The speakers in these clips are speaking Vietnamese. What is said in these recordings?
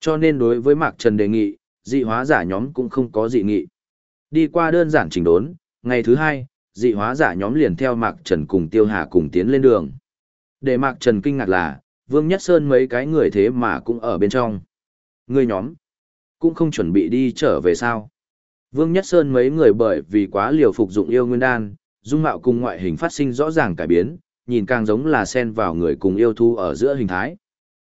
Cho nên đối với Mạc Trần đề nghị, dị hóa giả nhóm cũng không có dị nghị. Đi qua đơn giản chỉnh đốn, ngày thứ hai, dị hóa giả nhóm liền theo Mạc Trần cùng Tiêu Hà cùng tiến lên đường. Để Mạc Trần kinh ngạc là, Vương Nhất Sơn mấy cái người thế mà cũng ở bên trong. Người nhóm, cũng không chuẩn bị đi trở về sao. Vương Nhất Sơn mấy người bởi vì quá liều phục dụng yêu nguyên đan, dung mạo cùng ngoại hình phát sinh rõ ràng cải biến, nhìn càng giống là xen vào người cùng yêu thu ở giữa hình thái.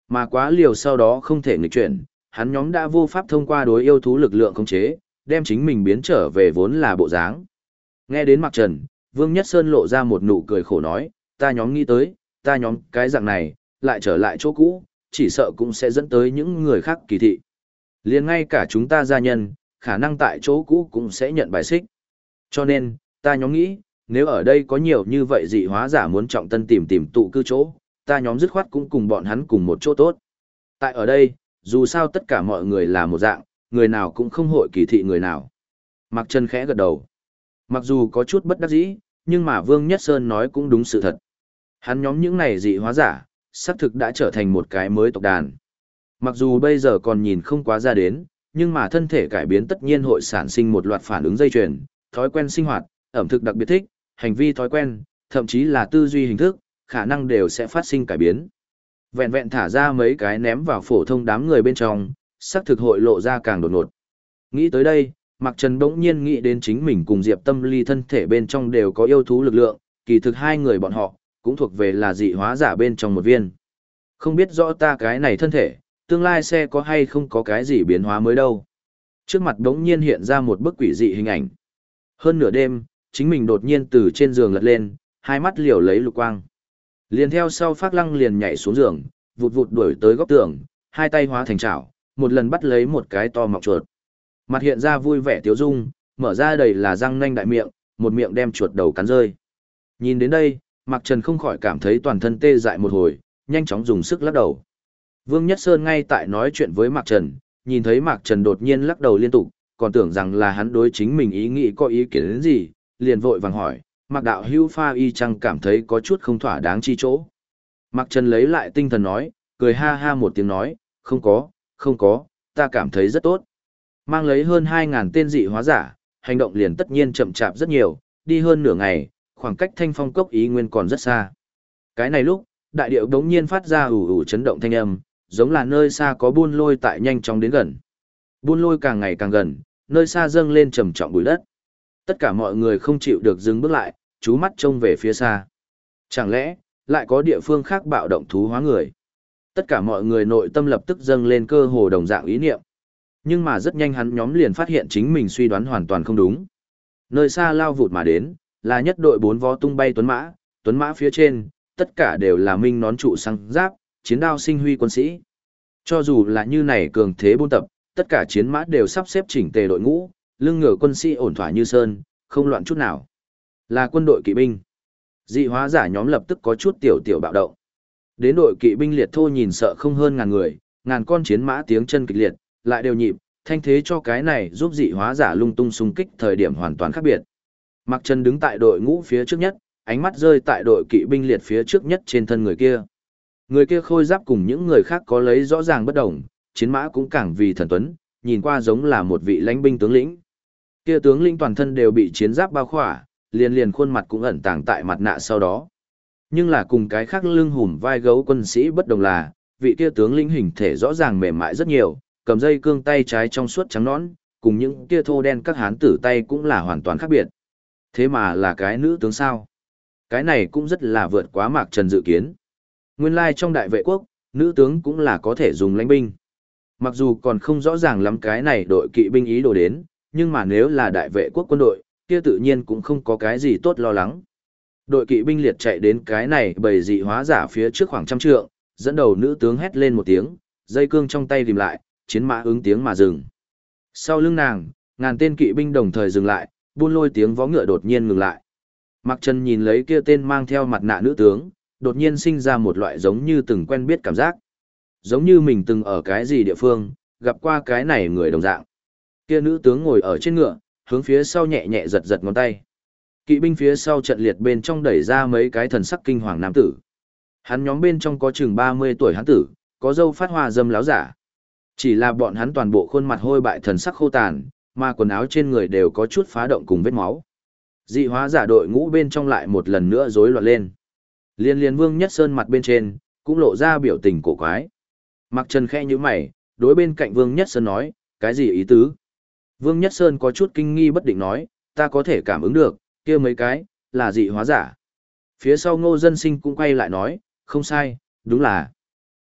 Mà quá liều sau đó không thể nghịch chuyển, hắn nhóm đã vô pháp thông qua đối yêu thú lực lượng khống chế, đem chính mình biến trở về vốn là bộ dáng. Nghe đến Mạc Trần, Vương Nhất Sơn lộ ra một nụ cười khổ nói, ta nhóm nghĩ tới, ta nhóm cái dạng này, lại trở lại chỗ cũ, chỉ sợ cũng sẽ dẫn tới những người khác kỳ thị. liền ngay cả chúng ta gia nhân, khả năng tại chỗ cũ cũng sẽ nhận bài xích. Cho nên, ta nhóm nghĩ, nếu ở đây có nhiều như vậy dị hóa giả muốn trọng tân tìm tìm tụ cư chỗ, ta nhóm dứt khoát cũng cùng bọn hắn cùng một chỗ tốt. Tại ở đây, dù sao tất cả mọi người là một dạng, người nào cũng không hội kỳ thị người nào. Mặc chân khẽ gật đầu. Mặc dù có chút bất đắc dĩ, nhưng mà Vương Nhất Sơn nói cũng đúng sự thật. Hắn nhóm những này dị hóa giả, xác thực đã trở thành một cái mới tộc đàn. Mặc dù bây giờ còn nhìn không quá ra đến, nhưng mà thân thể cải biến tất nhiên hội sản sinh một loạt phản ứng dây chuyền, thói quen sinh hoạt, ẩm thực đặc biệt thích, hành vi thói quen, thậm chí là tư duy hình thức, khả năng đều sẽ phát sinh cải biến. Vẹn vẹn thả ra mấy cái ném vào phổ thông đám người bên trong, sắc thực hội lộ ra càng đột ngột. Nghĩ tới đây, Mạc Trần bỗng nhiên nghĩ đến chính mình cùng Diệp Tâm Ly thân thể bên trong đều có yêu thú lực lượng, kỳ thực hai người bọn họ, cũng thuộc về là dị hóa giả bên trong một viên. Không biết rõ ta cái này thân thể, tương lai sẽ có hay không có cái gì biến hóa mới đâu. Trước mặt đống nhiên hiện ra một bức quỷ dị hình ảnh. Hơn nửa đêm, chính mình đột nhiên từ trên giường lật lên, hai mắt liều lấy lục quang. Liền theo sau phát lăng liền nhảy xuống giường, vụt vụt đuổi tới góc tường, hai tay hóa thành chảo, một lần bắt lấy một cái to mọc chuột. Mặt hiện ra vui vẻ tiếu dung, mở ra đầy là răng nanh đại miệng, một miệng đem chuột đầu cắn rơi. Nhìn đến đây, Mạc Trần không khỏi cảm thấy toàn thân tê dại một hồi, nhanh chóng dùng sức lắc đầu. Vương Nhất Sơn ngay tại nói chuyện với Mạc Trần, nhìn thấy Mạc Trần đột nhiên lắc đầu liên tục, còn tưởng rằng là hắn đối chính mình ý nghĩ có ý kiến đến gì, liền vội vàng hỏi, Mạc Đạo Hưu Pha Y chăng cảm thấy có chút không thỏa đáng chi chỗ. Mạc Trần lấy lại tinh thần nói, cười ha ha một tiếng nói, không có, không có, ta cảm thấy rất tốt. Mang lấy hơn 2.000 tên dị hóa giả, hành động liền tất nhiên chậm chạp rất nhiều, đi hơn nửa ngày, khoảng cách thanh phong cốc ý nguyên còn rất xa. Cái này lúc, đại điệu đống nhiên phát ra ủ ủ chấn động thanh âm, giống là nơi xa có buôn lôi tại nhanh chóng đến gần. Buôn lôi càng ngày càng gần, nơi xa dâng lên trầm trọng bụi đất. Tất cả mọi người không chịu được dừng bước lại, chú mắt trông về phía xa. Chẳng lẽ, lại có địa phương khác bạo động thú hóa người? Tất cả mọi người nội tâm lập tức dâng lên cơ hồ đồng dạng ý niệm. Nhưng mà rất nhanh hắn nhóm liền phát hiện chính mình suy đoán hoàn toàn không đúng. Nơi xa lao vụt mà đến, là nhất đội bốn vó tung bay tuấn mã, tuấn mã phía trên, tất cả đều là minh nón trụ sang giáp, chiến đao sinh huy quân sĩ. Cho dù là như này cường thế buôn tập, tất cả chiến mã đều sắp xếp chỉnh tề đội ngũ, lưng ngựa quân sĩ ổn thỏa như sơn, không loạn chút nào. Là quân đội kỵ binh. Dị hóa giả nhóm lập tức có chút tiểu tiểu bạo động. Đến đội kỵ binh liệt thô nhìn sợ không hơn ngàn người, ngàn con chiến mã tiếng chân kịch liệt, lại đều nhịp, thanh thế cho cái này giúp dị hóa giả lung tung xung kích thời điểm hoàn toàn khác biệt. Mặc chân đứng tại đội ngũ phía trước nhất, ánh mắt rơi tại đội kỵ binh liệt phía trước nhất trên thân người kia. Người kia khôi giáp cùng những người khác có lấy rõ ràng bất đồng, chiến mã cũng càng vì thần tuấn, nhìn qua giống là một vị lãnh binh tướng lĩnh. Kia tướng lĩnh toàn thân đều bị chiến giáp bao khỏa, liền liền khuôn mặt cũng ẩn tàng tại mặt nạ sau đó. Nhưng là cùng cái khác lưng hùm vai gấu quân sĩ bất đồng là, vị kia tướng lĩnh hình thể rõ ràng mềm mại rất nhiều, cầm dây cương tay trái trong suốt trắng nõn, cùng những kia thô đen các hán tử tay cũng là hoàn toàn khác biệt. Thế mà là cái nữ tướng sao? Cái này cũng rất là vượt quá mạc trần dự kiến. Nguyên lai trong đại vệ quốc, nữ tướng cũng là có thể dùng lãnh binh. Mặc dù còn không rõ ràng lắm cái này đội kỵ binh ý đồ đến, nhưng mà nếu là đại vệ quốc quân đội, kia tự nhiên cũng không có cái gì tốt lo lắng. Đội kỵ binh liệt chạy đến cái này bầy dị hóa giả phía trước khoảng trăm trượng, dẫn đầu nữ tướng hét lên một tiếng, dây cương trong tay tìm lại, chiến mã ứng tiếng mà dừng. Sau lưng nàng, ngàn tên kỵ binh đồng thời dừng lại, buôn lôi tiếng vó ngựa đột nhiên ngừng lại. Mặc chân nhìn lấy kia tên mang theo mặt nạ nữ tướng, đột nhiên sinh ra một loại giống như từng quen biết cảm giác. Giống như mình từng ở cái gì địa phương, gặp qua cái này người đồng dạng. Kia nữ tướng ngồi ở trên ngựa, hướng phía sau nhẹ nhẹ giật giật ngón tay. Kỵ binh phía sau trận liệt bên trong đẩy ra mấy cái thần sắc kinh hoàng nam tử. Hắn nhóm bên trong có chừng 30 tuổi hắn tử, có dâu phát hoa dâm láo giả. Chỉ là bọn hắn toàn bộ khuôn mặt hôi bại thần sắc khô tàn, mà quần áo trên người đều có chút phá động cùng vết máu. Dị hóa giả đội ngũ bên trong lại một lần nữa rối loạn lên. Liên liên vương nhất sơn mặt bên trên, cũng lộ ra biểu tình cổ quái. Mặc trần khe như mày, đối bên cạnh vương nhất sơn nói, cái gì ý tứ? Vương nhất sơn có chút kinh nghi bất định nói, ta có thể cảm ứng được, kia mấy cái, là dị hóa giả. Phía sau ngô dân sinh cũng quay lại nói, không sai, đúng là.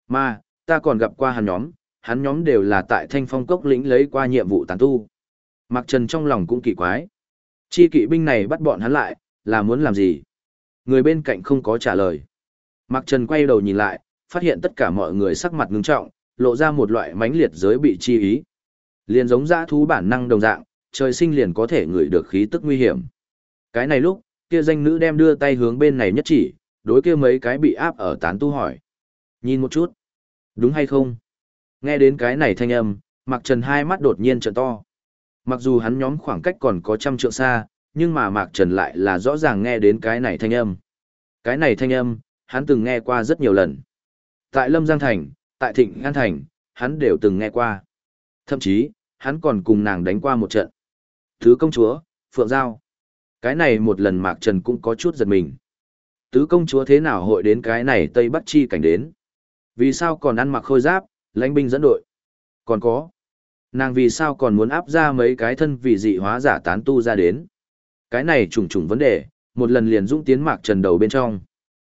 Mà, ta còn gặp qua hắn nhóm, hắn nhóm đều là tại thanh phong cốc lĩnh lấy qua nhiệm vụ tán tu. Mặc trần trong lòng cũng kỳ quái. Chi kỵ binh này bắt bọn hắn lại, là muốn làm gì? Người bên cạnh không có trả lời. Mặc trần quay đầu nhìn lại, phát hiện tất cả mọi người sắc mặt ngưng trọng, lộ ra một loại mãnh liệt giới bị chi ý. Liền giống dã thú bản năng đồng dạng, trời sinh liền có thể ngửi được khí tức nguy hiểm. Cái này lúc, kia danh nữ đem đưa tay hướng bên này nhất chỉ, đối kia mấy cái bị áp ở tán tu hỏi. Nhìn một chút. Đúng hay không? Nghe đến cái này thanh âm, Mạc Trần hai mắt đột nhiên trợn to. Mặc dù hắn nhóm khoảng cách còn có trăm trượng xa, nhưng mà Mạc Trần lại là rõ ràng nghe đến cái này thanh âm. Cái này thanh âm, hắn từng nghe qua rất nhiều lần. Tại Lâm Giang Thành, tại Thịnh An Thành, hắn đều từng nghe qua. Thậm chí, hắn còn cùng nàng đánh qua một trận. Thứ công chúa, Phượng Giao. Cái này một lần Mạc Trần cũng có chút giật mình. Tứ công chúa thế nào hội đến cái này Tây Bắc Chi cảnh đến? Vì sao còn ăn mặc khôi giáp, lãnh binh dẫn đội? Còn có. Nàng vì sao còn muốn áp ra mấy cái thân vị dị hóa giả tán tu ra đến? Cái này trùng trùng vấn đề, một lần liền dũng tiến Mạc Trần đầu bên trong.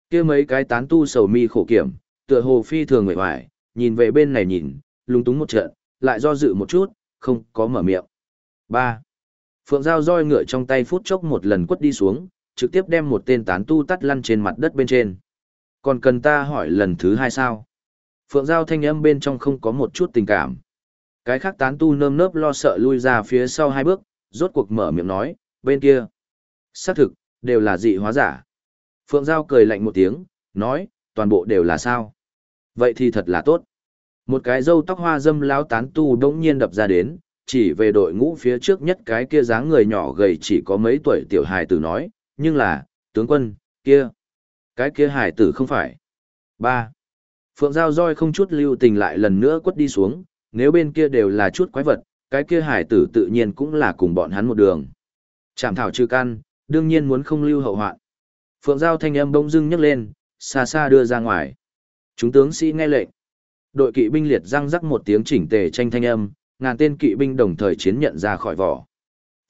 kia mấy cái tán tu sầu mi khổ kiểm, tựa hồ phi thường người hoài, nhìn về bên này nhìn, lúng túng một trận, lại do dự một chút, không có mở miệng. 3. Phượng Giao roi ngựa trong tay phút chốc một lần quất đi xuống, trực tiếp đem một tên tán tu tắt lăn trên mặt đất bên trên. Còn cần ta hỏi lần thứ hai sao? Phượng Giao thanh âm bên trong không có một chút tình cảm. Cái khác tán tu nơm nớp lo sợ lui ra phía sau hai bước, rốt cuộc mở miệng nói, bên kia. Xác thực, đều là dị hóa giả. Phượng Giao cười lạnh một tiếng, nói, toàn bộ đều là sao? Vậy thì thật là tốt. Một cái râu tóc hoa dâm láo tán tu đống nhiên đập ra đến, chỉ về đội ngũ phía trước nhất cái kia dáng người nhỏ gầy chỉ có mấy tuổi tiểu hài tử nói, nhưng là, tướng quân, kia, cái kia hài tử không phải. ba Phượng Giao roi không chút lưu tình lại lần nữa quất đi xuống, nếu bên kia đều là chút quái vật, cái kia hải tử tự nhiên cũng là cùng bọn hắn một đường. Chảm thảo trừ căn, đương nhiên muốn không lưu hậu hoạn. Phượng Giao thanh âm bỗng dưng nhấc lên, xa xa đưa ra ngoài. Chúng tướng sĩ nghe lệnh. Đội kỵ binh liệt răng rắc một tiếng chỉnh tề tranh thanh âm, ngàn tên kỵ binh đồng thời chiến nhận ra khỏi vỏ.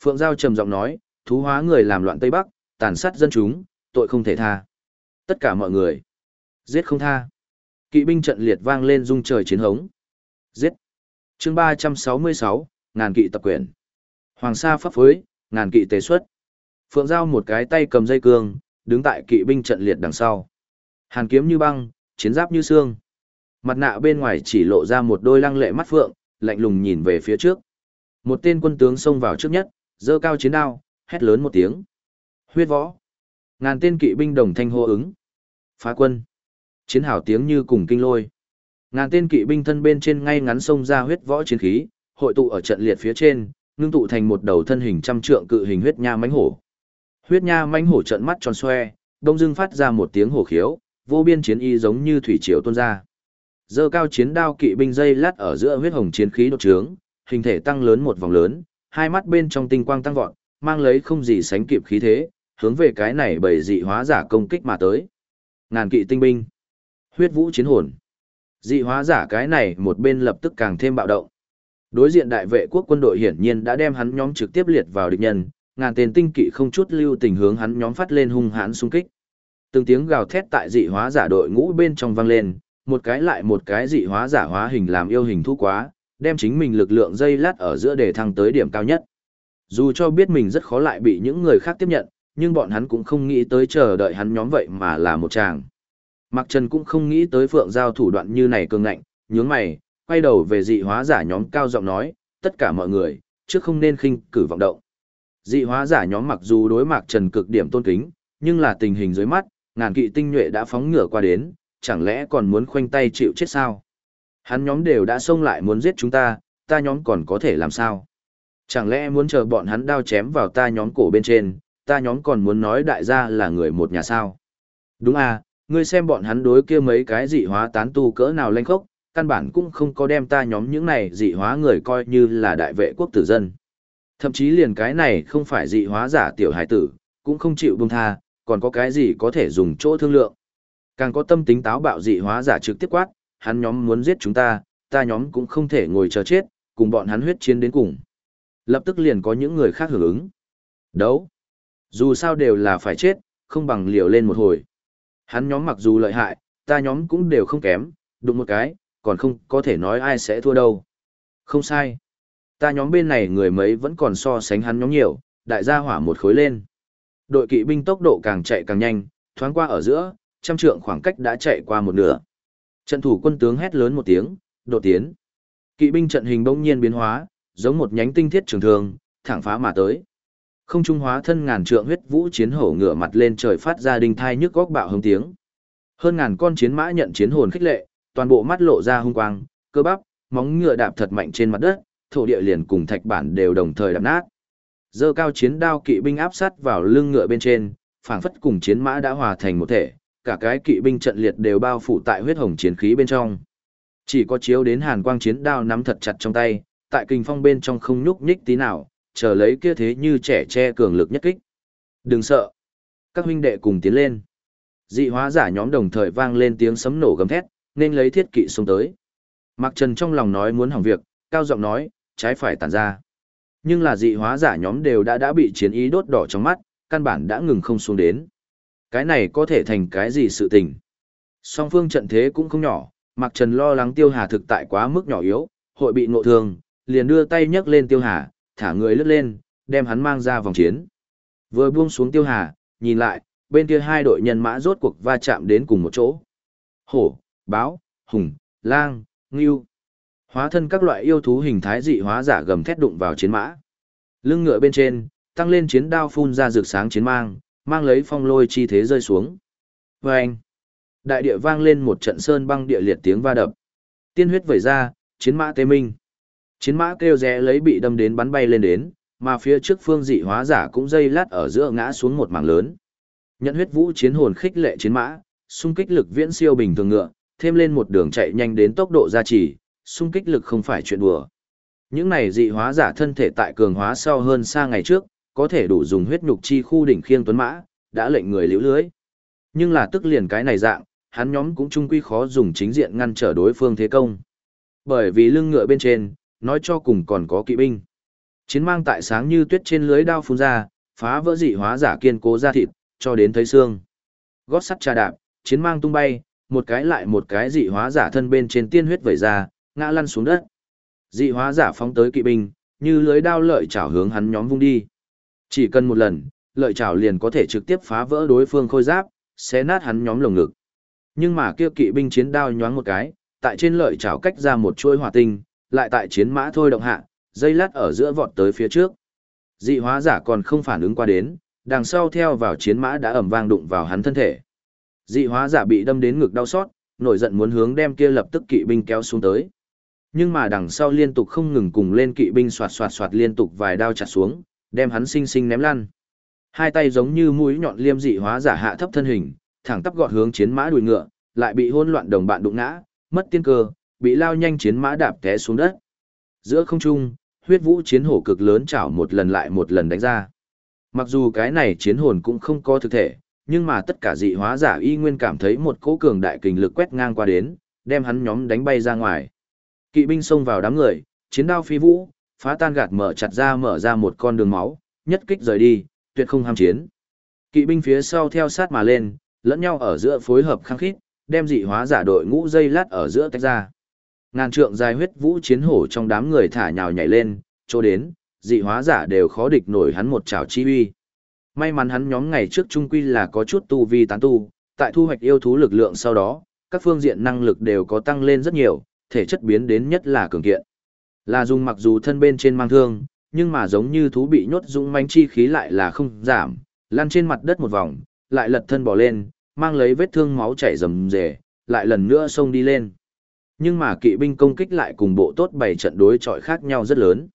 Phượng Giao trầm giọng nói, thú hóa người làm loạn Tây Bắc, tàn sát dân chúng, tội không thể tha. Tất cả mọi người, giết không tha. Kỵ binh trận liệt vang lên rung trời chiến hống. Giết. chương 366, ngàn kỵ tập quyền. Hoàng sa pháp phối, ngàn kỵ tế xuất. Phượng Giao một cái tay cầm dây cương, đứng tại kỵ binh trận liệt đằng sau. Hàn kiếm như băng, chiến giáp như xương. Mặt nạ bên ngoài chỉ lộ ra một đôi lăng lệ mắt phượng, lạnh lùng nhìn về phía trước. Một tên quân tướng xông vào trước nhất, giơ cao chiến đao, hét lớn một tiếng. Huyết võ. Ngàn tên kỵ binh đồng thanh hô ứng. Phá quân. Chiến hào tiếng như cùng kinh lôi. Ngàn tên kỵ binh thân bên trên ngay ngắn xông ra huyết võ chiến khí, hội tụ ở trận liệt phía trên, ngưng tụ thành một đầu thân hình trăm trượng cự hình huyết nha mãnh hổ. Huyết nha mãnh hổ trận mắt tròn xoe, đông dưng phát ra một tiếng hổ khiếu, vô biên chiến y giống như thủy triều tuôn ra. Dơ cao chiến đao kỵ binh dây lát ở giữa huyết hồng chiến khí đột trướng, hình thể tăng lớn một vòng lớn, hai mắt bên trong tinh quang tăng vọt, mang lấy không gì sánh kịp khí thế, hướng về cái này bởi dị hóa giả công kích mà tới. Ngàn kỵ tinh binh, huyết vũ chiến hồn. Dị hóa giả cái này một bên lập tức càng thêm bạo động. Đối diện đại vệ quốc quân đội hiển nhiên đã đem hắn nhóm trực tiếp liệt vào địch nhân, ngàn tên tinh kỵ không chút lưu tình hướng hắn nhóm phát lên hung hãn xung kích. Từng tiếng gào thét tại dị hóa giả đội ngũ bên trong vang lên, một cái lại một cái dị hóa giả hóa hình làm yêu hình thu quá, đem chính mình lực lượng dây lát ở giữa để thăng tới điểm cao nhất. Dù cho biết mình rất khó lại bị những người khác tiếp nhận, nhưng bọn hắn cũng không nghĩ tới chờ đợi hắn nhóm vậy mà là một chàng. Mặc Trần cũng không nghĩ tới Phượng Giao thủ đoạn như này cường ngạnh, nhướng mày, quay đầu về dị hóa giả nhóm cao giọng nói, tất cả mọi người, trước không nên khinh cử vọng động. Dị hóa giả nhóm mặc dù đối Mạc Trần cực điểm tôn kính, nhưng là tình hình dưới mắt, ngàn kỵ tinh nhuệ đã phóng ngựa qua đến, chẳng lẽ còn muốn khoanh tay chịu chết sao? Hắn nhóm đều đã xông lại muốn giết chúng ta, ta nhóm còn có thể làm sao? Chẳng lẽ muốn chờ bọn hắn đao chém vào ta nhóm cổ bên trên, ta nhóm còn muốn nói đại gia là người một nhà sao? Đúng à, ngươi xem bọn hắn đối kia mấy cái dị hóa tán tu cỡ nào lanh khốc, căn bản cũng không có đem ta nhóm những này dị hóa người coi như là đại vệ quốc tử dân. Thậm chí liền cái này không phải dị hóa giả tiểu hải tử, cũng không chịu buông tha, còn có cái gì có thể dùng chỗ thương lượng. Càng có tâm tính táo bạo dị hóa giả trực tiếp quát, hắn nhóm muốn giết chúng ta, ta nhóm cũng không thể ngồi chờ chết, cùng bọn hắn huyết chiến đến cùng. Lập tức liền có những người khác hưởng ứng. Đấu. Dù sao đều là phải chết, không bằng liều lên một hồi. Hắn nhóm mặc dù lợi hại, ta nhóm cũng đều không kém, đụng một cái, còn không có thể nói ai sẽ thua đâu. Không sai. Ta nhóm bên này người mấy vẫn còn so sánh hắn nhóm nhiều, đại gia hỏa một khối lên. Đội kỵ binh tốc độ càng chạy càng nhanh, thoáng qua ở giữa, trăm trượng khoảng cách đã chạy qua một nửa. Trận thủ quân tướng hét lớn một tiếng, đột tiến. Kỵ binh trận hình bỗng nhiên biến hóa, giống một nhánh tinh thiết trường thường, thẳng phá mà tới. Không trung hóa thân ngàn trượng huyết vũ chiến hổ ngửa mặt lên trời phát ra đinh thai nhức góc bạo hống tiếng. Hơn ngàn con chiến mã nhận chiến hồn khích lệ, toàn bộ mắt lộ ra hung quang, cơ bắp, móng ngựa đạp thật mạnh trên mặt đất, thổ địa liền cùng thạch bản đều đồng thời đạp nát. Dơ cao chiến đao kỵ binh áp sát vào lưng ngựa bên trên, phảng phất cùng chiến mã đã hòa thành một thể, cả cái kỵ binh trận liệt đều bao phủ tại huyết hồng chiến khí bên trong. Chỉ có chiếu đến hàn quang chiến đao nắm thật chặt trong tay, tại kình phong bên trong không nhúc nhích tí nào, chờ lấy kia thế như trẻ che cường lực nhất kích. Đừng sợ. Các huynh đệ cùng tiến lên. Dị hóa giả nhóm đồng thời vang lên tiếng sấm nổ gầm thét, nên lấy thiết kỵ xuống tới. Mạc Trần trong lòng nói muốn hỏng việc, cao giọng nói, trái phải tản ra. Nhưng là dị hóa giả nhóm đều đã đã bị chiến ý đốt đỏ trong mắt, căn bản đã ngừng không xuống đến. Cái này có thể thành cái gì sự tình. Song phương trận thế cũng không nhỏ, Mạc Trần lo lắng Tiêu Hà thực tại quá mức nhỏ yếu, hội bị ngộ thương, liền đưa tay nhấc lên Tiêu Hà, thả người lướt lên, đem hắn mang ra vòng chiến. Vừa buông xuống Tiêu Hà, nhìn lại, bên kia hai đội nhân mã rốt cuộc va chạm đến cùng một chỗ. Hổ, báo, hùng, lang, ngưu. Hóa thân các loại yêu thú hình thái dị hóa giả gầm thét đụng vào chiến mã. Lưng ngựa bên trên, tăng lên chiến đao phun ra rực sáng chiến mang, mang lấy phong lôi chi thế rơi xuống. Vâng! Đại địa vang lên một trận sơn băng địa liệt tiếng va đập. Tiên huyết vẩy ra, chiến mã tê minh. Chiến mã kêu rẽ lấy bị đâm đến bắn bay lên đến, mà phía trước phương dị hóa giả cũng dây lát ở giữa ngã xuống một mảng lớn. Nhận huyết vũ chiến hồn khích lệ chiến mã, xung kích lực viễn siêu bình thường ngựa, thêm lên một đường chạy nhanh đến tốc độ gia trì, xung kích lực không phải chuyện đùa. Những này dị hóa giả thân thể tại cường hóa sau hơn xa ngày trước, có thể đủ dùng huyết nhục chi khu đỉnh khiêng tuấn mã, đã lệnh người liễu lưới. Nhưng là tức liền cái này dạng, hắn nhóm cũng chung quy khó dùng chính diện ngăn trở đối phương thế công. Bởi vì lưng ngựa bên trên, nói cho cùng còn có kỵ binh. Chiến mang tại sáng như tuyết trên lưới đao phun ra, phá vỡ dị hóa giả kiên cố ra thịt, cho đến thấy xương. Gót sắt trà đạp, chiến mang tung bay, một cái lại một cái dị hóa giả thân bên trên tiên huyết vẩy ra, ngã lăn xuống đất. Dị hóa giả phóng tới kỵ binh, như lưới đao lợi chảo hướng hắn nhóm vung đi. Chỉ cần một lần, lợi chảo liền có thể trực tiếp phá vỡ đối phương khôi giáp, xé nát hắn nhóm lồng ngực. Nhưng mà kia kỵ binh chiến đao nhoáng một cái, tại trên lợi chảo cách ra một chuôi hỏa tinh, lại tại chiến mã thôi động hạ, dây lát ở giữa vọt tới phía trước. Dị hóa giả còn không phản ứng qua đến, đằng sau theo vào chiến mã đã ầm vang đụng vào hắn thân thể. Dị hóa giả bị đâm đến ngực đau xót, nổi giận muốn hướng đem kia lập tức kỵ binh kéo xuống tới. Nhưng mà đằng sau liên tục không ngừng cùng lên kỵ binh xoạt xoạt xoạt liên tục vài đao chặt xuống, đem hắn sinh sinh ném lăn. Hai tay giống như mũi nhọn liêm dị hóa giả hạ thấp thân hình, thẳng tắp gọt hướng chiến mã đuổi ngựa, lại bị hỗn loạn đồng bạn đụng ngã, mất tiên cơ, bị lao nhanh chiến mã đạp té xuống đất. Giữa không trung, huyết vũ chiến hổ cực lớn chảo một lần lại một lần đánh ra. Mặc dù cái này chiến hồn cũng không có thực thể, nhưng mà tất cả dị hóa giả y nguyên cảm thấy một cỗ cường đại kình lực quét ngang qua đến, đem hắn nhóm đánh bay ra ngoài. Kỵ binh xông vào đám người, chiến đao phi vũ, phá tan gạt mở chặt ra mở ra một con đường máu, nhất kích rời đi, tuyệt không ham chiến. Kỵ binh phía sau theo sát mà lên, lẫn nhau ở giữa phối hợp khăng khít, đem dị hóa giả đội ngũ dây lát ở giữa tách ra. Ngàn trượng dài huyết vũ chiến hổ trong đám người thả nhào nhảy lên, chỗ đến, dị hóa giả đều khó địch nổi hắn một trảo chi uy. May mắn hắn nhóm ngày trước trung quy là có chút tu vi tán tu, tại thu hoạch yêu thú lực lượng sau đó, các phương diện năng lực đều có tăng lên rất nhiều, thể chất biến đến nhất là cường kiện. Là dùng mặc dù thân bên trên mang thương, nhưng mà giống như thú bị nhốt dũng manh chi khí lại là không giảm, lăn trên mặt đất một vòng, lại lật thân bỏ lên, mang lấy vết thương máu chảy rầm rề, lại lần nữa xông đi lên. Nhưng mà kỵ binh công kích lại cùng bộ tốt bảy trận đối chọi khác nhau rất lớn.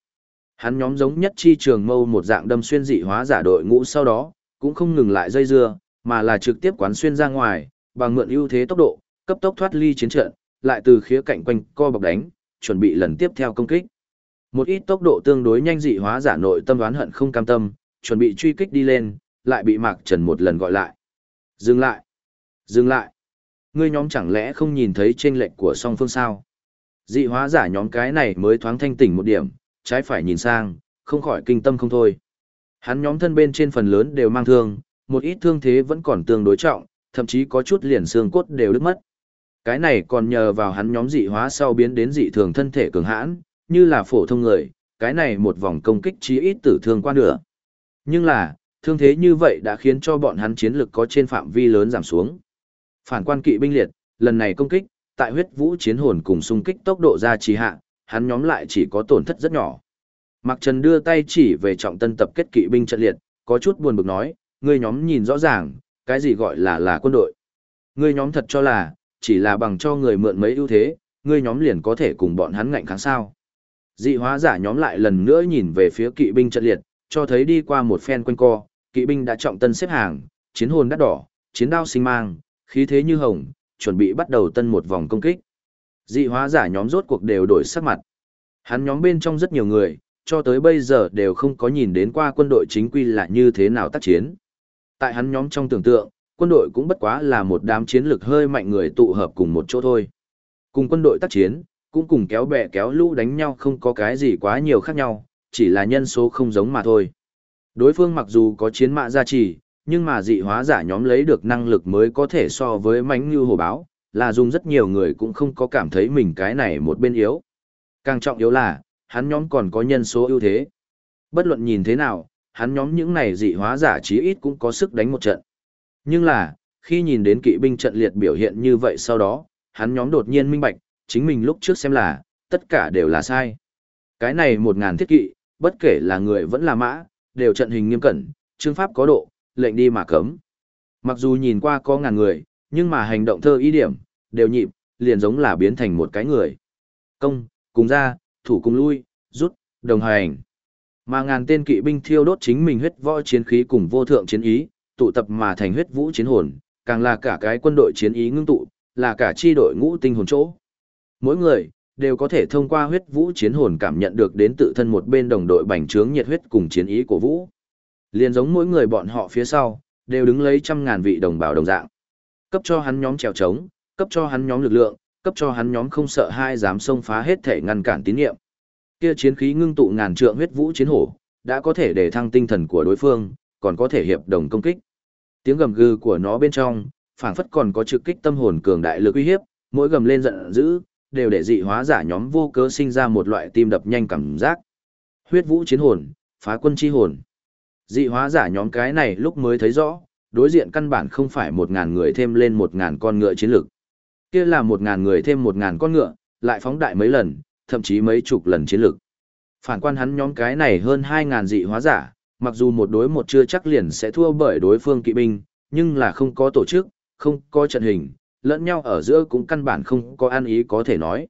Hắn nhóm giống nhất chi trường mâu một dạng đâm xuyên dị hóa giả đội ngũ sau đó, cũng không ngừng lại dây dưa, mà là trực tiếp quán xuyên ra ngoài, bằng mượn ưu thế tốc độ, cấp tốc thoát ly chiến trận, lại từ khía cạnh quanh co bọc đánh, chuẩn bị lần tiếp theo công kích. Một ít tốc độ tương đối nhanh dị hóa giả nội tâm đoán hận không cam tâm, chuẩn bị truy kích đi lên, lại bị Mạc Trần một lần gọi lại. Dừng lại! Dừng lại! Ngươi nhóm chẳng lẽ không nhìn thấy chênh lệch của song phương sao? Dị hóa giả nhóm cái này mới thoáng thanh tỉnh một điểm, trái phải nhìn sang, không khỏi kinh tâm không thôi. Hắn nhóm thân bên trên phần lớn đều mang thương, một ít thương thế vẫn còn tương đối trọng, thậm chí có chút liền xương cốt đều đứt mất. Cái này còn nhờ vào hắn nhóm dị hóa sau biến đến dị thường thân thể cường hãn, như là phổ thông người, cái này một vòng công kích chí ít tử thương qua nửa. Nhưng là, thương thế như vậy đã khiến cho bọn hắn chiến lực có trên phạm vi lớn giảm xuống. Phản quan kỵ binh liệt, lần này công kích, tại huyết vũ chiến hồn cùng xung kích tốc độ ra trì hạ, hắn nhóm lại chỉ có tổn thất rất nhỏ. Mạc Trần đưa tay chỉ về trọng tân tập kết kỵ binh trận liệt, có chút buồn bực nói, ngươi nhóm nhìn rõ ràng, cái gì gọi là là quân đội. Ngươi nhóm thật cho là, chỉ là bằng cho người mượn mấy ưu thế, ngươi nhóm liền có thể cùng bọn hắn ngạnh kháng sao. Dị hóa giả nhóm lại lần nữa nhìn về phía kỵ binh trận liệt, cho thấy đi qua một phen quanh co, kỵ binh đã trọng tân xếp hàng, chiến hồn đắt đỏ, chiến đao sinh mang, khí thế như hồng, chuẩn bị bắt đầu tân một vòng công kích. Dị hóa giả nhóm rốt cuộc đều đổi sắc mặt. Hắn nhóm bên trong rất nhiều người, cho tới bây giờ đều không có nhìn đến qua quân đội chính quy là như thế nào tác chiến. Tại hắn nhóm trong tưởng tượng, quân đội cũng bất quá là một đám chiến lực hơi mạnh người tụ hợp cùng một chỗ thôi. Cùng quân đội tác chiến, cũng cùng kéo bè kéo lũ đánh nhau không có cái gì quá nhiều khác nhau, chỉ là nhân số không giống mà thôi. Đối phương mặc dù có chiến mã gia trì, nhưng mà dị hóa giả nhóm lấy được năng lực mới có thể so với mánh như hồ báo, là dùng rất nhiều người cũng không có cảm thấy mình cái này một bên yếu. Càng trọng yếu là, hắn nhóm còn có nhân số ưu thế. Bất luận nhìn thế nào, hắn nhóm những này dị hóa giả chí ít cũng có sức đánh một trận. Nhưng là, khi nhìn đến kỵ binh trận liệt biểu hiện như vậy sau đó, hắn nhóm đột nhiên minh bạch, chính mình lúc trước xem là, tất cả đều là sai. Cái này một ngàn thiết kỵ, bất kể là người vẫn là mã, đều trận hình nghiêm cẩn, chương pháp có độ, lệnh đi mà cấm. Mặc dù nhìn qua có ngàn người, nhưng mà hành động thơ ý điểm, đều nhịp, liền giống là biến thành một cái người. Công, cùng ra, thủ cùng lui, rút, đồng hành. Mà ngàn tên kỵ binh thiêu đốt chính mình huyết võ chiến khí cùng vô thượng chiến ý, tụ tập mà thành huyết vũ chiến hồn, càng là cả cái quân đội chiến ý ngưng tụ, là cả chi đội ngũ tinh hồn chỗ. Mỗi người đều có thể thông qua huyết vũ chiến hồn cảm nhận được đến tự thân một bên đồng đội bành trướng nhiệt huyết cùng chiến ý của vũ. Liên giống mỗi người bọn họ phía sau, đều đứng lấy trăm ngàn vị đồng bào đồng dạng. Cấp cho hắn nhóm trèo trống, cấp cho hắn nhóm lực lượng, cấp cho hắn nhóm không sợ hai dám xông phá hết thể ngăn cản tín nhiệm. Kia chiến khí ngưng tụ ngàn trượng huyết vũ chiến hổ, đã có thể để thăng tinh thần của đối phương, còn có thể hiệp đồng công kích. Tiếng gầm gừ của nó bên trong, phảng phất còn có trực kích tâm hồn cường đại lực uy hiếp, mỗi gầm lên giận dữ, đều để dị hóa giả nhóm vô cớ sinh ra một loại tim đập nhanh cảm giác. Huyết vũ chiến hồn, phá quân chi hồn. Dị hóa giả nhóm cái này lúc mới thấy rõ, đối diện căn bản không phải một ngàn người thêm lên một ngàn con ngựa chiến lực. Kia là một ngàn người thêm một ngàn con ngựa, lại phóng đại mấy lần, thậm chí mấy chục lần chiến lực. Phản quan hắn nhóm cái này hơn hai ngàn dị hóa giả, mặc dù một đối một chưa chắc liền sẽ thua bởi đối phương kỵ binh, nhưng là không có tổ chức, không có trận hình, lẫn nhau ở giữa cũng căn bản không có an ý có thể nói.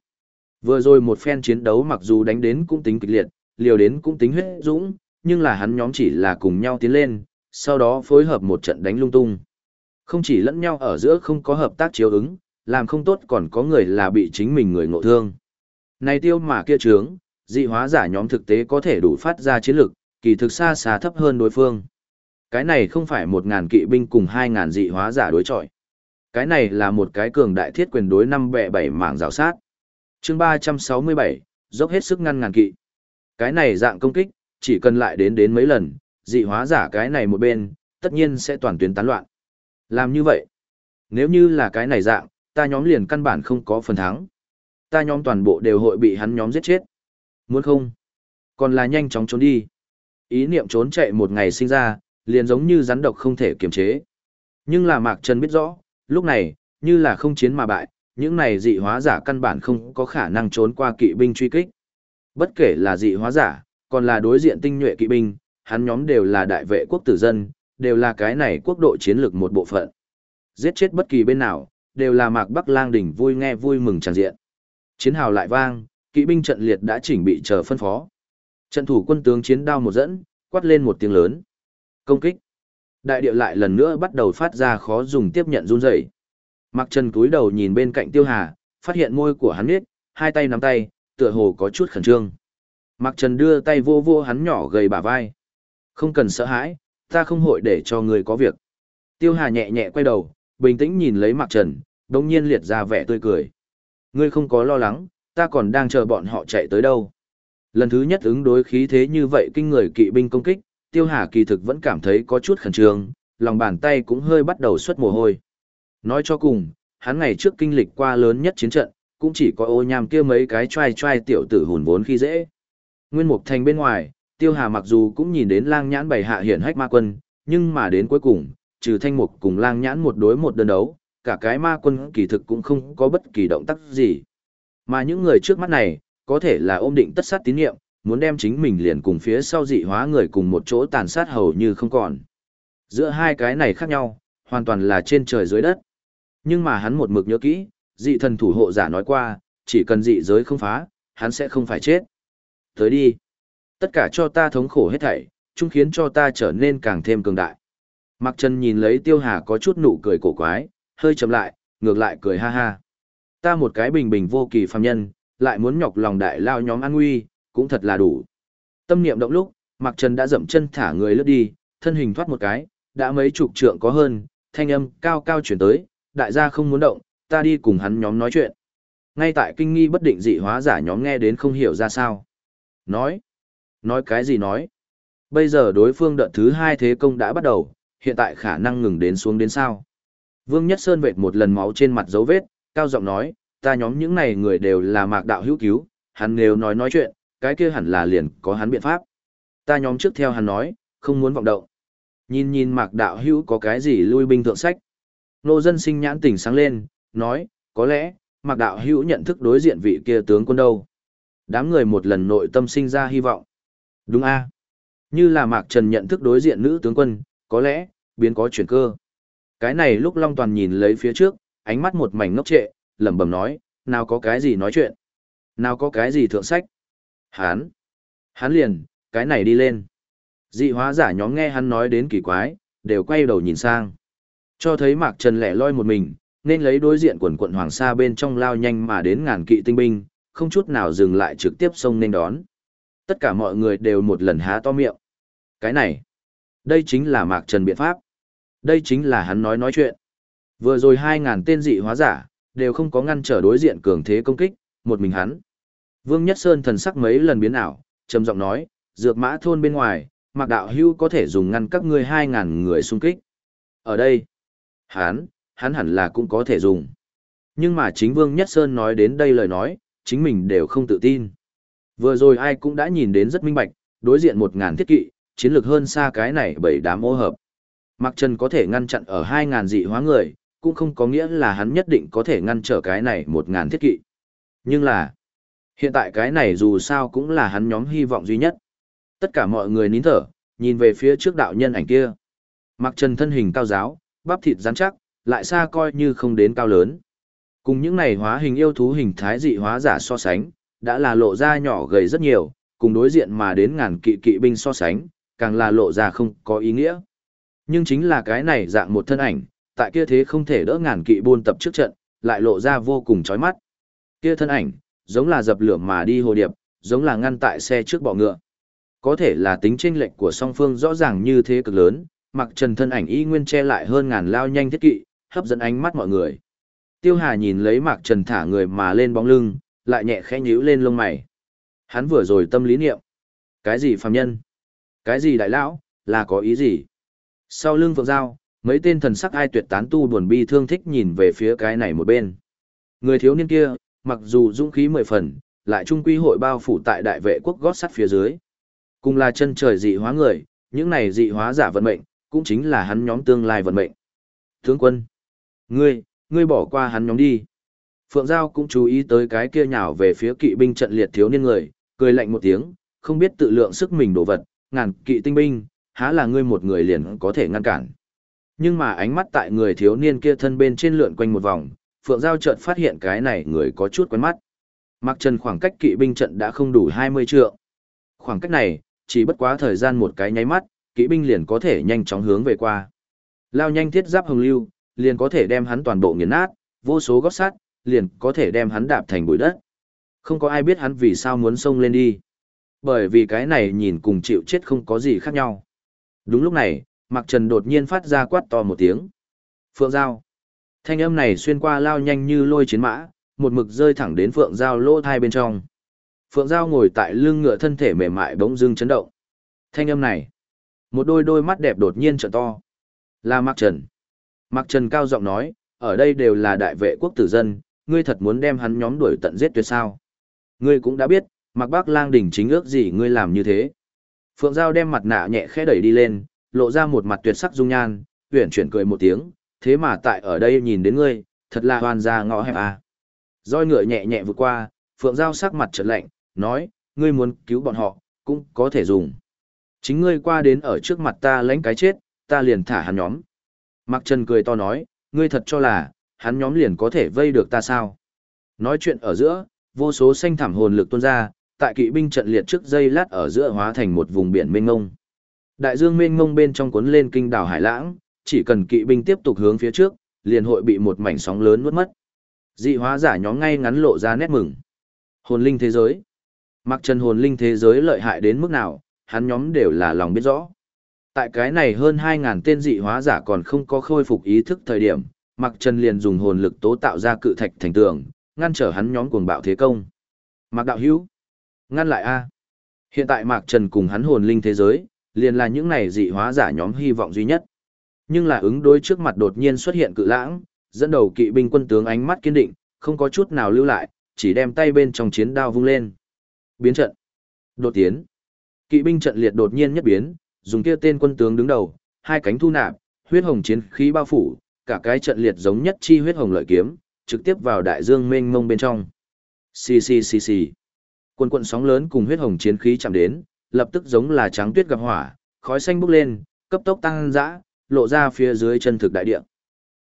Vừa rồi một phen chiến đấu mặc dù đánh đến cũng tính kịch liệt, liều đến cũng tính huyết dũng, nhưng là hắn nhóm chỉ là cùng nhau tiến lên, sau đó phối hợp một trận đánh lung tung. Không chỉ lẫn nhau ở giữa không có hợp tác chiếu ứng, làm không tốt còn có người là bị chính mình người ngộ thương. Này tiêu mà kia trướng, dị hóa giả nhóm thực tế có thể đủ phát ra chiến lực, kỳ thực xa xa thấp hơn đối phương. Cái này không phải một ngàn kỵ binh cùng hai ngàn dị hóa giả đối chọi. Cái này là một cái cường đại thiết quyền đối năm bẹ bảy mảng rào sát. chương 367, dốc hết sức ngăn ngàn kỵ. Cái này dạng công kích, chỉ cần lại đến đến mấy lần, dị hóa giả cái này một bên, tất nhiên sẽ toàn tuyến tán loạn. Làm như vậy, nếu như là cái này dạng, ta nhóm liền căn bản không có phần thắng. Ta nhóm toàn bộ đều hội bị hắn nhóm giết chết. Muốn không? Còn là nhanh chóng trốn đi. Ý niệm trốn chạy một ngày sinh ra, liền giống như rắn độc không thể kiềm chế. Nhưng là Mạc Trần biết rõ, lúc này, như là không chiến mà bại, những này dị hóa giả căn bản không có khả năng trốn qua kỵ binh truy kích. Bất kể là dị hóa giả, còn là đối diện tinh nhuệ kỵ binh, hắn nhóm đều là đại vệ quốc tử dân, đều là cái này quốc độ chiến lược một bộ phận. Giết chết bất kỳ bên nào, đều là Mạc Bắc Lang đỉnh vui nghe vui mừng tràn diện. Chiến hào lại vang, kỵ binh trận liệt đã chỉnh bị chờ phân phó. Trận thủ quân tướng chiến đao một dẫn, quát lên một tiếng lớn. Công kích. Đại địa lại lần nữa bắt đầu phát ra khó dùng tiếp nhận run rẩy. Mặc Trần cúi đầu nhìn bên cạnh Tiêu Hà, phát hiện môi của hắn biết, hai tay nắm tay, tựa hồ có chút khẩn trương. Mặc Trần đưa tay vô vô hắn nhỏ gầy bả vai. Không cần sợ hãi, ta không hội để cho người có việc. Tiêu Hà nhẹ nhẹ quay đầu, bình tĩnh nhìn lấy Mặc Trần, đồng nhiên liệt ra vẻ tươi cười. Ngươi không có lo lắng, ta còn đang chờ bọn họ chạy tới đâu. Lần thứ nhất ứng đối khí thế như vậy kinh người kỵ binh công kích, Tiêu Hà kỳ thực vẫn cảm thấy có chút khẩn trương, lòng bàn tay cũng hơi bắt đầu xuất mồ hôi. Nói cho cùng, hắn ngày trước kinh lịch qua lớn nhất chiến trận, cũng chỉ có ô nham kia mấy cái trai trai tiểu tử hùn vốn khi dễ. Nguyên mục thành bên ngoài, Tiêu Hà mặc dù cũng nhìn đến lang nhãn bày hạ hiển hách ma quân, nhưng mà đến cuối cùng, trừ thanh mục cùng lang nhãn một đối một đơn đấu, cả cái ma quân kỳ thực cũng không có bất kỳ động tác gì. Mà những người trước mắt này, có thể là ôm định tất sát tín nhiệm, muốn đem chính mình liền cùng phía sau dị hóa người cùng một chỗ tàn sát hầu như không còn. Giữa hai cái này khác nhau, hoàn toàn là trên trời dưới đất. Nhưng mà hắn một mực nhớ kỹ, dị thần thủ hộ giả nói qua, chỉ cần dị giới không phá, hắn sẽ không phải chết. Tới đi. Tất cả cho ta thống khổ hết thảy, chung khiến cho ta trở nên càng thêm cường đại. Mặc Trần nhìn lấy Tiêu Hà có chút nụ cười cổ quái, hơi chậm lại, ngược lại cười ha ha. Ta một cái bình bình vô kỳ phàm nhân, lại muốn nhọc lòng đại lao nhóm an nguy, cũng thật là đủ. Tâm niệm động lúc, Mặc Trần đã dậm chân thả người lướt đi, thân hình thoát một cái, đã mấy chục trượng có hơn, thanh âm cao cao chuyển tới, đại gia không muốn động, ta đi cùng hắn nhóm nói chuyện. Ngay tại kinh nghi bất định dị hóa giả nhóm nghe đến không hiểu ra sao. Nói. Nói cái gì nói? Bây giờ đối phương đợt thứ hai thế công đã bắt đầu, hiện tại khả năng ngừng đến xuống đến sao. Vương Nhất Sơn vệt một lần máu trên mặt dấu vết, cao giọng nói, ta nhóm những này người đều là mạc đạo hữu cứu, hắn nếu nói nói chuyện, cái kia hẳn là liền có hắn biện pháp. Ta nhóm trước theo hắn nói, không muốn vọng động. Nhìn nhìn mạc đạo hữu có cái gì lui binh thượng sách. Nô dân sinh nhãn tỉnh sáng lên, nói, có lẽ, mạc đạo hữu nhận thức đối diện vị kia tướng quân đâu. Đám người một lần nội tâm sinh ra hy vọng. Đúng a Như là mạc trần nhận thức đối diện nữ tướng quân, có lẽ, biến có chuyển cơ. Cái này lúc Long Toàn nhìn lấy phía trước, ánh mắt một mảnh ngốc trệ, lẩm bẩm nói, nào có cái gì nói chuyện, nào có cái gì thượng sách. Hán, hán liền, cái này đi lên. Dị hóa giả nhóm nghe hắn nói đến kỳ quái, đều quay đầu nhìn sang. Cho thấy Mạc Trần lẻ loi một mình, nên lấy đối diện quần quận Hoàng Sa bên trong lao nhanh mà đến ngàn kỵ tinh binh, không chút nào dừng lại trực tiếp xông nên đón. Tất cả mọi người đều một lần há to miệng. Cái này, đây chính là Mạc Trần biện pháp. Đây chính là hắn nói nói chuyện. Vừa rồi hai ngàn tên dị hóa giả, đều không có ngăn trở đối diện cường thế công kích, một mình hắn. Vương Nhất Sơn thần sắc mấy lần biến ảo, trầm giọng nói, dược mã thôn bên ngoài, Mạc Đạo Hưu có thể dùng ngăn các ngươi hai ngàn người xung kích. Ở đây, hắn, hắn hẳn là cũng có thể dùng. Nhưng mà chính Vương Nhất Sơn nói đến đây lời nói, chính mình đều không tự tin. Vừa rồi ai cũng đã nhìn đến rất minh bạch, đối diện một ngàn thiết kỵ, chiến lược hơn xa cái này bảy đám ô hợp. Mạc Trần có thể ngăn chặn ở 2.000 dị hóa người, cũng không có nghĩa là hắn nhất định có thể ngăn trở cái này một ngàn thiết kỵ. Nhưng là, hiện tại cái này dù sao cũng là hắn nhóm hy vọng duy nhất. Tất cả mọi người nín thở, nhìn về phía trước đạo nhân ảnh kia. mặc Trần thân hình cao giáo, bắp thịt rắn chắc, lại xa coi như không đến cao lớn. Cùng những này hóa hình yêu thú hình thái dị hóa giả so sánh, đã là lộ ra nhỏ gầy rất nhiều, cùng đối diện mà đến ngàn kỵ kỵ binh so sánh, càng là lộ ra không có ý nghĩa. Nhưng chính là cái này dạng một thân ảnh, tại kia thế không thể đỡ ngàn kỵ buôn tập trước trận, lại lộ ra vô cùng chói mắt. Kia thân ảnh, giống là dập lửa mà đi hồ điệp, giống là ngăn tại xe trước bọ ngựa. Có thể là tính chênh lệch của song phương rõ ràng như thế cực lớn, mặc trần thân ảnh y nguyên che lại hơn ngàn lao nhanh thiết kỵ, hấp dẫn ánh mắt mọi người. Tiêu Hà nhìn lấy Mạc Trần thả người mà lên bóng lưng, lại nhẹ khẽ nhíu lên lông mày. Hắn vừa rồi tâm lý niệm. Cái gì phàm nhân? Cái gì đại lão, là có ý gì? Sau lưng phượng giao, mấy tên thần sắc ai tuyệt tán tu buồn bi thương thích nhìn về phía cái này một bên. Người thiếu niên kia, mặc dù dũng khí mười phần, lại trung quy hội bao phủ tại đại vệ quốc gót sắt phía dưới. Cùng là chân trời dị hóa người, những này dị hóa giả vận mệnh, cũng chính là hắn nhóm tương lai vận mệnh. Tướng quân, ngươi, ngươi bỏ qua hắn nhóm đi. Phượng Giao cũng chú ý tới cái kia nhào về phía kỵ binh trận liệt thiếu niên người, cười lạnh một tiếng, không biết tự lượng sức mình đổ vật, ngàn kỵ tinh binh, há là ngươi một người liền có thể ngăn cản. Nhưng mà ánh mắt tại người thiếu niên kia thân bên trên lượn quanh một vòng, Phượng Giao chợt phát hiện cái này người có chút quen mắt. Mặc trần khoảng cách kỵ binh trận đã không đủ 20 trượng. Khoảng cách này, chỉ bất quá thời gian một cái nháy mắt, kỵ binh liền có thể nhanh chóng hướng về qua. Lao nhanh thiết giáp hồng lưu, liền có thể đem hắn toàn bộ nghiền nát, vô số gót sắt, liền có thể đem hắn đạp thành bụi đất. Không có ai biết hắn vì sao muốn xông lên đi. Bởi vì cái này nhìn cùng chịu chết không có gì khác nhau. Đúng lúc này, Mạc Trần đột nhiên phát ra quát to một tiếng. Phượng Giao. Thanh âm này xuyên qua lao nhanh như lôi chiến mã, một mực rơi thẳng đến Phượng Giao lỗ thai bên trong. Phượng Giao ngồi tại lưng ngựa thân thể mềm mại bỗng dưng chấn động. Thanh âm này. Một đôi đôi mắt đẹp đột nhiên trợn to. Là Mạc Trần. Mạc Trần cao giọng nói, ở đây đều là đại vệ quốc tử dân, ngươi thật muốn đem hắn nhóm đuổi tận giết tuyệt sao. Ngươi cũng đã biết, Mạc Bác Lang đỉnh chính ước gì ngươi làm như thế. Phượng Giao đem mặt nạ nhẹ khẽ đẩy đi lên, lộ ra một mặt tuyệt sắc dung nhan, uyển chuyển cười một tiếng, thế mà tại ở đây nhìn đến ngươi, thật là hoàn ra ngõ hẹp à. Rồi ngựa nhẹ nhẹ vượt qua, Phượng Giao sắc mặt trật lạnh, nói, ngươi muốn cứu bọn họ, cũng có thể dùng. Chính ngươi qua đến ở trước mặt ta lãnh cái chết, ta liền thả hắn nhóm. Mạc Trần cười to nói, ngươi thật cho là, hắn nhóm liền có thể vây được ta sao? Nói chuyện ở giữa, vô số xanh thảm hồn lực tuôn ra, tại kỵ binh trận liệt trước dây lát ở giữa hóa thành một vùng biển mênh ngông. Đại dương mênh mông bên trong cuốn lên kinh đảo Hải Lãng, chỉ cần kỵ binh tiếp tục hướng phía trước, liền hội bị một mảnh sóng lớn nuốt mất. Dị hóa giả nhóm ngay ngắn lộ ra nét mừng. Hồn linh thế giới. Mặc trần hồn linh thế giới lợi hại đến mức nào, hắn nhóm đều là lòng biết rõ. Tại cái này hơn hai ngàn tên dị hóa giả còn không có khôi phục ý thức thời điểm, Mặc Trần liền dùng hồn lực tố tạo ra cự thạch thành tường, ngăn trở hắn nhóm cuồng bạo thế công. Mạc Đạo Hữu Ngăn lại A. Hiện tại Mạc Trần cùng hắn hồn linh thế giới, liền là những này dị hóa giả nhóm hy vọng duy nhất. Nhưng là ứng đối trước mặt đột nhiên xuất hiện cự lãng, dẫn đầu kỵ binh quân tướng ánh mắt kiên định, không có chút nào lưu lại, chỉ đem tay bên trong chiến đao vung lên. Biến trận. Đột tiến. Kỵ binh trận liệt đột nhiên nhất biến, dùng kia tên quân tướng đứng đầu, hai cánh thu nạp, huyết hồng chiến khí bao phủ, cả cái trận liệt giống nhất chi huyết hồng lợi kiếm, trực tiếp vào đại dương mênh mông bên trong. Xì xì xì xì. Quân quận sóng lớn cùng huyết hồng chiến khí chạm đến, lập tức giống là trắng tuyết gặp hỏa, khói xanh bốc lên, cấp tốc tăng dã, lộ ra phía dưới chân thực đại địa.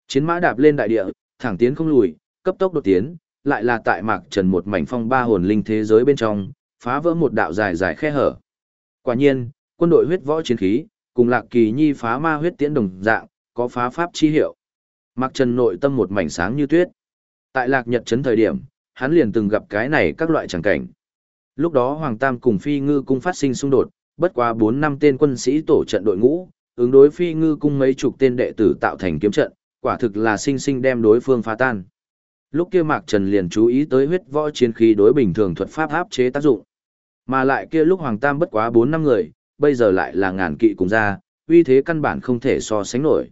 Chiến mã đạp lên đại địa, thẳng tiến không lùi, cấp tốc đột tiến, lại là tại mạc trần một mảnh phong ba hồn linh thế giới bên trong, phá vỡ một đạo dài dài khe hở. Quả nhiên, quân đội huyết võ chiến khí, cùng lạc kỳ nhi phá ma huyết tiễn đồng dạng, có phá pháp chi hiệu. Mạc Trần nội tâm một mảnh sáng như tuyết. Tại lạc nhật chấn thời điểm, hắn liền từng gặp cái này các loại chẳng cảnh. Lúc đó Hoàng Tam cùng Phi Ngư cung phát sinh xung đột, bất quá 4 năm tên quân sĩ tổ trận đội ngũ, ứng đối Phi Ngư cung mấy chục tên đệ tử tạo thành kiếm trận, quả thực là sinh sinh đem đối phương phá tan. Lúc kia Mạc Trần liền chú ý tới huyết võ chiến khí đối bình thường thuật pháp áp chế tác dụng. Mà lại kia lúc Hoàng Tam bất quá 4 năm người, bây giờ lại là ngàn kỵ cùng ra, uy thế căn bản không thể so sánh nổi.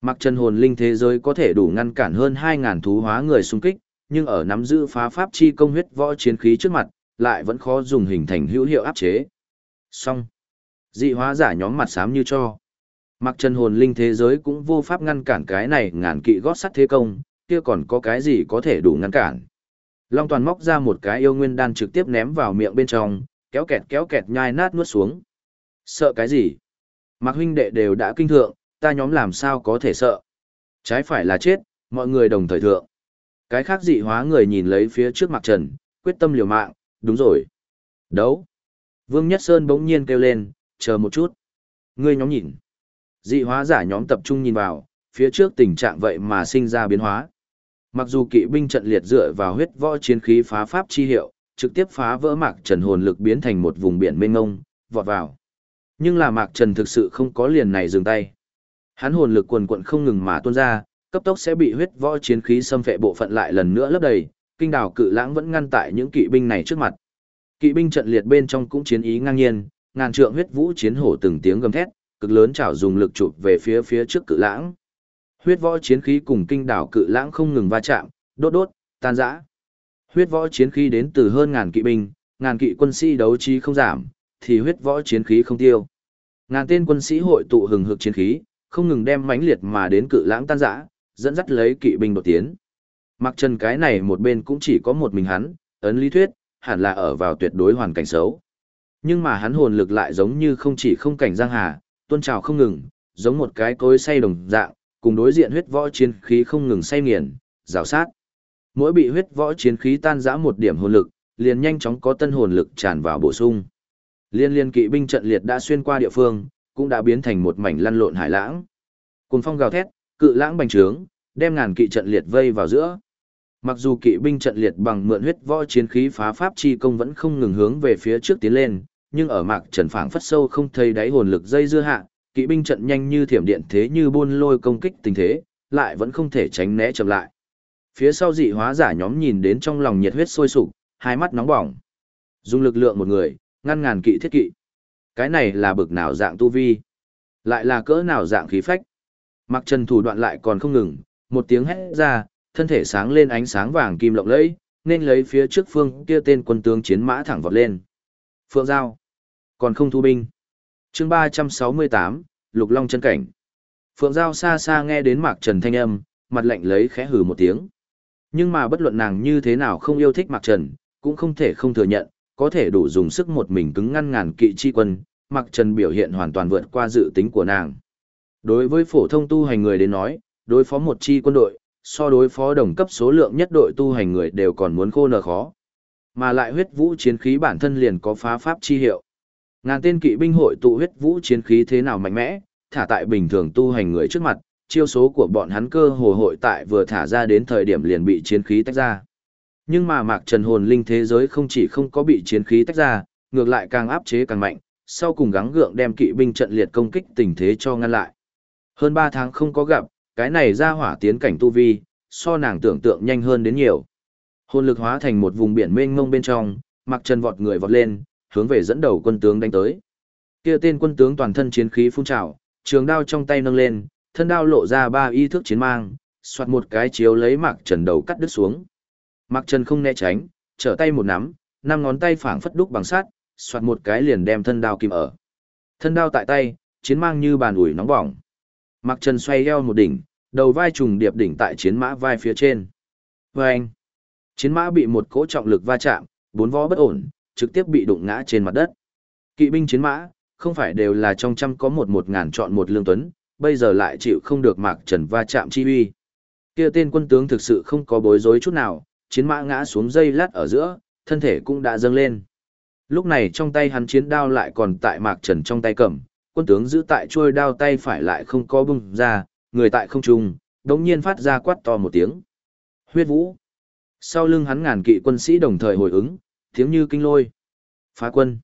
Mặc chân hồn linh thế giới có thể đủ ngăn cản hơn 2.000 thú hóa người xung kích, nhưng ở nắm giữ phá pháp chi công huyết võ chiến khí trước mặt, lại vẫn khó dùng hình thành hữu hiệu áp chế. Xong. Dị hóa giả nhóm mặt xám như cho. Mặc chân hồn linh thế giới cũng vô pháp ngăn cản cái này ngàn kỵ gót sắt thế công, kia còn có cái gì có thể đủ ngăn cản. Long toàn móc ra một cái yêu nguyên đan trực tiếp ném vào miệng bên trong, kéo kẹt kéo kẹt nhai nát nuốt xuống. Sợ cái gì? Mạc huynh đệ đều đã kinh thượng, ta nhóm làm sao có thể sợ. Trái phải là chết, mọi người đồng thời thượng. Cái khác dị hóa người nhìn lấy phía trước mặt trần, quyết tâm liều mạng, đúng rồi. Đấu. Vương Nhất Sơn bỗng nhiên kêu lên, chờ một chút. Ngươi nhóm nhìn. Dị hóa giả nhóm tập trung nhìn vào, phía trước tình trạng vậy mà sinh ra biến hóa. Mặc dù kỵ binh trận liệt dựa vào huyết võ chiến khí phá pháp chi hiệu, trực tiếp phá vỡ mạc trần hồn lực biến thành một vùng biển mênh ngông, vọt vào. Nhưng là mạc trần thực sự không có liền này dừng tay. Hắn hồn lực quần quận không ngừng mà tuôn ra, cấp tốc sẽ bị huyết võ chiến khí xâm phệ bộ phận lại lần nữa lấp đầy, kinh đảo cự lãng vẫn ngăn tại những kỵ binh này trước mặt. Kỵ binh trận liệt bên trong cũng chiến ý ngang nhiên, ngàn trượng huyết vũ chiến hổ từng tiếng gầm thét, cực lớn chảo dùng lực chụp về phía phía trước cự lãng. Huyết võ chiến khí cùng kinh đảo cự lãng không ngừng va chạm, đốt đốt, tan rã. Huyết võ chiến khí đến từ hơn ngàn kỵ binh, ngàn kỵ quân sĩ đấu trí không giảm, thì huyết võ chiến khí không tiêu. Ngàn tên quân sĩ hội tụ hừng hực chiến khí, không ngừng đem mãnh liệt mà đến cự lãng tan rã, dẫn dắt lấy kỵ binh đột tiến. Mặc chân cái này một bên cũng chỉ có một mình hắn, ấn lý thuyết, hẳn là ở vào tuyệt đối hoàn cảnh xấu. Nhưng mà hắn hồn lực lại giống như không chỉ không cảnh giang hà, tuôn trào không ngừng, giống một cái cối say đồng dạng, cùng đối diện huyết võ chiến khí không ngừng say nghiền, rào sát. Mỗi bị huyết võ chiến khí tan rã một điểm hồn lực, liền nhanh chóng có tân hồn lực tràn vào bổ sung. Liên liên kỵ binh trận liệt đã xuyên qua địa phương, cũng đã biến thành một mảnh lăn lộn hải lãng. Cùng phong gào thét, cự lãng bành trướng, đem ngàn kỵ trận liệt vây vào giữa. Mặc dù kỵ binh trận liệt bằng mượn huyết võ chiến khí phá pháp chi công vẫn không ngừng hướng về phía trước tiến lên, nhưng ở mạc trần phảng phất sâu không thấy đáy hồn lực dây dưa hạ, kỵ binh trận nhanh như thiểm điện thế như buôn lôi công kích tình thế, lại vẫn không thể tránh né chậm lại. Phía sau dị hóa giả nhóm nhìn đến trong lòng nhiệt huyết sôi sục, hai mắt nóng bỏng. Dùng lực lượng một người, ngăn ngàn kỵ thiết kỵ. Cái này là bực nào dạng tu vi? Lại là cỡ nào dạng khí phách? Mặc trần thủ đoạn lại còn không ngừng, một tiếng hét ra, thân thể sáng lên ánh sáng vàng kim lộng lẫy, nên lấy phía trước phương kia tên quân tướng chiến mã thẳng vọt lên. Phượng Giao. Còn không thu binh. chương 368, Lục Long chân cảnh. Phượng Giao xa xa nghe đến Mạc Trần thanh âm, mặt lạnh lấy khẽ hừ một tiếng. Nhưng mà bất luận nàng như thế nào không yêu thích Mạc Trần, cũng không thể không thừa nhận, có thể đủ dùng sức một mình cứng ngăn ngàn kỵ chi quân, Mạc Trần biểu hiện hoàn toàn vượt qua dự tính của nàng. Đối với phổ thông tu hành người đến nói, đối phó một chi quân đội, so đối phó đồng cấp số lượng nhất đội tu hành người đều còn muốn khô nở khó. Mà lại huyết vũ chiến khí bản thân liền có phá pháp chi hiệu. Ngàn tên kỵ binh hội tụ huyết vũ chiến khí thế nào mạnh mẽ, thả tại bình thường tu hành người trước mặt, chiêu số của bọn hắn cơ hồ hội tại vừa thả ra đến thời điểm liền bị chiến khí tách ra. Nhưng mà Mạc Trần hồn linh thế giới không chỉ không có bị chiến khí tách ra, ngược lại càng áp chế càng mạnh, sau cùng gắng gượng đem kỵ binh trận liệt công kích tình thế cho ngăn lại. Hơn 3 tháng không có gặp, cái này ra hỏa tiến cảnh tu vi, so nàng tưởng tượng nhanh hơn đến nhiều. Hồn lực hóa thành một vùng biển mênh mông bên trong, mặc chân vọt người vọt lên, hướng về dẫn đầu quân tướng đánh tới. Kia tên quân tướng toàn thân chiến khí phun trào, trường đao trong tay nâng lên, thân đao lộ ra ba y thước chiến mang, xoạt một cái chiếu lấy Mạc Trần đầu cắt đứt xuống. Mạc Trần không né tránh, trở tay một nắm, năm ngón tay phảng phất đúc bằng sắt, xoạt một cái liền đem thân đao kìm ở. Thân đao tại tay, chiến mang như bàn ủi nóng bỏng mặc Trần xoay eo một đỉnh, đầu vai trùng điệp đỉnh tại chiến mã vai phía trên. Vâng! Chiến mã bị một cỗ trọng lực va chạm, bốn vó bất ổn, trực tiếp bị đụng ngã trên mặt đất. Kỵ binh chiến mã, không phải đều là trong trăm có một một ngàn chọn một lương tuấn, bây giờ lại chịu không được Mạc Trần va chạm chi uy. Kia tên quân tướng thực sự không có bối rối chút nào, chiến mã ngã xuống dây lát ở giữa, thân thể cũng đã dâng lên. Lúc này trong tay hắn chiến đao lại còn tại Mạc Trần trong tay cầm, quân tướng giữ tại trôi đao tay phải lại không có bung ra, người tại không trung, đống nhiên phát ra quát to một tiếng. Huyết vũ. Sau lưng hắn ngàn kỵ quân sĩ đồng thời hồi ứng, tiếng như kinh lôi. Phá quân.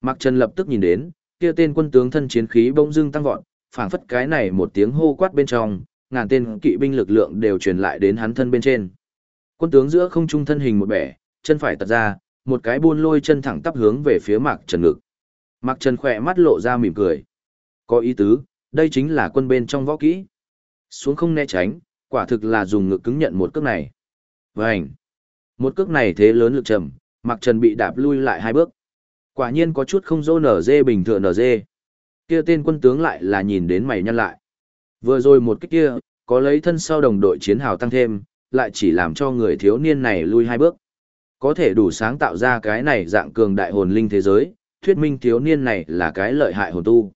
Mạc Trần lập tức nhìn đến, kia tên quân tướng thân chiến khí bỗng dưng tăng vọt, phảng phất cái này một tiếng hô quát bên trong, ngàn tên kỵ binh lực lượng đều truyền lại đến hắn thân bên trên. Quân tướng giữa không trung thân hình một bẻ, chân phải tật ra, một cái buôn lôi chân thẳng tắp hướng về phía Mạc Trần ngực. Mạc Trần khỏe mắt lộ ra mỉm cười. Có ý tứ, đây chính là quân bên trong võ kỹ. Xuống không né tránh, quả thực là dùng ngực cứng nhận một cước này. Vành. Một cước này thế lớn lực trầm, Mạc Trần bị đạp lui lại hai bước. Quả nhiên có chút không dô nở dê bình thường nở dê. Kia tên quân tướng lại là nhìn đến mày nhăn lại. Vừa rồi một cái kia, có lấy thân sau đồng đội chiến hào tăng thêm, lại chỉ làm cho người thiếu niên này lui hai bước. Có thể đủ sáng tạo ra cái này dạng cường đại hồn linh thế giới, thuyết minh thiếu niên này là cái lợi hại hồn tu.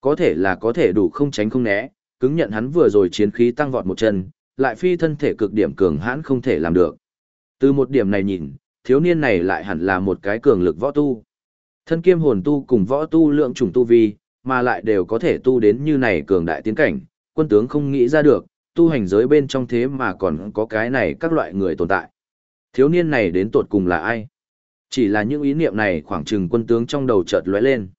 Có thể là có thể đủ không tránh không né, cứng nhận hắn vừa rồi chiến khí tăng vọt một chân, lại phi thân thể cực điểm cường hãn không thể làm được. Từ một điểm này nhìn, thiếu niên này lại hẳn là một cái cường lực võ tu. Thân kiêm hồn tu cùng võ tu lượng trùng tu vi, mà lại đều có thể tu đến như này cường đại tiến cảnh, quân tướng không nghĩ ra được, tu hành giới bên trong thế mà còn có cái này các loại người tồn tại. Thiếu niên này đến tột cùng là ai? Chỉ là những ý niệm này khoảng chừng quân tướng trong đầu chợt lóe lên.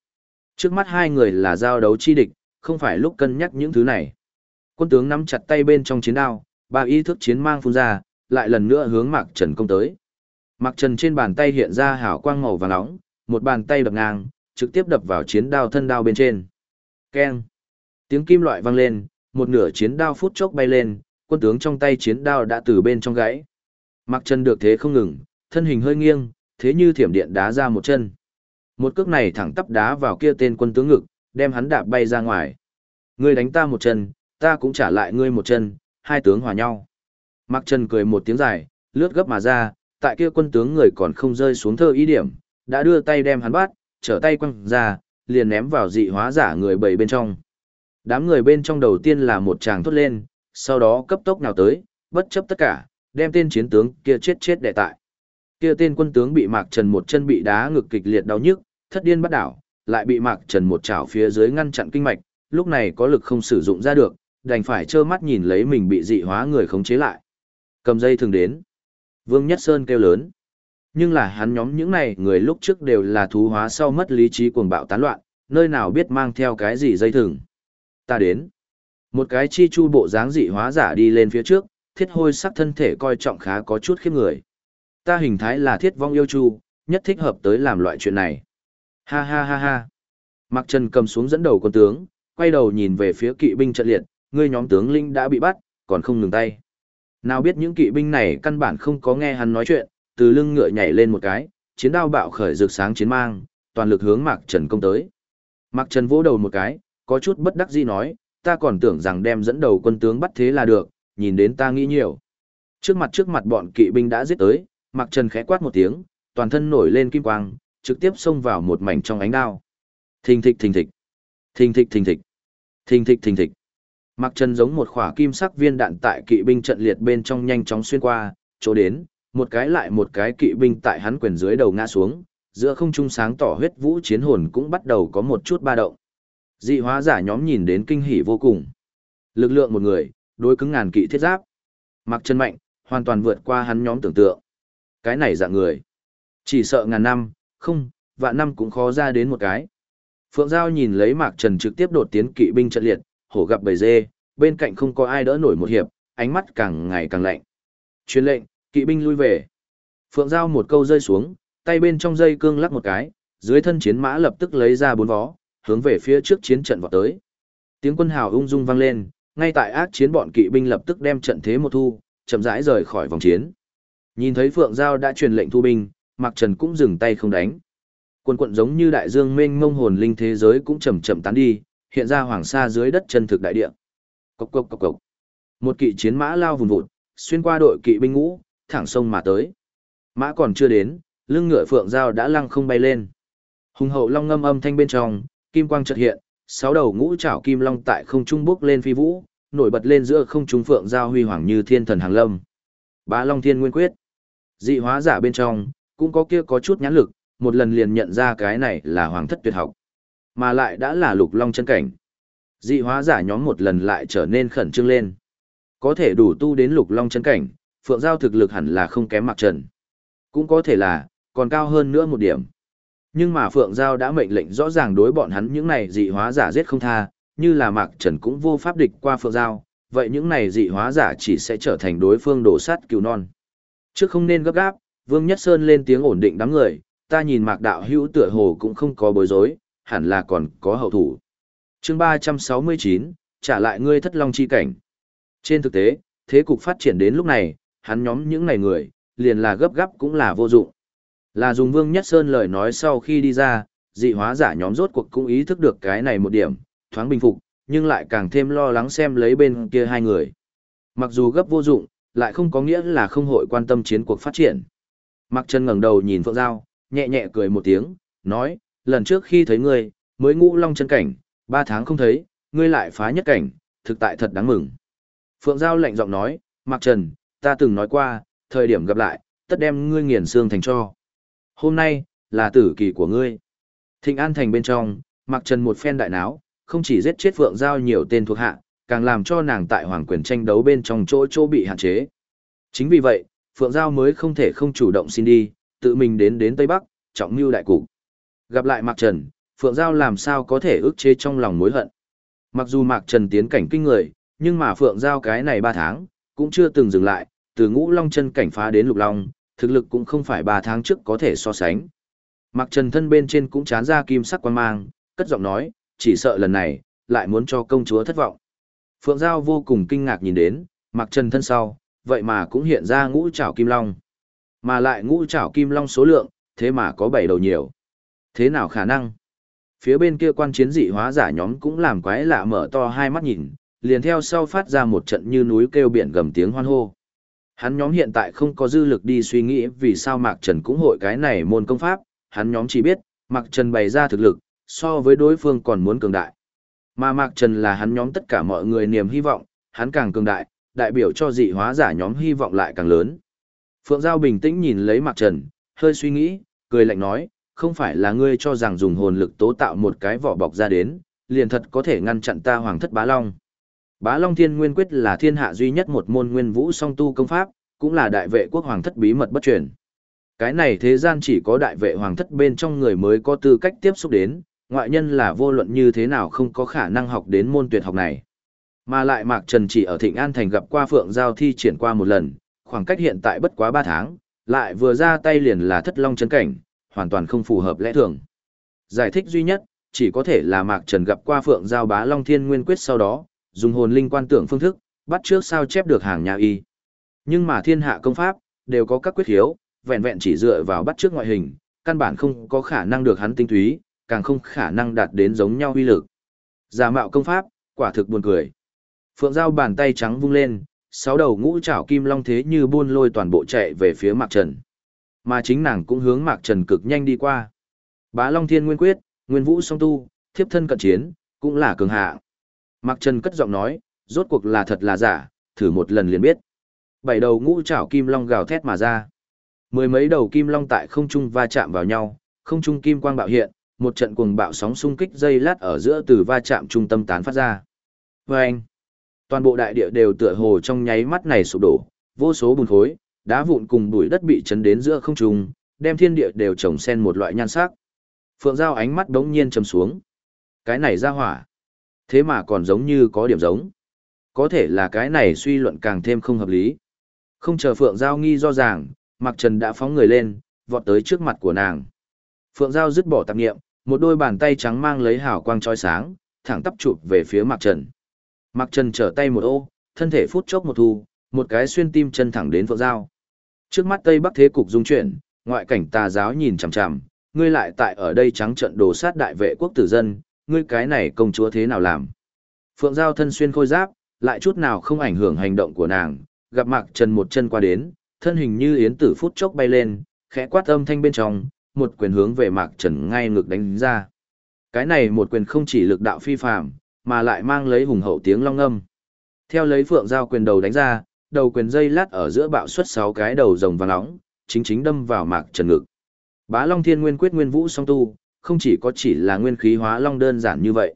Trước mắt hai người là giao đấu chi địch, không phải lúc cân nhắc những thứ này. Quân tướng nắm chặt tay bên trong chiến đao, ba ý thức chiến mang phun ra, lại lần nữa hướng Mạc Trần công tới. Mạc Trần trên bàn tay hiện ra hào quang màu vàng nóng, một bàn tay đập ngang, trực tiếp đập vào chiến đao thân đao bên trên. Keng! Tiếng kim loại vang lên, một nửa chiến đao phút chốc bay lên, quân tướng trong tay chiến đao đã từ bên trong gãy. Mạc Trần được thế không ngừng, thân hình hơi nghiêng, thế như thiểm điện đá ra một chân. Một cước này thẳng tắp đá vào kia tên quân tướng ngực, đem hắn đạp bay ra ngoài. Ngươi đánh ta một chân, ta cũng trả lại ngươi một chân, hai tướng hòa nhau. Mạc Trần cười một tiếng dài, lướt gấp mà ra, tại kia quân tướng người còn không rơi xuống thơ ý điểm, đã đưa tay đem hắn bắt, trở tay quăng ra, liền ném vào dị hóa giả người bảy bên trong. Đám người bên trong đầu tiên là một chàng thốt lên, sau đó cấp tốc nào tới, bất chấp tất cả, đem tên chiến tướng kia chết chết đệ tại. Kia tên quân tướng bị Mạc Trần một chân bị đá ngực kịch liệt đau nhức, thất điên bắt đảo, lại bị Mạc Trần một chảo phía dưới ngăn chặn kinh mạch, lúc này có lực không sử dụng ra được, đành phải trơ mắt nhìn lấy mình bị dị hóa người khống chế lại. Cầm dây thường đến. Vương Nhất Sơn kêu lớn. Nhưng là hắn nhóm những này người lúc trước đều là thú hóa sau mất lý trí cuồng bạo tán loạn, nơi nào biết mang theo cái gì dây thừng. Ta đến. Một cái chi chu bộ dáng dị hóa giả đi lên phía trước, thiết hôi sắc thân thể coi trọng khá có chút khiếp người. Ta hình thái là thiết vong yêu chu, nhất thích hợp tới làm loại chuyện này. Ha ha ha ha. Mạc Trần cầm xuống dẫn đầu con tướng, quay đầu nhìn về phía kỵ binh trận liệt, ngươi nhóm tướng linh đã bị bắt, còn không ngừng tay. Nào biết những kỵ binh này căn bản không có nghe hắn nói chuyện, từ lưng ngựa nhảy lên một cái, chiến đao bạo khởi rực sáng chiến mang, toàn lực hướng Mạc Trần công tới. Mạc Trần vỗ đầu một cái, có chút bất đắc dĩ nói, ta còn tưởng rằng đem dẫn đầu quân tướng bắt thế là được, nhìn đến ta nghĩ nhiều. Trước mặt trước mặt bọn kỵ binh đã giết tới, Mạc Trần khẽ quát một tiếng, toàn thân nổi lên kim quang, trực tiếp xông vào một mảnh trong ánh đao. Thình thịch thình thịch, thình thịch thình thịch, thình thịch thình thịch. Mạc Trần giống một khỏa kim sắc viên đạn tại kỵ binh trận liệt bên trong nhanh chóng xuyên qua, chỗ đến, một cái lại một cái kỵ binh tại hắn quyền dưới đầu ngã xuống, giữa không trung sáng tỏ huyết vũ chiến hồn cũng bắt đầu có một chút ba động. Dị hóa giả nhóm nhìn đến kinh hỉ vô cùng. Lực lượng một người, đối cứng ngàn kỵ thiết giáp. Mặc chân mạnh, hoàn toàn vượt qua hắn nhóm tưởng tượng. Cái này dạng người. Chỉ sợ ngàn năm, không, vạn năm cũng khó ra đến một cái. Phượng Giao nhìn lấy Mạc Trần trực tiếp đột tiến kỵ binh trận liệt, hổ gặp bầy dê, bên cạnh không có ai đỡ nổi một hiệp, ánh mắt càng ngày càng lạnh. Truyền lệnh, kỵ binh lui về. Phượng Giao một câu rơi xuống, tay bên trong dây cương lắc một cái, dưới thân chiến mã lập tức lấy ra bốn vó, hướng về phía trước chiến trận vọt tới. Tiếng quân hào ung dung vang lên, ngay tại ác chiến bọn kỵ binh lập tức đem trận thế một thu, chậm rãi rời khỏi vòng chiến. Nhìn thấy Phượng Giao đã truyền lệnh thu binh, Mạc Trần cũng dừng tay không đánh. Quân quận giống như đại dương mênh mông hồn linh thế giới cũng chậm chậm tán đi, hiện ra hoàng sa dưới đất chân thực đại địa. Cốc cốc cốc cốc. Một kỵ chiến mã lao vùng vụt, xuyên qua đội kỵ binh ngũ, thẳng sông mà tới. Mã còn chưa đến, lưng ngựa Phượng Giao đã lăng không bay lên. Hùng hậu long ngâm âm thanh bên trong, kim quang chợt hiện, sáu đầu ngũ trảo kim long tại không trung bước lên phi vũ, nổi bật lên giữa không trung phượng giao huy hoàng như thiên thần hàng lâm. Bá Long Thiên Nguyên Quyết. Dị hóa giả bên trong, cũng có kia có chút nhãn lực, một lần liền nhận ra cái này là hoàng thất tuyệt học, mà lại đã là lục long chân cảnh. Dị hóa giả nhóm một lần lại trở nên khẩn trương lên. Có thể đủ tu đến lục long chân cảnh, phượng giao thực lực hẳn là không kém mặc trần. Cũng có thể là, còn cao hơn nữa một điểm. Nhưng mà Phượng Giao đã mệnh lệnh rõ ràng đối bọn hắn những này dị hóa giả giết không tha, như là Mạc Trần cũng vô pháp địch qua Phượng Giao, vậy những này dị hóa giả chỉ sẽ trở thành đối phương đổ sát cứu non. Trước không nên gấp gáp, Vương Nhất Sơn lên tiếng ổn định đám người, ta nhìn Mạc Đạo Hữu tựa hồ cũng không có bối rối, hẳn là còn có hậu thủ. chương 369, trả lại ngươi thất long chi cảnh. Trên thực tế, thế cục phát triển đến lúc này, hắn nhóm những này người, liền là gấp gáp cũng là vô dụng. Là dùng Vương Nhất Sơn lời nói sau khi đi ra, dị hóa giả nhóm rốt cuộc cũng ý thức được cái này một điểm, thoáng bình phục, nhưng lại càng thêm lo lắng xem lấy bên kia hai người. Mặc dù gấp vô dụng, lại không có nghĩa là không hội quan tâm chiến cuộc phát triển. Mặc Trần ngẩng đầu nhìn Phượng Giao, nhẹ nhẹ cười một tiếng, nói, lần trước khi thấy ngươi, mới ngũ long chân cảnh, ba tháng không thấy, ngươi lại phá nhất cảnh, thực tại thật đáng mừng. Phượng Giao lạnh giọng nói, Mặc Trần, ta từng nói qua, thời điểm gặp lại, tất đem ngươi nghiền xương thành cho. Hôm nay, là tử kỳ của ngươi. Thịnh An Thành bên trong, mặc trần một phen đại náo, không chỉ giết chết Phượng Giao nhiều tên thuộc hạ, càng làm cho nàng tại hoàng quyền tranh đấu bên trong chỗ chỗ bị hạn chế. Chính vì vậy, Phượng Giao mới không thể không chủ động xin đi, tự mình đến đến Tây Bắc, trọng mưu đại cục. Gặp lại Mạc Trần, Phượng Giao làm sao có thể ức chế trong lòng mối hận. Mặc dù Mạc Trần tiến cảnh kinh người, nhưng mà Phượng Giao cái này 3 tháng, cũng chưa từng dừng lại, từ ngũ long chân cảnh phá đến lục long, thực lực cũng không phải 3 tháng trước có thể so sánh. mạc trần thân bên trên cũng chán ra kim sắc quan mang, cất giọng nói, chỉ sợ lần này, lại muốn cho công chúa thất vọng. Phượng Giao vô cùng kinh ngạc nhìn đến, mặc trần thân sau, vậy mà cũng hiện ra ngũ trảo kim long. Mà lại ngũ trảo kim long số lượng, thế mà có 7 đầu nhiều. Thế nào khả năng? Phía bên kia quan chiến dị hóa giả nhóm cũng làm quái lạ mở to hai mắt nhìn, liền theo sau phát ra một trận như núi kêu biển gầm tiếng hoan hô. Hắn nhóm hiện tại không có dư lực đi suy nghĩ vì sao Mạc Trần cũng hội cái này môn công pháp, hắn nhóm chỉ biết, Mạc Trần bày ra thực lực, so với đối phương còn muốn cường đại. Mà Mạc Trần là hắn nhóm tất cả mọi người niềm hy vọng, hắn càng cường đại, đại biểu cho dị hóa giả nhóm hy vọng lại càng lớn. Phượng Giao bình tĩnh nhìn lấy Mạc Trần, hơi suy nghĩ, cười lạnh nói, không phải là ngươi cho rằng dùng hồn lực tố tạo một cái vỏ bọc ra đến, liền thật có thể ngăn chặn ta hoàng thất bá long. Bá Long Thiên Nguyên Quyết là thiên hạ duy nhất một môn nguyên vũ song tu công pháp, cũng là đại vệ quốc hoàng thất bí mật bất truyền. Cái này thế gian chỉ có đại vệ hoàng thất bên trong người mới có tư cách tiếp xúc đến, ngoại nhân là vô luận như thế nào không có khả năng học đến môn tuyệt học này. Mà lại Mạc Trần chỉ ở Thịnh An Thành gặp qua Phượng Giao thi triển qua một lần, khoảng cách hiện tại bất quá 3 tháng, lại vừa ra tay liền là thất long chấn cảnh, hoàn toàn không phù hợp lẽ thường. Giải thích duy nhất, chỉ có thể là Mạc Trần gặp qua Phượng Giao bá Long Thiên Nguyên Quyết sau đó, dùng hồn linh quan tưởng phương thức, bắt trước sao chép được hàng nhà y. Nhưng mà thiên hạ công pháp, đều có các quyết hiếu, vẹn vẹn chỉ dựa vào bắt trước ngoại hình, căn bản không có khả năng được hắn tinh túy, càng không khả năng đạt đến giống nhau uy lực. Giả mạo công pháp, quả thực buồn cười. Phượng Giao bàn tay trắng vung lên, sáu đầu ngũ trảo kim long thế như buôn lôi toàn bộ chạy về phía Mạc Trần. Mà chính nàng cũng hướng Mạc Trần cực nhanh đi qua. Bá Long Thiên Nguyên Quyết, Nguyên Vũ song tu, thiếp thân cận chiến, cũng là cường hạ. Mạc Trần cất giọng nói, rốt cuộc là thật là giả, thử một lần liền biết. Bảy đầu ngũ trảo kim long gào thét mà ra. Mười mấy đầu kim long tại không trung va chạm vào nhau, không trung kim quang bạo hiện, một trận cuồng bạo sóng xung kích dây lát ở giữa từ va chạm trung tâm tán phát ra. Và anh, toàn bộ đại địa đều tựa hồ trong nháy mắt này sụp đổ, vô số bùn khối, đá vụn cùng bụi đất bị chấn đến giữa không trung, đem thiên địa đều trồng xen một loại nhan sắc. Phượng Giao ánh mắt đống nhiên trầm xuống. Cái này ra hỏa. Thế mà còn giống như có điểm giống. Có thể là cái này suy luận càng thêm không hợp lý. Không chờ Phượng Giao nghi do ràng, Mạc Trần đã phóng người lên, vọt tới trước mặt của nàng. Phượng Giao dứt bỏ tạp nghiệm, một đôi bàn tay trắng mang lấy hào quang trói sáng, thẳng tắp chụp về phía Mạc Trần. Mạc Trần trở tay một ô, thân thể phút chốc một thu, một cái xuyên tim chân thẳng đến Phượng dao. Trước mắt Tây Bắc thế cục dung chuyển, ngoại cảnh tà giáo nhìn chằm chằm, ngươi lại tại ở đây trắng trận đồ sát đại vệ quốc tử dân, ngươi cái này công chúa thế nào làm? Phượng Giao thân xuyên khôi giáp, lại chút nào không ảnh hưởng hành động của nàng, gặp Mạc Trần một chân qua đến, thân hình như yến tử phút chốc bay lên, khẽ quát âm thanh bên trong, một quyền hướng về Mạc Trần ngay ngực đánh ra. Cái này một quyền không chỉ lực đạo phi phàm, mà lại mang lấy hùng hậu tiếng long âm. Theo lấy Phượng Giao quyền đầu đánh ra, đầu quyền dây lát ở giữa bạo xuất sáu cái đầu rồng vàng nóng, chính chính đâm vào Mạc Trần ngực. Bá Long Thiên Nguyên quyết nguyên vũ song tu, không chỉ có chỉ là nguyên khí hóa long đơn giản như vậy.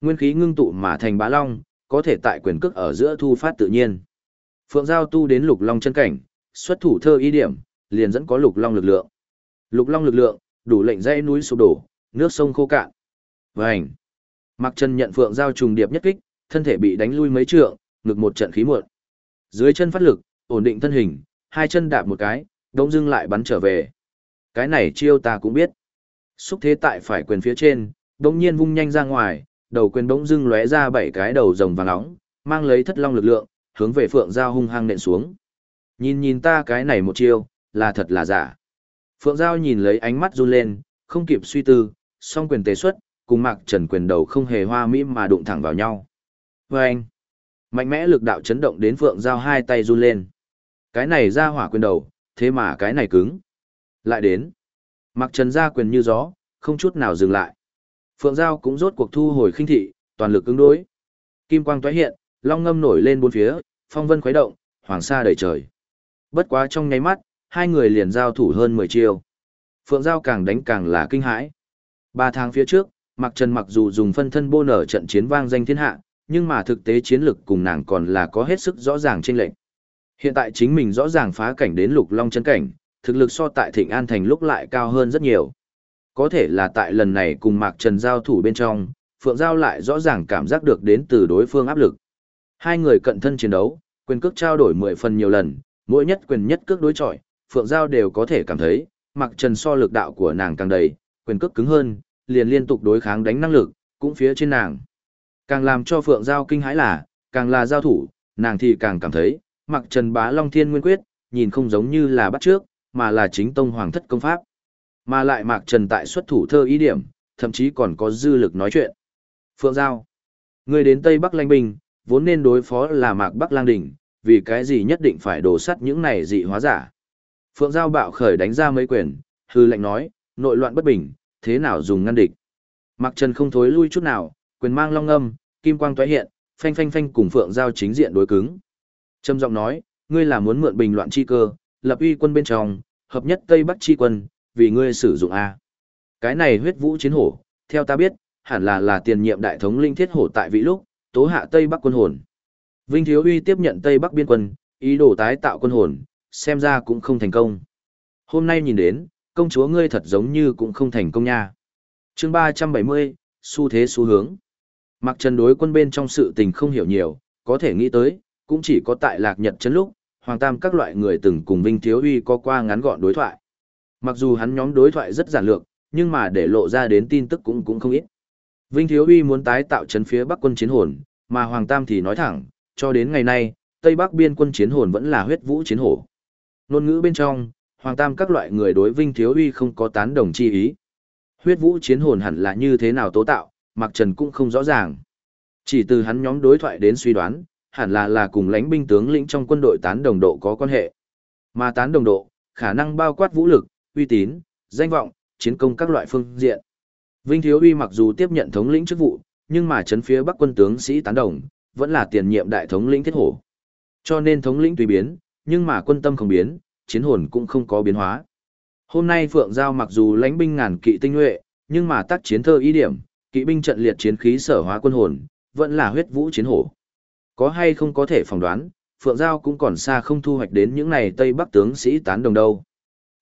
Nguyên khí ngưng tụ mà thành Bá Long, có thể tại quyền cước ở giữa thu phát tự nhiên. Phượng Giao tu đến lục long chân cảnh, xuất thủ thơ ý điểm, liền dẫn có lục long lực lượng. Lục long lực lượng, đủ lệnh dãy núi sụp đổ, nước sông khô cạn. Vành. Mặc chân nhận Phượng Giao trùng điệp nhất kích, thân thể bị đánh lui mấy trượng, ngực một trận khí muộn. Dưới chân phát lực, ổn định thân hình, hai chân đạp một cái, đống dưng lại bắn trở về. Cái này chiêu ta cũng biết. Xúc thế tại phải quyền phía trên, đống nhiên vung nhanh ra ngoài, đầu quyền đống dưng lóe ra bảy cái đầu rồng vàng nóng, mang lấy thất long lực lượng, hướng về Phượng Giao hung hăng nện xuống. Nhìn nhìn ta cái này một chiêu, là thật là giả. Phượng Giao nhìn lấy ánh mắt run lên, không kịp suy tư, song quyền tế xuất, cùng Mạc Trần quyền đầu không hề hoa mỹ mà đụng thẳng vào nhau. Và anh, mạnh mẽ lực đạo chấn động đến Phượng Giao hai tay run lên. Cái này ra hỏa quyền đầu, thế mà cái này cứng. Lại đến. Mạc Trần ra quyền như gió, không chút nào dừng lại. Phượng Giao cũng rốt cuộc thu hồi khinh thị, toàn lực ứng đối. Kim quang toái hiện, long ngâm nổi lên bốn phía, phong vân khuấy động, hoàng sa đầy trời. Bất quá trong nháy mắt, hai người liền giao thủ hơn 10 chiêu. Phượng Giao càng đánh càng là kinh hãi. Ba tháng phía trước, Mạc Trần mặc dù dùng phân thân bô nở trận chiến vang danh thiên hạ, nhưng mà thực tế chiến lực cùng nàng còn là có hết sức rõ ràng trên lệnh. Hiện tại chính mình rõ ràng phá cảnh đến lục long chân cảnh, thực lực so tại Thịnh An Thành lúc lại cao hơn rất nhiều. Có thể là tại lần này cùng Mạc Trần giao thủ bên trong, Phượng Giao lại rõ ràng cảm giác được đến từ đối phương áp lực. Hai người cận thân chiến đấu, quyền cước trao đổi mười phần nhiều lần, mỗi nhất quyền nhất cước đối chọi, Phượng Giao đều có thể cảm thấy, mặc Trần so lực đạo của nàng càng đầy, quyền cước cứng hơn, liền liên tục đối kháng đánh năng lực, cũng phía trên nàng. Càng làm cho Phượng Giao kinh hãi là, càng là giao thủ, nàng thì càng cảm thấy, mặc Trần bá Long Thiên Nguyên Quyết, nhìn không giống như là bắt trước, mà là chính tông hoàng thất công pháp. Mà lại Mạc Trần tại xuất thủ thơ ý điểm, thậm chí còn có dư lực nói chuyện. Phượng Giao, người đến Tây Bắc Lanh Bình, vốn nên đối phó là Mạc Bắc Lang Đỉnh, vì cái gì nhất định phải đổ sắt những này dị hóa giả. Phượng Giao bạo khởi đánh ra mấy quyền, hư lệnh nói, nội loạn bất bình, thế nào dùng ngăn địch. Mạc Trần không thối lui chút nào, quyền mang long âm, kim quang tóe hiện, phanh phanh phanh cùng Phượng Giao chính diện đối cứng. Trâm giọng nói, ngươi là muốn mượn bình loạn chi cơ, lập uy quân bên trong, hợp nhất Tây Bắc chi quân, vì ngươi sử dụng A. Cái này huyết vũ chiến hổ, theo ta biết, hẳn là là tiền nhiệm đại thống linh thiết hổ tại vị lúc, tố hạ Tây Bắc quân hồn. Vinh Thiếu Uy tiếp nhận Tây Bắc biên quân, ý đồ tái tạo quân hồn, xem ra cũng không thành công. Hôm nay nhìn đến, công chúa ngươi thật giống như cũng không thành công nha. chương 370, xu thế xu hướng. Mặc trần đối quân bên trong sự tình không hiểu nhiều, có thể nghĩ tới, cũng chỉ có tại lạc nhật chân lúc, hoàng tam các loại người từng cùng Vinh Thiếu Uy có qua ngắn gọn đối thoại. Mặc dù hắn nhóm đối thoại rất giản lược, nhưng mà để lộ ra đến tin tức cũng cũng không ít. Vinh Thiếu Uy muốn tái tạo trấn phía Bắc quân chiến hồn, mà Hoàng Tam thì nói thẳng, cho đến ngày nay, Tây Bắc biên quân chiến hồn vẫn là huyết vũ chiến hổ. Nôn ngữ bên trong, Hoàng Tam các loại người đối Vinh Thiếu Uy không có tán đồng chi ý. Huyết vũ chiến hồn hẳn là như thế nào tố tạo, Mạc Trần cũng không rõ ràng. Chỉ từ hắn nhóm đối thoại đến suy đoán, hẳn là là cùng lãnh binh tướng lĩnh trong quân đội tán đồng độ có quan hệ. Mà tán đồng độ, khả năng bao quát vũ lực, uy tín, danh vọng, chiến công các loại phương diện. Vinh Thiếu Uy mặc dù tiếp nhận thống lĩnh chức vụ, nhưng mà chấn phía Bắc quân tướng sĩ tán đồng, vẫn là tiền nhiệm đại thống lĩnh thiết hổ. Cho nên thống lĩnh tùy biến, nhưng mà quân tâm không biến, chiến hồn cũng không có biến hóa. Hôm nay Phượng Giao mặc dù lãnh binh ngàn kỵ tinh nhuệ, nhưng mà tác chiến thơ ý điểm, kỵ binh trận liệt chiến khí sở hóa quân hồn, vẫn là huyết vũ chiến hổ. Có hay không có thể phỏng đoán, Phượng Giao cũng còn xa không thu hoạch đến những này Tây Bắc tướng sĩ tán đồng đâu.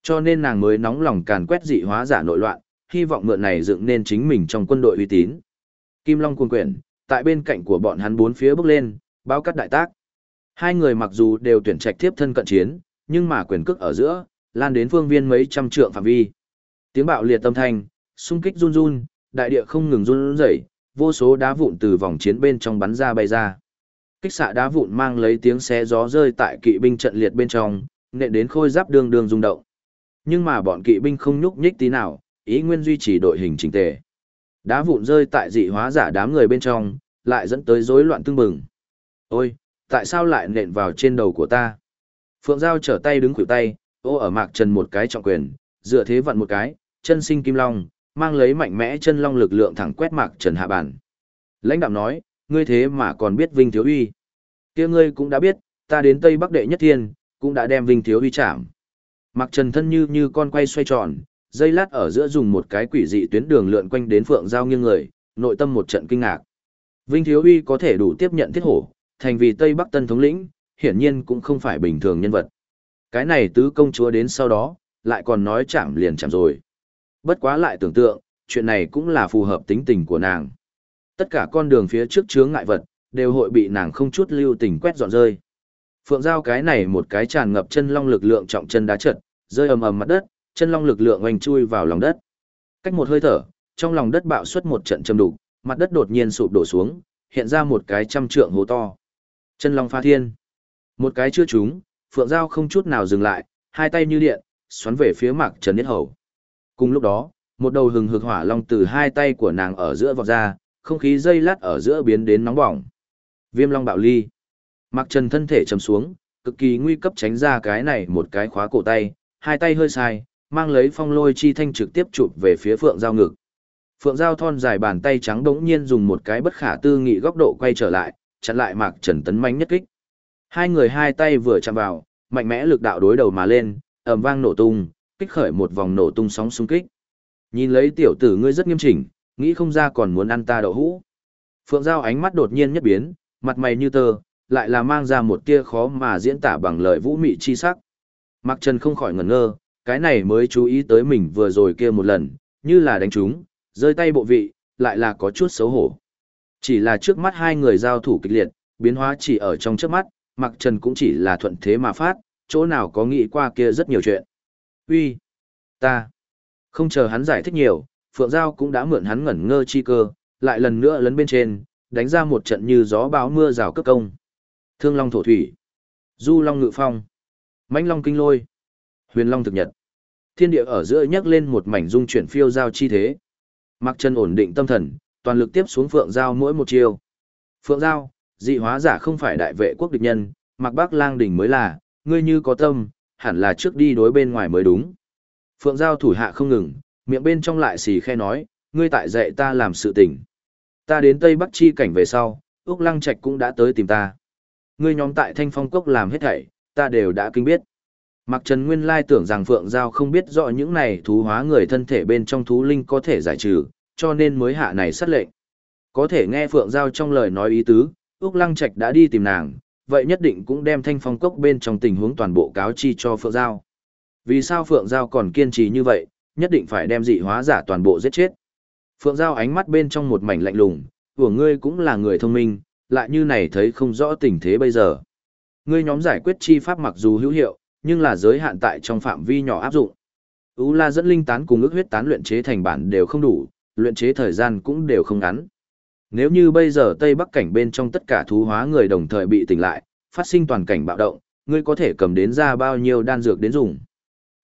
Cho nên nàng mới nóng lòng càn quét dị hóa giả nội loạn, hy vọng mượn này dựng nên chính mình trong quân đội uy tín. Kim Long cuồng quyển, tại bên cạnh của bọn hắn bốn phía bước lên, bao cắt đại tác. Hai người mặc dù đều tuyển trạch tiếp thân cận chiến, nhưng mà quyền cước ở giữa, lan đến phương viên mấy trăm trượng phạm vi. Tiếng bạo liệt tâm thanh, xung kích run run, đại địa không ngừng run rẩy, vô số đá vụn từ vòng chiến bên trong bắn ra bay ra. Kích xạ đá vụn mang lấy tiếng xé gió rơi tại kỵ binh trận liệt bên trong, nện đến khôi giáp đường đường rung động. Nhưng mà bọn kỵ binh không nhúc nhích tí nào, ý nguyên duy trì đội hình chỉnh tề. Đá vụn rơi tại dị hóa giả đám người bên trong, lại dẫn tới rối loạn tương bừng. Ôi, tại sao lại nện vào trên đầu của ta? Phượng Giao trở tay đứng khuỷu tay, ô ở mạc trần một cái trọng quyền, dựa thế vặn một cái, chân sinh kim long, mang lấy mạnh mẽ chân long lực lượng thẳng quét mạc trần hạ bản. Lãnh đạo nói, ngươi thế mà còn biết Vinh Thiếu Uy. kia ngươi cũng đã biết, ta đến Tây Bắc Đệ Nhất Thiên, cũng đã đem Vinh Thiếu Uy chạm. Mạc trần thân như như con quay xoay tròn, dây lát ở giữa dùng một cái quỷ dị tuyến đường lượn quanh đến Phượng Giao nghiêng người, nội tâm một trận kinh ngạc. Vinh Thiếu Uy có thể đủ tiếp nhận thiết hổ, thành vì Tây Bắc Tân thống lĩnh, hiển nhiên cũng không phải bình thường nhân vật. Cái này tứ công chúa đến sau đó, lại còn nói chạm liền chạm rồi. Bất quá lại tưởng tượng, chuyện này cũng là phù hợp tính tình của nàng. Tất cả con đường phía trước chướng ngại vật, đều hội bị nàng không chút lưu tình quét dọn rơi. Phượng Giao cái này một cái tràn ngập chân long lực lượng trọng chân đá trật, rơi ầm ầm mặt đất, chân long lực lượng oanh chui vào lòng đất. Cách một hơi thở, trong lòng đất bạo xuất một trận châm đục, mặt đất đột nhiên sụp đổ xuống, hiện ra một cái trăm trượng hố to. Chân long pha thiên. Một cái chưa trúng, Phượng Giao không chút nào dừng lại, hai tay như điện, xoắn về phía Mạc Trần Niết Hầu. Cùng lúc đó, một đầu hừng hực hỏa long từ hai tay của nàng ở giữa vọt ra, không khí dây lát ở giữa biến đến nóng bỏng. Viêm long bạo ly. Mạc Trần thân thể chầm xuống, cực kỳ nguy cấp tránh ra cái này một cái khóa cổ tay, hai tay hơi sai, mang lấy phong lôi chi thanh trực tiếp chụp về phía Phượng Giao ngực. Phượng Giao thon dài bàn tay trắng đống nhiên dùng một cái bất khả tư nghị góc độ quay trở lại, chặn lại Mạc Trần tấn mãnh nhất kích. Hai người hai tay vừa chạm vào, mạnh mẽ lực đạo đối đầu mà lên, ầm vang nổ tung, kích khởi một vòng nổ tung sóng xung kích. Nhìn lấy tiểu tử ngươi rất nghiêm chỉnh, nghĩ không ra còn muốn ăn ta đậu hũ. Phượng Giao ánh mắt đột nhiên nhất biến, mặt mày như tơ, lại là mang ra một tia khó mà diễn tả bằng lời vũ mị chi sắc. Mạc Trần không khỏi ngẩn ngơ, cái này mới chú ý tới mình vừa rồi kia một lần, như là đánh trúng, rơi tay bộ vị, lại là có chút xấu hổ. Chỉ là trước mắt hai người giao thủ kịch liệt, biến hóa chỉ ở trong trước mắt, mặc Trần cũng chỉ là thuận thế mà phát, chỗ nào có nghĩ qua kia rất nhiều chuyện. Uy, ta. Không chờ hắn giải thích nhiều, Phượng Giao cũng đã mượn hắn ngẩn ngơ chi cơ, lại lần nữa lấn bên trên, đánh ra một trận như gió báo mưa rào cấp công. Thương Long thổ thủy, Du Long ngự phong, Mãnh Long kinh lôi, Huyền Long thực nhật. Thiên địa ở giữa nhấc lên một mảnh dung chuyển phiêu giao chi thế. mặc Trần ổn định tâm thần, toàn lực tiếp xuống Phượng Giao mỗi một chiều. Phượng Giao, dị hóa giả không phải đại vệ quốc địch nhân, mặc Bắc Lang đỉnh mới là, ngươi như có tâm, hẳn là trước đi đối bên ngoài mới đúng. Phượng Giao thủ hạ không ngừng, miệng bên trong lại xì khe nói, ngươi tại dạy ta làm sự tình. Ta đến Tây Bắc chi cảnh về sau, Úc Lăng Trạch cũng đã tới tìm ta. Ngươi nhóm tại Thanh Phong Cốc làm hết thảy, ta đều đã kinh biết. Mạc Trần Nguyên lai tưởng rằng Phượng Giao không biết rõ những này thú hóa người thân thể bên trong thú linh có thể giải trừ, cho nên mới hạ này sát lệnh. Có thể nghe Phượng Giao trong lời nói ý tứ, Úc Lăng Trạch đã đi tìm nàng, vậy nhất định cũng đem thanh phong cốc bên trong tình huống toàn bộ cáo chi cho Phượng Giao. Vì sao Phượng Giao còn kiên trì như vậy, nhất định phải đem dị hóa giả toàn bộ giết chết. Phượng Giao ánh mắt bên trong một mảnh lạnh lùng, của ngươi cũng là người thông minh, lại như này thấy không rõ tình thế bây giờ. Ngươi nhóm giải quyết chi pháp mặc dù hữu hiệu, nhưng là giới hạn tại trong phạm vi nhỏ áp dụng. Ú La dẫn linh tán cùng ước huyết tán luyện chế thành bản đều không đủ, luyện chế thời gian cũng đều không ngắn. Nếu như bây giờ Tây Bắc cảnh bên trong tất cả thú hóa người đồng thời bị tỉnh lại, phát sinh toàn cảnh bạo động, ngươi có thể cầm đến ra bao nhiêu đan dược đến dùng.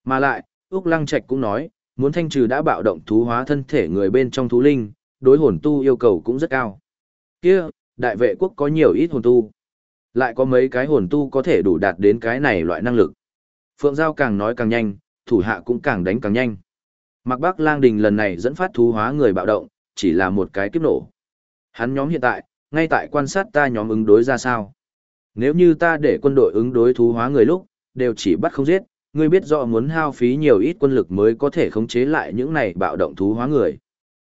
Mà lại, Úc Lăng Trạch cũng nói, muốn thanh trừ đã bạo động thú hóa thân thể người bên trong thú linh, đối hồn tu yêu cầu cũng rất cao. Kia, đại vệ quốc có nhiều ít hồn tu. Lại có mấy cái hồn tu có thể đủ đạt đến cái này loại năng lực. Phượng Giao càng nói càng nhanh, thủ hạ cũng càng đánh càng nhanh. Mạc Bắc Lang Đình lần này dẫn phát thú hóa người bạo động, chỉ là một cái kiếp nổ. Hắn nhóm hiện tại, ngay tại quan sát ta nhóm ứng đối ra sao. Nếu như ta để quân đội ứng đối thú hóa người lúc, đều chỉ bắt không giết, ngươi biết rõ muốn hao phí nhiều ít quân lực mới có thể khống chế lại những này bạo động thú hóa người.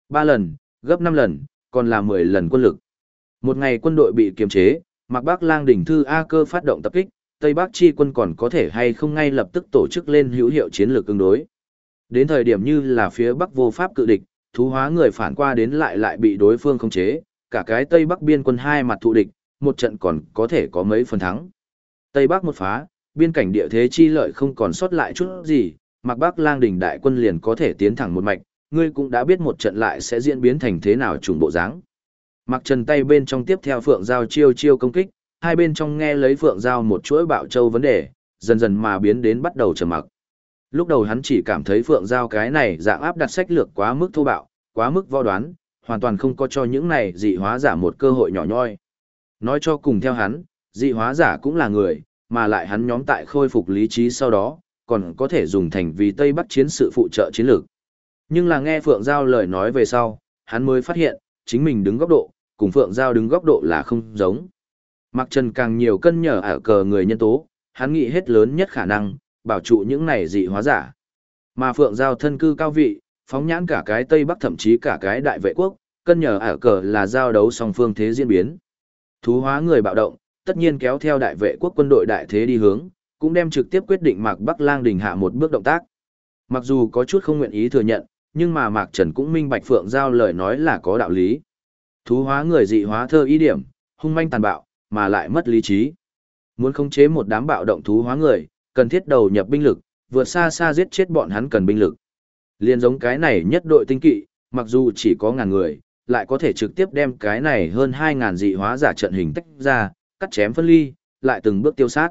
Ba lần, gấp năm lần, còn là mười lần quân lực. Một ngày quân đội bị kiềm chế, Mạc Bắc Lang Đình thư A cơ phát động tập kích, Tây Bắc chi quân còn có thể hay không ngay lập tức tổ chức lên hữu hiệu chiến lược ứng đối. Đến thời điểm như là phía Bắc vô pháp cự địch, thú hóa người phản qua đến lại lại bị đối phương khống chế, cả cái Tây Bắc biên quân hai mặt thụ địch, một trận còn có thể có mấy phần thắng. Tây Bắc một phá, biên cảnh địa thế chi lợi không còn sót lại chút gì, mặc Bắc Lang đỉnh đại quân liền có thể tiến thẳng một mạch, ngươi cũng đã biết một trận lại sẽ diễn biến thành thế nào trùng bộ dáng. Mặc Trần tay bên trong tiếp theo Phượng Giao chiêu chiêu công kích, hai bên trong nghe lấy Phượng Giao một chuỗi bạo châu vấn đề, dần dần mà biến đến bắt đầu trầm mặc. Lúc đầu hắn chỉ cảm thấy Phượng Giao cái này dạng áp đặt sách lược quá mức thô bạo, quá mức vo đoán, hoàn toàn không có cho những này dị hóa giả một cơ hội nhỏ nhoi. Nói cho cùng theo hắn, dị hóa giả cũng là người, mà lại hắn nhóm tại khôi phục lý trí sau đó, còn có thể dùng thành vì Tây Bắc chiến sự phụ trợ chiến lược. Nhưng là nghe Phượng Giao lời nói về sau, hắn mới phát hiện, chính mình đứng góc độ, cùng Phượng Giao đứng góc độ là không giống. Mặc Trần càng nhiều cân nhở ở cờ người nhân tố, hắn nghĩ hết lớn nhất khả năng, bảo trụ những này dị hóa giả. Mà Phượng Giao thân cư cao vị, phóng nhãn cả cái Tây Bắc thậm chí cả cái đại vệ quốc, cân nhờ ở cờ là giao đấu song phương thế diễn biến. Thú hóa người bạo động, tất nhiên kéo theo đại vệ quốc quân đội đại thế đi hướng, cũng đem trực tiếp quyết định Mạc Bắc Lang đình hạ một bước động tác. Mặc dù có chút không nguyện ý thừa nhận, nhưng mà Mạc Trần cũng minh bạch Phượng Giao lời nói là có đạo lý. Thú hóa người dị hóa thơ ý điểm, hung manh tàn bạo, mà lại mất lý trí. Muốn khống chế một đám bạo động thú hóa người, cần thiết đầu nhập binh lực, vượt xa xa giết chết bọn hắn cần binh lực. Liên giống cái này nhất đội tinh kỵ, mặc dù chỉ có ngàn người, lại có thể trực tiếp đem cái này hơn 2.000 dị hóa giả trận hình tách ra, cắt chém phân ly, lại từng bước tiêu sát.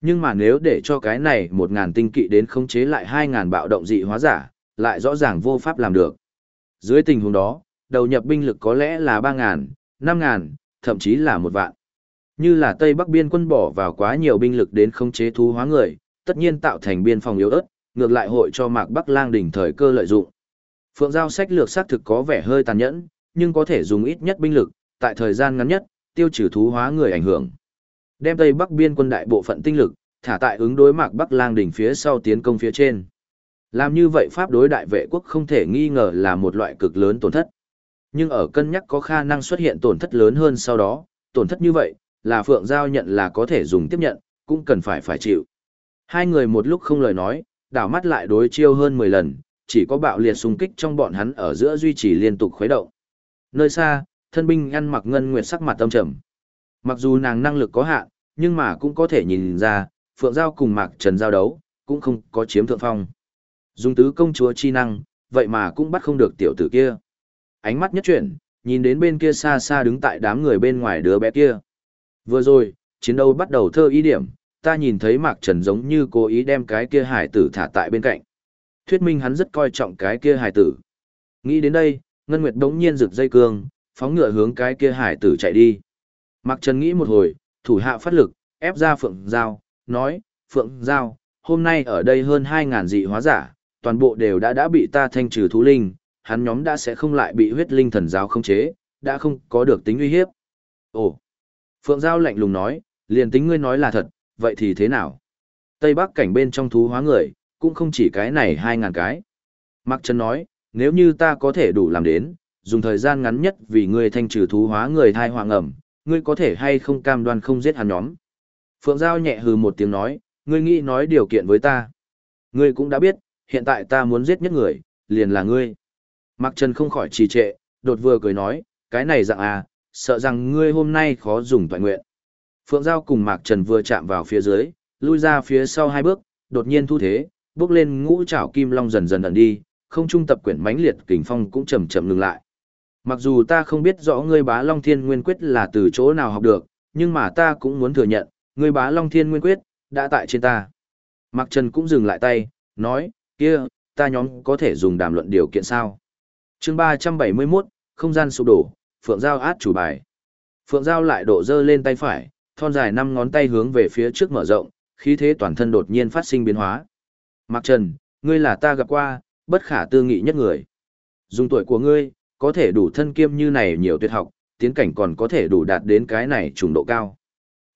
Nhưng mà nếu để cho cái này 1.000 tinh kỵ đến khống chế lại 2.000 bạo động dị hóa giả, lại rõ ràng vô pháp làm được. Dưới tình huống đó, đầu nhập binh lực có lẽ là 3.000, 5.000, thậm chí là một vạn. Như là Tây Bắc biên quân bỏ vào quá nhiều binh lực đến khống chế thú hóa người, tất nhiên tạo thành biên phòng yếu ớt, ngược lại hội cho Mạc Bắc Lang đỉnh thời cơ lợi dụng. Phượng giao sách lược xác thực có vẻ hơi tàn nhẫn, nhưng có thể dùng ít nhất binh lực, tại thời gian ngắn nhất, tiêu trừ thú hóa người ảnh hưởng. Đem Tây Bắc biên quân đại bộ phận tinh lực, thả tại ứng đối Mạc Bắc Lang đỉnh phía sau tiến công phía trên. Làm như vậy pháp đối đại vệ quốc không thể nghi ngờ là một loại cực lớn tổn thất. Nhưng ở cân nhắc có khả năng xuất hiện tổn thất lớn hơn sau đó, tổn thất như vậy, là Phượng Giao nhận là có thể dùng tiếp nhận, cũng cần phải phải chịu. Hai người một lúc không lời nói, đảo mắt lại đối chiêu hơn 10 lần, chỉ có bạo liệt xung kích trong bọn hắn ở giữa duy trì liên tục khuấy động. Nơi xa, thân binh ăn mặc ngân nguyệt sắc mặt tâm trầm. Mặc dù nàng năng lực có hạn, nhưng mà cũng có thể nhìn ra, Phượng Giao cùng Mạc Trần giao đấu, cũng không có chiếm thượng phong. Dùng tứ công chúa chi năng, vậy mà cũng bắt không được tiểu tử kia. Ánh mắt nhất chuyển, nhìn đến bên kia xa xa đứng tại đám người bên ngoài đứa bé kia. Vừa rồi, chiến đấu bắt đầu thơ ý điểm, ta nhìn thấy Mạc Trần giống như cố ý đem cái kia hải tử thả tại bên cạnh. Thuyết minh hắn rất coi trọng cái kia hải tử. Nghĩ đến đây, Ngân Nguyệt đống nhiên rực dây cương, phóng ngựa hướng cái kia hải tử chạy đi. Mạc Trần nghĩ một hồi, thủ hạ phát lực, ép ra Phượng Giao, nói, Phượng Giao, hôm nay ở đây hơn 2.000 dị hóa giả, toàn bộ đều đã đã bị ta thanh trừ thú linh, hắn nhóm đã sẽ không lại bị huyết linh thần giáo khống chế, đã không có được tính uy hiếp. Ồ! Phượng Giao lạnh lùng nói, liền tính ngươi nói là thật, vậy thì thế nào? Tây Bắc cảnh bên trong thú hóa người, cũng không chỉ cái này 2.000 cái. Mạc Trần nói, nếu như ta có thể đủ làm đến, dùng thời gian ngắn nhất vì ngươi thanh trừ thú hóa người thai hoàng ẩm, ngươi có thể hay không cam đoan không giết hắn nhóm. Phượng Giao nhẹ hừ một tiếng nói, ngươi nghĩ nói điều kiện với ta. Ngươi cũng đã biết, hiện tại ta muốn giết nhất người, liền là ngươi. Mạc Trần không khỏi trì trệ, đột vừa cười nói, cái này dạng à, sợ rằng ngươi hôm nay khó dùng toàn nguyện. Phượng Giao cùng Mạc Trần vừa chạm vào phía dưới, lui ra phía sau hai bước, đột nhiên thu thế, bước lên ngũ trảo kim long dần dần ẩn đi, không trung tập quyển mãnh liệt kình phong cũng chậm chậm ngừng lại. Mặc dù ta không biết rõ ngươi bá Long Thiên Nguyên Quyết là từ chỗ nào học được, nhưng mà ta cũng muốn thừa nhận, ngươi bá Long Thiên Nguyên Quyết, đã tại trên ta. Mạc Trần cũng dừng lại tay, nói, kia, ta nhóm có thể dùng đàm luận điều kiện sao. chương 371, không gian sụp đổ, Phượng Giao át chủ bài. Phượng Giao lại độ dơ lên tay phải, thon dài năm ngón tay hướng về phía trước mở rộng, khí thế toàn thân đột nhiên phát sinh biến hóa. Mạc Trần, ngươi là ta gặp qua, bất khả tư nghị nhất người. Dùng tuổi của ngươi, có thể đủ thân kiêm như này nhiều tuyệt học, tiến cảnh còn có thể đủ đạt đến cái này trùng độ cao.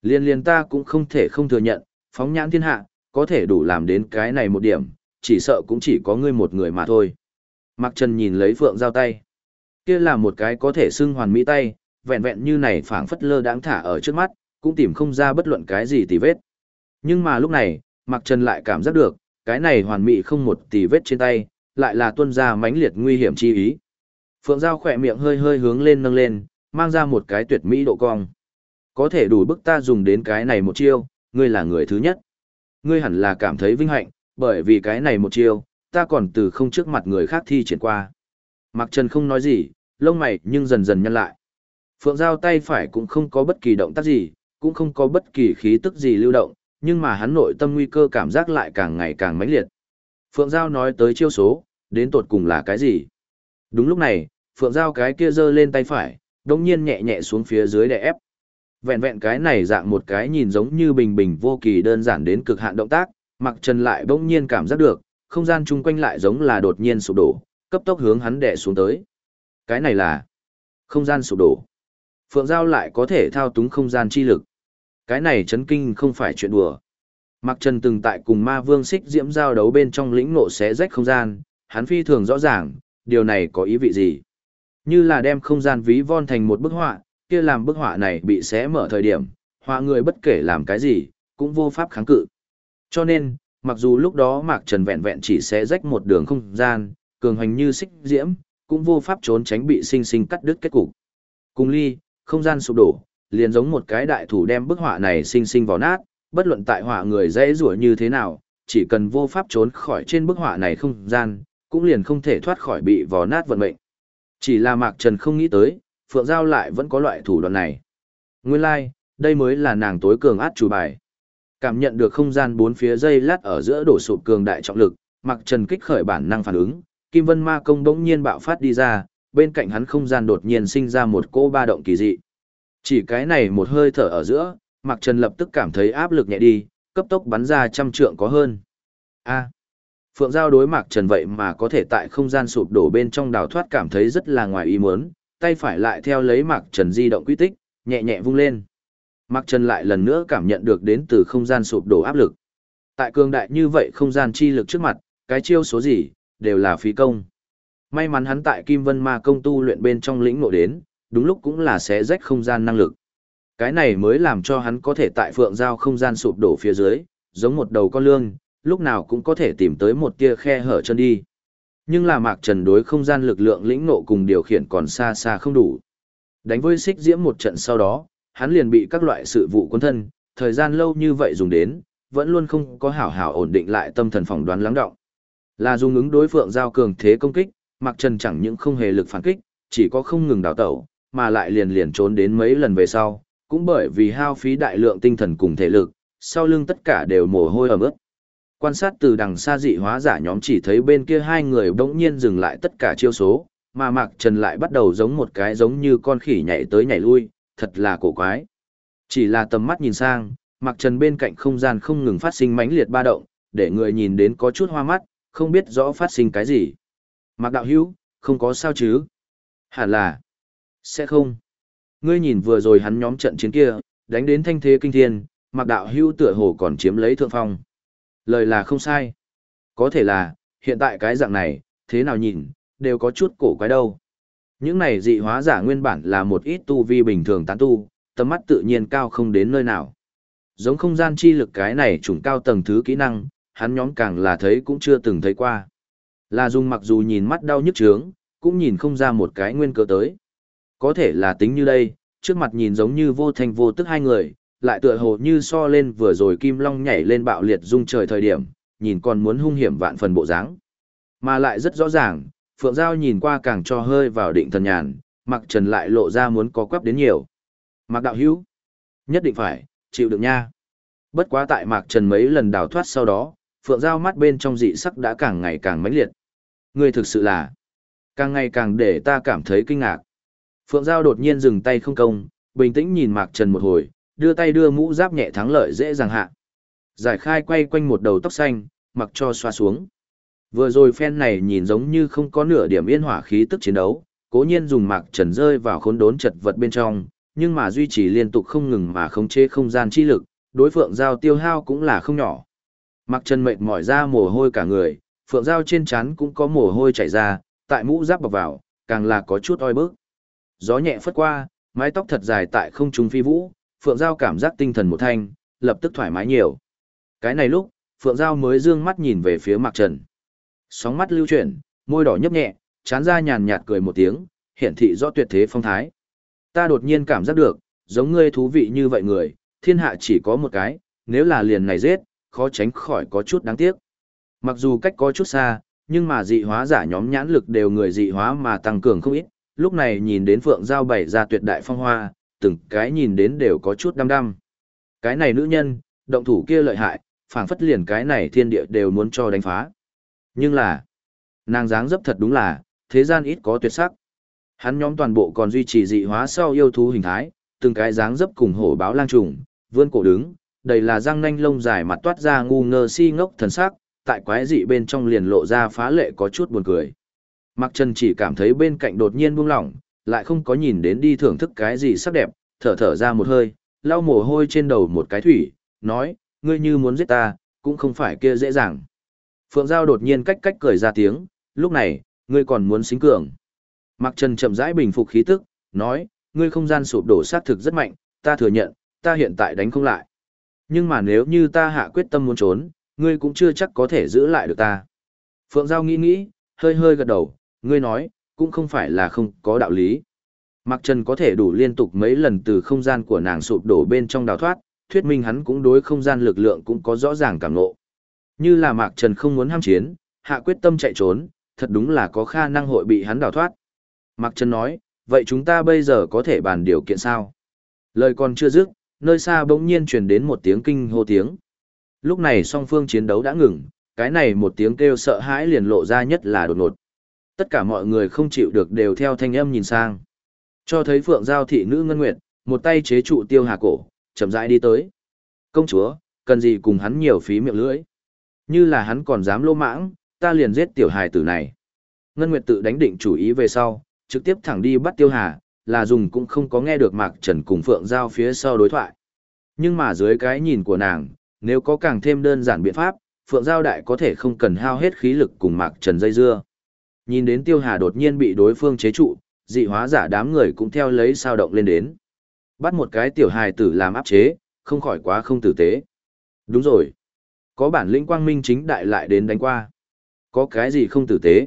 Liên liên ta cũng không thể không thừa nhận, phóng nhãn thiên hạ, có thể đủ làm đến cái này một điểm, chỉ sợ cũng chỉ có ngươi một người mà thôi. Mạc Trần nhìn lấy Phượng Giao tay. Kia là một cái có thể xưng hoàn mỹ tay, vẹn vẹn như này phảng phất lơ đáng thả ở trước mắt, cũng tìm không ra bất luận cái gì tì vết. Nhưng mà lúc này, Mạc Trần lại cảm giác được, cái này hoàn mỹ không một tì vết trên tay, lại là tuân ra mãnh liệt nguy hiểm chi ý. Phượng Giao khỏe miệng hơi hơi hướng lên nâng lên, mang ra một cái tuyệt mỹ độ cong. Có thể đủ bức ta dùng đến cái này một chiêu, ngươi là người thứ nhất. Ngươi hẳn là cảm thấy vinh hạnh, bởi vì cái này một chiêu, ta còn từ không trước mặt người khác thi triển qua. Mạc Trần không nói gì, lông mày nhưng dần dần nhăn lại. Phượng Giao tay phải cũng không có bất kỳ động tác gì, cũng không có bất kỳ khí tức gì lưu động, nhưng mà hắn nội tâm nguy cơ cảm giác lại càng ngày càng mãnh liệt. Phượng Giao nói tới chiêu số, đến tột cùng là cái gì? Đúng lúc này, Phượng Giao cái kia giơ lên tay phải, đồng nhiên nhẹ nhẹ xuống phía dưới để ép. Vẹn vẹn cái này dạng một cái nhìn giống như bình bình vô kỳ đơn giản đến cực hạn động tác, mặc trần lại bỗng nhiên cảm giác được, không gian chung quanh lại giống là đột nhiên sụp đổ, cấp tốc hướng hắn đè xuống tới. Cái này là không gian sụp đổ. Phượng Giao lại có thể thao túng không gian chi lực. Cái này chấn kinh không phải chuyện đùa. Mặc Trần từng tại cùng ma vương xích diễm giao đấu bên trong lĩnh ngộ xé rách không gian, hắn phi thường rõ ràng, điều này có ý vị gì. Như là đem không gian ví von thành một bức họa, kia làm bức họa này bị xé mở thời điểm, họa người bất kể làm cái gì, cũng vô pháp kháng cự. Cho nên, mặc dù lúc đó Mạc Trần vẹn vẹn chỉ xé rách một đường không gian, cường hành như xích diễm, cũng vô pháp trốn tránh bị sinh sinh cắt đứt kết cục. Cùng ly, không gian sụp đổ, liền giống một cái đại thủ đem bức họa này sinh sinh vào nát, bất luận tại họa người dễ rủa như thế nào, chỉ cần vô pháp trốn khỏi trên bức họa này không gian, cũng liền không thể thoát khỏi bị vò nát vận mệnh. Chỉ là Mạc Trần không nghĩ tới, Phượng Giao lại vẫn có loại thủ đoạn này. Nguyên lai, like, đây mới là nàng tối cường át chủ bài. Cảm nhận được không gian bốn phía dây lát ở giữa đổ sụp cường đại trọng lực, Mạc Trần kích khởi bản năng phản ứng, Kim Vân Ma công bỗng nhiên bạo phát đi ra, bên cạnh hắn không gian đột nhiên sinh ra một cỗ ba động kỳ dị. Chỉ cái này một hơi thở ở giữa, Mạc Trần lập tức cảm thấy áp lực nhẹ đi, cấp tốc bắn ra trăm trượng có hơn. A. Phượng Giao đối Mạc Trần vậy mà có thể tại không gian sụp đổ bên trong đào thoát cảm thấy rất là ngoài ý muốn, tay phải lại theo lấy Mạc Trần di động quy tích, nhẹ nhẹ vung lên. Mạc Trần lại lần nữa cảm nhận được đến từ không gian sụp đổ áp lực. Tại cường đại như vậy không gian chi lực trước mặt, cái chiêu số gì, đều là phí công. May mắn hắn tại Kim Vân Ma công tu luyện bên trong lĩnh ngộ đến, đúng lúc cũng là xé rách không gian năng lực. Cái này mới làm cho hắn có thể tại phượng giao không gian sụp đổ phía dưới, giống một đầu con lương, lúc nào cũng có thể tìm tới một tia khe hở chân đi. Nhưng là Mạc Trần đối không gian lực lượng lĩnh ngộ cùng điều khiển còn xa xa không đủ. Đánh với xích diễm một trận sau đó, hắn liền bị các loại sự vụ quân thân, thời gian lâu như vậy dùng đến, vẫn luôn không có hảo hảo ổn định lại tâm thần phỏng đoán lắng động. Là dùng ứng đối phượng giao cường thế công kích, Mạc Trần chẳng những không hề lực phản kích, chỉ có không ngừng đào tẩu, mà lại liền liền trốn đến mấy lần về sau, cũng bởi vì hao phí đại lượng tinh thần cùng thể lực, sau lưng tất cả đều mồ hôi ẩm ướt. Quan sát từ đằng xa dị hóa giả nhóm chỉ thấy bên kia hai người bỗng nhiên dừng lại tất cả chiêu số, mà Mạc Trần lại bắt đầu giống một cái giống như con khỉ nhảy tới nhảy lui, thật là cổ quái. Chỉ là tầm mắt nhìn sang, Mạc Trần bên cạnh không gian không ngừng phát sinh mãnh liệt ba động, để người nhìn đến có chút hoa mắt, không biết rõ phát sinh cái gì. Mạc Đạo Hữu, không có sao chứ? Hẳn là, sẽ không. Ngươi nhìn vừa rồi hắn nhóm trận chiến kia, đánh đến thanh thế kinh thiên, Mạc Đạo Hữu tựa hồ còn chiếm lấy thượng phong. Lời là không sai. Có thể là, hiện tại cái dạng này, thế nào nhìn, đều có chút cổ quái đâu. Những này dị hóa giả nguyên bản là một ít tu vi bình thường tán tu, tầm mắt tự nhiên cao không đến nơi nào. Giống không gian chi lực cái này trùng cao tầng thứ kỹ năng, hắn nhóm càng là thấy cũng chưa từng thấy qua. la dung mặc dù nhìn mắt đau nhức trướng, cũng nhìn không ra một cái nguyên cớ tới. Có thể là tính như đây, trước mặt nhìn giống như vô thành vô tức hai người, lại tựa hồ như so lên vừa rồi kim long nhảy lên bạo liệt dung trời thời điểm, nhìn còn muốn hung hiểm vạn phần bộ dáng. Mà lại rất rõ ràng, Phượng Giao nhìn qua càng cho hơi vào định thần nhàn, mặc trần lại lộ ra muốn có quắp đến nhiều. Mặc đạo hữu, nhất định phải, chịu được nha. Bất quá tại Mạc Trần mấy lần đào thoát sau đó, Phượng Giao mắt bên trong dị sắc đã càng ngày càng mãnh liệt. Người thực sự là, càng ngày càng để ta cảm thấy kinh ngạc. Phượng Giao đột nhiên dừng tay không công, bình tĩnh nhìn Mạc Trần một hồi, đưa tay đưa mũ giáp nhẹ thắng lợi dễ dàng hạ. Giải khai quay quanh một đầu tóc xanh, mặc cho xoa xuống. Vừa rồi phen này nhìn giống như không có nửa điểm yên hỏa khí tức chiến đấu, cố nhiên dùng Mạc Trần rơi vào khốn đốn chật vật bên trong, nhưng mà duy trì liên tục không ngừng mà khống chế không gian chi lực, đối Phượng Giao tiêu hao cũng là không nhỏ mặc chân mệt mỏi ra mồ hôi cả người, Phượng Giao trên trán cũng có mồ hôi chảy ra, tại mũ giáp bọc vào, càng là có chút oi bức. Gió nhẹ phất qua, mái tóc thật dài tại không trung phi vũ, Phượng Giao cảm giác tinh thần một thanh, lập tức thoải mái nhiều. Cái này lúc, Phượng Giao mới dương mắt nhìn về phía mặc Trần. Sóng mắt lưu chuyển, môi đỏ nhấp nhẹ, chán ra nhàn nhạt cười một tiếng, hiển thị rõ tuyệt thế phong thái. Ta đột nhiên cảm giác được, giống ngươi thú vị như vậy người, thiên hạ chỉ có một cái, nếu là liền này giết, khó tránh khỏi có chút đáng tiếc. Mặc dù cách có chút xa, nhưng mà dị hóa giả nhóm nhãn lực đều người dị hóa mà tăng cường không ít, lúc này nhìn đến Phượng Giao bày ra tuyệt đại phong hoa, từng cái nhìn đến đều có chút đăm đăm. Cái này nữ nhân, động thủ kia lợi hại, phảng phất liền cái này thiên địa đều muốn cho đánh phá. Nhưng là, nàng dáng dấp thật đúng là, thế gian ít có tuyệt sắc. Hắn nhóm toàn bộ còn duy trì dị hóa sau yêu thú hình thái, từng cái dáng dấp cùng hổ báo lang trùng, vươn cổ đứng, đầy là răng nanh lông dài mặt toát ra ngu ngơ si ngốc thần sắc, tại quái dị bên trong liền lộ ra phá lệ có chút buồn cười. Mặc Trần chỉ cảm thấy bên cạnh đột nhiên buông lỏng, lại không có nhìn đến đi thưởng thức cái gì sắc đẹp, thở thở ra một hơi, lau mồ hôi trên đầu một cái thủy, nói, ngươi như muốn giết ta, cũng không phải kia dễ dàng. Phượng Giao đột nhiên cách cách cười ra tiếng, lúc này, ngươi còn muốn xính cường. Mặc Trần chậm rãi bình phục khí tức, nói, ngươi không gian sụp đổ sát thực rất mạnh, ta thừa nhận, ta hiện tại đánh không lại. Nhưng mà nếu như ta hạ quyết tâm muốn trốn, ngươi cũng chưa chắc có thể giữ lại được ta. Phượng Giao nghĩ nghĩ, hơi hơi gật đầu, ngươi nói, cũng không phải là không có đạo lý. Mạc Trần có thể đủ liên tục mấy lần từ không gian của nàng sụp đổ bên trong đào thoát, thuyết minh hắn cũng đối không gian lực lượng cũng có rõ ràng cảm ngộ. Như là Mạc Trần không muốn ham chiến, hạ quyết tâm chạy trốn, thật đúng là có khả năng hội bị hắn đào thoát. Mạc Trần nói, vậy chúng ta bây giờ có thể bàn điều kiện sao? Lời còn chưa dứt, nơi xa bỗng nhiên truyền đến một tiếng kinh hô tiếng. Lúc này song phương chiến đấu đã ngừng, cái này một tiếng kêu sợ hãi liền lộ ra nhất là đột ngột. Tất cả mọi người không chịu được đều theo thanh âm nhìn sang. Cho thấy phượng giao thị nữ ngân nguyệt, một tay chế trụ tiêu hà cổ, chậm rãi đi tới. Công chúa, cần gì cùng hắn nhiều phí miệng lưỡi. Như là hắn còn dám lô mãng, ta liền giết tiểu hài tử này. Ngân Nguyệt tự đánh định chủ ý về sau, trực tiếp thẳng đi bắt tiêu hà, là dùng cũng không có nghe được Mạc Trần cùng Phượng Giao phía sau đối thoại. Nhưng mà dưới cái nhìn của nàng, nếu có càng thêm đơn giản biện pháp, Phượng Giao Đại có thể không cần hao hết khí lực cùng Mạc Trần dây dưa. Nhìn đến Tiêu Hà đột nhiên bị đối phương chế trụ, dị hóa giả đám người cũng theo lấy sao động lên đến. Bắt một cái tiểu hài tử làm áp chế, không khỏi quá không tử tế. Đúng rồi. Có bản lĩnh quang minh chính đại lại đến đánh qua. Có cái gì không tử tế?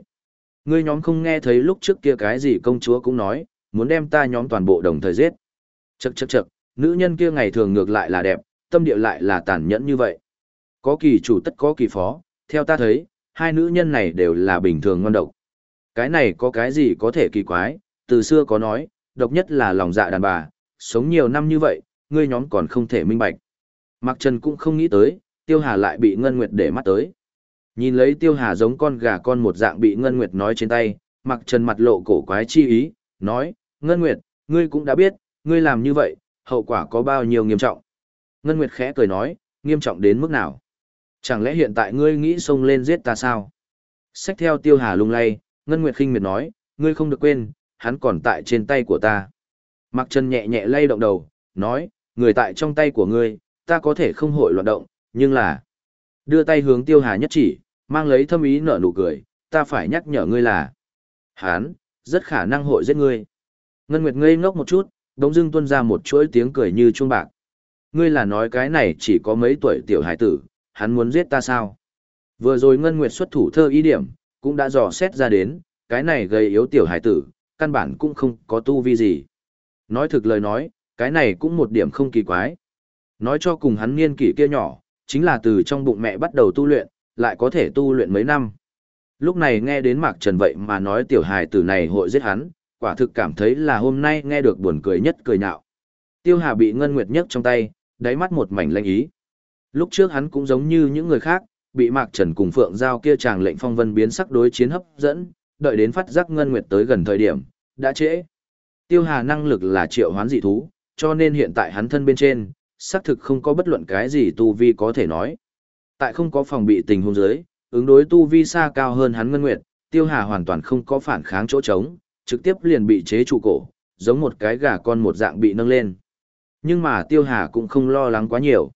Ngươi nhóm không nghe thấy lúc trước kia cái gì công chúa cũng nói, muốn đem ta nhóm toàn bộ đồng thời giết. Chậc chậc chậc, nữ nhân kia ngày thường ngược lại là đẹp, tâm địa lại là tàn nhẫn như vậy. Có kỳ chủ tất có kỳ phó, theo ta thấy, hai nữ nhân này đều là bình thường ngon độc. Cái này có cái gì có thể kỳ quái, từ xưa có nói, độc nhất là lòng dạ đàn bà, sống nhiều năm như vậy, ngươi nhóm còn không thể minh bạch. Mạc Trần cũng không nghĩ tới, Tiêu Hà lại bị Ngân Nguyệt để mắt tới. Nhìn lấy Tiêu Hà giống con gà con một dạng bị Ngân Nguyệt nói trên tay, Mạc Trần mặt lộ cổ quái chi ý, nói, Ngân Nguyệt, ngươi cũng đã biết, ngươi làm như vậy, hậu quả có bao nhiêu nghiêm trọng. Ngân Nguyệt khẽ cười nói, nghiêm trọng đến mức nào? Chẳng lẽ hiện tại ngươi nghĩ xông lên giết ta sao? Xách theo Tiêu Hà lung lay, Ngân Nguyệt khinh miệt nói, ngươi không được quên, hắn còn tại trên tay của ta. Mặc chân nhẹ nhẹ lay động đầu, nói, người tại trong tay của ngươi, ta có thể không hội loạn động, nhưng là... Đưa tay hướng Tiêu Hà nhất chỉ, mang lấy thâm ý nở nụ cười, ta phải nhắc nhở ngươi là... Hán, rất khả năng hội giết ngươi. Ngân Nguyệt ngây ngốc một chút, đống dưng tuôn ra một chuỗi tiếng cười như chuông bạc. Ngươi là nói cái này chỉ có mấy tuổi tiểu hải tử, hắn muốn giết ta sao? Vừa rồi Ngân Nguyệt xuất thủ thơ ý điểm, cũng đã dò xét ra đến, cái này gây yếu tiểu hải tử, căn bản cũng không có tu vi gì. Nói thực lời nói, cái này cũng một điểm không kỳ quái. Nói cho cùng hắn niên kỷ kia nhỏ, chính là từ trong bụng mẹ bắt đầu tu luyện, lại có thể tu luyện mấy năm. Lúc này nghe đến Mạc Trần vậy mà nói tiểu hài tử này hội giết hắn, quả thực cảm thấy là hôm nay nghe được buồn cười nhất cười nhạo. Tiêu Hà bị Ngân Nguyệt nhấc trong tay, đáy mắt một mảnh lanh ý. Lúc trước hắn cũng giống như những người khác, bị Mạc Trần cùng Phượng Giao kia chàng lệnh phong vân biến sắc đối chiến hấp dẫn, đợi đến phát giác Ngân Nguyệt tới gần thời điểm, đã trễ. Tiêu Hà năng lực là triệu hoán dị thú, cho nên hiện tại hắn thân bên trên, xác thực không có bất luận cái gì tu vi có thể nói. Tại không có phòng bị tình huống dưới, ứng đối tu vi xa cao hơn hắn Ngân Nguyệt, Tiêu Hà hoàn toàn không có phản kháng chỗ trống, trực tiếp liền bị chế trụ cổ, giống một cái gà con một dạng bị nâng lên. Nhưng mà Tiêu Hà cũng không lo lắng quá nhiều.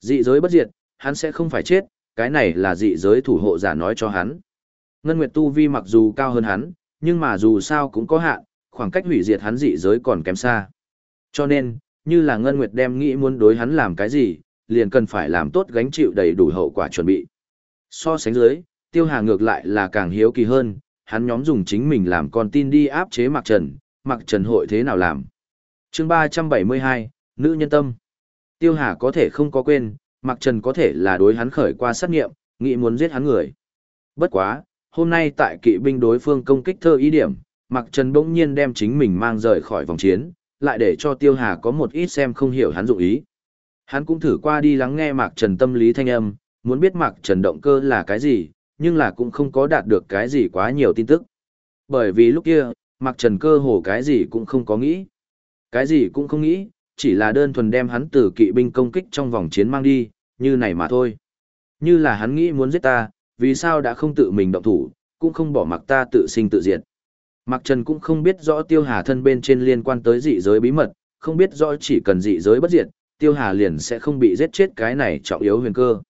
Dị giới bất diệt, hắn sẽ không phải chết, cái này là dị giới thủ hộ giả nói cho hắn. Ngân Nguyệt tu vi mặc dù cao hơn hắn, nhưng mà dù sao cũng có hạn, khoảng cách hủy diệt hắn dị giới còn kém xa. Cho nên, như là Ngân Nguyệt đem nghĩ muốn đối hắn làm cái gì, liền cần phải làm tốt gánh chịu đầy đủ hậu quả chuẩn bị. So sánh dưới, Tiêu Hà ngược lại là càng hiếu kỳ hơn, hắn nhóm dùng chính mình làm con tin đi áp chế Mạc Trần, Mạc Trần hội thế nào làm. chương 372, Nữ Nhân Tâm Tiêu Hà có thể không có quên, Mạc Trần có thể là đối hắn khởi qua sát nghiệm, nghĩ muốn giết hắn người. Bất quá, hôm nay tại kỵ binh đối phương công kích thơ ý điểm, Mạc Trần bỗng nhiên đem chính mình mang rời khỏi vòng chiến, lại để cho Tiêu Hà có một ít xem không hiểu hắn dụng ý. Hắn cũng thử qua đi lắng nghe Mạc Trần tâm lý thanh âm, muốn biết Mạc Trần động cơ là cái gì, nhưng là cũng không có đạt được cái gì quá nhiều tin tức. Bởi vì lúc kia, Mạc Trần cơ hồ cái gì cũng không có nghĩ. Cái gì cũng không nghĩ, chỉ là đơn thuần đem hắn từ kỵ binh công kích trong vòng chiến mang đi, như này mà thôi. Như là hắn nghĩ muốn giết ta, vì sao đã không tự mình động thủ, cũng không bỏ mặc ta tự sinh tự diệt. Mạc Trần cũng không biết rõ Tiêu Hà thân bên trên liên quan tới dị giới bí mật, không biết rõ chỉ cần dị giới bất diệt, Tiêu Hà liền sẽ không bị giết chết cái này trọng yếu huyền cơ.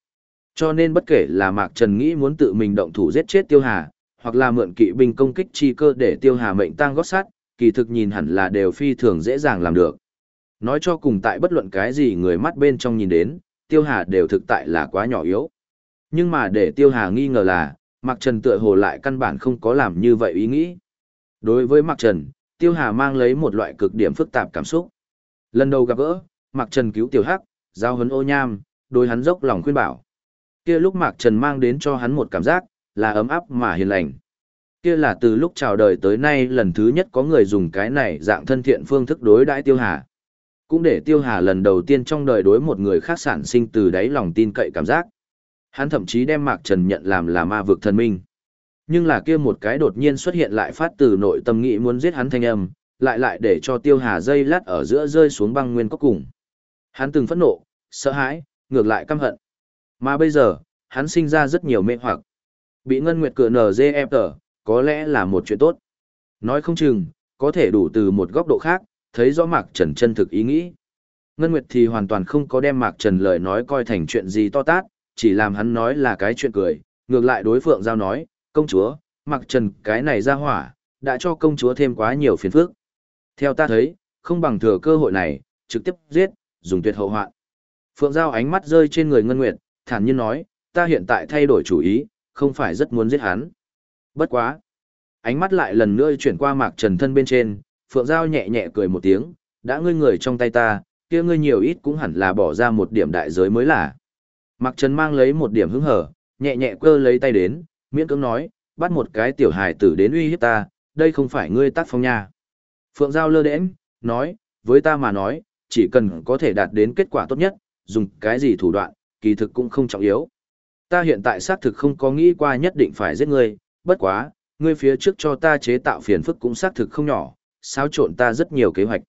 Cho nên bất kể là Mạc Trần nghĩ muốn tự mình động thủ giết chết Tiêu Hà, hoặc là mượn kỵ binh công kích chi cơ để Tiêu Hà mệnh tang gót sát, kỳ thực nhìn hẳn là đều phi thường dễ dàng làm được. Nói cho cùng tại bất luận cái gì người mắt bên trong nhìn đến, Tiêu Hà đều thực tại là quá nhỏ yếu. Nhưng mà để Tiêu Hà nghi ngờ là, Mạc Trần tựa hồ lại căn bản không có làm như vậy ý nghĩ. Đối với Mạc Trần, Tiêu Hà mang lấy một loại cực điểm phức tạp cảm xúc. Lần đầu gặp gỡ, Mạc Trần cứu Tiểu Hắc, giao hấn ô nham, đối hắn dốc lòng khuyên bảo. Kia lúc Mạc Trần mang đến cho hắn một cảm giác, là ấm áp mà hiền lành. Kia là từ lúc chào đời tới nay lần thứ nhất có người dùng cái này dạng thân thiện phương thức đối đãi Tiêu Hà. Cũng để Tiêu Hà lần đầu tiên trong đời đối một người khác sản sinh từ đáy lòng tin cậy cảm giác. Hắn thậm chí đem Mạc Trần nhận làm là ma vực thần minh. Nhưng là kia một cái đột nhiên xuất hiện lại phát từ nội tâm nghĩ muốn giết hắn thanh âm, lại lại để cho Tiêu Hà dây lát ở giữa rơi xuống băng nguyên cốc cùng. Hắn từng phẫn nộ, sợ hãi, ngược lại căm hận. Mà bây giờ, hắn sinh ra rất nhiều mê hoặc. Bị Ngân Nguyệt cửa NGF có lẽ là một chuyện tốt. Nói không chừng, có thể đủ từ một góc độ khác, thấy rõ Mạc Trần chân thực ý nghĩ. Ngân Nguyệt thì hoàn toàn không có đem Mạc Trần lời nói coi thành chuyện gì to tát, chỉ làm hắn nói là cái chuyện cười, ngược lại đối Phượng Giao nói, công chúa, Mạc Trần cái này ra hỏa, đã cho công chúa thêm quá nhiều phiền phức. Theo ta thấy, không bằng thừa cơ hội này, trực tiếp giết, dùng tuyệt hậu hoạn. Phượng Giao ánh mắt rơi trên người Ngân Nguyệt, thản nhiên nói, ta hiện tại thay đổi chủ ý, không phải rất muốn giết hắn. Bất quá. Ánh mắt lại lần nữa chuyển qua Mạc Trần thân bên trên, Phượng Giao nhẹ nhẹ cười một tiếng, đã ngươi người trong tay ta, kia ngươi nhiều ít cũng hẳn là bỏ ra một điểm đại giới mới là. Mạc Trần mang lấy một điểm hứng hở, nhẹ nhẹ cơ lấy tay đến, miễn cưỡng nói, bắt một cái tiểu hài tử đến uy hiếp ta, đây không phải ngươi tác phong nha. Phượng Giao lơ đễnh, nói, với ta mà nói, chỉ cần có thể đạt đến kết quả tốt nhất, dùng cái gì thủ đoạn, kỳ thực cũng không trọng yếu. Ta hiện tại xác thực không có nghĩ qua nhất định phải giết ngươi, bất quá, ngươi phía trước cho ta chế tạo phiền phức cũng xác thực không nhỏ, xáo trộn ta rất nhiều kế hoạch.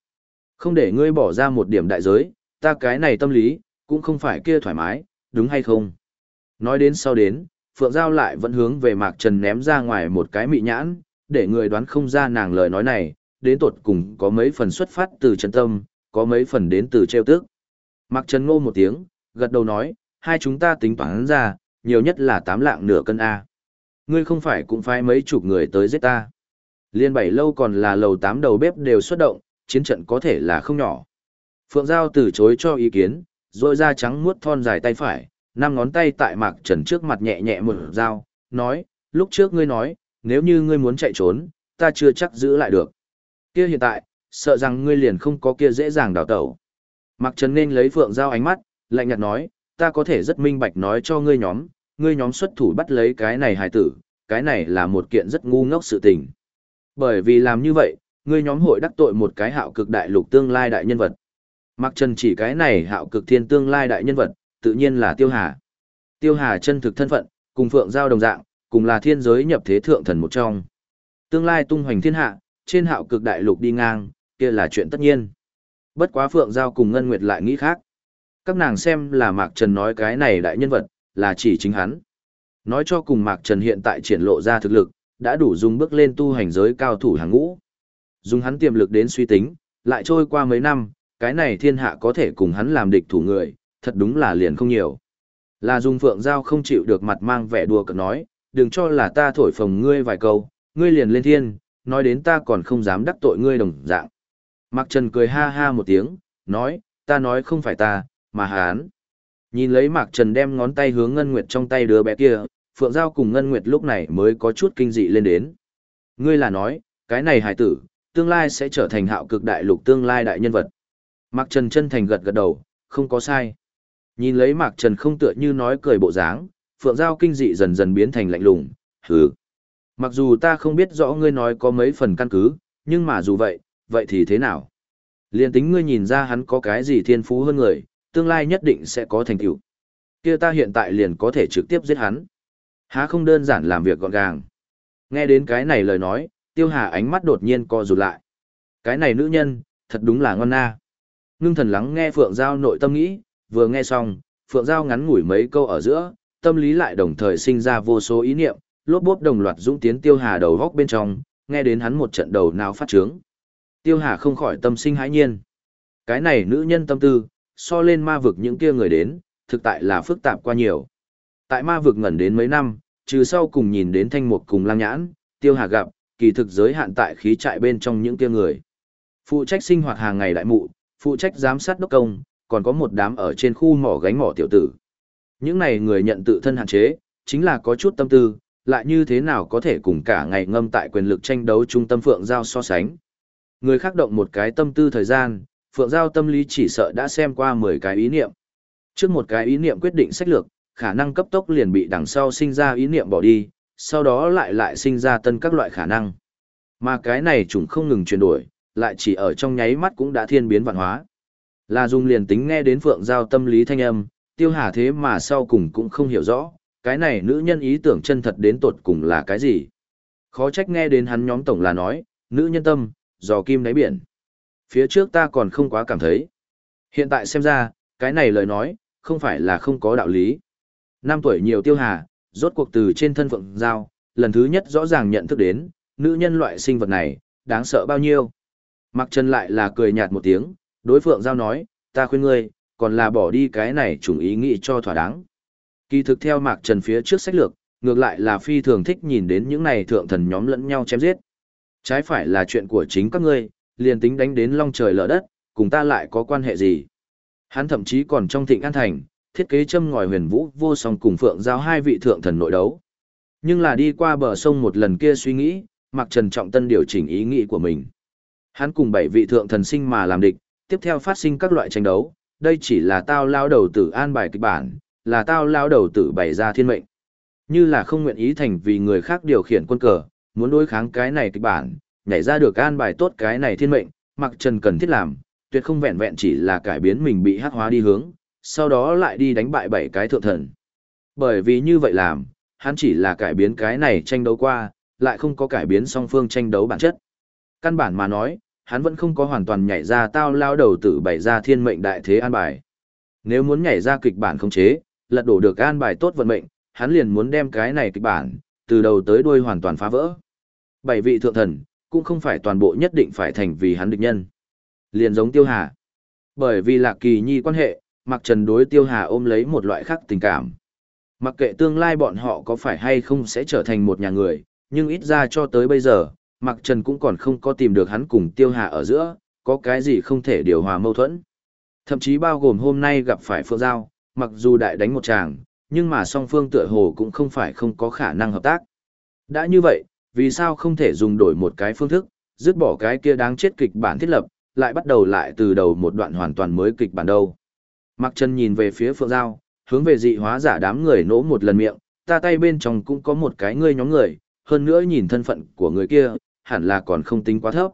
Không để ngươi bỏ ra một điểm đại giới, ta cái này tâm lý, cũng không phải kia thoải mái, đúng hay không? Nói đến sau đến, Phượng Giao lại vẫn hướng về Mạc Trần ném ra ngoài một cái mị nhãn, để người đoán không ra nàng lời nói này, đến tột cùng có mấy phần xuất phát từ chân tâm, có mấy phần đến từ treo tước. Mạc Trần ngô một tiếng, gật đầu nói, hai chúng ta tính toán ra, nhiều nhất là tám lạng nửa cân A. Ngươi không phải cũng phải mấy chục người tới giết ta. Liên bảy lâu còn là lầu tám đầu bếp đều xuất động, chiến trận có thể là không nhỏ. Phượng Giao từ chối cho ý kiến, rồi ra trắng muốt thon dài tay phải, năm ngón tay tại Mạc Trần trước mặt nhẹ nhẹ một dao, nói, lúc trước ngươi nói, nếu như ngươi muốn chạy trốn, ta chưa chắc giữ lại được. Kia hiện tại, sợ rằng ngươi liền không có kia dễ dàng đào tẩu. Mạc Trần nên lấy Phượng Giao ánh mắt, lạnh nhạt nói, ta có thể rất minh bạch nói cho ngươi nhóm, ngươi nhóm xuất thủ bắt lấy cái này hài tử, cái này là một kiện rất ngu ngốc sự tình. Bởi vì làm như vậy, ngươi nhóm hội đắc tội một cái hạo cực đại lục tương lai đại nhân vật. mặc Trần chỉ cái này hạo cực thiên tương lai đại nhân vật, tự nhiên là Tiêu Hà. Tiêu Hà chân thực thân phận, cùng Phượng Giao đồng dạng, cùng là thiên giới nhập thế thượng thần một trong. Tương lai tung hoành thiên hạ, trên hạo cực đại lục đi ngang, kia là chuyện tất nhiên. Bất quá Phượng Giao cùng Ngân Nguyệt lại nghĩ khác. Các nàng xem là Mạc Trần nói cái này đại nhân vật, là chỉ chính hắn. Nói cho cùng Mạc Trần hiện tại triển lộ ra thực lực, đã đủ dùng bước lên tu hành giới cao thủ hàng ngũ. Dùng hắn tiềm lực đến suy tính, lại trôi qua mấy năm, cái này thiên hạ có thể cùng hắn làm địch thủ người, thật đúng là liền không nhiều. Là dùng phượng giao không chịu được mặt mang vẻ đùa cợt nói, đừng cho là ta thổi phồng ngươi vài câu, ngươi liền lên thiên, nói đến ta còn không dám đắc tội ngươi đồng dạng. Mạc Trần cười ha ha một tiếng, nói, ta nói không phải ta, mà hắn. Nhìn lấy Mạc Trần đem ngón tay hướng Ngân Nguyệt trong tay đứa bé kia, Phượng Giao cùng Ngân Nguyệt lúc này mới có chút kinh dị lên đến. Ngươi là nói, cái này hài tử, tương lai sẽ trở thành hạo cực đại lục tương lai đại nhân vật. Mạc Trần chân thành gật gật đầu, không có sai. Nhìn lấy Mạc Trần không tựa như nói cười bộ dáng, Phượng Giao kinh dị dần dần biến thành lạnh lùng, hừ. Mặc dù ta không biết rõ ngươi nói có mấy phần căn cứ, nhưng mà dù vậy, vậy thì thế nào? Liên tính ngươi nhìn ra hắn có cái gì thiên phú hơn người, tương lai nhất định sẽ có thành tựu. Kia ta hiện tại liền có thể trực tiếp giết hắn. Há không đơn giản làm việc gọn gàng. Nghe đến cái này lời nói, Tiêu Hà ánh mắt đột nhiên co rụt lại. Cái này nữ nhân, thật đúng là ngon na. Ngưng thần lắng nghe Phượng Giao nội tâm nghĩ, vừa nghe xong, Phượng Giao ngắn ngủi mấy câu ở giữa, tâm lý lại đồng thời sinh ra vô số ý niệm, lốp bốp đồng loạt dũng tiến Tiêu Hà đầu góc bên trong, nghe đến hắn một trận đầu nào phát trướng. Tiêu Hà không khỏi tâm sinh hãi nhiên. Cái này nữ nhân tâm tư, so lên ma vực những kia người đến, thực tại là phức tạp qua nhiều. Tại ma vực ngẩn đến mấy năm, trừ sau cùng nhìn đến thanh mục cùng lang nhãn, Tiêu Hà gặp, kỳ thực giới hạn tại khí trại bên trong những kia người. Phụ trách sinh hoạt hàng ngày đại mụ, phụ trách giám sát đốc công, còn có một đám ở trên khu mỏ gánh mỏ tiểu tử. Những này người nhận tự thân hạn chế, chính là có chút tâm tư, lại như thế nào có thể cùng cả ngày ngâm tại quyền lực tranh đấu trung tâm Phượng Giao so sánh. Người khác động một cái tâm tư thời gian, Phượng Giao tâm lý chỉ sợ đã xem qua 10 cái ý niệm. Trước một cái ý niệm quyết định sách lược, khả năng cấp tốc liền bị đằng sau sinh ra ý niệm bỏ đi, sau đó lại lại sinh ra tân các loại khả năng. Mà cái này chúng không ngừng chuyển đổi, lại chỉ ở trong nháy mắt cũng đã thiên biến vạn hóa. Là dùng liền tính nghe đến Phượng Giao tâm lý thanh âm, tiêu hà thế mà sau cùng cũng không hiểu rõ, cái này nữ nhân ý tưởng chân thật đến tột cùng là cái gì. Khó trách nghe đến hắn nhóm tổng là nói, nữ nhân tâm, dò kim đáy biển. Phía trước ta còn không quá cảm thấy. Hiện tại xem ra, cái này lời nói, không phải là không có đạo lý. Năm tuổi nhiều tiêu hà, rốt cuộc từ trên thân Phượng Giao, lần thứ nhất rõ ràng nhận thức đến, nữ nhân loại sinh vật này, đáng sợ bao nhiêu. Mặc chân lại là cười nhạt một tiếng, đối Phượng Giao nói, ta khuyên ngươi, còn là bỏ đi cái này chủng ý nghĩ cho thỏa đáng. Kỳ thực theo Mạc Trần phía trước sách lược, ngược lại là phi thường thích nhìn đến những này thượng thần nhóm lẫn nhau chém giết. Trái phải là chuyện của chính các ngươi, liền tính đánh đến long trời lở đất, cùng ta lại có quan hệ gì. Hắn thậm chí còn trong thịnh an thành, thiết kế châm ngòi huyền vũ vô song cùng phượng giao hai vị thượng thần nội đấu. Nhưng là đi qua bờ sông một lần kia suy nghĩ, Mạc Trần Trọng Tân điều chỉnh ý nghĩ của mình. Hắn cùng bảy vị thượng thần sinh mà làm địch, tiếp theo phát sinh các loại tranh đấu, đây chỉ là tao lao đầu tử an bài kịch bản, là tao lao đầu tử bày ra thiên mệnh. Như là không nguyện ý thành vì người khác điều khiển quân cờ, muốn đối kháng cái này kịch bản, nhảy ra được an bài tốt cái này thiên mệnh, Mạc Trần cần thiết làm, tuyệt không vẹn vẹn chỉ là cải biến mình bị hắc hóa đi hướng, sau đó lại đi đánh bại bảy cái thượng thần. Bởi vì như vậy làm, hắn chỉ là cải biến cái này tranh đấu qua, lại không có cải biến song phương tranh đấu bản chất. Căn bản mà nói, hắn vẫn không có hoàn toàn nhảy ra tao lao đầu tử bày ra thiên mệnh đại thế an bài. Nếu muốn nhảy ra kịch bản không chế, lật đổ được an bài tốt vận mệnh, hắn liền muốn đem cái này kịch bản, từ đầu tới đuôi hoàn toàn phá vỡ. Bảy vị thượng thần, cũng không phải toàn bộ nhất định phải thành vì hắn địch nhân. Liền giống Tiêu Hà. Bởi vì Lạc Kỳ Nhi quan hệ, Mạc Trần đối Tiêu Hà ôm lấy một loại khác tình cảm. Mặc kệ tương lai bọn họ có phải hay không sẽ trở thành một nhà người, nhưng ít ra cho tới bây giờ, Mạc Trần cũng còn không có tìm được hắn cùng Tiêu Hà ở giữa, có cái gì không thể điều hòa mâu thuẫn. Thậm chí bao gồm hôm nay gặp phải Phượng Giao, mặc dù đại đánh một tràng, nhưng mà song phương tựa hồ cũng không phải không có khả năng hợp tác. Đã như vậy, vì sao không thể dùng đổi một cái phương thức, dứt bỏ cái kia đáng chết kịch bản thiết lập, lại bắt đầu lại từ đầu một đoạn hoàn toàn mới kịch bản đâu. Mặc chân nhìn về phía Phượng Giao, hướng về dị hóa giả đám người nỗ một lần miệng, ta tay bên trong cũng có một cái ngươi nhóm người, hơn nữa nhìn thân phận của người kia, hẳn là còn không tính quá thấp.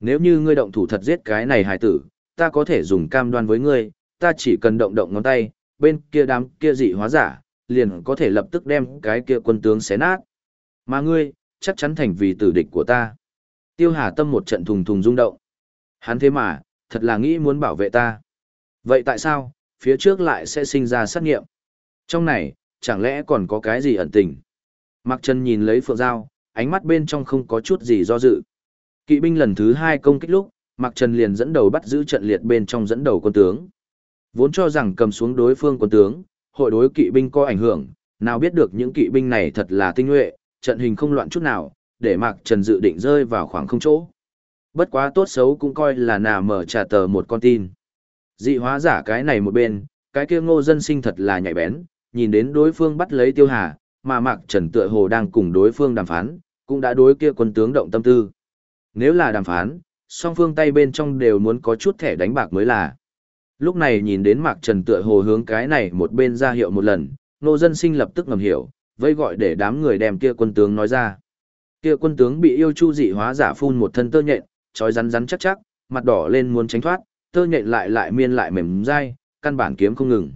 Nếu như ngươi động thủ thật giết cái này hài tử, ta có thể dùng cam đoan với ngươi, ta chỉ cần động động ngón tay, bên kia đám kia dị hóa giả, liền có thể lập tức đem cái kia quân tướng xé nát. Mà ngươi, chắc chắn thành vì tử địch của ta. Tiêu Hà Tâm một trận thùng thùng rung động. Hắn thế mà, thật là nghĩ muốn bảo vệ ta. Vậy tại sao, phía trước lại sẽ sinh ra sát nghiệm? Trong này, chẳng lẽ còn có cái gì ẩn tình? Mạc Trần nhìn lấy Phượng Giao, ánh mắt bên trong không có chút gì do dự. Kỵ binh lần thứ hai công kích lúc, Mạc Trần liền dẫn đầu bắt giữ trận liệt bên trong dẫn đầu quân tướng. Vốn cho rằng cầm xuống đối phương quân tướng, hội đối kỵ binh có ảnh hưởng, nào biết được những kỵ binh này thật là tinh nhuệ, trận hình không loạn chút nào, để Mạc Trần dự định rơi vào khoảng không chỗ. Bất quá tốt xấu cũng coi là nà mở trả tờ một con tin. Dị hóa giả cái này một bên, cái kia ngô dân sinh thật là nhạy bén, nhìn đến đối phương bắt lấy tiêu hà, mà Mạc Trần tựa hồ đang cùng đối phương đàm phán, cũng đã đối kia quân tướng động tâm tư. Nếu là đàm phán, song phương tay bên trong đều muốn có chút thẻ đánh bạc mới là. Lúc này nhìn đến Mạc Trần tựa hồ hướng cái này một bên ra hiệu một lần, nô dân sinh lập tức ngầm hiểu, vây gọi để đám người đem kia quân tướng nói ra. Kia quân tướng bị yêu chu dị hóa giả phun một thân tơ nhện, trói rắn rắn chắc chắc, mặt đỏ lên muốn tránh thoát, tơ nhện lại lại miên lại mềm dai, căn bản kiếm không ngừng.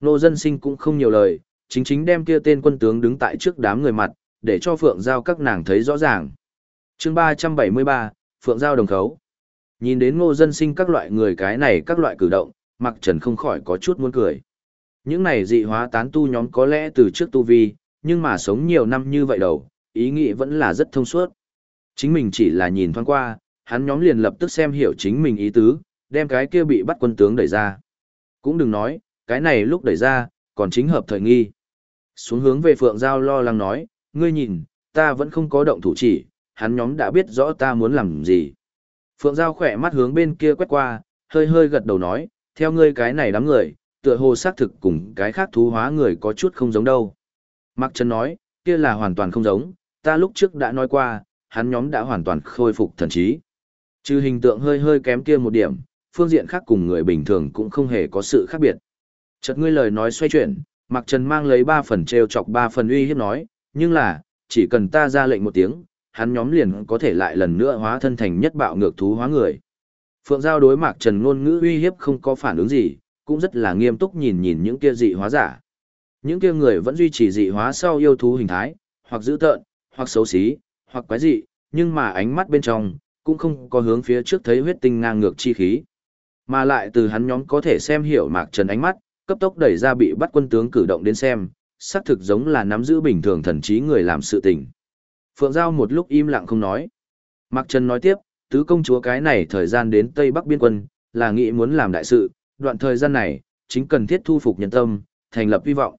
Nô dân sinh cũng không nhiều lời, chính chính đem kia tên quân tướng đứng tại trước đám người mặt, để cho Phượng Giao các nàng thấy rõ ràng. chương 373, Phượng Giao đồng khấu. Nhìn đến ngô dân sinh các loại người cái này các loại cử động, Mặc Trần không khỏi có chút muốn cười. Những này dị hóa tán tu nhóm có lẽ từ trước tu vi, nhưng mà sống nhiều năm như vậy đầu, ý nghĩ vẫn là rất thông suốt. Chính mình chỉ là nhìn thoáng qua, hắn nhóm liền lập tức xem hiểu chính mình ý tứ, đem cái kia bị bắt quân tướng đẩy ra. Cũng đừng nói, cái này lúc đẩy ra, còn chính hợp thời nghi. Xuống hướng về Phượng Giao lo lắng nói, ngươi nhìn, ta vẫn không có động thủ chỉ, hắn nhóm đã biết rõ ta muốn làm gì. Phượng Giao khỏe mắt hướng bên kia quét qua, hơi hơi gật đầu nói, theo ngươi cái này đám người, tựa hồ xác thực cùng cái khác thú hóa người có chút không giống đâu. Mạc Trần nói, kia là hoàn toàn không giống, ta lúc trước đã nói qua, hắn nhóm đã hoàn toàn khôi phục thần trí. Trừ hình tượng hơi hơi kém kia một điểm, phương diện khác cùng người bình thường cũng không hề có sự khác biệt. Chợt ngươi lời nói xoay chuyển, Mạc Trần mang lấy ba phần treo chọc ba phần uy hiếp nói, nhưng là, chỉ cần ta ra lệnh một tiếng, hắn nhóm liền có thể lại lần nữa hóa thân thành nhất bạo ngược thú hóa người. Phượng Giao đối Mạc Trần ngôn ngữ uy hiếp không có phản ứng gì, cũng rất là nghiêm túc nhìn nhìn những kia dị hóa giả. Những kia người vẫn duy trì dị hóa sau yêu thú hình thái, hoặc dữ tợn, hoặc xấu xí, hoặc quái dị, nhưng mà ánh mắt bên trong, cũng không có hướng phía trước thấy huyết tinh ngang ngược chi khí. Mà lại từ hắn nhóm có thể xem hiểu Mạc Trần ánh mắt, cấp tốc đẩy ra bị bắt quân tướng cử động đến xem, xác thực giống là nắm giữ bình thường thần trí người làm sự tình. Phượng Giao một lúc im lặng không nói. Mạc Trần nói tiếp, tứ công chúa cái này thời gian đến Tây Bắc biên quân, là nghĩ muốn làm đại sự, đoạn thời gian này, chính cần thiết thu phục nhân tâm, thành lập hy vọng.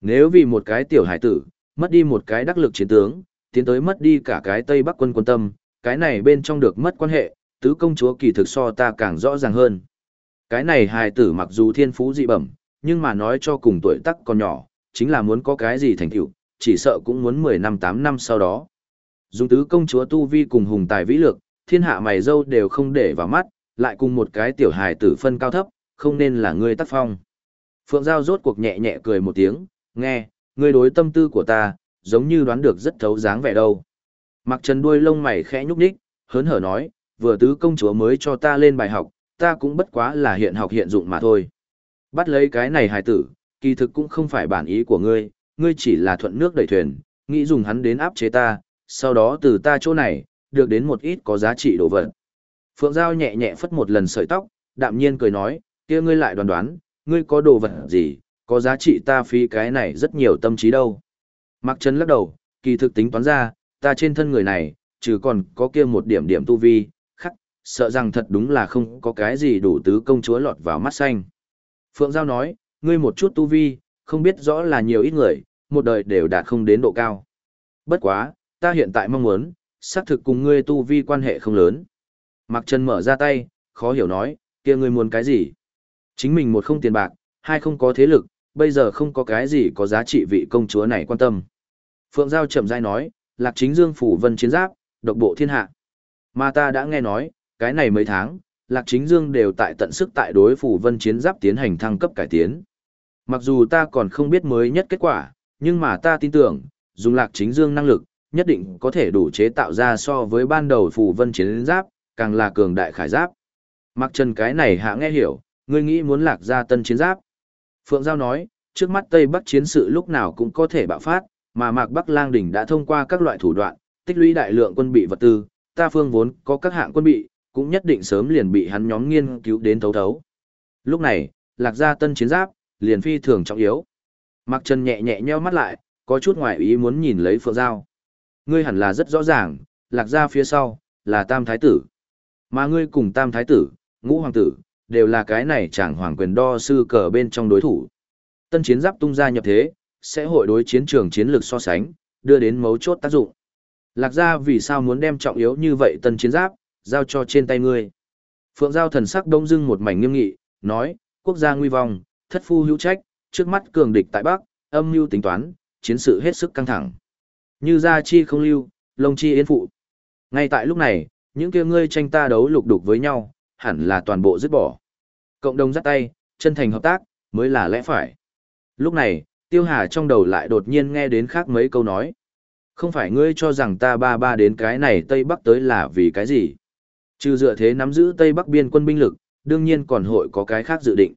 Nếu vì một cái tiểu hải tử, mất đi một cái đắc lực chiến tướng, tiến tới mất đi cả cái Tây Bắc quân quân tâm, cái này bên trong được mất quan hệ, tứ công chúa kỳ thực so ta càng rõ ràng hơn. Cái này hài tử mặc dù thiên phú dị bẩm, nhưng mà nói cho cùng tuổi tắc còn nhỏ, chính là muốn có cái gì thành tựu, chỉ sợ cũng muốn 10 năm 8 năm sau đó. Dùng tứ công chúa tu vi cùng hùng tài vĩ lược thiên hạ mày dâu đều không để vào mắt, lại cùng một cái tiểu hài tử phân cao thấp, không nên là người tác phong. Phượng Giao rốt cuộc nhẹ nhẹ cười một tiếng, nghe, ngươi đối tâm tư của ta, giống như đoán được rất thấu dáng vẻ đâu. Mặc trần đuôi lông mày khẽ nhúc nhích, hớn hở nói, vừa tứ công chúa mới cho ta lên bài học, ta cũng bất quá là hiện học hiện dụng mà thôi. Bắt lấy cái này hài tử, kỳ thực cũng không phải bản ý của ngươi, ngươi chỉ là thuận nước đẩy thuyền, nghĩ dùng hắn đến áp chế ta, sau đó từ ta chỗ này, được đến một ít có giá trị đồ vật. Phượng Giao nhẹ nhẹ phất một lần sợi tóc, đạm nhiên cười nói, kia ngươi lại đoán đoán, ngươi có đồ vật gì, có giá trị ta phí cái này rất nhiều tâm trí đâu. Mạc Trần lắc đầu, kỳ thực tính toán ra, ta trên thân người này, trừ còn có kia một điểm điểm tu vi, khắc, sợ rằng thật đúng là không có cái gì đủ tứ công chúa lọt vào mắt xanh. Phượng Giao nói, ngươi một chút tu vi, không biết rõ là nhiều ít người, một đời đều đạt không đến độ cao. Bất quá, ta hiện tại mong muốn, xác thực cùng ngươi tu vi quan hệ không lớn. Mạc Trần mở ra tay, khó hiểu nói, kia ngươi muốn cái gì? Chính mình một không tiền bạc, hai không có thế lực, bây giờ không có cái gì có giá trị vị công chúa này quan tâm. Phượng Giao chậm rãi nói, Lạc Chính Dương phủ vân chiến giáp, độc bộ thiên hạ. Mà ta đã nghe nói, cái này mấy tháng, Lạc Chính Dương đều tại tận sức tại đối phủ vân chiến giáp tiến hành thăng cấp cải tiến. Mặc dù ta còn không biết mới nhất kết quả, nhưng mà ta tin tưởng, dùng Lạc Chính Dương năng lực, nhất định có thể đủ chế tạo ra so với ban đầu phủ vân chiến giáp, càng là cường đại khải giáp. Mặc trần cái này hạ nghe hiểu, ngươi nghĩ muốn lạc ra tân chiến giáp. Phượng Giao nói, trước mắt Tây Bắc chiến sự lúc nào cũng có thể bạo phát, mà Mạc Bắc Lang đỉnh đã thông qua các loại thủ đoạn, tích lũy đại lượng quân bị vật tư, ta phương vốn có các hạng quân bị, cũng nhất định sớm liền bị hắn nhóm nghiên cứu đến thấu thấu. Lúc này, lạc ra tân chiến giáp, liền phi thường trọng yếu. Mạc Trần nhẹ nhẹ nheo mắt lại, có chút ngoài ý muốn nhìn lấy Phượng Giao. Ngươi hẳn là rất rõ ràng, lạc ra phía sau, là Tam Thái Tử. Mà ngươi cùng Tam Thái Tử, Ngũ Hoàng Tử, đều là cái này chẳng hoàng quyền đo sư cờ bên trong đối thủ. Tân chiến giáp tung ra nhập thế, sẽ hội đối chiến trường chiến lược so sánh, đưa đến mấu chốt tác dụng. Lạc gia vì sao muốn đem trọng yếu như vậy tân chiến giáp, giao cho trên tay ngươi. Phượng Giao thần sắc đông dưng một mảnh nghiêm nghị, nói, quốc gia nguy vong, thất phu hữu trách, trước mắt cường địch tại Bắc, âm mưu tính toán, chiến sự hết sức căng thẳng. Như gia chi không lưu, lông chi yên phụ. Ngay tại lúc này, những kia ngươi tranh ta đấu lục đục với nhau, hẳn là toàn bộ dứt bỏ. Cộng đồng dắt tay, chân thành hợp tác, mới là lẽ phải. Lúc này, Tiêu Hà trong đầu lại đột nhiên nghe đến khác mấy câu nói. Không phải ngươi cho rằng ta ba ba đến cái này Tây Bắc tới là vì cái gì? Trừ dựa thế nắm giữ Tây Bắc biên quân binh lực, đương nhiên còn hội có cái khác dự định.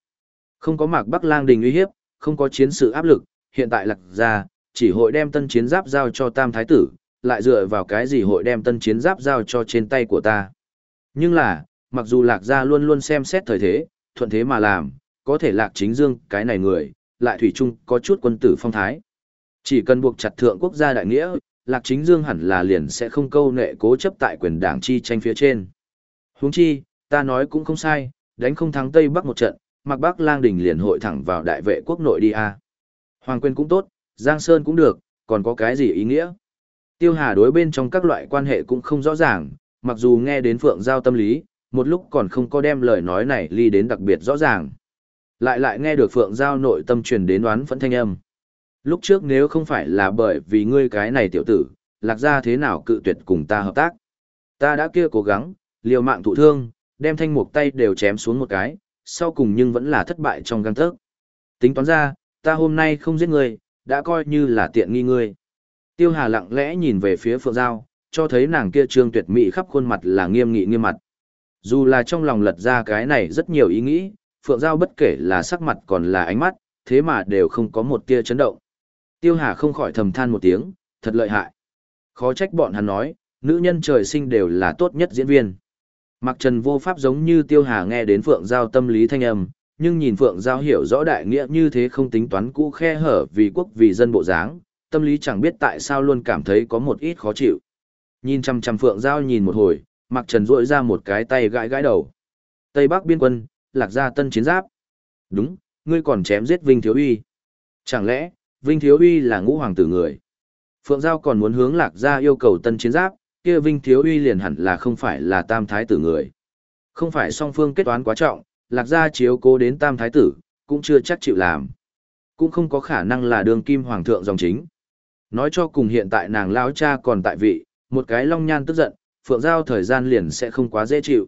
Không có mạc Bắc lang đình uy hiếp, không có chiến sự áp lực, hiện tại lạc ra, chỉ hội đem tân chiến giáp giao cho Tam Thái Tử, lại dựa vào cái gì hội đem tân chiến giáp giao cho trên tay của ta. Nhưng là, mặc dù lạc gia luôn luôn xem xét thời thế, thuận thế mà làm, có thể lạc chính dương cái này người, lại thủy chung có chút quân tử phong thái. Chỉ cần buộc chặt thượng quốc gia đại nghĩa, lạc chính dương hẳn là liền sẽ không câu nệ cố chấp tại quyền đảng chi tranh phía trên. Huống chi, ta nói cũng không sai, đánh không thắng Tây Bắc một trận, mặc Bắc lang đình liền hội thẳng vào đại vệ quốc nội đi a. Hoàng quyền cũng tốt, Giang Sơn cũng được, còn có cái gì ý nghĩa? Tiêu Hà đối bên trong các loại quan hệ cũng không rõ ràng, mặc dù nghe đến Phượng Giao tâm lý, một lúc còn không có đem lời nói này ly đến đặc biệt rõ ràng. Lại lại nghe được Phượng Giao nội tâm truyền đến đoán phẫn thanh âm. Lúc trước nếu không phải là bởi vì ngươi cái này tiểu tử, lạc ra thế nào cự tuyệt cùng ta hợp tác. Ta đã kia cố gắng, liều mạng thụ thương, đem thanh mục tay đều chém xuống một cái, sau cùng nhưng vẫn là thất bại trong găng thức. Tính toán ra, ta hôm nay không giết ngươi, đã coi như là tiện nghi ngươi. Tiêu Hà lặng lẽ nhìn về phía Phượng Giao, cho thấy nàng kia trương tuyệt mỹ khắp khuôn mặt là nghiêm nghị nghiêm mặt. Dù là trong lòng lật ra cái này rất nhiều ý nghĩ, Phượng Giao bất kể là sắc mặt còn là ánh mắt, thế mà đều không có một tia chấn động. Tiêu Hà không khỏi thầm than một tiếng, thật lợi hại. Khó trách bọn hắn nói, nữ nhân trời sinh đều là tốt nhất diễn viên. Mặc trần vô pháp giống như Tiêu Hà nghe đến Phượng Giao tâm lý thanh âm, nhưng nhìn Phượng Giao hiểu rõ đại nghĩa như thế không tính toán cũ khe hở vì quốc vì dân bộ dáng, tâm lý chẳng biết tại sao luôn cảm thấy có một ít khó chịu. Nhìn chăm chăm Phượng Giao nhìn một hồi, Mặc Trần rỗi ra một cái tay gãi gãi đầu. Tây Bắc biên quân, lạc gia tân chiến giáp. Đúng, ngươi còn chém giết Vinh Thiếu Uy. Chẳng lẽ, Vinh Thiếu Uy là ngũ hoàng tử người? Phượng Giao còn muốn hướng lạc gia yêu cầu tân chiến giáp, kia Vinh Thiếu Uy liền hẳn là không phải là tam thái tử người. Không phải song phương kết toán quá trọng, lạc gia chiếu cố đến tam thái tử, cũng chưa chắc chịu làm. Cũng không có khả năng là đường kim hoàng thượng dòng chính. Nói cho cùng hiện tại nàng lão cha còn tại vị, một cái long nhan tức giận, Phượng Giao thời gian liền sẽ không quá dễ chịu.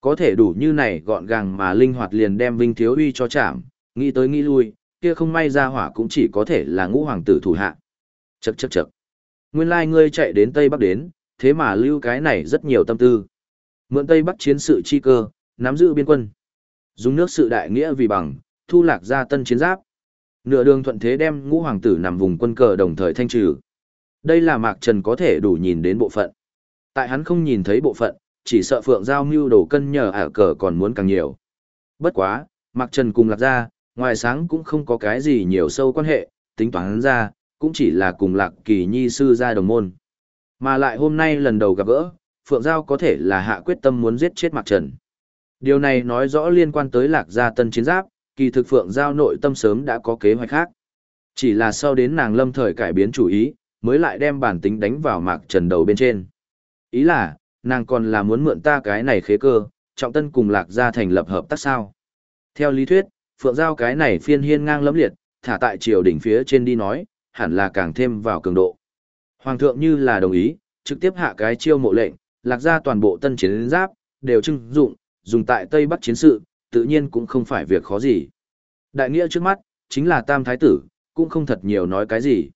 Có thể đủ như này gọn gàng mà linh hoạt liền đem Vinh Thiếu Uy cho chạm, nghĩ tới nghĩ lui, kia không may ra hỏa cũng chỉ có thể là ngũ hoàng tử thủ hạ. Chậc chậc chậc. Nguyên lai ngươi chạy đến Tây Bắc đến, thế mà lưu cái này rất nhiều tâm tư. Mượn Tây Bắc chiến sự chi cơ, nắm giữ biên quân. Dùng nước sự đại nghĩa vì bằng, thu lạc ra tân chiến giáp. Nửa đường thuận thế đem ngũ hoàng tử nằm vùng quân cờ đồng thời thanh trừ. Đây là Mạc Trần có thể đủ nhìn đến bộ phận. Tại hắn không nhìn thấy bộ phận, chỉ sợ Phượng Giao mưu đồ cân nhờ ả cờ còn muốn càng nhiều. Bất quá, Mạc Trần cùng lạc ra, ngoài sáng cũng không có cái gì nhiều sâu quan hệ, tính toán ra, cũng chỉ là cùng lạc kỳ nhi sư ra đồng môn. Mà lại hôm nay lần đầu gặp gỡ, Phượng Giao có thể là hạ quyết tâm muốn giết chết Mạc Trần. Điều này nói rõ liên quan tới lạc gia tân chiến giáp, kỳ thực Phượng Giao nội tâm sớm đã có kế hoạch khác. Chỉ là sau đến nàng lâm thời cải biến chủ ý, mới lại đem bản tính đánh vào Mạc Trần đầu bên trên. Ý là, nàng còn là muốn mượn ta cái này khế cơ, trọng tân cùng lạc gia thành lập hợp tác sao. Theo lý thuyết, Phượng Giao cái này phiên hiên ngang lẫm liệt, thả tại triều đỉnh phía trên đi nói, hẳn là càng thêm vào cường độ. Hoàng thượng như là đồng ý, trực tiếp hạ cái chiêu mộ lệnh, lạc ra toàn bộ tân chiến giáp, đều trưng dụng, dùng tại Tây Bắc chiến sự, tự nhiên cũng không phải việc khó gì. Đại nghĩa trước mắt, chính là tam thái tử, cũng không thật nhiều nói cái gì.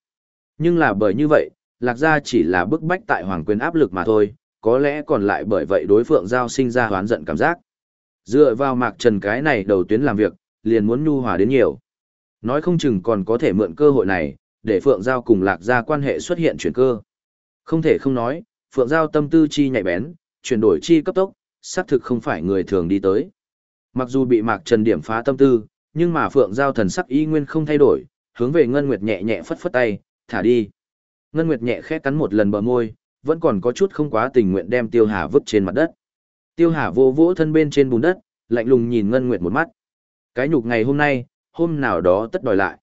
Nhưng là bởi như vậy, lạc gia chỉ là bức bách tại hoàng quyền áp lực mà thôi, có lẽ còn lại bởi vậy đối phượng giao sinh ra hoán giận cảm giác. Dựa vào mạc trần cái này đầu tuyến làm việc, liền muốn nhu hòa đến nhiều. Nói không chừng còn có thể mượn cơ hội này, để phượng giao cùng lạc gia quan hệ xuất hiện chuyển cơ. Không thể không nói, phượng giao tâm tư chi nhạy bén, chuyển đổi chi cấp tốc, xác thực không phải người thường đi tới. Mặc dù bị mạc trần điểm phá tâm tư, nhưng mà phượng giao thần sắc y nguyên không thay đổi, hướng về Ngân Nguyệt nhẹ nhẹ phất phất tay, thả đi. Ngân Nguyệt nhẹ khẽ cắn một lần bờ môi, vẫn còn có chút không quá tình nguyện đem Tiêu Hà vứt trên mặt đất. Tiêu Hà vô vỗ thân bên trên bùn đất, lạnh lùng nhìn Ngân Nguyệt một mắt. Cái nhục ngày hôm nay, hôm nào đó tất đòi lại.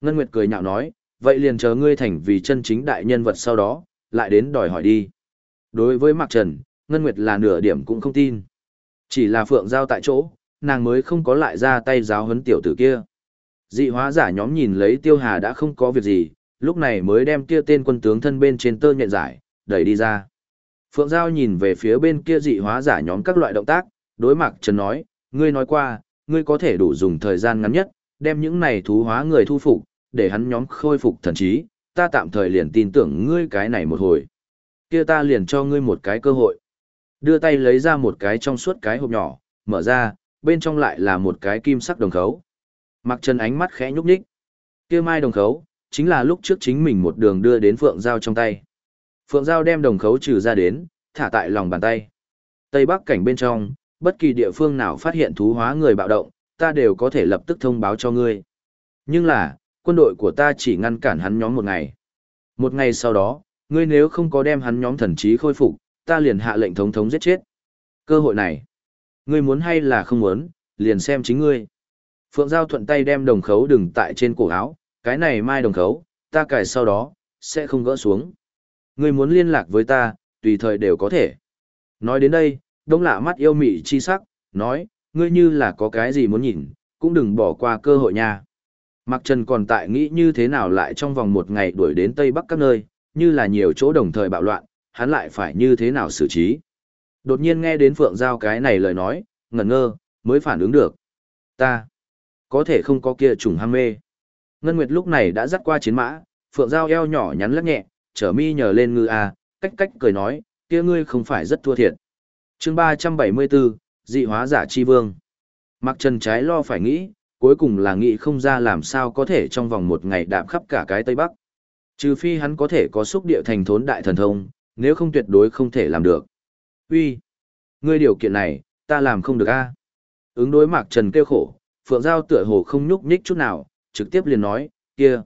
Ngân Nguyệt cười nhạo nói, vậy liền chờ ngươi thành vì chân chính đại nhân vật sau đó, lại đến đòi hỏi đi. Đối với Mạc Trần, Ngân Nguyệt là nửa điểm cũng không tin. Chỉ là Phượng Giao tại chỗ, nàng mới không có lại ra tay giáo huấn tiểu tử kia. Dị hóa giả nhóm nhìn lấy Tiêu Hà đã không có việc gì, lúc này mới đem kia tên quân tướng thân bên trên tơ nhận giải, đẩy đi ra. Phượng Giao nhìn về phía bên kia dị hóa giả nhóm các loại động tác, đối mặt Trần nói, ngươi nói qua, ngươi có thể đủ dùng thời gian ngắn nhất, đem những này thú hóa người thu phục, để hắn nhóm khôi phục thần trí, ta tạm thời liền tin tưởng ngươi cái này một hồi. Kia ta liền cho ngươi một cái cơ hội. Đưa tay lấy ra một cái trong suốt cái hộp nhỏ, mở ra, bên trong lại là một cái kim sắc đồng khấu. Mặc Trần ánh mắt khẽ nhúc nhích. Kia mai đồng khấu, chính là lúc trước chính mình một đường đưa đến Phượng Giao trong tay. Phượng Giao đem đồng khấu trừ ra đến, thả tại lòng bàn tay. Tây Bắc cảnh bên trong, bất kỳ địa phương nào phát hiện thú hóa người bạo động, ta đều có thể lập tức thông báo cho ngươi. Nhưng là, quân đội của ta chỉ ngăn cản hắn nhóm một ngày. Một ngày sau đó, ngươi nếu không có đem hắn nhóm thần trí khôi phục, ta liền hạ lệnh thống thống giết chết. Cơ hội này, ngươi muốn hay là không muốn, liền xem chính ngươi. Phượng Giao thuận tay đem đồng khấu đừng tại trên cổ áo, cái này mai đồng khấu, ta cài sau đó, sẽ không gỡ xuống. Ngươi muốn liên lạc với ta, tùy thời đều có thể. Nói đến đây, đông lạ mắt yêu mị chi sắc, nói, ngươi như là có cái gì muốn nhìn, cũng đừng bỏ qua cơ hội nha. Mạc Trần còn tại nghĩ như thế nào lại trong vòng một ngày đuổi đến Tây Bắc các nơi, như là nhiều chỗ đồng thời bạo loạn, hắn lại phải như thế nào xử trí. Đột nhiên nghe đến Phượng Giao cái này lời nói, ngẩn ngơ, mới phản ứng được. Ta, có thể không có kia trùng ham mê. Ngân Nguyệt lúc này đã dắt qua chiến mã, Phượng Giao eo nhỏ nhắn lắc nhẹ, trở mi nhờ lên ngư a, cách cách cười nói, kia ngươi không phải rất thua thiệt. chương 374, dị hóa giả chi vương. Mặc trần trái lo phải nghĩ, cuối cùng là nghĩ không ra làm sao có thể trong vòng một ngày đạp khắp cả cái Tây Bắc. Trừ phi hắn có thể có xúc địa thành thốn đại thần thông, nếu không tuyệt đối không thể làm được. Uy, ngươi điều kiện này, ta làm không được a. Ứng đối Mạc Trần kêu khổ, Phượng Giao tựa hồ không nhúc nhích chút nào, trực tiếp liền nói, kia,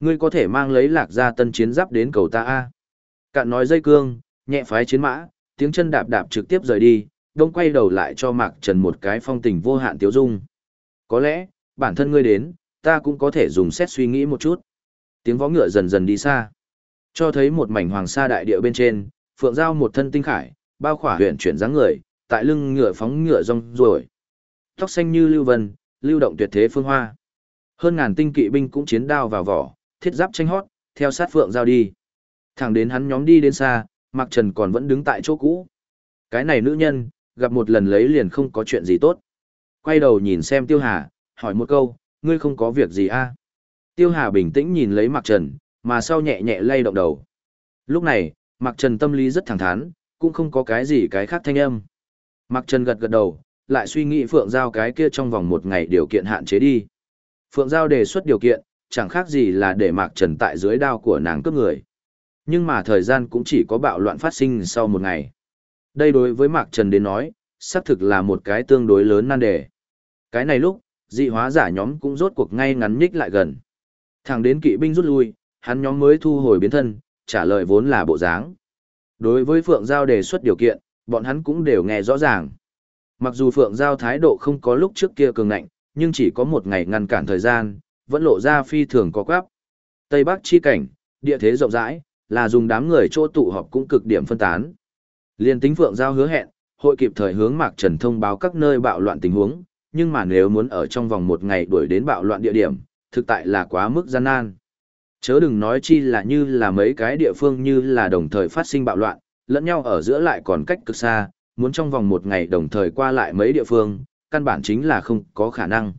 ngươi có thể mang lấy lạc gia tân chiến giáp đến cầu ta a. Cạn nói dây cương, nhẹ phái chiến mã, tiếng chân đạp đạp trực tiếp rời đi, đông quay đầu lại cho Mạc Trần một cái phong tình vô hạn tiếu dung. Có lẽ, bản thân ngươi đến, ta cũng có thể dùng xét suy nghĩ một chút. Tiếng vó ngựa dần dần đi xa. Cho thấy một mảnh hoàng sa đại địa bên trên, phượng giao một thân tinh khải, bao khỏa huyện chuyển dáng người, tại lưng ngựa phóng ngựa rong ruổi. Tóc xanh như lưu vân, lưu động tuyệt thế phương hoa. Hơn ngàn tinh kỵ binh cũng chiến đao vào vỏ, thiết giáp tranh hót, theo sát phượng giao đi. Thẳng đến hắn nhóm đi đến xa, Mạc Trần còn vẫn đứng tại chỗ cũ. Cái này nữ nhân, gặp một lần lấy liền không có chuyện gì tốt. Quay đầu nhìn xem Tiêu Hà, hỏi một câu, ngươi không có việc gì a? À? Tiêu Hà bình tĩnh nhìn lấy Mạc Trần, mà sau nhẹ nhẹ lay động đầu. Lúc này, Mạc Trần tâm lý rất thẳng thắn, cũng không có cái gì cái khác thanh âm. Mạc Trần gật gật đầu, lại suy nghĩ Phượng Giao cái kia trong vòng một ngày điều kiện hạn chế đi. Phượng Giao đề xuất điều kiện, chẳng khác gì là để Mạc Trần tại dưới đao của nàng cướp người. Nhưng mà thời gian cũng chỉ có bạo loạn phát sinh sau một ngày. Đây đối với Mạc Trần đến nói, xác thực là một cái tương đối lớn nan đề. Cái này lúc, dị hóa giả nhóm cũng rốt cuộc ngay ngắn nhích lại gần. Thẳng đến kỵ binh rút lui, hắn nhóm mới thu hồi biến thân, trả lời vốn là bộ dáng. Đối với Phượng Giao đề xuất điều kiện, bọn hắn cũng đều nghe rõ ràng. Mặc dù Phượng Giao thái độ không có lúc trước kia cường ngạnh, nhưng chỉ có một ngày ngăn cản thời gian, vẫn lộ ra phi thường có quáp. Tây Bắc chi cảnh, địa thế rộng rãi, là dùng đám người chỗ tụ họp cũng cực điểm phân tán. Liên tính Phượng Giao hứa hẹn, hội kịp thời hướng Mạc Trần thông báo các nơi bạo loạn tình huống, nhưng mà nếu muốn ở trong vòng một ngày đuổi đến bạo loạn địa điểm, thực tại là quá mức gian nan. Chớ đừng nói chi là như là mấy cái địa phương như là đồng thời phát sinh bạo loạn, lẫn nhau ở giữa lại còn cách cực xa, muốn trong vòng một ngày đồng thời qua lại mấy địa phương, căn bản chính là không có khả năng.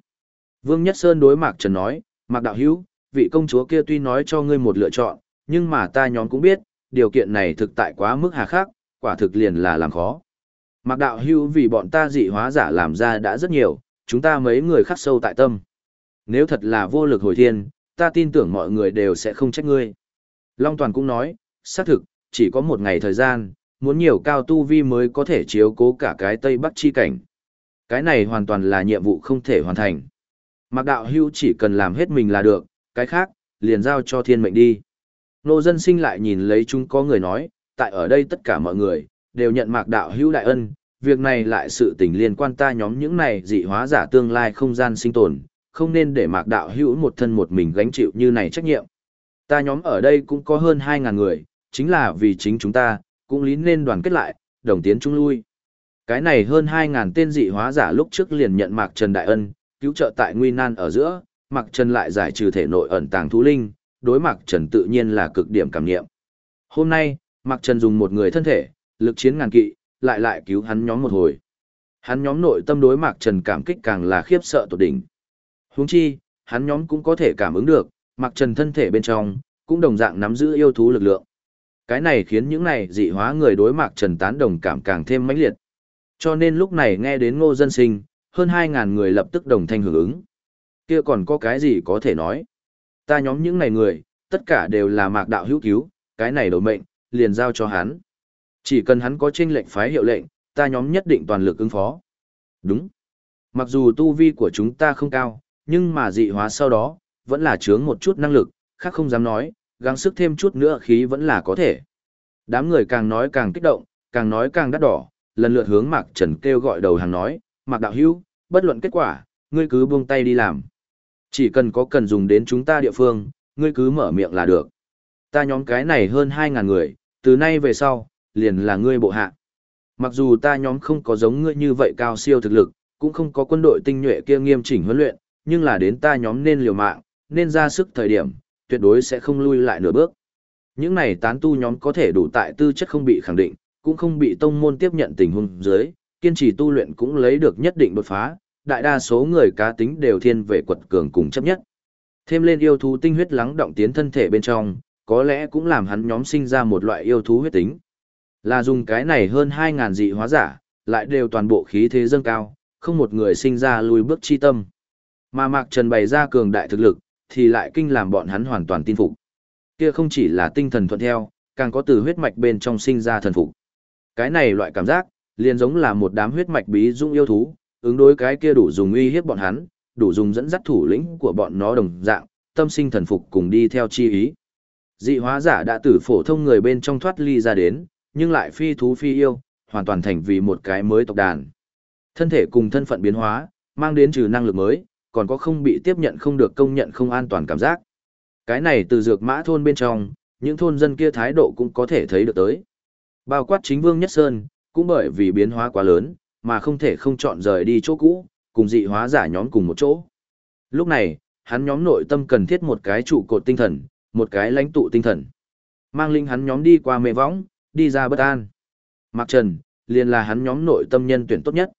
Vương Nhất Sơn đối Mạc Trần nói, Mạc Đạo Hữu vị công chúa kia tuy nói cho ngươi một lựa chọn, nhưng mà ta nhóm cũng biết, điều kiện này thực tại quá mức hà khắc, quả thực liền là làm khó. Mạc Đạo Hữu vì bọn ta dị hóa giả làm ra đã rất nhiều, chúng ta mấy người khắc sâu tại tâm. Nếu thật là vô lực hồi thiên, ta tin tưởng mọi người đều sẽ không trách ngươi. Long Toàn cũng nói, xác thực, chỉ có một ngày thời gian, muốn nhiều cao tu vi mới có thể chiếu cố cả cái Tây Bắc chi cảnh. Cái này hoàn toàn là nhiệm vụ không thể hoàn thành. Mạc Đạo Hưu chỉ cần làm hết mình là được, cái khác, liền giao cho thiên mệnh đi. Nô dân sinh lại nhìn lấy chúng có người nói, tại ở đây tất cả mọi người, đều nhận Mạc Đạo Hưu đại ân, việc này lại sự tình liên quan ta nhóm những này dị hóa giả tương lai không gian sinh tồn, không nên để mạc đạo hữu một thân một mình gánh chịu như này trách nhiệm. Ta nhóm ở đây cũng có hơn 2.000 người, chính là vì chính chúng ta, cũng lý nên đoàn kết lại, đồng tiến chung lui. Cái này hơn 2.000 tên dị hóa giả lúc trước liền nhận Mạc Trần Đại Ân, cứu trợ tại Nguy Nan ở giữa, Mạc Trần lại giải trừ thể nội ẩn tàng thú linh, đối Mạc Trần tự nhiên là cực điểm cảm nghiệm. Hôm nay, Mạc Trần dùng một người thân thể, lực chiến ngàn kỵ, lại lại cứu hắn nhóm một hồi. Hắn nhóm nội tâm đối Mạc Trần cảm kích càng là khiếp sợ tột đỉnh. Huống chi, hắn nhóm cũng có thể cảm ứng được, Mạc Trần thân thể bên trong, cũng đồng dạng nắm giữ yêu thú lực lượng. Cái này khiến những này dị hóa người đối Mạc Trần tán đồng cảm càng thêm mãnh liệt. Cho nên lúc này nghe đến ngô dân sinh, hơn 2.000 người lập tức đồng thanh hưởng ứng. Kia còn có cái gì có thể nói? Ta nhóm những này người, tất cả đều là Mạc Đạo hữu cứu, cái này đổi mệnh, liền giao cho hắn. Chỉ cần hắn có trinh lệnh phái hiệu lệnh, ta nhóm nhất định toàn lực ứng phó. Đúng. Mặc dù tu vi của chúng ta không cao, nhưng mà dị hóa sau đó, vẫn là chướng một chút năng lực, khác không dám nói, gắng sức thêm chút nữa khí vẫn là có thể. Đám người càng nói càng kích động, càng nói càng đắt đỏ, lần lượt hướng Mạc Trần kêu gọi đầu hàng nói, Mạc Đạo Hữu bất luận kết quả, ngươi cứ buông tay đi làm. Chỉ cần có cần dùng đến chúng ta địa phương, ngươi cứ mở miệng là được. Ta nhóm cái này hơn 2.000 người, từ nay về sau, liền là ngươi bộ hạ. Mặc dù ta nhóm không có giống ngươi như vậy cao siêu thực lực, cũng không có quân đội tinh nhuệ kia nghiêm chỉnh huấn luyện, nhưng là đến ta nhóm nên liều mạng, nên ra sức thời điểm, tuyệt đối sẽ không lui lại nửa bước. Những này tán tu nhóm có thể đủ tại tư chất không bị khẳng định, cũng không bị tông môn tiếp nhận tình huống dưới, kiên trì tu luyện cũng lấy được nhất định đột phá, đại đa số người cá tính đều thiên về quật cường cùng chấp nhất. Thêm lên yêu thú tinh huyết lắng động tiến thân thể bên trong, có lẽ cũng làm hắn nhóm sinh ra một loại yêu thú huyết tính. Là dùng cái này hơn 2.000 dị hóa giả, lại đều toàn bộ khí thế dâng cao, không một người sinh ra lùi bước chi tâm. Mà Mạc Trần bày ra cường đại thực lực, thì lại kinh làm bọn hắn hoàn toàn tin phục. Kia không chỉ là tinh thần thuận theo, càng có từ huyết mạch bên trong sinh ra thần phục. Cái này loại cảm giác, liền giống là một đám huyết mạch bí dung yêu thú, ứng đối cái kia đủ dùng uy hiếp bọn hắn, đủ dùng dẫn dắt thủ lĩnh của bọn nó đồng dạng, tâm sinh thần phục cùng đi theo chi ý. Dị hóa giả đã từ phổ thông người bên trong thoát ly ra đến, nhưng lại phi thú phi yêu, hoàn toàn thành vì một cái mới tộc đàn. Thân thể cùng thân phận biến hóa, mang đến trừ năng lực mới, còn có không bị tiếp nhận không được công nhận không an toàn cảm giác. Cái này từ dược mã thôn bên trong, những thôn dân kia thái độ cũng có thể thấy được tới. Bao quát chính vương nhất sơn, cũng bởi vì biến hóa quá lớn, mà không thể không chọn rời đi chỗ cũ, cùng dị hóa giả nhóm cùng một chỗ. Lúc này, hắn nhóm nội tâm cần thiết một cái trụ cột tinh thần, một cái lãnh tụ tinh thần. Mang linh hắn nhóm đi qua mê võng, đi ra bất an. Mạc Trần, liền là hắn nhóm nội tâm nhân tuyển tốt nhất.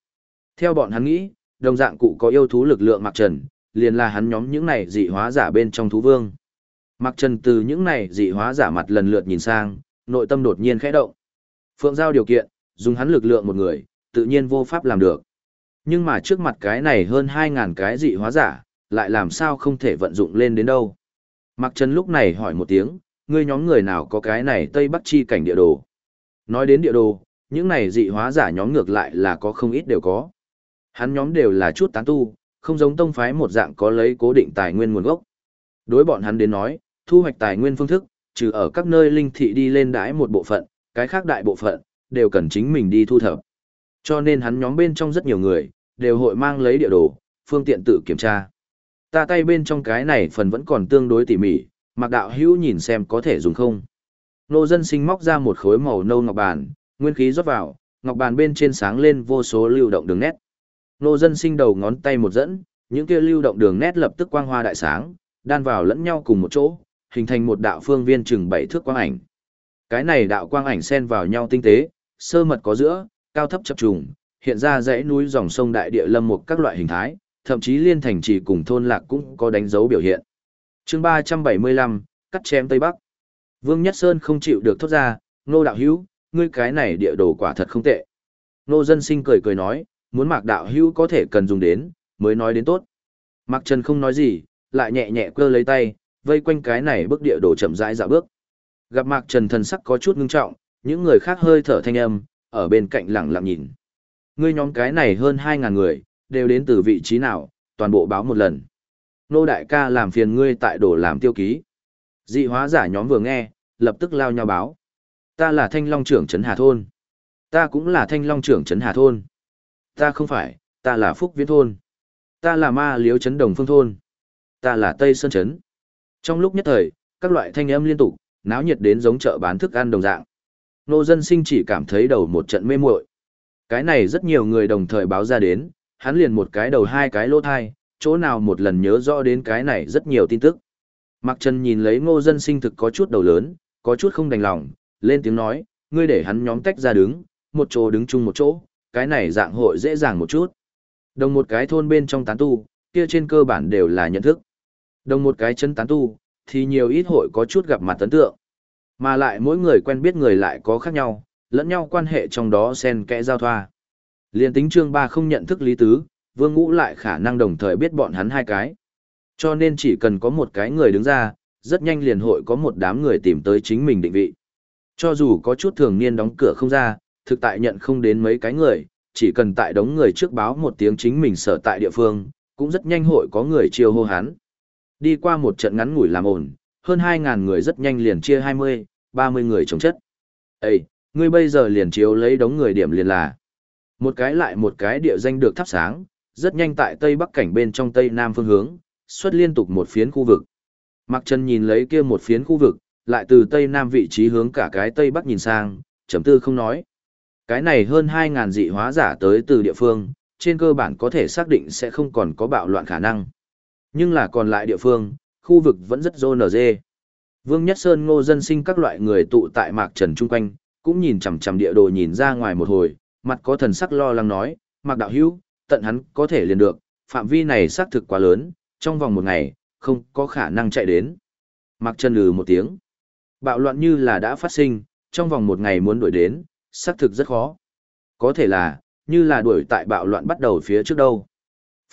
Theo bọn hắn nghĩ, đồng dạng cụ có yêu thú lực lượng Mạc Trần, liền là hắn nhóm những này dị hóa giả bên trong thú vương. Mạc Trần từ những này dị hóa giả mặt lần lượt nhìn sang, nội tâm đột nhiên khẽ động. Phượng giao điều kiện, dùng hắn lực lượng một người, tự nhiên vô pháp làm được. Nhưng mà trước mặt cái này hơn 2.000 cái dị hóa giả, lại làm sao không thể vận dụng lên đến đâu. Mạc Trần lúc này hỏi một tiếng, ngươi nhóm người nào có cái này Tây Bắc chi cảnh địa đồ. Nói đến địa đồ, những này dị hóa giả nhóm ngược lại là có không ít đều có. Hắn nhóm đều là chút tán tu, không giống tông phái một dạng có lấy cố định tài nguyên nguồn gốc. Đối bọn hắn đến nói, thu hoạch tài nguyên phương thức, trừ ở các nơi linh thị đi lên đái một bộ phận, cái khác đại bộ phận, đều cần chính mình đi thu thập. Cho nên hắn nhóm bên trong rất nhiều người, đều hội mang lấy địa đồ, phương tiện tự kiểm tra. Ta tay bên trong cái này phần vẫn còn tương đối tỉ mỉ, mặc đạo hữu nhìn xem có thể dùng không. Nô dân sinh móc ra một khối màu nâu ngọc bàn, nguyên khí rót vào, ngọc bàn bên trên sáng lên vô số lưu động đường nét. Nô dân sinh đầu ngón tay một dẫn, những kia lưu động đường nét lập tức quang hoa đại sáng, đan vào lẫn nhau cùng một chỗ, hình thành một đạo phương viên chừng bảy thước quang ảnh. Cái này đạo quang ảnh xen vào nhau tinh tế, sơ mật có giữa, cao thấp chập trùng, hiện ra dãy núi dòng sông đại địa lâm một các loại hình thái, thậm chí liên thành trì cùng thôn lạc cũng có đánh dấu biểu hiện. Chương 375, cắt chém Tây Bắc. Vương Nhất Sơn không chịu được thốt ra, nô đạo hữu, ngươi cái này địa đồ quả thật không tệ. Nô dân sinh cười cười nói, muốn mạc đạo hữu có thể cần dùng đến, mới nói đến tốt. Mạc Trần không nói gì, lại nhẹ nhẹ cơ lấy tay, vây quanh cái này bước địa đồ chậm rãi dạo bước. Gặp Mạc Trần thần sắc có chút ngưng trọng, những người khác hơi thở thanh âm, ở bên cạnh lặng lặng nhìn. Ngươi nhóm cái này hơn 2.000 người, đều đến từ vị trí nào, toàn bộ báo một lần. Nô đại ca làm phiền ngươi tại đồ làm tiêu ký. Dị hóa giả nhóm vừa nghe, lập tức lao nhau báo. Ta là thanh long trưởng trấn Hà Thôn. Ta cũng là thanh long trưởng trấn Hà Thôn. Ta không phải, ta là Phúc Viễn Thôn. Ta là ma liếu trấn Đồng Phương Thôn. Ta là Tây Sơn Trấn. Trong lúc nhất thời, các loại thanh âm liên tục, náo nhiệt đến giống chợ bán thức ăn đồng dạng. Nô dân sinh chỉ cảm thấy đầu một trận mê muội. Cái này rất nhiều người đồng thời báo ra đến, hắn liền một cái đầu hai cái lỗ thai, chỗ nào một lần nhớ rõ đến cái này rất nhiều tin tức. Mạc Trần nhìn lấy ngô dân sinh thực có chút đầu lớn, có chút không đành lòng, lên tiếng nói, ngươi để hắn nhóm tách ra đứng, một chỗ đứng chung một chỗ, cái này dạng hội dễ dàng một chút. Đồng một cái thôn bên trong tán tu, kia trên cơ bản đều là nhận thức. Đồng một cái chân tán tu, thì nhiều ít hội có chút gặp mặt ấn tượng. Mà lại mỗi người quen biết người lại có khác nhau, lẫn nhau quan hệ trong đó xen kẽ giao thoa. Liên tính trương ba không nhận thức lý tứ, vương ngũ lại khả năng đồng thời biết bọn hắn hai cái. Cho nên chỉ cần có một cái người đứng ra, rất nhanh liền hội có một đám người tìm tới chính mình định vị. Cho dù có chút thường niên đóng cửa không ra, thực tại nhận không đến mấy cái người, chỉ cần tại đống người trước báo một tiếng chính mình sở tại địa phương, cũng rất nhanh hội có người chiêu hô hắn. Đi qua một trận ngắn ngủi làm ổn, hơn 2.000 người rất nhanh liền chia 20, 30 người chống chất. Ê, ngươi bây giờ liền chiếu lấy đống người điểm liền là. Một cái lại một cái địa danh được thắp sáng, rất nhanh tại tây bắc cảnh bên trong tây nam phương hướng, xuất liên tục một phiến khu vực. Mặc chân nhìn lấy kia một phiến khu vực, lại từ tây nam vị trí hướng cả cái tây bắc nhìn sang, chấm tư không nói. Cái này hơn 2.000 dị hóa giả tới từ địa phương, trên cơ bản có thể xác định sẽ không còn có bạo loạn khả năng. Nhưng là còn lại địa phương, khu vực vẫn rất rô nở dê. Vương Nhất Sơn ngô dân sinh các loại người tụ tại mạc trần chung quanh, cũng nhìn chằm chằm địa đồ nhìn ra ngoài một hồi, mặt có thần sắc lo lắng nói, mạc đạo hữu, tận hắn có thể liền được, phạm vi này xác thực quá lớn, trong vòng một ngày, không có khả năng chạy đến. Mạc trần lừ một tiếng. Bạo loạn như là đã phát sinh, trong vòng một ngày muốn đuổi đến, xác thực rất khó. Có thể là, như là đuổi tại bạo loạn bắt đầu phía trước đâu.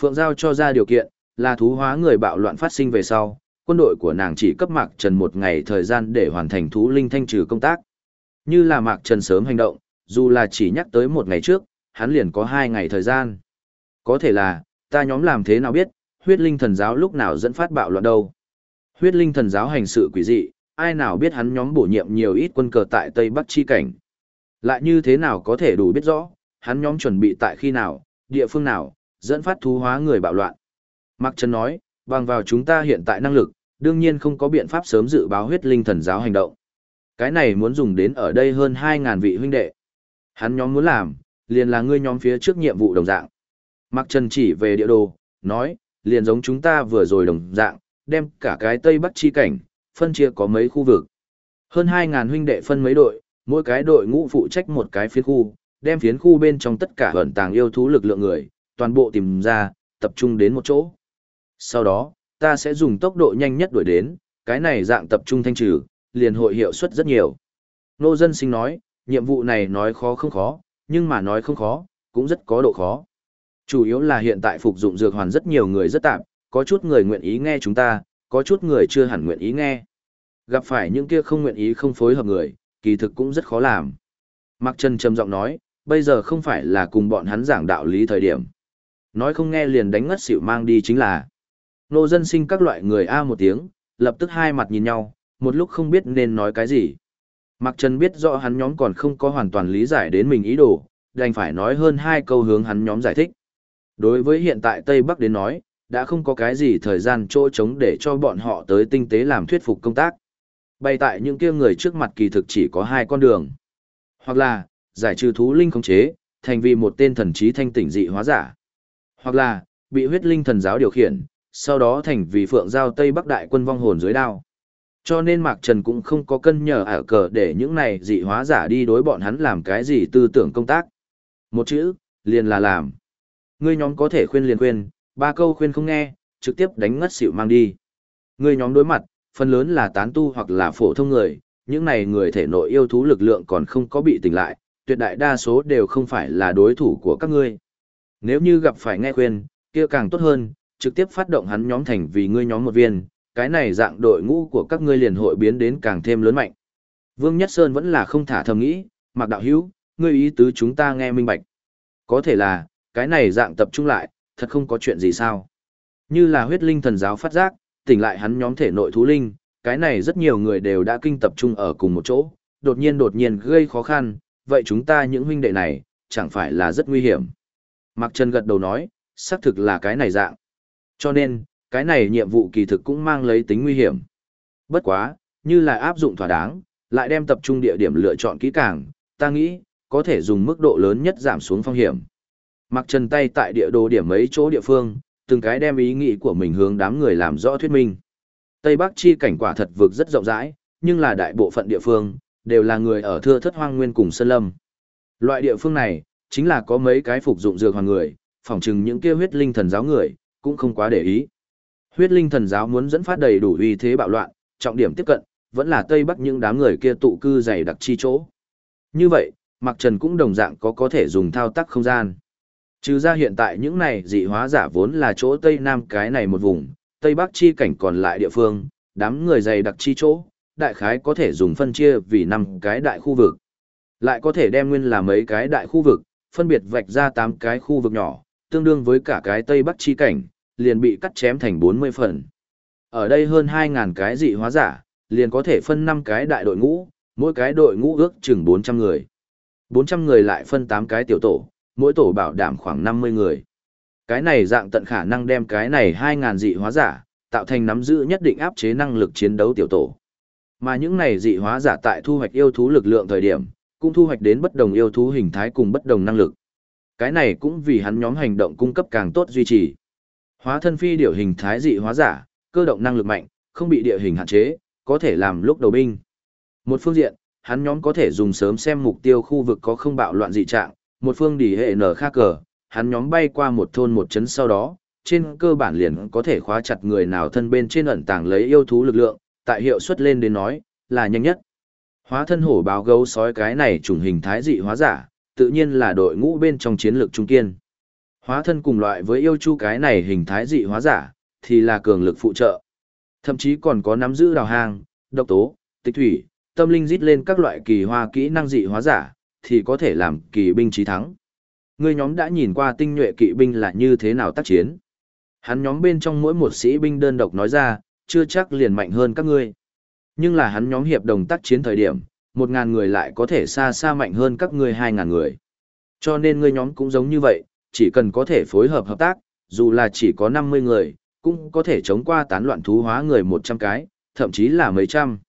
Phượng Giao cho ra điều kiện, là thú hóa người bạo loạn phát sinh về sau, quân đội của nàng chỉ cấp Mạc Trần một ngày thời gian để hoàn thành thú linh thanh trừ công tác. Như là Mạc Trần sớm hành động, dù là chỉ nhắc tới một ngày trước, hắn liền có hai ngày thời gian. Có thể là, ta nhóm làm thế nào biết, huyết linh thần giáo lúc nào dẫn phát bạo loạn đâu. Huyết linh thần giáo hành sự quỷ dị, ai nào biết hắn nhóm bổ nhiệm nhiều ít quân cờ tại Tây Bắc chi cảnh. Lại như thế nào có thể đủ biết rõ, hắn nhóm chuẩn bị tại khi nào, địa phương nào, dẫn phát thú hóa người bạo loạn. Mạc Trần nói, bằng vào chúng ta hiện tại năng lực, đương nhiên không có biện pháp sớm dự báo huyết linh thần giáo hành động. Cái này muốn dùng đến ở đây hơn 2.000 vị huynh đệ. Hắn nhóm muốn làm, liền là ngươi nhóm phía trước nhiệm vụ đồng dạng. Mạc Trần chỉ về địa đồ, nói, liền giống chúng ta vừa rồi đồng dạng, đem cả cái Tây Bắc chi cảnh, phân chia có mấy khu vực. Hơn 2.000 huynh đệ phân mấy đội, mỗi cái đội ngũ phụ trách một cái phiến khu, đem phiến khu bên trong tất cả ẩn tàng yêu thú lực lượng người, toàn bộ tìm ra, tập trung đến một chỗ. Sau đó, ta sẽ dùng tốc độ nhanh nhất đuổi đến, cái này dạng tập trung thanh trừ, liền hội hiệu suất rất nhiều. Nô dân sinh nói, nhiệm vụ này nói khó không khó, nhưng mà nói không khó, cũng rất có độ khó. Chủ yếu là hiện tại phục dụng dược hoàn rất nhiều người rất tạm, có chút người nguyện ý nghe chúng ta, có chút người chưa hẳn nguyện ý nghe. Gặp phải những kia không nguyện ý không phối hợp người, kỳ thực cũng rất khó làm. Mạc Trần trầm giọng nói, bây giờ không phải là cùng bọn hắn giảng đạo lý thời điểm. Nói không nghe liền đánh ngất xỉu mang đi chính là. Nô dân sinh các loại người A một tiếng, lập tức hai mặt nhìn nhau, một lúc không biết nên nói cái gì. Mạc Trần biết rõ hắn nhóm còn không có hoàn toàn lý giải đến mình ý đồ, đành phải nói hơn hai câu hướng hắn nhóm giải thích. Đối với hiện tại Tây Bắc đến nói, đã không có cái gì thời gian chỗ trống để cho bọn họ tới tinh tế làm thuyết phục công tác. Bày tại những kia người trước mặt kỳ thực chỉ có hai con đường. Hoặc là, giải trừ thú linh khống chế, thành vì một tên thần trí thanh tỉnh dị hóa giả. Hoặc là, bị huyết linh thần giáo điều khiển, sau đó thành vì phượng giao Tây Bắc đại quân vong hồn dưới đao. Cho nên Mạc Trần cũng không có cân nhờ ả cờ để những này dị hóa giả đi đối bọn hắn làm cái gì tư tưởng công tác. Một chữ, liền là làm. Ngươi nhóm có thể khuyên liền khuyên, ba câu khuyên không nghe, trực tiếp đánh ngất xỉu mang đi. Ngươi nhóm đối mặt, phần lớn là tán tu hoặc là phổ thông người, những này người thể nội yêu thú lực lượng còn không có bị tỉnh lại, tuyệt đại đa số đều không phải là đối thủ của các ngươi. Nếu như gặp phải nghe khuyên, kia càng tốt hơn, trực tiếp phát động hắn nhóm thành vì ngươi nhóm một viên, cái này dạng đội ngũ của các ngươi liền hội biến đến càng thêm lớn mạnh. Vương Nhất Sơn vẫn là không thả thầm nghĩ, Mạc Đạo Hữu, ngươi ý tứ chúng ta nghe minh bạch. Có thể là, cái này dạng tập trung lại, thật không có chuyện gì sao. Như là huyết linh thần giáo phát giác, tỉnh lại hắn nhóm thể nội thú linh, cái này rất nhiều người đều đã kinh tập trung ở cùng một chỗ, đột nhiên đột nhiên gây khó khăn, vậy chúng ta những huynh đệ này, chẳng phải là rất nguy hiểm. Mạc Trần gật đầu nói, xác thực là cái này dạng. Cho nên, cái này nhiệm vụ kỳ thực cũng mang lấy tính nguy hiểm. Bất quá, như là áp dụng thỏa đáng, lại đem tập trung địa điểm lựa chọn kỹ càng, ta nghĩ, có thể dùng mức độ lớn nhất giảm xuống phong hiểm. Mặc trần tay tại địa đồ điểm mấy chỗ địa phương, từng cái đem ý nghĩ của mình hướng đám người làm rõ thuyết minh. Tây Bắc chi cảnh quả thật vực rất rộng rãi, nhưng là đại bộ phận địa phương, đều là người ở thưa thất hoang nguyên cùng sơn lâm. Loại địa phương này, chính là có mấy cái phục dụng dược hoàng người, phỏng chừng những kia huyết linh thần giáo người, cũng không quá để ý. Huyết linh thần giáo muốn dẫn phát đầy đủ uy thế bạo loạn, trọng điểm tiếp cận, vẫn là Tây Bắc những đám người kia tụ cư dày đặc chi chỗ. Như vậy, Mạc Trần cũng đồng dạng có có thể dùng thao tác không gian. Trừ ra hiện tại những này dị hóa giả vốn là chỗ Tây Nam cái này một vùng, Tây Bắc chi cảnh còn lại địa phương, đám người dày đặc chi chỗ, đại khái có thể dùng phân chia vì năm cái đại khu vực. Lại có thể đem nguyên là mấy cái đại khu vực, phân biệt vạch ra 8 cái khu vực nhỏ, tương đương với cả cái Tây Bắc chi cảnh, liền bị cắt chém thành 40 phần. Ở đây hơn 2.000 cái dị hóa giả, liền có thể phân 5 cái đại đội ngũ, mỗi cái đội ngũ ước chừng 400 người. 400 người lại phân 8 cái tiểu tổ, mỗi tổ bảo đảm khoảng 50 người. Cái này dạng tận khả năng đem cái này 2.000 dị hóa giả, tạo thành nắm giữ nhất định áp chế năng lực chiến đấu tiểu tổ. Mà những này dị hóa giả tại thu hoạch yêu thú lực lượng thời điểm, cũng thu hoạch đến bất đồng yêu thú hình thái cùng bất đồng năng lực. Cái này cũng vì hắn nhóm hành động cung cấp càng tốt duy trì. Hóa thân phi điểu hình thái dị hóa giả, cơ động năng lực mạnh, không bị địa hình hạn chế, có thể làm lúc đầu binh. Một phương diện, hắn nhóm có thể dùng sớm xem mục tiêu khu vực có không bạo loạn dị trạng, một phương đỉ hệ nở khác cờ, hắn nhóm bay qua một thôn một trấn sau đó, trên cơ bản liền có thể khóa chặt người nào thân bên trên ẩn tàng lấy yêu thú lực lượng, tại hiệu suất lên đến nói, là nhanh nhất. Hóa thân hổ báo gấu sói cái này trùng hình thái dị hóa giả, tự nhiên là đội ngũ bên trong chiến lược trung kiên. Hóa thân cùng loại với yêu chu cái này hình thái dị hóa giả, thì là cường lực phụ trợ. Thậm chí còn có nắm giữ đào hang, độc tố, tịch thủy, tâm linh rít lên các loại kỳ hoa kỹ năng dị hóa giả, thì có thể làm kỳ binh trí thắng. Người nhóm đã nhìn qua tinh nhuệ kỵ binh là như thế nào tác chiến. Hắn nhóm bên trong mỗi một sĩ binh đơn độc nói ra, chưa chắc liền mạnh hơn các ngươi. Nhưng là hắn nhóm hiệp đồng tác chiến thời điểm, một ngàn người lại có thể xa xa mạnh hơn các ngươi hai ngàn người. Cho nên ngươi nhóm cũng giống như vậy, chỉ cần có thể phối hợp hợp tác, dù là chỉ có 50 người, cũng có thể chống qua tán loạn thú hóa người 100 cái, thậm chí là mấy trăm.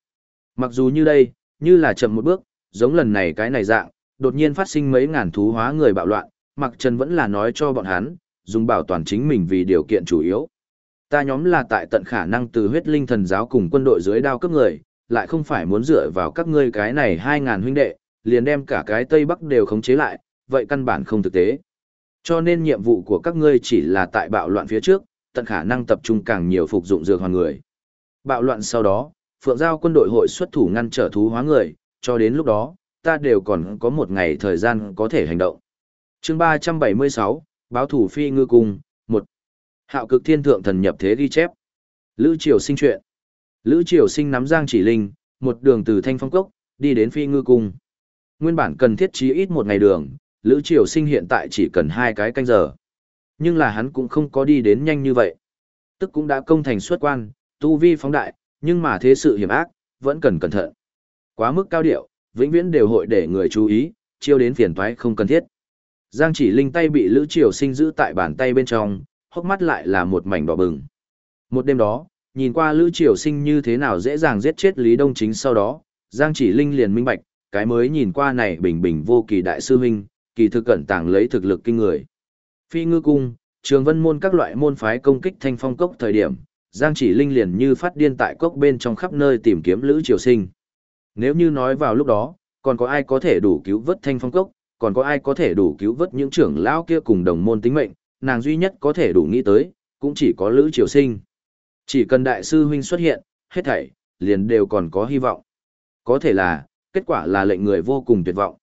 Mặc dù như đây, như là chậm một bước, giống lần này cái này dạng, đột nhiên phát sinh mấy ngàn thú hóa người bạo loạn, Mặc Trần vẫn là nói cho bọn hắn, dùng bảo toàn chính mình vì điều kiện chủ yếu. Ta nhóm là tại tận khả năng từ huyết linh thần giáo cùng quân đội dưới đao cấp người, lại không phải muốn dựa vào các ngươi cái này 2.000 huynh đệ, liền đem cả cái Tây Bắc đều khống chế lại, vậy căn bản không thực tế. Cho nên nhiệm vụ của các ngươi chỉ là tại bạo loạn phía trước, tận khả năng tập trung càng nhiều phục dụng dược hoàn người. Bạo loạn sau đó, Phượng Giao quân đội hội xuất thủ ngăn trở thú hóa người, cho đến lúc đó, ta đều còn có một ngày thời gian có thể hành động. chương 376, báo thủ phi ngư cung, 1. Hạo cực thiên thượng thần nhập thế ghi chép. Lữ Triều sinh chuyện. Lữ Triều sinh nắm giang chỉ linh, một đường từ thanh phong cốc, đi đến phi ngư cung. Nguyên bản cần thiết trí ít một ngày đường, Lữ Triều Sinh hiện tại chỉ cần hai cái canh giờ. Nhưng là hắn cũng không có đi đến nhanh như vậy. Tức cũng đã công thành xuất quan, tu vi phóng đại, nhưng mà thế sự hiểm ác, vẫn cần cẩn thận. Quá mức cao điệu, vĩnh viễn đều hội để người chú ý, chiêu đến phiền toái không cần thiết. Giang chỉ linh tay bị Lữ Triều Sinh giữ tại bàn tay bên trong, hốc mắt lại là một mảnh đỏ bừng. Một đêm đó, nhìn qua Lữ Triều Sinh như thế nào dễ dàng giết chết Lý Đông Chính sau đó, Giang chỉ linh liền minh bạch, cái mới nhìn qua này bình bình vô kỳ đại sư huynh, kỳ thực cẩn tàng lấy thực lực kinh người. Phi ngư cung, trường vân môn các loại môn phái công kích thanh phong cốc thời điểm, Giang chỉ linh liền như phát điên tại cốc bên trong khắp nơi tìm kiếm Lữ Triều Sinh. Nếu như nói vào lúc đó, còn có ai có thể đủ cứu vớt thanh phong cốc, còn có ai có thể đủ cứu vớt những trưởng lão kia cùng đồng môn tính mệnh, nàng duy nhất có thể đủ nghĩ tới, cũng chỉ có Lữ Triều Sinh. Chỉ cần đại sư huynh xuất hiện, hết thảy, liền đều còn có hy vọng. Có thể là, kết quả là lệnh người vô cùng tuyệt vọng.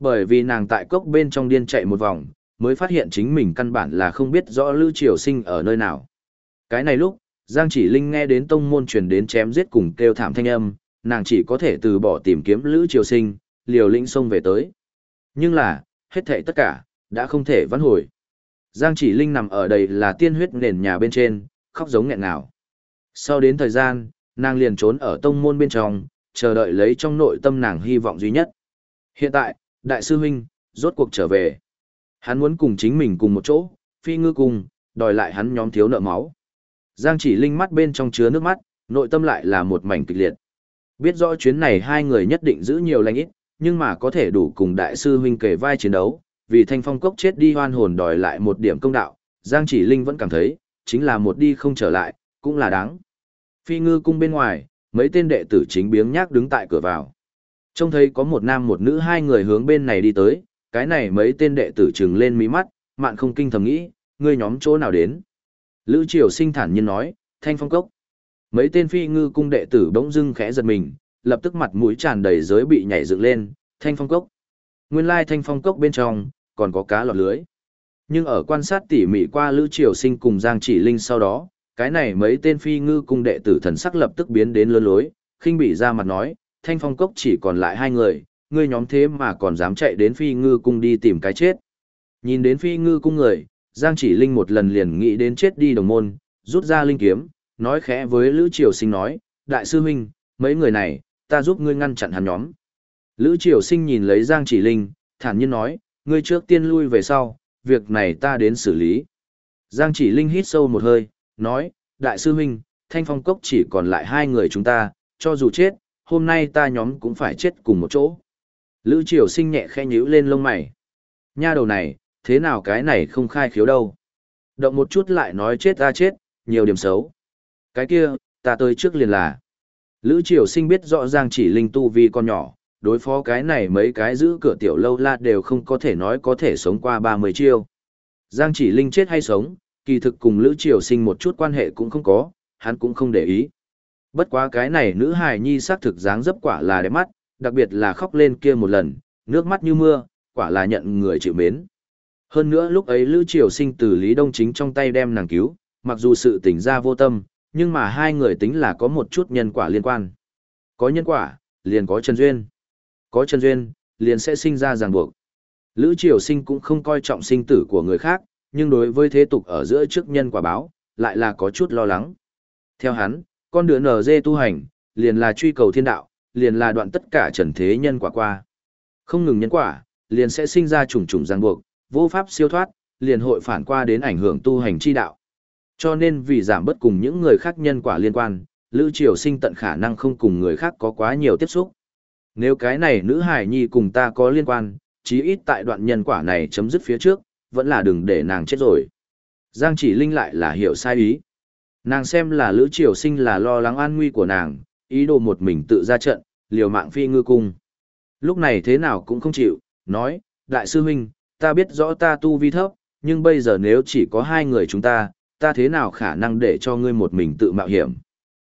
Bởi vì nàng tại cốc bên trong điên chạy một vòng, mới phát hiện chính mình căn bản là không biết rõ Lữ Triều Sinh ở nơi nào. Cái này lúc, Giang Chỉ Linh nghe đến tông môn truyền đến chém giết cùng kêu thảm thanh âm, nàng chỉ có thể từ bỏ tìm kiếm Lữ Triều Sinh, liều lĩnh xông về tới. Nhưng là, hết thảy tất cả, đã không thể vãn hồi. Giang Chỉ Linh nằm ở đây là tiên huyết nền nhà bên trên, khóc giống nghẹn ngào. Sau đến thời gian, nàng liền trốn ở tông môn bên trong, chờ đợi lấy trong nội tâm nàng hy vọng duy nhất. Hiện tại, đại sư huynh, rốt cuộc trở về. Hắn muốn cùng chính mình cùng một chỗ, phi ngư cùng, đòi lại hắn nhóm thiếu nợ máu. Giang chỉ linh mắt bên trong chứa nước mắt, nội tâm lại là một mảnh kịch liệt. Biết rõ chuyến này hai người nhất định giữ nhiều lành ít, nhưng mà có thể đủ cùng đại sư huynh kể vai chiến đấu, vì thanh phong cốc chết đi hoan hồn đòi lại một điểm công đạo, Giang chỉ linh vẫn cảm thấy, chính là một đi không trở lại, cũng là đáng. Phi ngư cung bên ngoài, mấy tên đệ tử chính biếng nhác đứng tại cửa vào. Trông thấy có một nam một nữ hai người hướng bên này đi tới, cái này mấy tên đệ tử trừng lên mí mắt, mạn không kinh thầm nghĩ, ngươi nhóm chỗ nào đến. Lữ Triều sinh thản nhiên nói, thanh phong cốc. Mấy tên phi ngư cung đệ tử bỗng dưng khẽ giật mình, lập tức mặt mũi tràn đầy giới bị nhảy dựng lên, thanh phong cốc. Nguyên lai thanh phong cốc bên trong, còn có cá lọt lưới. Nhưng ở quan sát tỉ mỉ qua Lữ Triều sinh cùng Giang Chỉ Linh sau đó, cái này mấy tên phi ngư cung đệ tử thần sắc lập tức biến đến lớn lối, khinh bị ra mặt nói, thanh phong cốc chỉ còn lại hai người, ngươi nhóm thế mà còn dám chạy đến phi ngư cung đi tìm cái chết. Nhìn đến phi ngư cung người, Giang chỉ linh một lần liền nghĩ đến chết đi đồng môn, rút ra linh kiếm, nói khẽ với Lữ Triều Sinh nói, đại sư huynh, mấy người này, ta giúp ngươi ngăn chặn hắn nhóm. Lữ Triều Sinh nhìn lấy Giang chỉ linh, thản nhiên nói, ngươi trước tiên lui về sau, việc này ta đến xử lý. Giang chỉ linh hít sâu một hơi, nói, đại sư huynh, thanh phong cốc chỉ còn lại hai người chúng ta, cho dù chết, hôm nay ta nhóm cũng phải chết cùng một chỗ. Lữ triều sinh nhẹ khẽ nhíu lên lông mày. Nha đầu này, thế nào cái này không khai khiếu đâu. Động một chút lại nói chết ta chết, nhiều điểm xấu. Cái kia, ta tới trước liền là. Lữ triều sinh biết rõ ràng chỉ linh tu vì con nhỏ, đối phó cái này mấy cái giữ cửa tiểu lâu la đều không có thể nói có thể sống qua 30 chiêu. Giang chỉ linh chết hay sống, kỳ thực cùng Lữ Triều Sinh một chút quan hệ cũng không có, hắn cũng không để ý. Bất quá cái này nữ hài nhi xác thực dáng dấp quả là đẹp mắt, đặc biệt là khóc lên kia một lần, nước mắt như mưa, quả là nhận người chịu mến. Hơn nữa lúc ấy Lữ Triều Sinh từ Lý Đông Chính trong tay đem nàng cứu, mặc dù sự tỉnh ra vô tâm, nhưng mà hai người tính là có một chút nhân quả liên quan. Có nhân quả, liền có chân duyên. Có chân duyên, liền sẽ sinh ra ràng buộc. Lữ Triều Sinh cũng không coi trọng sinh tử của người khác, nhưng đối với thế tục ở giữa trước nhân quả báo, lại là có chút lo lắng. Theo hắn, con đường dê tu hành, liền là truy cầu thiên đạo, liền là đoạn tất cả trần thế nhân quả qua. Không ngừng nhân quả, liền sẽ sinh ra trùng trùng ràng buộc, vô pháp siêu thoát, liền hội phản qua đến ảnh hưởng tu hành chi đạo. Cho nên vì giảm bất cùng những người khác nhân quả liên quan, Lữ Triều sinh tận khả năng không cùng người khác có quá nhiều tiếp xúc. Nếu cái này nữ hải nhi cùng ta có liên quan, chí ít tại đoạn nhân quả này chấm dứt phía trước, vẫn là đừng để nàng chết rồi. Giang chỉ linh lại là hiểu sai ý. Nàng xem là Lữ Triều Sinh là lo lắng an nguy của nàng, ý đồ một mình tự ra trận, liều mạng phi ngư cung. Lúc này thế nào cũng không chịu, nói, Đại sư huynh, ta biết rõ ta tu vi thấp, nhưng bây giờ nếu chỉ có hai người chúng ta, ta thế nào khả năng để cho ngươi một mình tự mạo hiểm.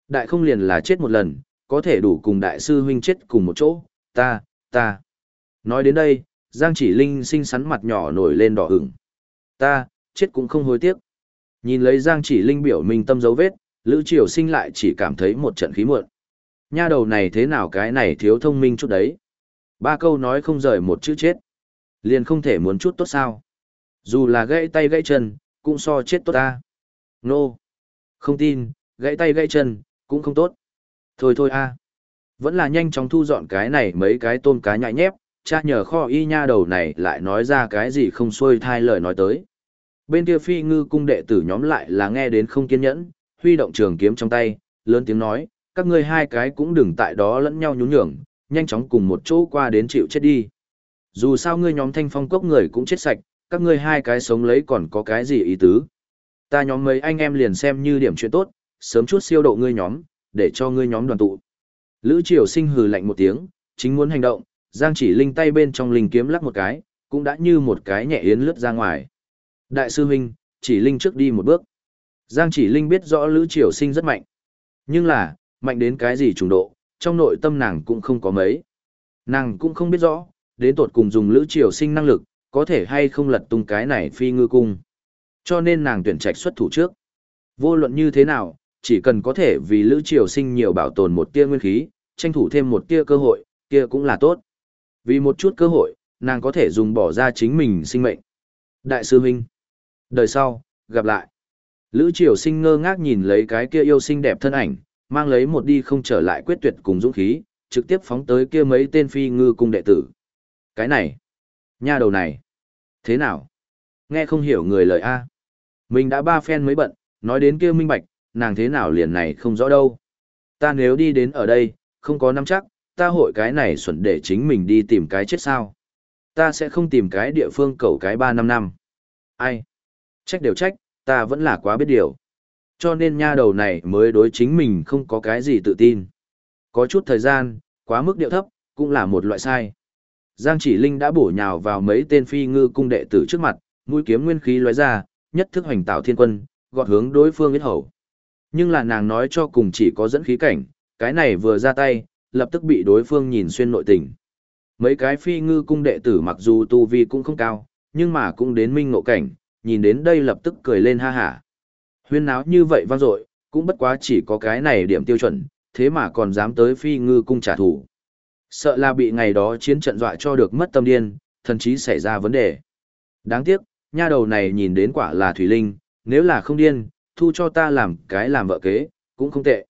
Đại không liền là chết một lần, có thể đủ cùng đại sư huynh chết cùng một chỗ, ta, ta. Nói đến đây, Giang chỉ linh xinh xắn mặt nhỏ nổi lên đỏ ửng. Ta, chết cũng không hối tiếc. Nhìn lấy Giang chỉ linh biểu mình tâm dấu vết, Lữ Triều sinh lại chỉ cảm thấy một trận khí muộn. Nha đầu này thế nào cái này thiếu thông minh chút đấy. Ba câu nói không rời một chữ chết. Liền không thể muốn chút tốt sao. Dù là gãy tay gãy chân, cũng so chết tốt ta. Nô. No. Không tin, gãy tay gãy chân, cũng không tốt. Thôi thôi a Vẫn là nhanh chóng thu dọn cái này mấy cái tôm cá nhại nhép, cha nhờ kho y nha đầu này lại nói ra cái gì không xuôi thai lời nói tới. Bên kia phi ngư cung đệ tử nhóm lại là nghe đến không kiên nhẫn, huy động trường kiếm trong tay, lớn tiếng nói, các ngươi hai cái cũng đừng tại đó lẫn nhau nhún nhường, nhanh chóng cùng một chỗ qua đến chịu chết đi. Dù sao ngươi nhóm thanh phong cốc người cũng chết sạch, các ngươi hai cái sống lấy còn có cái gì ý tứ. Ta nhóm mấy anh em liền xem như điểm chuyện tốt, sớm chút siêu độ ngươi nhóm, để cho ngươi nhóm đoàn tụ. Lữ Triều Sinh hừ lạnh một tiếng, chính muốn hành động, Giang Chỉ Linh tay bên trong linh kiếm lắc một cái, cũng đã như một cái nhẹ yến lướt ra ngoài. Đại sư huynh, Chỉ Linh trước đi một bước. Giang Chỉ Linh biết rõ Lữ Triều Sinh rất mạnh. Nhưng là, mạnh đến cái gì trùng độ, trong nội tâm nàng cũng không có mấy. Nàng cũng không biết rõ, đến tột cùng dùng Lữ Triều Sinh năng lực, có thể hay không lật tung cái này phi ngư cung. Cho nên nàng tuyển trạch xuất thủ trước. Vô luận như thế nào, chỉ cần có thể vì Lữ Triều Sinh nhiều bảo tồn một tia nguyên khí, tranh thủ thêm một tia cơ hội, kia cũng là tốt. Vì một chút cơ hội, nàng có thể dùng bỏ ra chính mình sinh mệnh. Đại sư huynh, đời sau, gặp lại. Lữ Triều Sinh ngơ ngác nhìn lấy cái kia yêu xinh đẹp thân ảnh, mang lấy một đi không trở lại quyết tuyệt cùng dũng khí, trực tiếp phóng tới kia mấy tên phi ngư cung đệ tử. Cái này, nha đầu này, thế nào? Nghe không hiểu người lời A. Mình đã ba phen mới bận, nói đến kia minh bạch, nàng thế nào liền này không rõ đâu. Ta nếu đi đến ở đây, không có nắm chắc, ta hội cái này xuẩn để chính mình đi tìm cái chết sao. Ta sẽ không tìm cái địa phương cầu cái ba năm năm. Ai? Trách đều trách, ta vẫn là quá biết điều. Cho nên nha đầu này mới đối chính mình không có cái gì tự tin. Có chút thời gian, quá mức điệu thấp, cũng là một loại sai. Giang chỉ linh đã bổ nhào vào mấy tên phi ngư cung đệ tử trước mặt, mũi kiếm nguyên khí lóe ra, nhất thức hoành tạo thiên quân, gọt hướng đối phương yết hầu. Nhưng là nàng nói cho cùng chỉ có dẫn khí cảnh, cái này vừa ra tay, lập tức bị đối phương nhìn xuyên nội tình. Mấy cái phi ngư cung đệ tử mặc dù tu vi cũng không cao, nhưng mà cũng đến minh ngộ cảnh, nhìn đến đây lập tức cười lên ha hả. Huyên náo như vậy vang dội, cũng bất quá chỉ có cái này điểm tiêu chuẩn, thế mà còn dám tới phi ngư cung trả thù. Sợ là bị ngày đó chiến trận dọa cho được mất tâm điên, thần chí xảy ra vấn đề. Đáng tiếc, nha đầu này nhìn đến quả là thủy linh, nếu là không điên, thu cho ta làm cái làm vợ kế, cũng không tệ.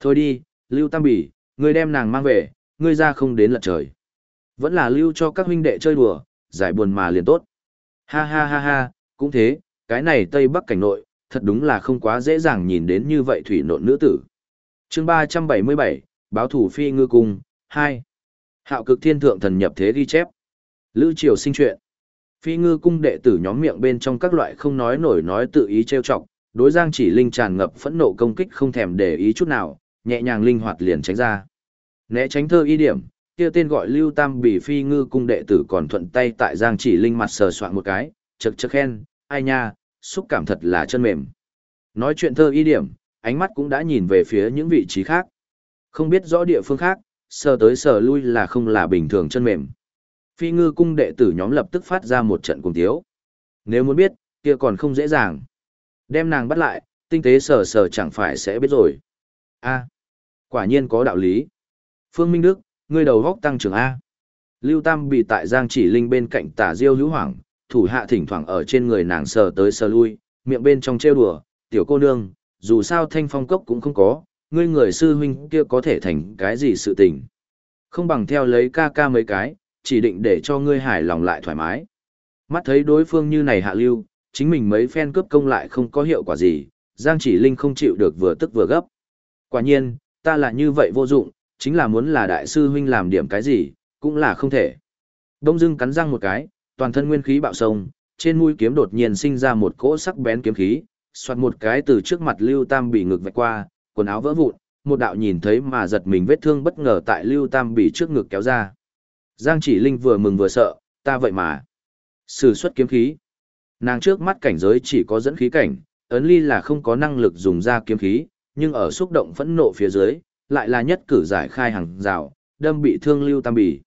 Thôi đi, Lưu Tam Bỉ, ngươi đem nàng mang về, ngươi ra không đến lật trời. Vẫn là lưu cho các huynh đệ chơi đùa, giải buồn mà liền tốt. Ha ha ha ha, cũng thế, cái này Tây Bắc cảnh nội, thật đúng là không quá dễ dàng nhìn đến như vậy thủy nộn nữ tử. chương 377, báo thủ phi ngư cung, 2. Hạo cực thiên thượng thần nhập thế ghi chép. Lữ triều sinh chuyện. Phi ngư cung đệ tử nhóm miệng bên trong các loại không nói nổi nói tự ý trêu chọc, đối giang chỉ linh tràn ngập phẫn nộ công kích không thèm để ý chút nào, nhẹ nhàng linh hoạt liền tránh ra. Né tránh thơ ý điểm, kia tên gọi Lưu Tam Bỉ Phi Ngư cung đệ tử còn thuận tay tại Giang Chỉ Linh mặt sờ soạn một cái, chật chật khen, ai nha, xúc cảm thật là chân mềm. Nói chuyện thơ ý điểm, ánh mắt cũng đã nhìn về phía những vị trí khác. Không biết rõ địa phương khác, sờ tới sờ lui là không là bình thường chân mềm. Phi ngư cung đệ tử nhóm lập tức phát ra một trận cùng tiếu. Nếu muốn biết, kia còn không dễ dàng. Đem nàng bắt lại, tinh tế sờ sờ chẳng phải sẽ biết rồi. a quả nhiên có đạo lý. Phương Minh Đức, ngươi đầu góc tăng trưởng A. Lưu Tam bị tại Giang Chỉ Linh bên cạnh tả diêu hữu hoảng, thủ hạ thỉnh thoảng ở trên người nàng sờ tới sờ lui, miệng bên trong trêu đùa, tiểu cô nương, dù sao thanh phong cốc cũng không có, ngươi người sư huynh kia có thể thành cái gì sự tình. Không bằng theo lấy ca ca mấy cái, chỉ định để cho ngươi hài lòng lại thoải mái. Mắt thấy đối phương như này hạ lưu, chính mình mấy phen cướp công lại không có hiệu quả gì, Giang chỉ linh không chịu được vừa tức vừa gấp. Quả nhiên, ta là như vậy vô dụng, chính là muốn là đại sư huynh làm điểm cái gì, cũng là không thể. Đông dưng cắn răng một cái, toàn thân nguyên khí bạo sông, trên mũi kiếm đột nhiên sinh ra một cỗ sắc bén kiếm khí, xoạt một cái từ trước mặt Lưu Tam bị ngực vạch qua, quần áo vỡ vụn, một đạo nhìn thấy mà giật mình vết thương bất ngờ tại Lưu Tam bị trước ngực kéo ra. Giang Chỉ Linh vừa mừng vừa sợ, ta vậy mà. Sử xuất kiếm khí. Nàng trước mắt cảnh giới chỉ có dẫn khí cảnh, ấn ly là không có năng lực dùng ra kiếm khí, nhưng ở xúc động phẫn nộ phía dưới, lại là nhất cử giải khai hàng rào, đâm bị thương Lưu Tam Bỉ.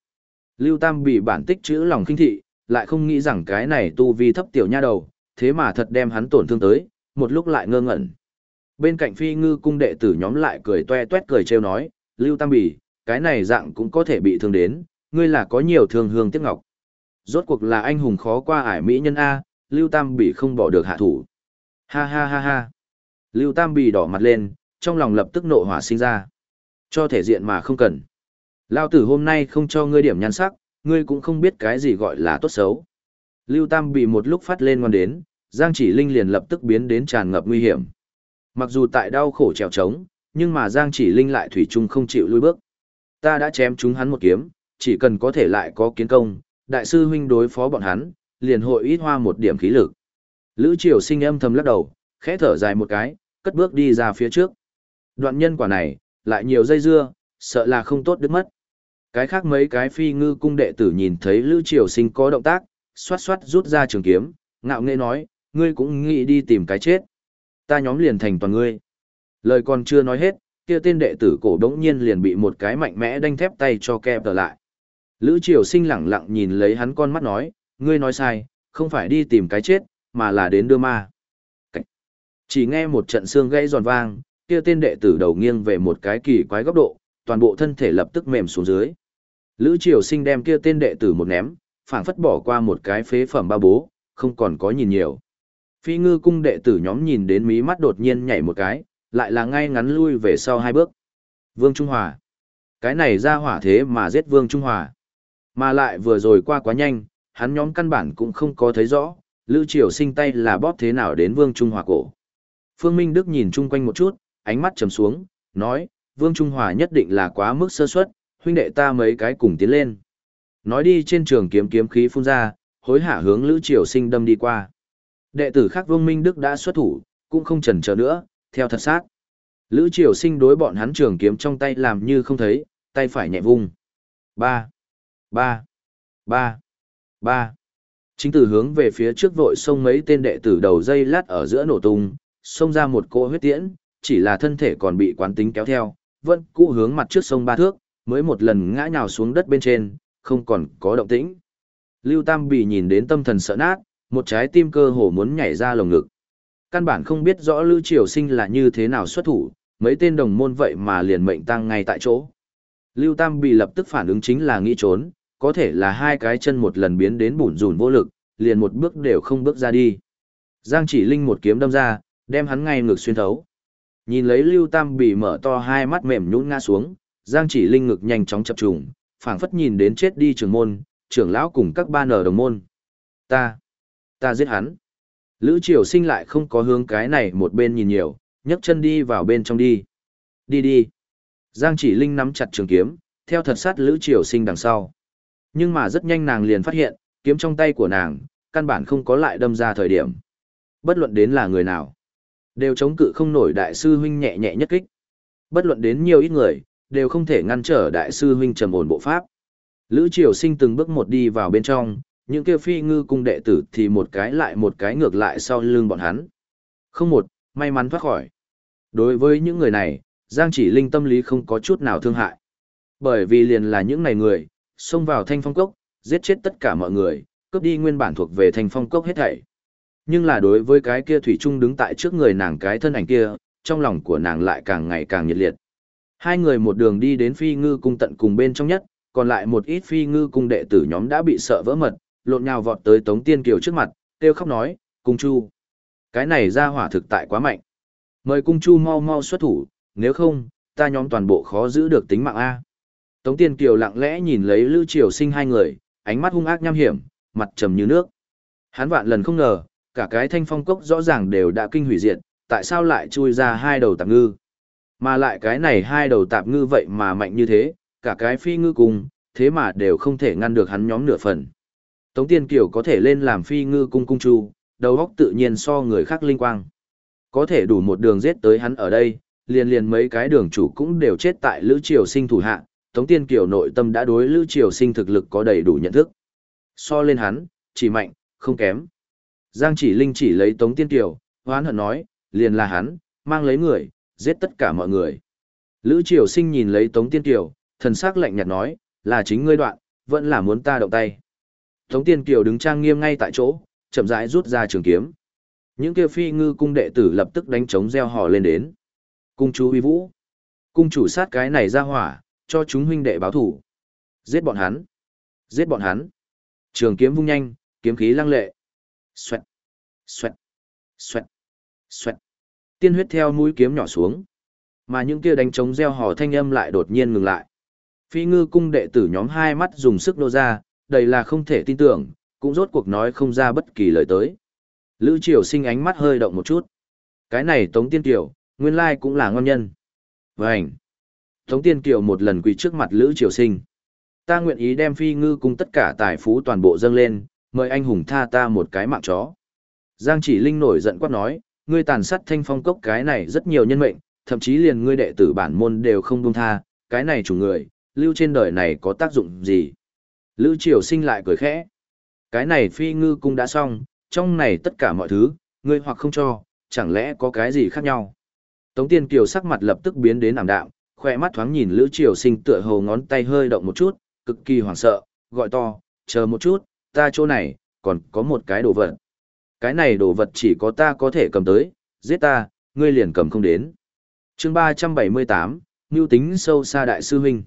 Lưu Tam Bỉ bản tích chữ lòng kinh thị, lại không nghĩ rằng cái này tu vi thấp tiểu nha đầu, thế mà thật đem hắn tổn thương tới, một lúc lại ngơ ngẩn. Bên cạnh phi ngư cung đệ tử nhóm lại cười toe toét cười trêu nói, Lưu Tam Bỉ, cái này dạng cũng có thể bị thương đến, ngươi là có nhiều thương hương tiếc ngọc. Rốt cuộc là anh hùng khó qua ải mỹ nhân A, Lưu Tam Bỉ không bỏ được hạ thủ. Ha ha ha ha. Lưu Tam Bỉ đỏ mặt lên, trong lòng lập tức nộ hỏa sinh ra. Cho thể diện mà không cần. Lao tử hôm nay không cho ngươi điểm nhan sắc, ngươi cũng không biết cái gì gọi là tốt xấu. Lưu Tam bị một lúc phát lên ngon đến, Giang Chỉ Linh liền lập tức biến đến tràn ngập nguy hiểm. Mặc dù tại đau khổ trèo trống, nhưng mà Giang Chỉ Linh lại thủy chung không chịu lui bước. Ta đã chém chúng hắn một kiếm, chỉ cần có thể lại có kiến công, đại sư huynh đối phó bọn hắn, liền hội ít hoa một điểm khí lực. Lữ Triều Sinh âm thầm lắc đầu, khẽ thở dài một cái, cất bước đi ra phía trước. Đoạn nhân quả này, lại nhiều dây dưa, sợ là không tốt đứt mất. Cái khác mấy cái phi ngư cung đệ tử nhìn thấy Lữ Triều Sinh có động tác, xoát xoát rút ra trường kiếm, ngạo nghễ nói, ngươi cũng nghĩ đi tìm cái chết. Ta nhóm liền thành toàn ngươi. Lời còn chưa nói hết, kia tên đệ tử cổ đống nhiên liền bị một cái mạnh mẽ đanh thép tay cho kẹp trở lại. Lữ Triều Sinh lẳng lặng nhìn lấy hắn con mắt nói, ngươi nói sai, không phải đi tìm cái chết, mà là đến đưa ma. Chỉ nghe một trận xương gãy giòn vang, kia tên đệ tử đầu nghiêng về một cái kỳ quái góc độ, toàn bộ thân thể lập tức mềm xuống dưới. Lữ Triều Sinh đem kia tên đệ tử một ném, phảng phất bỏ qua một cái phế phẩm ba bố, không còn có nhìn nhiều. Phi ngư cung đệ tử nhóm nhìn đến mí mắt đột nhiên nhảy một cái, lại là ngay ngắn lui về sau hai bước. Vương Trung Hòa. Cái này ra hỏa thế mà giết Vương Trung Hòa. Mà lại vừa rồi qua quá nhanh, hắn nhóm căn bản cũng không có thấy rõ, Lữ Triều sinh tay là bóp thế nào đến Vương Trung Hòa cổ. Phương Minh Đức nhìn chung quanh một chút, ánh mắt trầm xuống, nói, Vương Trung Hòa nhất định là quá mức sơ suất, huynh đệ ta mấy cái cùng tiến lên. Nói đi trên trường kiếm kiếm khí phun ra, hối hả hướng Lữ Triều sinh đâm đi qua. Đệ tử khác Vương Minh Đức đã xuất thủ, cũng không chần chờ nữa, theo thật sát. Lữ Triều sinh đối bọn hắn trường kiếm trong tay làm như không thấy, tay phải nhẹ vung. Ba, ba, ba, ba. Chính từ hướng về phía trước vội xông mấy tên đệ tử đầu dây lát ở giữa nổ tung, xông ra một cỗ huyết tiễn, chỉ là thân thể còn bị quán tính kéo theo, vẫn cũ hướng mặt trước sông ba thước, mới một lần ngã nhào xuống đất bên trên, không còn có động tĩnh. Lưu Tam Bì nhìn đến tâm thần sợ nát, một trái tim cơ hồ muốn nhảy ra lồng ngực. Căn bản không biết rõ Lưu Triều Sinh là như thế nào xuất thủ, mấy tên đồng môn vậy mà liền mệnh tăng ngay tại chỗ. Lưu Tam Bì lập tức phản ứng chính là nghĩ trốn, có thể là hai cái chân một lần biến đến bủn rủn vô lực, liền một bước đều không bước ra đi. Giang chỉ linh một kiếm đâm ra, đem hắn ngay ngực xuyên thấu. Nhìn lấy Lưu Tam Bì mở to hai mắt mềm nhũn ngã xuống, Giang chỉ linh ngực nhanh chóng chập trùng, phảng phất nhìn đến chết đi trưởng môn, trưởng lão cùng các ba nở đồng môn. Ta, ta giết hắn. Lữ Triều Sinh lại không có hướng cái này một bên nhìn nhiều, nhấc chân đi vào bên trong đi. Đi đi. Giang chỉ linh nắm chặt trường kiếm, theo thật sát Lữ Triều Sinh đằng sau. Nhưng mà rất nhanh nàng liền phát hiện, kiếm trong tay của nàng, căn bản không có lại đâm ra thời điểm. Bất luận đến là người nào, đều chống cự không nổi đại sư huynh nhẹ nhẹ nhất kích. Bất luận đến nhiều ít người, đều không thể ngăn trở đại sư huynh trầm ổn bộ pháp. Lữ Triều Sinh từng bước một đi vào bên trong, những kia phi ngư cung đệ tử thì một cái lại một cái ngược lại sau lưng bọn hắn. Không một, may mắn thoát khỏi. Đối với những người này, Giang chỉ linh tâm lý không có chút nào thương hại. Bởi vì liền là những này người, xông vào thanh phong cốc, giết chết tất cả mọi người, cướp đi nguyên bản thuộc về thanh phong cốc hết thảy. Nhưng là đối với cái kia Thủy Trung đứng tại trước người nàng cái thân ảnh kia, trong lòng của nàng lại càng ngày càng nhiệt liệt. Hai người một đường đi đến phi ngư cung tận cùng bên trong nhất, còn lại một ít phi ngư cung đệ tử nhóm đã bị sợ vỡ mật, lộn nhào vọt tới Tống Tiên Kiều trước mặt, kêu khóc nói, cung chu. Cái này ra hỏa thực tại quá mạnh. Mời cung chu mau mau xuất thủ, nếu không, ta nhóm toàn bộ khó giữ được tính mạng A. Tống Tiên Kiều lặng lẽ nhìn lấy lưu Triều sinh hai người, ánh mắt hung ác nham hiểm, mặt trầm như nước. Hắn vạn lần không ngờ, cả cái thanh phong cốc rõ ràng đều đã kinh hủy diệt, tại sao lại chui ra hai đầu tạm ngư? Mà lại cái này hai đầu tạp ngư vậy mà mạnh như thế, cả cái phi ngư cung, thế mà đều không thể ngăn được hắn nhóm nửa phần. Tống Tiên Kiều có thể lên làm phi ngư cung cung chu, đầu óc tự nhiên so người khác linh quang. Có thể đủ một đường giết tới hắn ở đây, liền liền mấy cái đường chủ cũng đều chết tại Lữ Triều Sinh thủ hạ, Tống Tiên Kiều nội tâm đã đối Lữ Triều Sinh thực lực có đầy đủ nhận thức. So lên hắn, chỉ mạnh, không kém. Giang chỉ linh chỉ lấy Tống Tiên Kiều, hoán hận nói, liền là hắn, mang lấy người, giết tất cả mọi người. Lữ Triều Sinh nhìn lấy Tống Tiên Kiều, thần sắc lạnh nhạt nói, là chính ngươi đoạn, vẫn là muốn ta động tay. Tống Tiên Kiều đứng trang nghiêm ngay tại chỗ, chậm rãi rút ra trường kiếm. Những kia phi ngư cung đệ tử lập tức đánh trống reo hò lên đến. Cung chú uy vũ. Cung chủ sát cái này ra hỏa, cho chúng huynh đệ báo thủ. Giết bọn hắn. Giết bọn hắn. Trường kiếm vung nhanh, kiếm khí lăng lệ. Xoẹt. Xoẹt. Xoẹt. Xoẹt. Tiên huyết theo mũi kiếm nhỏ xuống. Mà những kia đánh trống reo hò thanh âm lại đột nhiên ngừng lại. Phi ngư cung đệ tử nhóm hai mắt dùng sức nô ra, đầy là không thể tin tưởng, cũng rốt cuộc nói không ra bất kỳ lời tới. Lữ Triều sinh ánh mắt hơi động một chút. Cái này Tống Tiên Kiều, nguyên lai cũng là ngon nhân. Vânh! Tống Tiên Kiều một lần quỳ trước mặt Lữ Triều sinh. Ta nguyện ý đem phi ngư cung tất cả tài phú toàn bộ dâng lên, mời anh hùng tha ta một cái mạng chó. Giang chỉ linh nổi giận quát nói, ngươi tàn sát thanh phong cốc cái này rất nhiều nhân mệnh, thậm chí liền ngươi đệ tử bản môn đều không buông tha, cái này chủ người, lưu trên đời này có tác dụng gì? Lữ triều sinh lại cười khẽ. Cái này phi ngư cung đã xong, trong này tất cả mọi thứ, ngươi hoặc không cho, chẳng lẽ có cái gì khác nhau? Tống Tiên Kiều sắc mặt lập tức biến đến ảm đạm, khoe mắt thoáng nhìn Lữ Triều Sinh tựa hồ ngón tay hơi động một chút, cực kỳ hoảng sợ, gọi to, chờ một chút, ta chỗ này, còn có một cái đồ vật. Cái này đồ vật chỉ có ta có thể cầm tới, giết ta, ngươi liền cầm không đến. chương 378, Ngưu tính sâu xa đại sư huynh.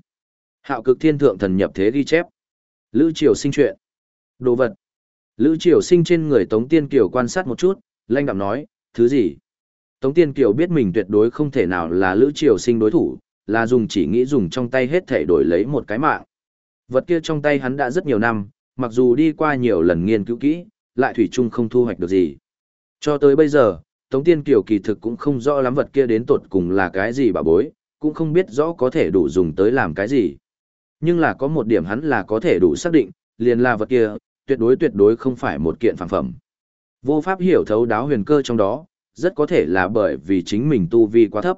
Hạo cực thiên thượng thần nhập thế ghi chép. Lữ Triều Sinh chuyện. Đồ vật. Lữ Triều Sinh trên người Tống Tiên Kiều quan sát một chút, lanh đạm nói, thứ gì? Tống Tiên Kiều biết mình tuyệt đối không thể nào là Lữ Triều Sinh đối thủ, là dùng chỉ nghĩ dùng trong tay hết thể đổi lấy một cái mạng. Vật kia trong tay hắn đã rất nhiều năm, mặc dù đi qua nhiều lần nghiên cứu kỹ, lại thủy chung không thu hoạch được gì. Cho tới bây giờ, Tống Tiên Kiều kỳ thực cũng không rõ lắm vật kia đến tột cùng là cái gì bà bối, cũng không biết rõ có thể đủ dùng tới làm cái gì. Nhưng là có một điểm hắn là có thể đủ xác định, liền là vật kia, tuyệt đối tuyệt đối không phải một kiện phản phẩm. Vô pháp hiểu thấu đáo huyền cơ trong đó, rất có thể là bởi vì chính mình tu vi quá thấp.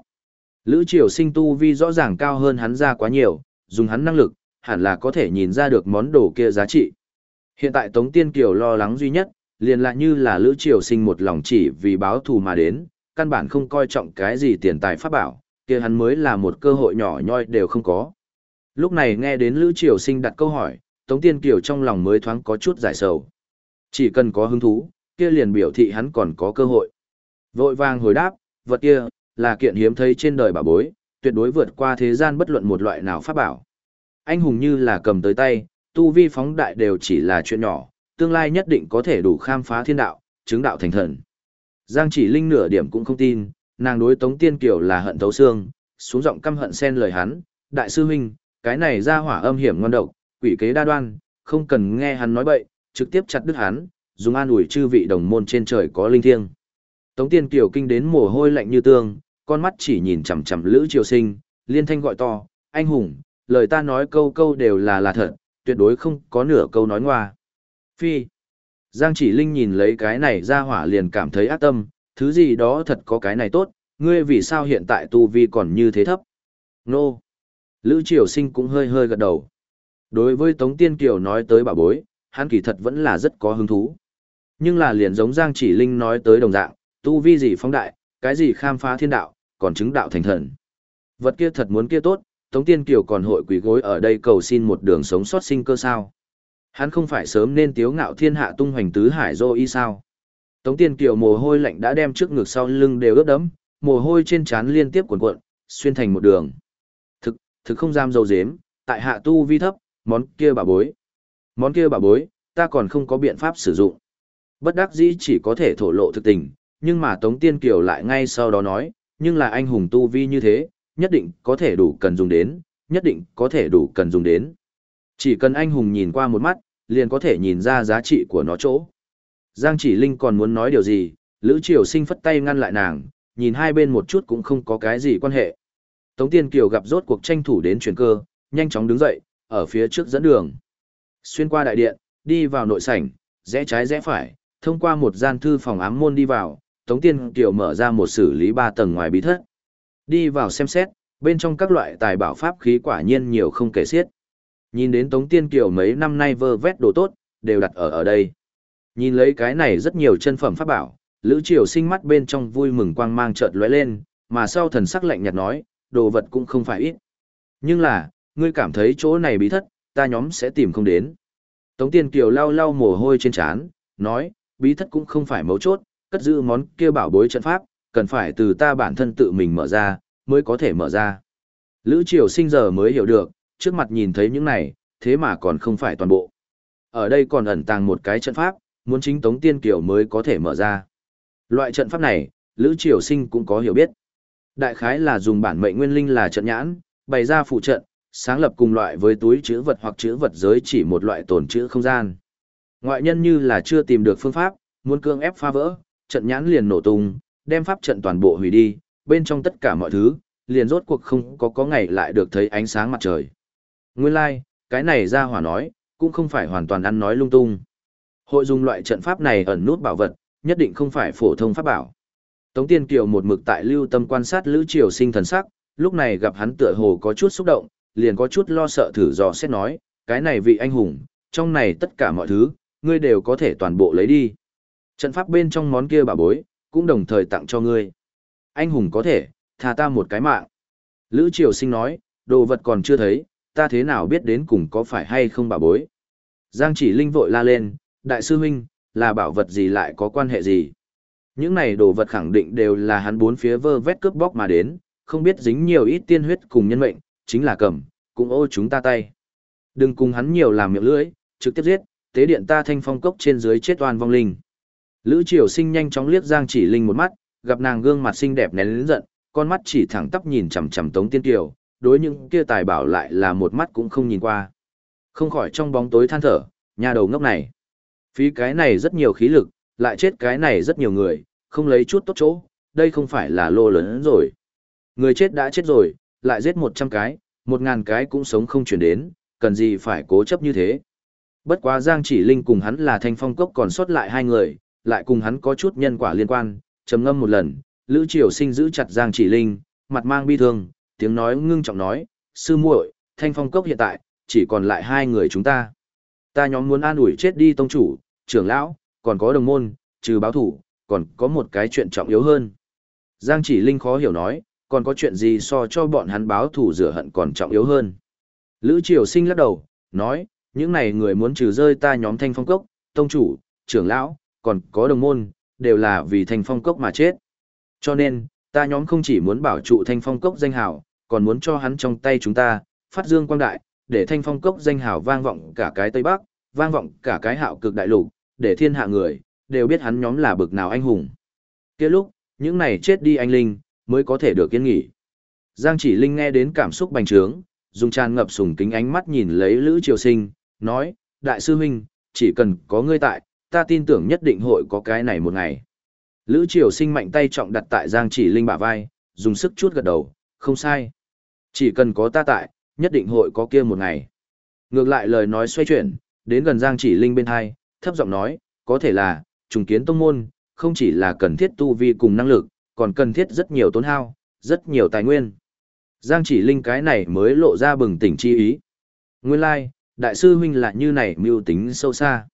Lữ Triều Sinh tu vi rõ ràng cao hơn hắn ra quá nhiều, dùng hắn năng lực, hẳn là có thể nhìn ra được món đồ kia giá trị. Hiện tại Tống Tiên Kiều lo lắng duy nhất, liền lại như là Lữ Triều Sinh một lòng chỉ vì báo thù mà đến, căn bản không coi trọng cái gì tiền tài pháp bảo, kia hắn mới là một cơ hội nhỏ nhoi đều không có. Lúc này nghe đến Lữ Triều Sinh đặt câu hỏi, Tống Tiên Kiều trong lòng mới thoáng có chút giải sầu. Chỉ cần có hứng thú, kia liền biểu thị hắn còn có cơ hội. Vội vàng hồi đáp, vật kia, là kiện hiếm thấy trên đời bà bối, tuyệt đối vượt qua thế gian bất luận một loại nào pháp bảo. Anh hùng như là cầm tới tay, tu vi phóng đại đều chỉ là chuyện nhỏ, tương lai nhất định có thể đủ khám phá thiên đạo, chứng đạo thành thần. Giang chỉ linh nửa điểm cũng không tin, nàng đối Tống Tiên Kiều là hận thấu xương, xuống giọng căm hận xen lời hắn, đại sư huynh, cái này ra hỏa âm hiểm ngon độc, quỷ kế đa đoan, không cần nghe hắn nói bậy, trực tiếp chặt đứt hắn, dùng an ủi chư vị đồng môn trên trời có linh thiêng. Tống Tiên Kiều kinh đến mồ hôi lạnh như tương, con mắt chỉ nhìn chằm chằm Lữ Triều Sinh, liên thanh gọi to, anh hùng, lời ta nói câu câu đều là là thật, tuyệt đối không có nửa câu nói ngoa. Phi. Giang chỉ linh nhìn lấy cái này ra hỏa liền cảm thấy ác tâm, thứ gì đó thật có cái này tốt, ngươi vì sao hiện tại tu vi còn như thế thấp. Nô. Lữ Triều Sinh cũng hơi hơi gật đầu. Đối với Tống Tiên Kiều nói tới bà bối, hắn kỳ thật vẫn là rất có hứng thú. Nhưng là liền giống Giang chỉ linh nói tới đồng dạng, tu vi gì phóng đại, cái gì khám phá thiên đạo, còn chứng đạo thành thần. Vật kia thật muốn kia tốt, Tống Tiên Kiều còn hội quỷ gối ở đây cầu xin một đường sống sót sinh cơ sao. Hắn không phải sớm nên tiếu ngạo thiên hạ tung hoành tứ hải dô y sao. Tống Tiên Kiều mồ hôi lạnh đã đem trước ngực sau lưng đều ướt đẫm, mồ hôi trên trán liên tiếp cuộn cuộn, xuyên thành một đường. Thực, thực không dám dầu dếm, tại hạ tu vi thấp, món kia bà bối. Món kia bà bối, ta còn không có biện pháp sử dụng. Bất đắc dĩ chỉ có thể thổ lộ thực tình, nhưng mà Tống Tiên Kiều lại ngay sau đó nói, nhưng là anh hùng tu vi như thế, nhất định có thể đủ cần dùng đến, nhất định có thể đủ cần dùng đến. Chỉ cần anh hùng nhìn qua một mắt, liền có thể nhìn ra giá trị của nó chỗ. Giang chỉ linh còn muốn nói điều gì, Lữ Triều sinh phất tay ngăn lại nàng, nhìn hai bên một chút cũng không có cái gì quan hệ. Tống Tiên Kiều gặp rốt cuộc tranh thủ đến chuyển cơ, nhanh chóng đứng dậy, ở phía trước dẫn đường. Xuyên qua đại điện, đi vào nội sảnh, rẽ trái rẽ phải, thông qua một gian thư phòng ám môn đi vào, Tống Tiên Kiều mở ra một xử lý ba tầng ngoài bí thất. Đi vào xem xét, bên trong các loại tài bảo pháp khí quả nhiên nhiều không kể xiết. Nhìn đến Tống Tiên Kiều mấy năm nay vơ vét đồ tốt, đều đặt ở ở đây. Nhìn lấy cái này rất nhiều chân phẩm pháp bảo, Lữ Triều sinh mắt bên trong vui mừng quang mang chợt lóe lên, mà sau thần sắc lạnh nhạt nói, đồ vật cũng không phải ít. Nhưng là, ngươi cảm thấy chỗ này bí thất, ta nhóm sẽ tìm không đến. Tống Tiên Kiều lau lau mồ hôi trên trán, nói, bí thất cũng không phải mấu chốt, cất giữ món kia bảo bối trận pháp, cần phải từ ta bản thân tự mình mở ra, mới có thể mở ra. Lữ Triều sinh giờ mới hiểu được, trước mặt nhìn thấy những này, thế mà còn không phải toàn bộ. Ở đây còn ẩn tàng một cái trận pháp, muốn chính Tống Tiên Kiều mới có thể mở ra. Loại trận pháp này, Lữ Triều sinh cũng có hiểu biết. Đại khái là dùng bản mệnh nguyên linh là trận nhãn, bày ra phụ trận, sáng lập cùng loại với túi chữ vật hoặc chữ vật giới chỉ một loại tồn chữ không gian. Ngoại nhân như là chưa tìm được phương pháp, muốn cương ép phá vỡ, trận nhãn liền nổ tung, đem pháp trận toàn bộ hủy đi, bên trong tất cả mọi thứ, liền rốt cuộc không có có ngày lại được thấy ánh sáng mặt trời. Nguyên lai, like, cái này ra hỏa nói, cũng không phải hoàn toàn ăn nói lung tung. Hội dùng loại trận pháp này ẩn nút bảo vật, nhất định không phải phổ thông pháp bảo. Tống Tiên Kiều một mực tại lưu tâm quan sát Lữ Triều Sinh thần sắc, lúc này gặp hắn tựa hồ có chút xúc động, liền có chút lo sợ thử dò xét nói, cái này vị anh hùng, trong này tất cả mọi thứ, ngươi đều có thể toàn bộ lấy đi. Trận pháp bên trong món kia bà bối, cũng đồng thời tặng cho ngươi. Anh hùng có thể, tha ta một cái mạng. Lữ Triều Sinh nói, đồ vật còn chưa thấy, ta thế nào biết đến cùng có phải hay không bà bối. Giang chỉ linh vội la lên, đại sư huynh, là bảo vật gì lại có quan hệ gì. Những này đồ vật khẳng định đều là hắn bốn phía vơ vét cướp bóc mà đến, không biết dính nhiều ít tiên huyết cùng nhân mệnh, chính là cầm, cũng ô chúng ta tay. Đừng cùng hắn nhiều làm miệng lưỡi, trực tiếp giết, tế điện ta thanh phong cốc trên dưới chết toàn vong linh. Lữ Triều Sinh nhanh chóng liếc Giang Chỉ Linh một mắt, gặp nàng gương mặt xinh đẹp nén lớn giận, con mắt chỉ thẳng tắp nhìn chằm chằm Tống Tiên Kiều, đối những kia tài bảo lại là một mắt cũng không nhìn qua. Không khỏi trong bóng tối than thở, nhà đầu ngốc này. Phí cái này rất nhiều khí lực, lại chết cái này rất nhiều người, không lấy chút tốt chỗ, đây không phải là lô lớn rồi. Người chết đã chết rồi, lại giết 100 cái, 1000 cái cũng sống không chuyển đến, cần gì phải cố chấp như thế. Bất quá Giang Chỉ Linh cùng hắn là thanh phong cốc còn sót lại hai người, lại cùng hắn có chút nhân quả liên quan, trầm ngâm một lần, Lữ Triều Sinh giữ chặt Giang Chỉ Linh, mặt mang bi thương, tiếng nói ngưng trọng nói, sư muội, thanh phong cốc hiện tại, chỉ còn lại hai người chúng ta. Ta nhóm muốn an ủi chết đi tông chủ, trưởng lão, còn có đồng môn, trừ báo thủ, còn có một cái chuyện trọng yếu hơn. Giang chỉ linh khó hiểu nói, còn có chuyện gì so cho bọn hắn báo thủ rửa hận còn trọng yếu hơn. Lữ triều sinh lắc đầu, nói, những này người muốn trừ rơi ta nhóm thanh phong cốc, tông chủ, trưởng lão, còn có đồng môn, đều là vì thanh phong cốc mà chết. Cho nên, ta nhóm không chỉ muốn bảo trụ thanh phong cốc danh hào, còn muốn cho hắn trong tay chúng ta, phát dương quang đại, để thanh phong cốc danh hào vang vọng cả cái Tây Bắc, vang vọng cả cái hạo cực đại lục, để thiên hạ người, đều biết hắn nhóm là bực nào anh hùng. kia lúc, những này chết đi anh Linh, mới có thể được kiên nghỉ. Giang chỉ Linh nghe đến cảm xúc bành trướng, dùng tràn ngập sùng kính ánh mắt nhìn lấy Lữ Triều Sinh, nói, Đại sư huynh, chỉ cần có ngươi tại, ta tin tưởng nhất định hội có cái này một ngày. Lữ Triều Sinh mạnh tay trọng đặt tại Giang chỉ Linh bả vai, dùng sức chút gật đầu, không sai. Chỉ cần có ta tại, nhất định hội có kia một ngày. Ngược lại lời nói xoay chuyển, đến gần Giang chỉ Linh bên hai, thấp giọng nói, có thể là, trùng kiến tông môn, không chỉ là cần thiết tu vi cùng năng lực, còn cần thiết rất nhiều tốn hao, rất nhiều tài nguyên. Giang chỉ linh cái này mới lộ ra bừng tỉnh chi ý. Nguyên lai, like, đại sư huynh lại như này mưu tính sâu xa.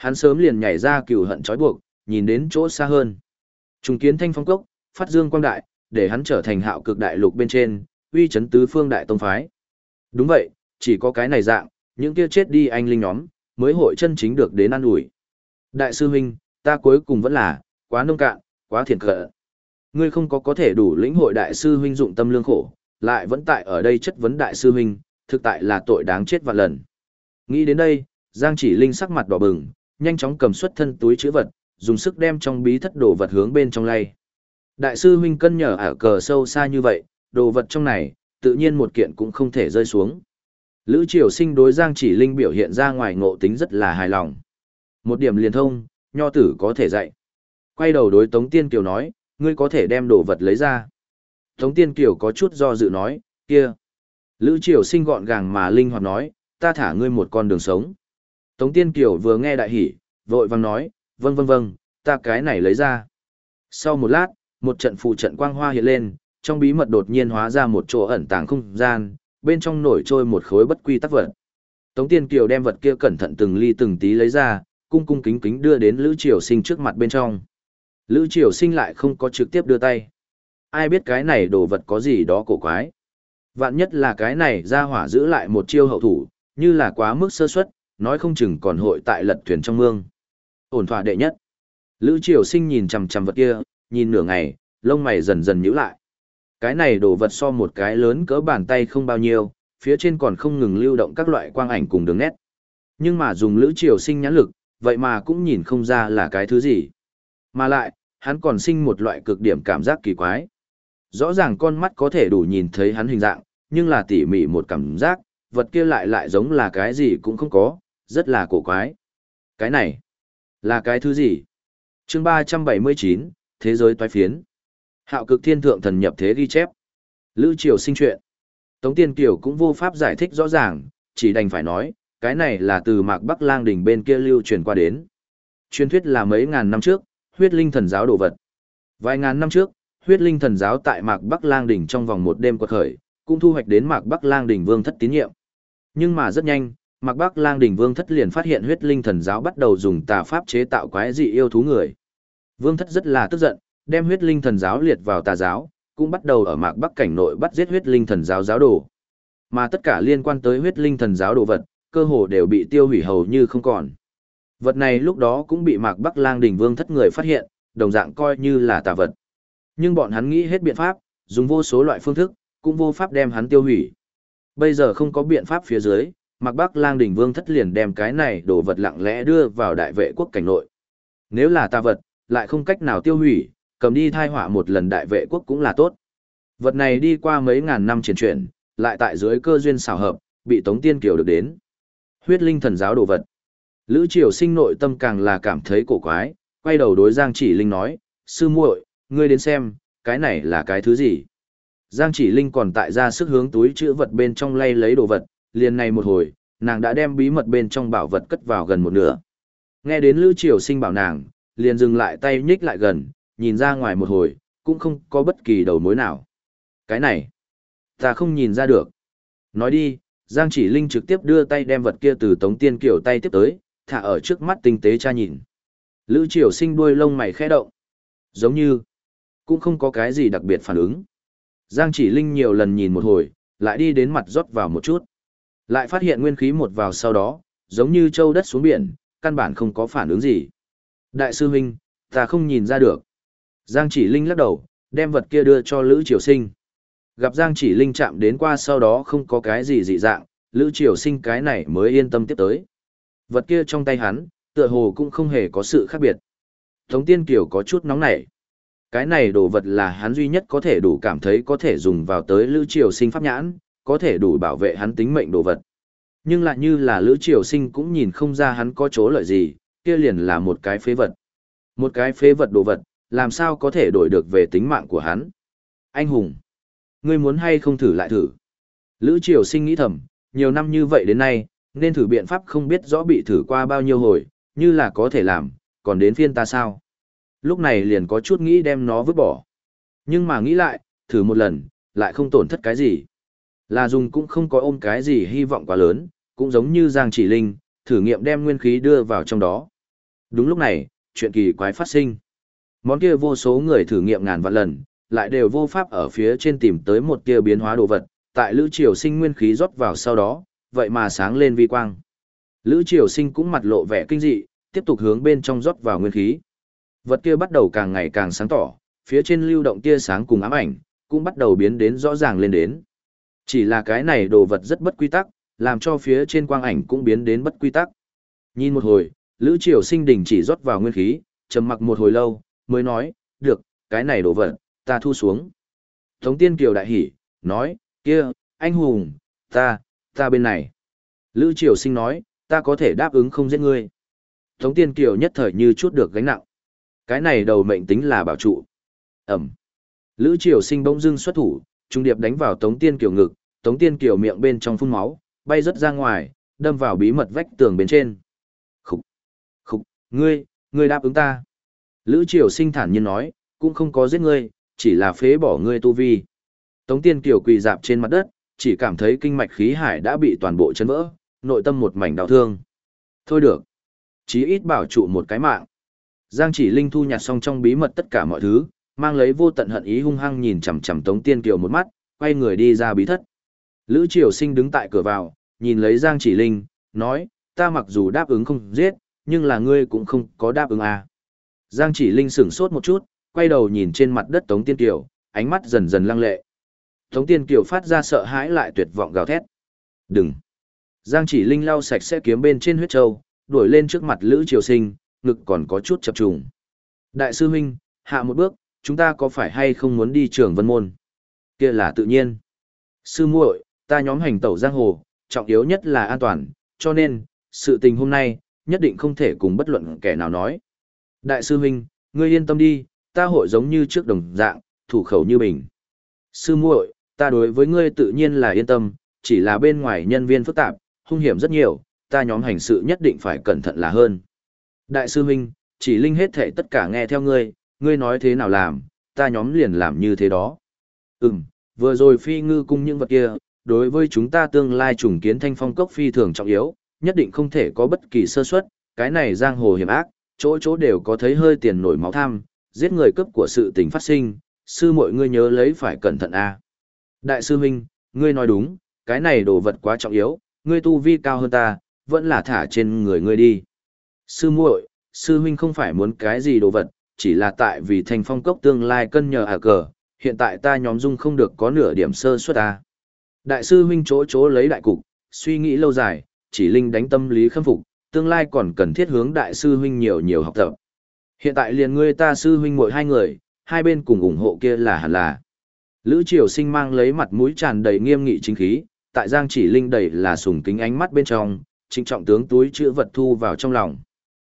Hắn sớm liền nhảy ra cừu hận trói buộc, nhìn đến chỗ xa hơn. Trùng kiến thanh phong cốc, phát dương quang đại, để hắn trở thành hạo cực đại lục bên trên, uy chấn tứ phương đại tông phái. Đúng vậy, chỉ có cái này dạng, những kia chết đi anh linh nhóm, mới hội chân chính được đến ăn ủi. Đại sư huynh, ta cuối cùng vẫn là, quá nông cạn, quá thiền cỡ. Ngươi không có có thể đủ lĩnh hội đại sư huynh dụng tâm lương khổ, lại vẫn tại ở đây chất vấn đại sư huynh, thực tại là tội đáng chết vạn lần. Nghĩ đến đây, Giang chỉ linh sắc mặt đỏ bừng, nhanh chóng cầm xuất thân túi chữ vật, dùng sức đem trong bí thất đồ vật hướng bên trong lay. Đại sư huynh cân nhở ở cờ sâu xa như vậy, đồ vật trong này, tự nhiên một kiện cũng không thể rơi xuống. Lữ Triều Sinh đối Giang Chỉ Linh biểu hiện ra ngoài ngộ tính rất là hài lòng. Một điểm liền thông, nho tử có thể dạy. Quay đầu đối Tống Tiên Kiều nói, ngươi có thể đem đồ vật lấy ra. Tống Tiên Kiều có chút do dự nói, kia. Lữ Triều Sinh gọn gàng mà linh hoạt nói, ta thả ngươi một con đường sống. Tống Tiên Kiều vừa nghe đại hỉ, vội vàng nói, vâng vâng vâng, ta cái này lấy ra. Sau một lát, một trận phụ trận quang hoa hiện lên, trong bí mật đột nhiên hóa ra một chỗ ẩn tàng không gian, bên trong nổi trôi một khối bất quy tắc vật. Tống Tiên Kiều đem vật kia cẩn thận từng ly từng tí lấy ra, cung cung kính kính đưa đến Lữ Triều Sinh trước mặt bên trong. Lữ Triều Sinh lại không có trực tiếp đưa tay. Ai biết cái này đồ vật có gì đó cổ quái. Vạn nhất là cái này ra hỏa giữ lại một chiêu hậu thủ, như là quá mức sơ suất, nói không chừng còn hội tại lật thuyền trong mương. Ổn thỏa đệ nhất. Lữ Triều Sinh nhìn chằm chằm vật kia, nhìn nửa ngày, lông mày dần dần nhíu lại. Cái này đồ vật so một cái lớn cỡ bàn tay không bao nhiêu, phía trên còn không ngừng lưu động các loại quang ảnh cùng đường nét. Nhưng mà dùng lữ triều sinh nhãn lực, vậy mà cũng nhìn không ra là cái thứ gì. Mà lại, hắn còn sinh một loại cực điểm cảm giác kỳ quái. Rõ ràng con mắt có thể đủ nhìn thấy hắn hình dạng, nhưng là tỉ mỉ một cảm giác, vật kia lại lại giống là cái gì cũng không có, rất là cổ quái. Cái này, là cái thứ gì? chương 379, Thế giới toái phiến. Hạo cực thiên thượng thần nhập thế ghi chép. Lữ triều sinh chuyện. Tống Tiên Kiều cũng vô pháp giải thích rõ ràng, chỉ đành phải nói, cái này là từ mạc Bắc Lang đỉnh bên kia lưu truyền qua đến. Truyền thuyết là mấy ngàn năm trước, huyết linh thần giáo đồ vật. Vài ngàn năm trước, huyết linh thần giáo tại Mạc Bắc Lang đỉnh trong vòng một đêm quật khởi, cũng thu hoạch đến Mạc Bắc Lang đỉnh vương thất tín nhiệm. Nhưng mà rất nhanh, Mạc Bắc Lang đỉnh vương thất liền phát hiện huyết linh thần giáo bắt đầu dùng tà pháp chế tạo quái dị yêu thú người. Vương thất rất là tức giận, đem huyết linh thần giáo liệt vào tà giáo, cũng bắt đầu ở Mạc Bắc cảnh nội bắt giết huyết linh thần giáo giáo đồ. Mà tất cả liên quan tới huyết linh thần giáo đồ vật, cơ hồ đều bị tiêu hủy hầu như không còn. Vật này lúc đó cũng bị Mạc Bắc Lang đỉnh vương thất người phát hiện, đồng dạng coi như là tà vật. Nhưng bọn hắn nghĩ hết biện pháp, dùng vô số loại phương thức, cũng vô pháp đem hắn tiêu hủy. Bây giờ không có biện pháp phía dưới, Mạc Bắc Lang đỉnh vương thất liền đem cái này đồ vật lặng lẽ đưa vào đại vệ quốc cảnh nội. Nếu là tà vật, lại không cách nào tiêu hủy, cầm đi thai hỏa một lần đại vệ quốc cũng là tốt. Vật này đi qua mấy ngàn năm triển chuyển, lại tại dưới cơ duyên xảo hợp, bị Tống Tiên Kiều được đến. Huyết linh thần giáo đồ vật. Lữ Triều Sinh nội tâm càng là cảm thấy cổ quái, quay đầu đối Giang Chỉ Linh nói, sư muội, ngươi đến xem, cái này là cái thứ gì? Giang Chỉ Linh còn tại ra sức hướng túi chữ vật bên trong lay lấy đồ vật, liền này một hồi, nàng đã đem bí mật bên trong bảo vật cất vào gần một nửa. Nghe đến Lữ Triều Sinh bảo nàng, liền dừng lại tay nhích lại gần, nhìn ra ngoài một hồi, cũng không có bất kỳ đầu mối nào. Cái này, ta không nhìn ra được. Nói đi, Giang Chỉ Linh trực tiếp đưa tay đem vật kia từ Tống Tiên Kiều tay tiếp tới, thả ở trước mắt tinh tế cha nhìn. Lữ Triều sinh đuôi lông mày khẽ động. Giống như, cũng không có cái gì đặc biệt phản ứng. Giang Chỉ Linh nhiều lần nhìn một hồi, lại đi đến mặt rót vào một chút. Lại phát hiện nguyên khí một vào sau đó, giống như châu đất xuống biển, căn bản không có phản ứng gì. Đại sư huynh, ta không nhìn ra được. Giang Chỉ Linh lắc đầu, đem vật kia đưa cho Lữ Triều Sinh. Gặp Giang Chỉ Linh chạm đến qua sau đó không có cái gì dị dạng, Lữ Triều Sinh cái này mới yên tâm tiếp tới. Vật kia trong tay hắn, tựa hồ cũng không hề có sự khác biệt. Tống Tiên Kiều có chút nóng nảy. Cái này đồ vật là hắn duy nhất có thể đủ cảm thấy có thể dùng vào tới Lữ Triều Sinh pháp nhãn, có thể đủ bảo vệ hắn tính mệnh đồ vật. Nhưng lại như là Lữ Triều Sinh cũng nhìn không ra hắn có chỗ lợi gì, kia liền là một cái phế vật. Một cái phế vật đồ vật, làm sao có thể đổi được về tính mạng của hắn. Anh hùng, ngươi muốn hay không thử lại thử. Lữ Triều Sinh nghĩ thầm, nhiều năm như vậy đến nay, nên thử biện pháp không biết rõ bị thử qua bao nhiêu hồi, như là có thể làm, còn đến phiên ta sao. Lúc này liền có chút nghĩ đem nó vứt bỏ. Nhưng mà nghĩ lại, thử một lần, lại không tổn thất cái gì. Là dùng cũng không có ôm cái gì hy vọng quá lớn, cũng giống như Giang Chỉ Linh, thử nghiệm đem nguyên khí đưa vào trong đó. Đúng lúc này, chuyện kỳ quái phát sinh. Món kia vô số người thử nghiệm ngàn vạn lần, lại đều vô pháp ở phía trên tìm tới một kia biến hóa đồ vật, tại Lữ Triều Sinh nguyên khí rót vào sau đó, vậy mà sáng lên vi quang. Lữ Triều Sinh cũng mặt lộ vẻ kinh dị, tiếp tục hướng bên trong rót vào nguyên khí. Vật kia bắt đầu càng ngày càng sáng tỏ, phía trên lưu động tia sáng cùng ám ảnh, cũng bắt đầu biến đến rõ ràng lên đến. Chỉ là cái này đồ vật rất bất quy tắc, làm cho phía trên quang ảnh cũng biến đến bất quy tắc. Nhìn một hồi, Lữ Triều Sinh đình chỉ rót vào nguyên khí, trầm mặc một hồi lâu, mới nói, được, cái này đồ vật, ta thu xuống. Tống Tiên Kiều đại hỉ, nói, kia, anh hùng, ta, ta bên này. Lữ Triều Sinh nói, ta có thể đáp ứng không giết ngươi. Tống Tiên Kiều nhất thời như chút được gánh nặng. Cái này đầu mệnh tính là bảo trụ. Ẩm. Lữ Triều Sinh bỗng dưng xuất thủ, trung điệp đánh vào Tống Tiên Kiều ngực, Tống Tiên Kiều miệng bên trong phun máu, bay rất ra ngoài, đâm vào bí mật vách tường bên trên. Khúc. Khúc, ngươi, ngươi đáp ứng ta. Lữ Triều Sinh thản nhiên nói, cũng không có giết ngươi, chỉ là phế bỏ ngươi tu vi. Tống Tiên Kiều quỳ dạp trên mặt đất, chỉ cảm thấy kinh mạch khí hải đã bị toàn bộ chấn vỡ, nội tâm một mảnh đau thương. Thôi được, chí ít bảo trụ một cái mạng. Giang Chỉ Linh thu nhặt xong trong bí mật tất cả mọi thứ, mang lấy vô tận hận ý hung hăng nhìn chằm chằm Tống Tiên Kiều một mắt, quay người đi ra bí thất. Lữ Triều Sinh đứng tại cửa vào, nhìn lấy Giang Chỉ Linh, nói, ta mặc dù đáp ứng không giết, nhưng là ngươi cũng không có đáp ứng à. Giang Chỉ Linh sửng sốt một chút, quay đầu nhìn trên mặt đất Tống Tiên Kiều, ánh mắt dần dần lăng lệ. Tống Tiên Kiều phát ra sợ hãi lại tuyệt vọng gào thét. Đừng! Giang chỉ linh lau sạch sẽ kiếm bên trên huyết châu, đuổi lên trước mặt Lữ Triều Sinh, ngực còn có chút chập trùng. Đại sư huynh, hạ một bước, chúng ta có phải hay không muốn đi trường vân môn? Kia là tự nhiên. Sư muội, ta nhóm hành tẩu giang hồ, trọng yếu nhất là an toàn, cho nên, sự tình hôm nay, nhất định không thể cùng bất luận kẻ nào nói. Đại sư huynh, ngươi yên tâm đi, ta hội giống như trước đồng dạng, thủ khẩu như bình. Sư muội, ta đối với ngươi tự nhiên là yên tâm, chỉ là bên ngoài nhân viên phức tạp, hung hiểm rất nhiều, ta nhóm hành sự nhất định phải cẩn thận là hơn. Đại sư huynh, chỉ linh hết thể tất cả nghe theo ngươi, ngươi nói thế nào làm, ta nhóm liền làm như thế đó. Ừm, vừa rồi phi ngư cung những vật kia, đối với chúng ta tương lai trùng kiến thanh phong cốc phi thường trọng yếu, nhất định không thể có bất kỳ sơ suất, cái này giang hồ hiểm ác, chỗ chỗ đều có thấy hơi tiền nổi máu tham, giết người cướp của sự tình phát sinh, sư muội ngươi nhớ lấy phải cẩn thận a. Đại sư huynh, ngươi nói đúng, cái này đồ vật quá trọng yếu, ngươi tu vi cao hơn ta, vẫn là thả trên người ngươi đi. Sư muội, sư huynh không phải muốn cái gì đồ vật, chỉ là tại vì thành phong cốc tương lai cân nhờ à cờ, hiện tại ta nhóm dung không được có nửa điểm sơ suất à. Đại sư huynh chỗ chỗ lấy đại cục, suy nghĩ lâu dài, chỉ linh đánh tâm lý khâm phục, tương lai còn cần thiết hướng đại sư huynh nhiều nhiều học tập. Hiện tại liền ngươi ta sư huynh mỗi hai người, hai bên cùng ủng hộ kia là hẳn là. Lữ Triều Sinh mang lấy mặt mũi tràn đầy nghiêm nghị chính khí, tại Giang Chỉ Linh đầy là sùng kính ánh mắt bên trong, trịnh trọng tướng túi chữ vật thu vào trong lòng.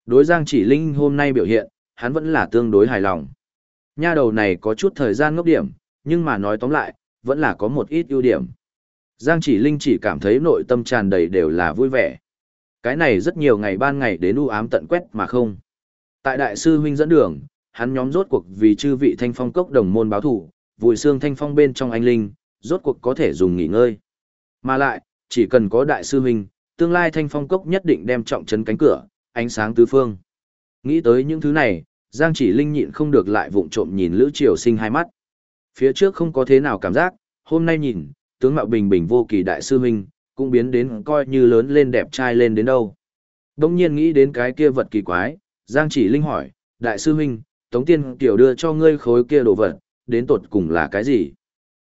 Đối Giang Chỉ Linh hôm nay biểu hiện, hắn vẫn là tương đối hài lòng. Nha đầu này có chút thời gian ngốc điểm, nhưng mà nói tóm lại, vẫn là có một ít ưu điểm. Giang Chỉ Linh chỉ cảm thấy nội tâm tràn đầy đều là vui vẻ. Cái này rất nhiều ngày ban ngày đến u ám tận quét mà không. Tại đại sư huynh dẫn đường, hắn nhóm rốt cuộc vì chư vị thanh phong cốc đồng môn báo thủ, vùi xương thanh phong bên trong anh linh, rốt cuộc có thể dùng nghỉ ngơi. Mà lại, chỉ cần có đại sư huynh, tương lai thanh phong cốc nhất định đem trọng trấn cánh cửa, ánh sáng tứ phương. Nghĩ tới những thứ này, Giang chỉ linh nhịn không được lại vụng trộm nhìn Lữ Triều sinh hai mắt. Phía trước không có thế nào cảm giác, hôm nay nhìn, tướng mạo bình bình vô kỳ đại sư huynh, cũng biến đến coi như lớn lên đẹp trai lên đến đâu. Đông nhiên nghĩ đến cái kia vật kỳ quái, Giang chỉ linh hỏi, đại sư huynh, Tống Tiên Kiều đưa cho ngươi khối kia đồ vật, đến tột cùng là cái gì?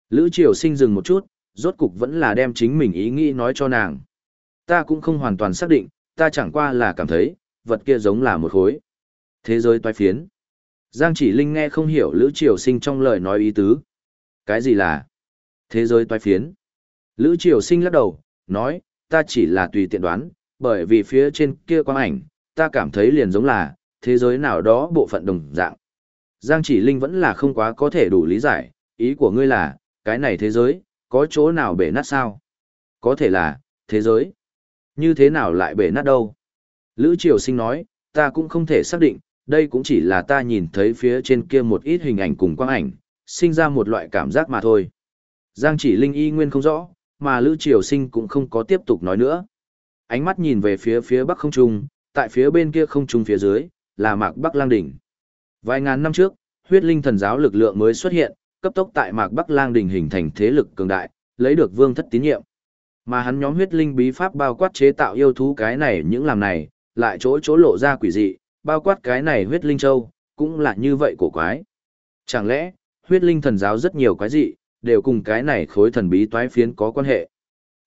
Lữ Triều sinh dừng một chút, rốt cục vẫn là đem chính mình ý nghĩ nói cho nàng. Ta cũng không hoàn toàn xác định, ta chẳng qua là cảm thấy, vật kia giống là một khối. Thế giới toái phiến. Giang chỉ linh nghe không hiểu Lữ Triều sinh trong lời nói ý tứ. Cái gì là thế giới toái phiến? Lữ Triều sinh lắc đầu, nói, ta chỉ là tùy tiện đoán, bởi vì phía trên kia quang ảnh, ta cảm thấy liền giống là, thế giới nào đó bộ phận đồng dạng. Giang chỉ linh vẫn là không quá có thể đủ lý giải, ý của ngươi là, cái này thế giới, có chỗ nào bể nát sao? Có thể là, thế giới. Như thế nào lại bể nát đâu? Lữ Triều Sinh nói, ta cũng không thể xác định, đây cũng chỉ là ta nhìn thấy phía trên kia một ít hình ảnh cùng quang ảnh, sinh ra một loại cảm giác mà thôi. Giang chỉ linh y nguyên không rõ, mà Lữ Triều Sinh cũng không có tiếp tục nói nữa. Ánh mắt nhìn về phía phía bắc không trung, tại phía bên kia không trung phía dưới, là mạc bắc lang đỉnh. Vài ngàn năm trước, huyết linh thần giáo lực lượng mới xuất hiện, cấp tốc tại mạc bắc lang đỉnh hình thành thế lực cường đại, lấy được vương thất tín nhiệm. Mà hắn nhóm huyết linh bí pháp bao quát chế tạo yêu thú cái này những làm này, lại chỗ chỗ lộ ra quỷ dị, bao quát cái này huyết linh châu, cũng là như vậy cổ quái. Chẳng lẽ, huyết linh thần giáo rất nhiều quái dị, đều cùng cái này khối thần bí toái phiến có quan hệ.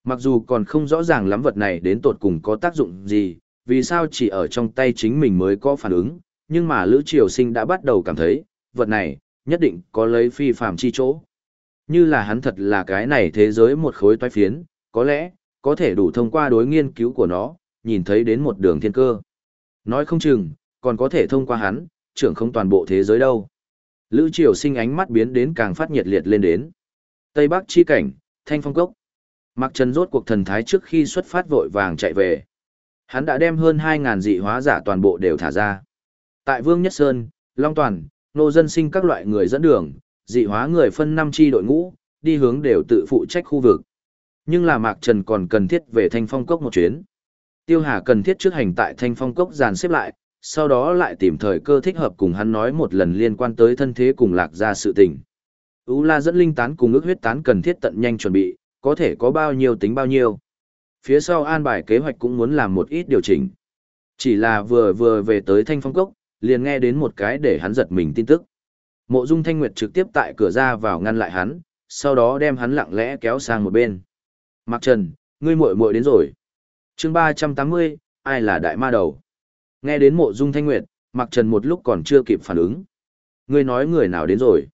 Mặc dù còn không rõ ràng lắm vật này đến tột cùng có tác dụng gì, vì sao chỉ ở trong tay chính mình mới có phản ứng, nhưng mà Lữ Triều Sinh đã bắt đầu cảm thấy, vật này, nhất định có lấy phi phàm chi chỗ. Như là hắn thật là cái này thế giới một khối toái phiến, có lẽ, có thể đủ thông qua đối nghiên cứu của nó, nhìn thấy đến một đường thiên cơ. Nói không chừng, còn có thể thông qua hắn, trưởng không toàn bộ thế giới đâu. Lữ Triều sinh ánh mắt biến đến càng phát nhiệt liệt lên đến. Tây Bắc chi cảnh, thanh phong cốc. Mặc Trần rốt cuộc thần thái trước khi xuất phát vội vàng chạy về. Hắn đã đem hơn 2.000 dị hóa giả toàn bộ đều thả ra. Tại Vương Nhất Sơn, Long Toàn, nô dân sinh các loại người dẫn đường, dị hóa người phân năm chi đội ngũ, đi hướng đều tự phụ trách khu vực. Nhưng là Mạc Trần còn cần thiết về Thanh Phong Cốc một chuyến. Tiêu Hà cần thiết trước hành tại Thanh Phong Cốc dàn xếp lại, sau đó lại tìm thời cơ thích hợp cùng hắn nói một lần liên quan tới thân thế cùng lạc ra sự tình. U La dẫn linh tán cùng ước huyết tán cần thiết tận nhanh chuẩn bị, có thể có bao nhiêu tính bao nhiêu. Phía sau an bài kế hoạch cũng muốn làm một ít điều chỉnh. Chỉ là vừa vừa về tới Thanh Phong Cốc, liền nghe đến một cái để hắn giật mình tin tức. Mộ Dung Thanh Nguyệt trực tiếp tại cửa ra vào ngăn lại hắn, sau đó đem hắn lặng lẽ kéo sang một bên. Mạc Trần, ngươi muội muội đến rồi. chương ba trăm tám mươi, ai là đại ma đầu? Nghe đến mộ dung thanh nguyệt, Mạc Trần một lúc còn chưa kịp phản ứng. Ngươi nói người nào đến rồi?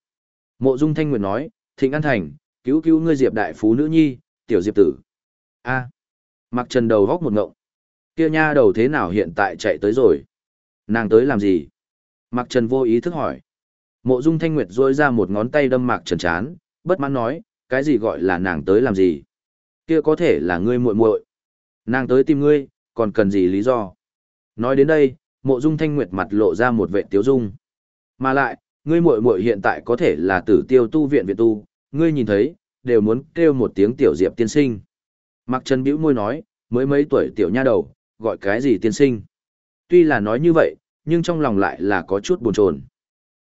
Mộ dung thanh nguyệt nói, Thịnh An Thành, cứu cứu ngươi diệp đại phú nữ nhi, tiểu diệp tử. a à. Trần đầu góc một ngộng. Kia nha đầu thế nào hiện tại chạy tới rồi? Nàng tới làm gì? Mặc Trần vô ý thức hỏi. Mộ Dung Thanh Nguyệt rôi ra một ngón tay đâm Mạc Trần chán, bất mãn nói, cái gì gọi là nàng tới làm gì? kia có thể là ngươi muội muội. Nàng tới tìm ngươi, còn cần gì lý do? Nói đến đây, Mộ Dung Thanh Nguyệt mặt lộ ra một vẻ tiếu dung. Mà lại, ngươi muội muội hiện tại có thể là tử tiêu tu viện viện tu, ngươi nhìn thấy, đều muốn kêu một tiếng tiểu diệp tiên sinh. Mạc Trần bĩu môi nói, mới mấy tuổi tiểu nha đầu, gọi cái gì tiên sinh. Tuy là nói như vậy, nhưng trong lòng lại là có chút buồn chồn.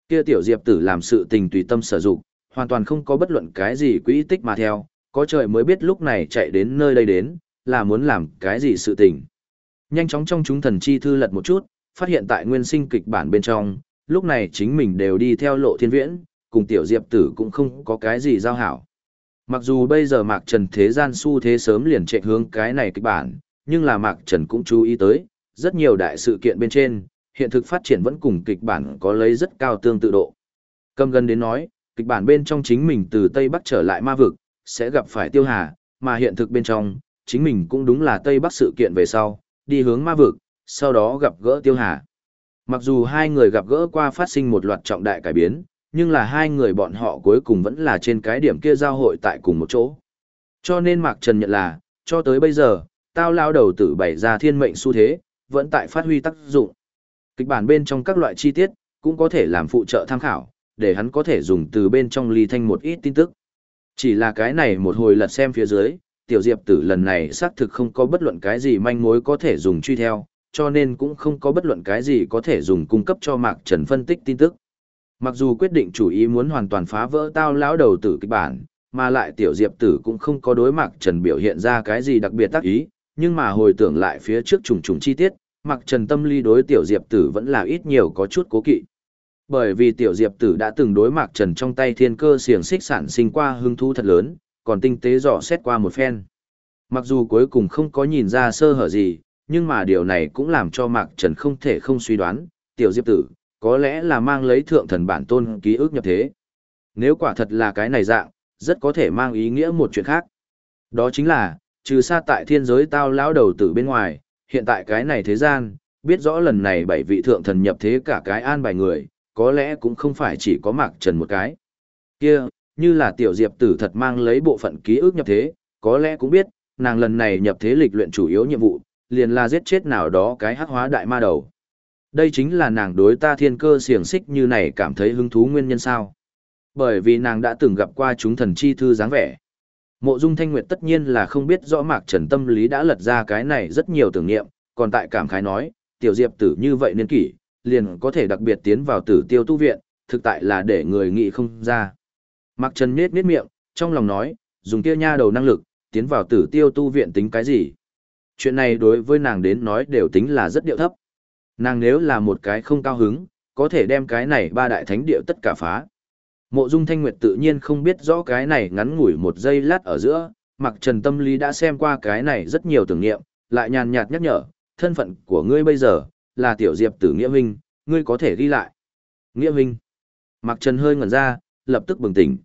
Kia tiểu diệp tử làm sự tình tùy tâm sở dụng, hoàn toàn không có bất luận cái gì quỹ tích mà theo, có trời mới biết lúc này chạy đến nơi đây đến, là muốn làm cái gì sự tình. Nhanh chóng trong chúng thần chi thư lật một chút, phát hiện tại nguyên sinh kịch bản bên trong, lúc này chính mình đều đi theo lộ thiên viễn, cùng tiểu diệp tử cũng không có cái gì giao hảo. Mặc dù bây giờ Mạc Trần thế gian xu thế sớm liền chạy hướng cái này kịch bản, nhưng là Mạc Trần cũng chú ý tới, rất nhiều đại sự kiện bên trên, hiện thực phát triển vẫn cùng kịch bản có lấy rất cao tương tự độ. Cầm gần đến nói, kịch bản bên trong chính mình từ Tây Bắc trở lại ma vực, sẽ gặp phải tiêu hà, mà hiện thực bên trong, chính mình cũng đúng là Tây Bắc sự kiện về sau, đi hướng ma vực, sau đó gặp gỡ tiêu hà. Mặc dù hai người gặp gỡ qua phát sinh một loạt trọng đại cải biến, nhưng là hai người bọn họ cuối cùng vẫn là trên cái điểm kia giao hội tại cùng một chỗ. Cho nên Mạc Trần nhận là, cho tới bây giờ, tao lao đầu tử bày ra thiên mệnh xu thế, vẫn tại phát huy tác dụng. Kịch bản bên trong các loại chi tiết, cũng có thể làm phụ trợ tham khảo, để hắn có thể dùng từ bên trong ly thanh một ít tin tức. Chỉ là cái này một hồi lật xem phía dưới, tiểu diệp tử lần này xác thực không có bất luận cái gì manh mối có thể dùng truy theo, cho nên cũng không có bất luận cái gì có thể dùng cung cấp cho Mạc Trần phân tích tin tức. Mặc dù quyết định chủ ý muốn hoàn toàn phá vỡ tao lão đầu tử kịch bản, mà lại tiểu diệp tử cũng không có đối Mạc Trần biểu hiện ra cái gì đặc biệt tác ý, nhưng mà hồi tưởng lại phía trước trùng trùng chi tiết, Mạc Trần tâm lý đối tiểu diệp tử vẫn là ít nhiều có chút cố kỵ. Bởi vì tiểu diệp tử đã từng đối Mạc Trần trong tay thiên cơ xiềng xích sản sinh qua hứng thú thật lớn, còn tinh tế dò xét qua một phen. Mặc dù cuối cùng không có nhìn ra sơ hở gì, nhưng mà điều này cũng làm cho Mạc Trần không thể không suy đoán, tiểu diệp tử, có lẽ là mang lấy thượng thần bản tôn ký ức nhập thế. Nếu quả thật là cái này dạng, rất có thể mang ý nghĩa một chuyện khác. Đó chính là, trừ xa tại thiên giới tao lão đầu tử bên ngoài, hiện tại cái này thế gian, biết rõ lần này bảy vị thượng thần nhập thế cả cái an bài người, có lẽ cũng không phải chỉ có Mạc Trần một cái. Kia, như là tiểu diệp tử thật mang lấy bộ phận ký ức nhập thế, có lẽ cũng biết, nàng lần này nhập thế lịch luyện chủ yếu nhiệm vụ, liền là giết chết nào đó cái hắc hóa đại ma đầu. Đây chính là nàng đối ta thiên cơ xiềng xích như này cảm thấy hứng thú nguyên nhân sao. Bởi vì nàng đã từng gặp qua chúng thần chi thư dáng vẻ. Mộ dung thanh nguyệt tất nhiên là không biết rõ mạc trần tâm lý đã lật ra cái này rất nhiều tưởng niệm, còn tại cảm khái nói, tiểu diệp tử như vậy niên kỷ, liền có thể đặc biệt tiến vào tử tiêu tu viện, thực tại là để người nghĩ không ra. Mạc trần nết nết miệng, trong lòng nói, dùng kia nha đầu năng lực, tiến vào tử tiêu tu viện tính cái gì. Chuyện này đối với nàng đến nói đều tính là rất điệu thấp. Nàng nếu là một cái không cao hứng, có thể đem cái này ba đại thánh điệu tất cả phá. Mộ Dung Thanh Nguyệt tự nhiên không biết rõ cái này ngắn ngủi một giây lát ở giữa, Mặc Trần Tâm Lý đã xem qua cái này rất nhiều tưởng niệm, lại nhàn nhạt nhắc nhở, thân phận của ngươi bây giờ, là tiểu diệp tử Nghĩa huynh, ngươi có thể ghi lại. Nghĩa huynh. Mặc Trần hơi ngẩn ra, lập tức bừng tỉnh.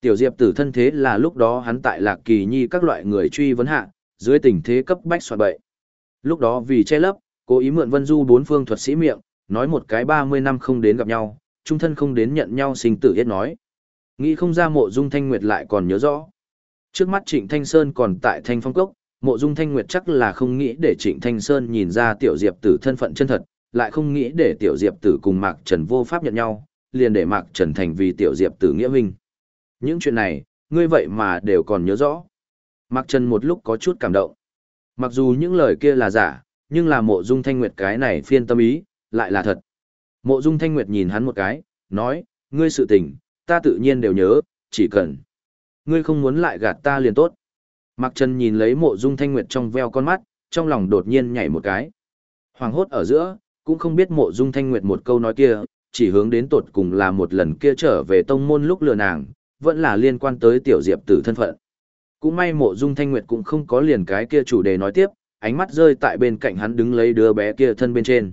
Tiểu diệp tử thân thế là lúc đó hắn tại Lạc Kỳ Nhi các loại người truy vấn hạ, dưới tình thế cấp bách soạn bậy. Lúc đó vì che lấp, cố ý mượn Vân Du bốn phương thuật sĩ miệng, nói một cái 30 năm không đến gặp nhau, trung thân không đến nhận nhau sinh tử yết nói. Nghĩ không ra mộ dung thanh nguyệt lại còn nhớ rõ. Trước mắt Trịnh Thanh Sơn còn tại Thanh Phong Cốc, mộ dung thanh nguyệt chắc là không nghĩ để Trịnh Thanh Sơn nhìn ra tiểu diệp tử thân phận chân thật, lại không nghĩ để tiểu diệp tử cùng Mạc Trần vô pháp nhận nhau, liền để Mạc Trần thành vì tiểu diệp tử nghĩa huynh. Những chuyện này, ngươi vậy mà đều còn nhớ rõ. Mạc Trần một lúc có chút cảm động. Mặc dù những lời kia là giả, nhưng là mộ dung thanh nguyệt cái này phiên tâm ý, lại là thật. Mộ dung thanh nguyệt nhìn hắn một cái, nói, ngươi sự tình, ta tự nhiên đều nhớ, chỉ cần. Ngươi không muốn lại gạt ta liền tốt. Mạc Trần nhìn lấy mộ dung thanh nguyệt trong veo con mắt, trong lòng đột nhiên nhảy một cái. Hoàng hốt ở giữa, cũng không biết mộ dung thanh nguyệt một câu nói kia, chỉ hướng đến tột cùng là một lần kia trở về tông môn lúc lừa nàng, vẫn là liên quan tới tiểu diệp tử thân phận. Cũng may mộ dung thanh nguyệt cũng không có liền cái kia chủ đề nói tiếp, ánh mắt rơi tại bên cạnh hắn đứng lấy đứa bé kia thân bên trên.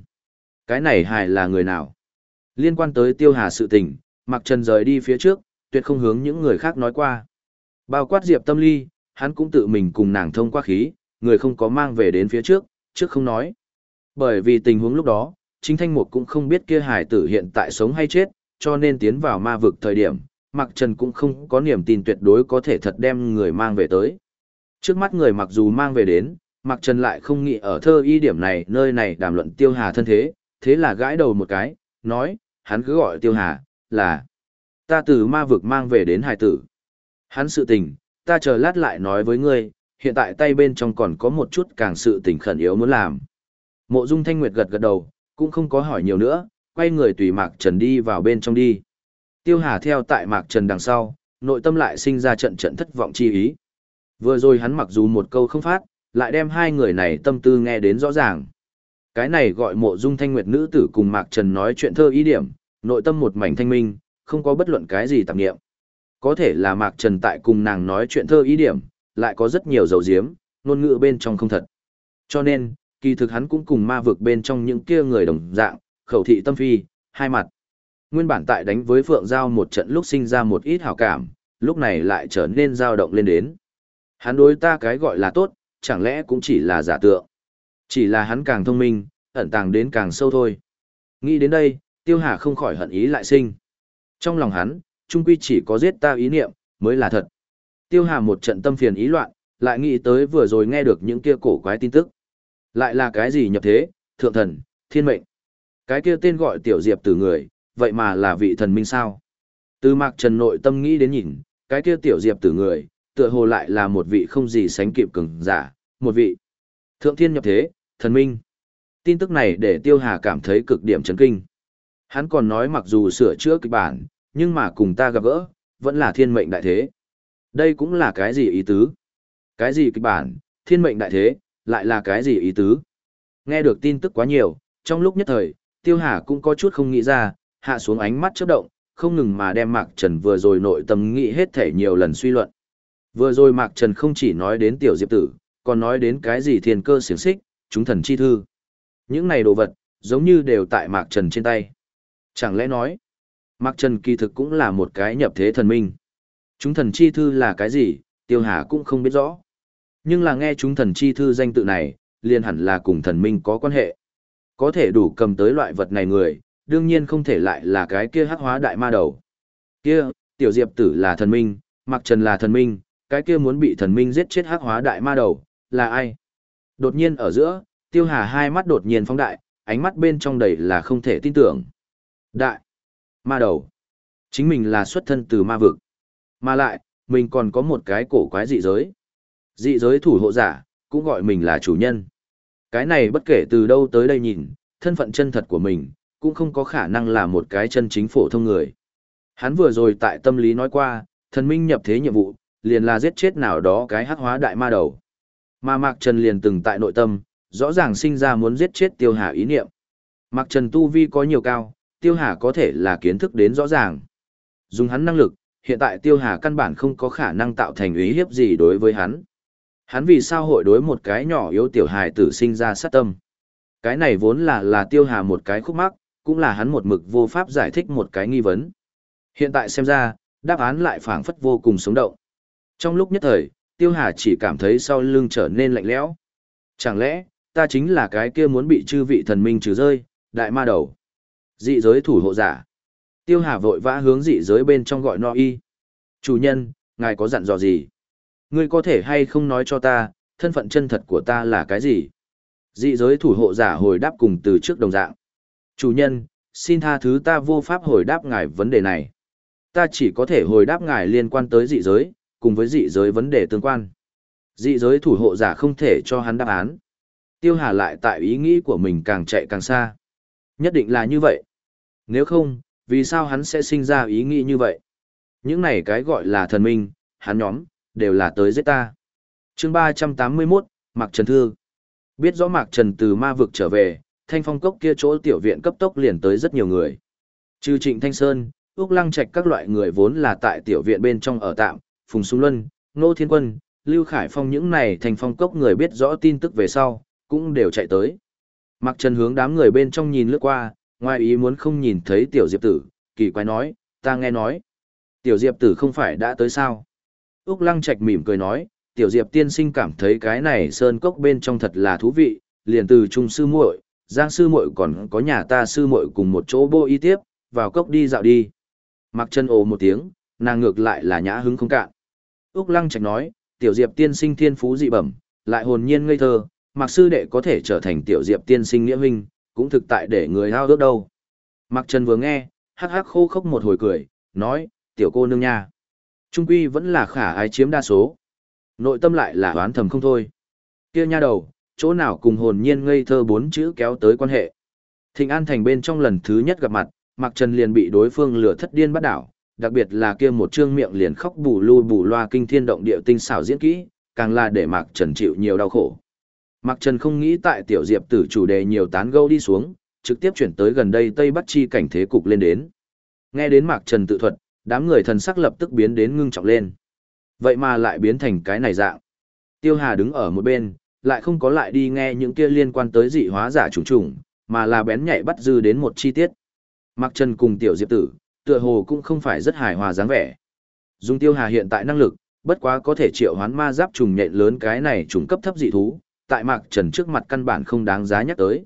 Cái này hài là người nào? Liên quan tới tiêu hà sự tình, Mặc Trần rời đi phía trước, tuyệt không hướng những người khác nói qua. Bao quát Diệp Tâm Ly, hắn cũng tự mình cùng nàng thông qua khí, người không có mang về đến phía trước, trước không nói. Bởi vì tình huống lúc đó, chính thanh mục cũng không biết kia hải tử hiện tại sống hay chết, cho nên tiến vào ma vực thời điểm, Mạc Trần cũng không có niềm tin tuyệt đối có thể thật đem người mang về tới. Trước mắt người mặc dù mang về đến, Mạc Trần lại không nghĩ ở thơ y điểm này nơi này đàm luận tiêu hà thân thế, thế là gãi đầu một cái, nói, hắn cứ gọi tiêu hà, là ta từ ma vực mang về đến hải tử. Hắn sự tình, ta chờ lát lại nói với ngươi, hiện tại tay bên trong còn có một chút càng sự tình khẩn yếu muốn làm. Mộ Dung Thanh Nguyệt gật gật đầu, cũng không có hỏi nhiều nữa, quay người tùy Mạc Trần đi vào bên trong đi. Tiêu Hà theo tại Mạc Trần đằng sau, nội tâm lại sinh ra trận trận thất vọng chi ý. Vừa rồi hắn mặc dù một câu không phát, lại đem hai người này tâm tư nghe đến rõ ràng. Cái này gọi mộ dung thanh nguyệt nữ tử cùng Mạc Trần nói chuyện thơ ý điểm, nội tâm một mảnh thanh minh, không có bất luận cái gì tạp nghiệm. Có thể là Mạc Trần tại cùng nàng nói chuyện thơ ý điểm, lại có rất nhiều dầu diếm, ngôn ngữ bên trong không thật. Cho nên, kỳ thực hắn cũng cùng ma vực bên trong những kia người đồng dạng, khẩu thị tâm phi, hai mặt. Nguyên bản tại đánh với Phượng Giao một trận lúc sinh ra một ít hảo cảm, lúc này lại trở nên dao động lên đến. Hắn đối ta cái gọi là tốt, chẳng lẽ cũng chỉ là giả tượng. Chỉ là hắn càng thông minh, ẩn tàng đến càng sâu thôi. Nghĩ đến đây, Tiêu Hà không khỏi hận ý lại sinh. Trong lòng hắn, trung quy chỉ có giết ta ý niệm, mới là thật. Tiêu Hà một trận tâm phiền ý loạn, lại nghĩ tới vừa rồi nghe được những kia cổ quái tin tức. Lại là cái gì nhập thế, thượng thần, thiên mệnh. Cái kia tên gọi tiểu diệp từ người, vậy mà là vị thần minh sao. Từ mạc trần nội tâm nghĩ đến nhìn, cái kia tiểu diệp tử người, tựa hồ lại là một vị không gì sánh kịp cường giả, một vị thượng thiên nhập thế, thần minh. Tin tức này để Tiêu Hà cảm thấy cực điểm chấn kinh. Hắn còn nói mặc dù sửa chữa kịch bản, nhưng mà cùng ta gặp gỡ, vẫn là thiên mệnh đại thế. Đây cũng là cái gì ý tứ? Cái gì kịch bản, thiên mệnh đại thế, lại là cái gì ý tứ? Nghe được tin tức quá nhiều, trong lúc nhất thời, Tiêu Hà cũng có chút không nghĩ ra, hạ xuống ánh mắt chớp động, không ngừng mà đem Mạc Trần vừa rồi nội tâm nghĩ hết thể nhiều lần suy luận. Vừa rồi Mạc Trần không chỉ nói đến tiểu diệp tử, còn nói đến cái gì thiên cơ xiển xích, chúng thần chi thư. Những này đồ vật, giống như đều tại Mạc Trần trên tay. Chẳng lẽ nói, Mạc Trần kỳ thực cũng là một cái nhập thế thần minh. Chúng thần chi thư là cái gì, Tiêu Hà cũng không biết rõ. Nhưng là nghe chúng thần chi thư danh tự này, liền hẳn là cùng thần minh có quan hệ. Có thể đủ cầm tới loại vật này người, đương nhiên không thể lại là cái kia hắc hóa đại ma đầu. Kia, tiểu diệp tử là thần minh, mặc Trần là thần minh, cái kia muốn bị thần minh giết chết hắc hóa đại ma đầu, là ai? Đột nhiên ở giữa, tiêu hà hai mắt đột nhiên phóng đại, ánh mắt bên trong đầy là không thể tin tưởng. Đại! Ma đầu! Chính mình là xuất thân từ ma vực. Mà lại, mình còn có một cái cổ quái dị giới. Dị giới thủ hộ giả, cũng gọi mình là chủ nhân. Cái này bất kể từ đâu tới đây nhìn, thân phận chân thật của mình, cũng không có khả năng là một cái chân chính phổ thông người. Hắn vừa rồi tại tâm lý nói qua, thần minh nhập thế nhiệm vụ, liền là giết chết nào đó cái hắc hóa đại ma đầu. Mà Mạc Trần liền từng tại nội tâm, rõ ràng sinh ra muốn giết chết Tiêu Hà ý niệm. Mạc Trần tu vi có nhiều cao, Tiêu Hà có thể là kiến thức đến rõ ràng. Dùng hắn năng lực, hiện tại Tiêu Hà căn bản không có khả năng tạo thành ý hiếp gì đối với hắn. Hắn vì sao hội đối một cái nhỏ yếu tiểu hài tử sinh ra sát tâm. Cái này vốn là là Tiêu Hà một cái khúc mắc, cũng là hắn một mực vô pháp giải thích một cái nghi vấn. Hiện tại xem ra, đáp án lại phảng phất vô cùng sống động. Trong lúc nhất thời, Tiêu Hà chỉ cảm thấy sau lưng trở nên lạnh lẽo. Chẳng lẽ, ta chính là cái kia muốn bị chư vị thần minh trừ rơi, đại ma đầu. Dị giới thủ hộ giả. Tiêu Hà vội vã hướng dị giới bên trong gọi no y. Chủ nhân, ngài có dặn dò gì? Ngươi có thể hay không nói cho ta, thân phận chân thật của ta là cái gì? Dị giới thủ hộ giả hồi đáp cùng từ trước đồng dạng. Chủ nhân, xin tha thứ ta vô pháp hồi đáp ngài vấn đề này. Ta chỉ có thể hồi đáp ngài liên quan tới dị giới, cùng với dị giới vấn đề tương quan. Dị giới thủ hộ giả không thể cho hắn đáp án. Tiêu Hà lại tại ý nghĩ của mình càng chạy càng xa. Nhất định là như vậy. Nếu không, vì sao hắn sẽ sinh ra ý nghĩ như vậy? Những này cái gọi là thần minh, hắn nhóm, đều là tới giết ta. chương 381, Mạc Trần Thư. Biết rõ Mạc Trần từ ma vực trở về, thanh phong cốc kia chỗ tiểu viện cấp tốc liền tới rất nhiều người. Trừ trịnh Thanh Sơn, Úc Lăng Trạch các loại người vốn là tại tiểu viện bên trong ở tạm, Phùng Xung Luân, Nô Thiên Quân, Lưu Khải Phong những này thành phong cốc người biết rõ tin tức về sau, cũng đều chạy tới. Mặc Trần hướng đám người bên trong nhìn lướt qua, ngoài ý muốn không nhìn thấy Tiểu Diệp Tử, kỳ quái nói, ta nghe nói. Tiểu Diệp Tử không phải đã tới sao? Úc Lăng Trạch mỉm cười nói, Tiểu Diệp tiên sinh cảm thấy cái này sơn cốc bên trong thật là thú vị, liền từ trung sư muội, Giang sư muội còn có nhà ta sư muội cùng một chỗ bô y tiếp, vào cốc đi dạo đi. Mặc chân ồ một tiếng, nàng ngược lại là nhã hứng không cạn. Úc Lăng Trạch nói, tiểu diệp tiên sinh thiên phú dị bẩm, lại hồn nhiên ngây thơ, mặc sư đệ có thể trở thành tiểu diệp tiên sinh nghĩa huynh, cũng thực tại để người hao ước đâu. mặc Trần vừa nghe, hắc hắc khô khốc một hồi cười, nói, tiểu cô nương nha. Trung quy vẫn là khả ai chiếm đa số. Nội tâm lại là oán thầm không thôi. Kia nha đầu, chỗ nào cùng hồn nhiên ngây thơ bốn chữ kéo tới quan hệ. Thịnh An Thành bên trong lần thứ nhất gặp mặt, Mạc Trần liền bị đối phương lừa thất điên bắt đảo, đặc biệt là kia một trương miệng liền khóc bù lu bù loa kinh thiên động địa tinh xảo diễn kỹ, càng là để Mạc Trần chịu nhiều đau khổ. Mạc Trần không nghĩ tại tiểu diệp tử chủ đề nhiều tán gẫu đi xuống, trực tiếp chuyển tới gần đây Tây Bắc chi cảnh thế cục lên đến. Nghe đến Mạc Trần tự thuật, đám người thần sắc lập tức biến đến ngưng trọng lên. Vậy mà lại biến thành cái này dạng. Tiêu Hà đứng ở một bên, lại không có lại đi nghe những kia liên quan tới dị hóa giả trùng trùng, mà là bén nhạy bắt dư đến một chi tiết. Mạc Trần cùng tiểu diệp tử, tựa hồ cũng không phải rất hài hòa dáng vẻ. Dung Tiêu Hà hiện tại năng lực, bất quá có thể triệu hoán ma giáp trùng nhện lớn cái này trùng cấp thấp dị thú, tại Mạc Trần trước mặt căn bản không đáng giá nhắc tới.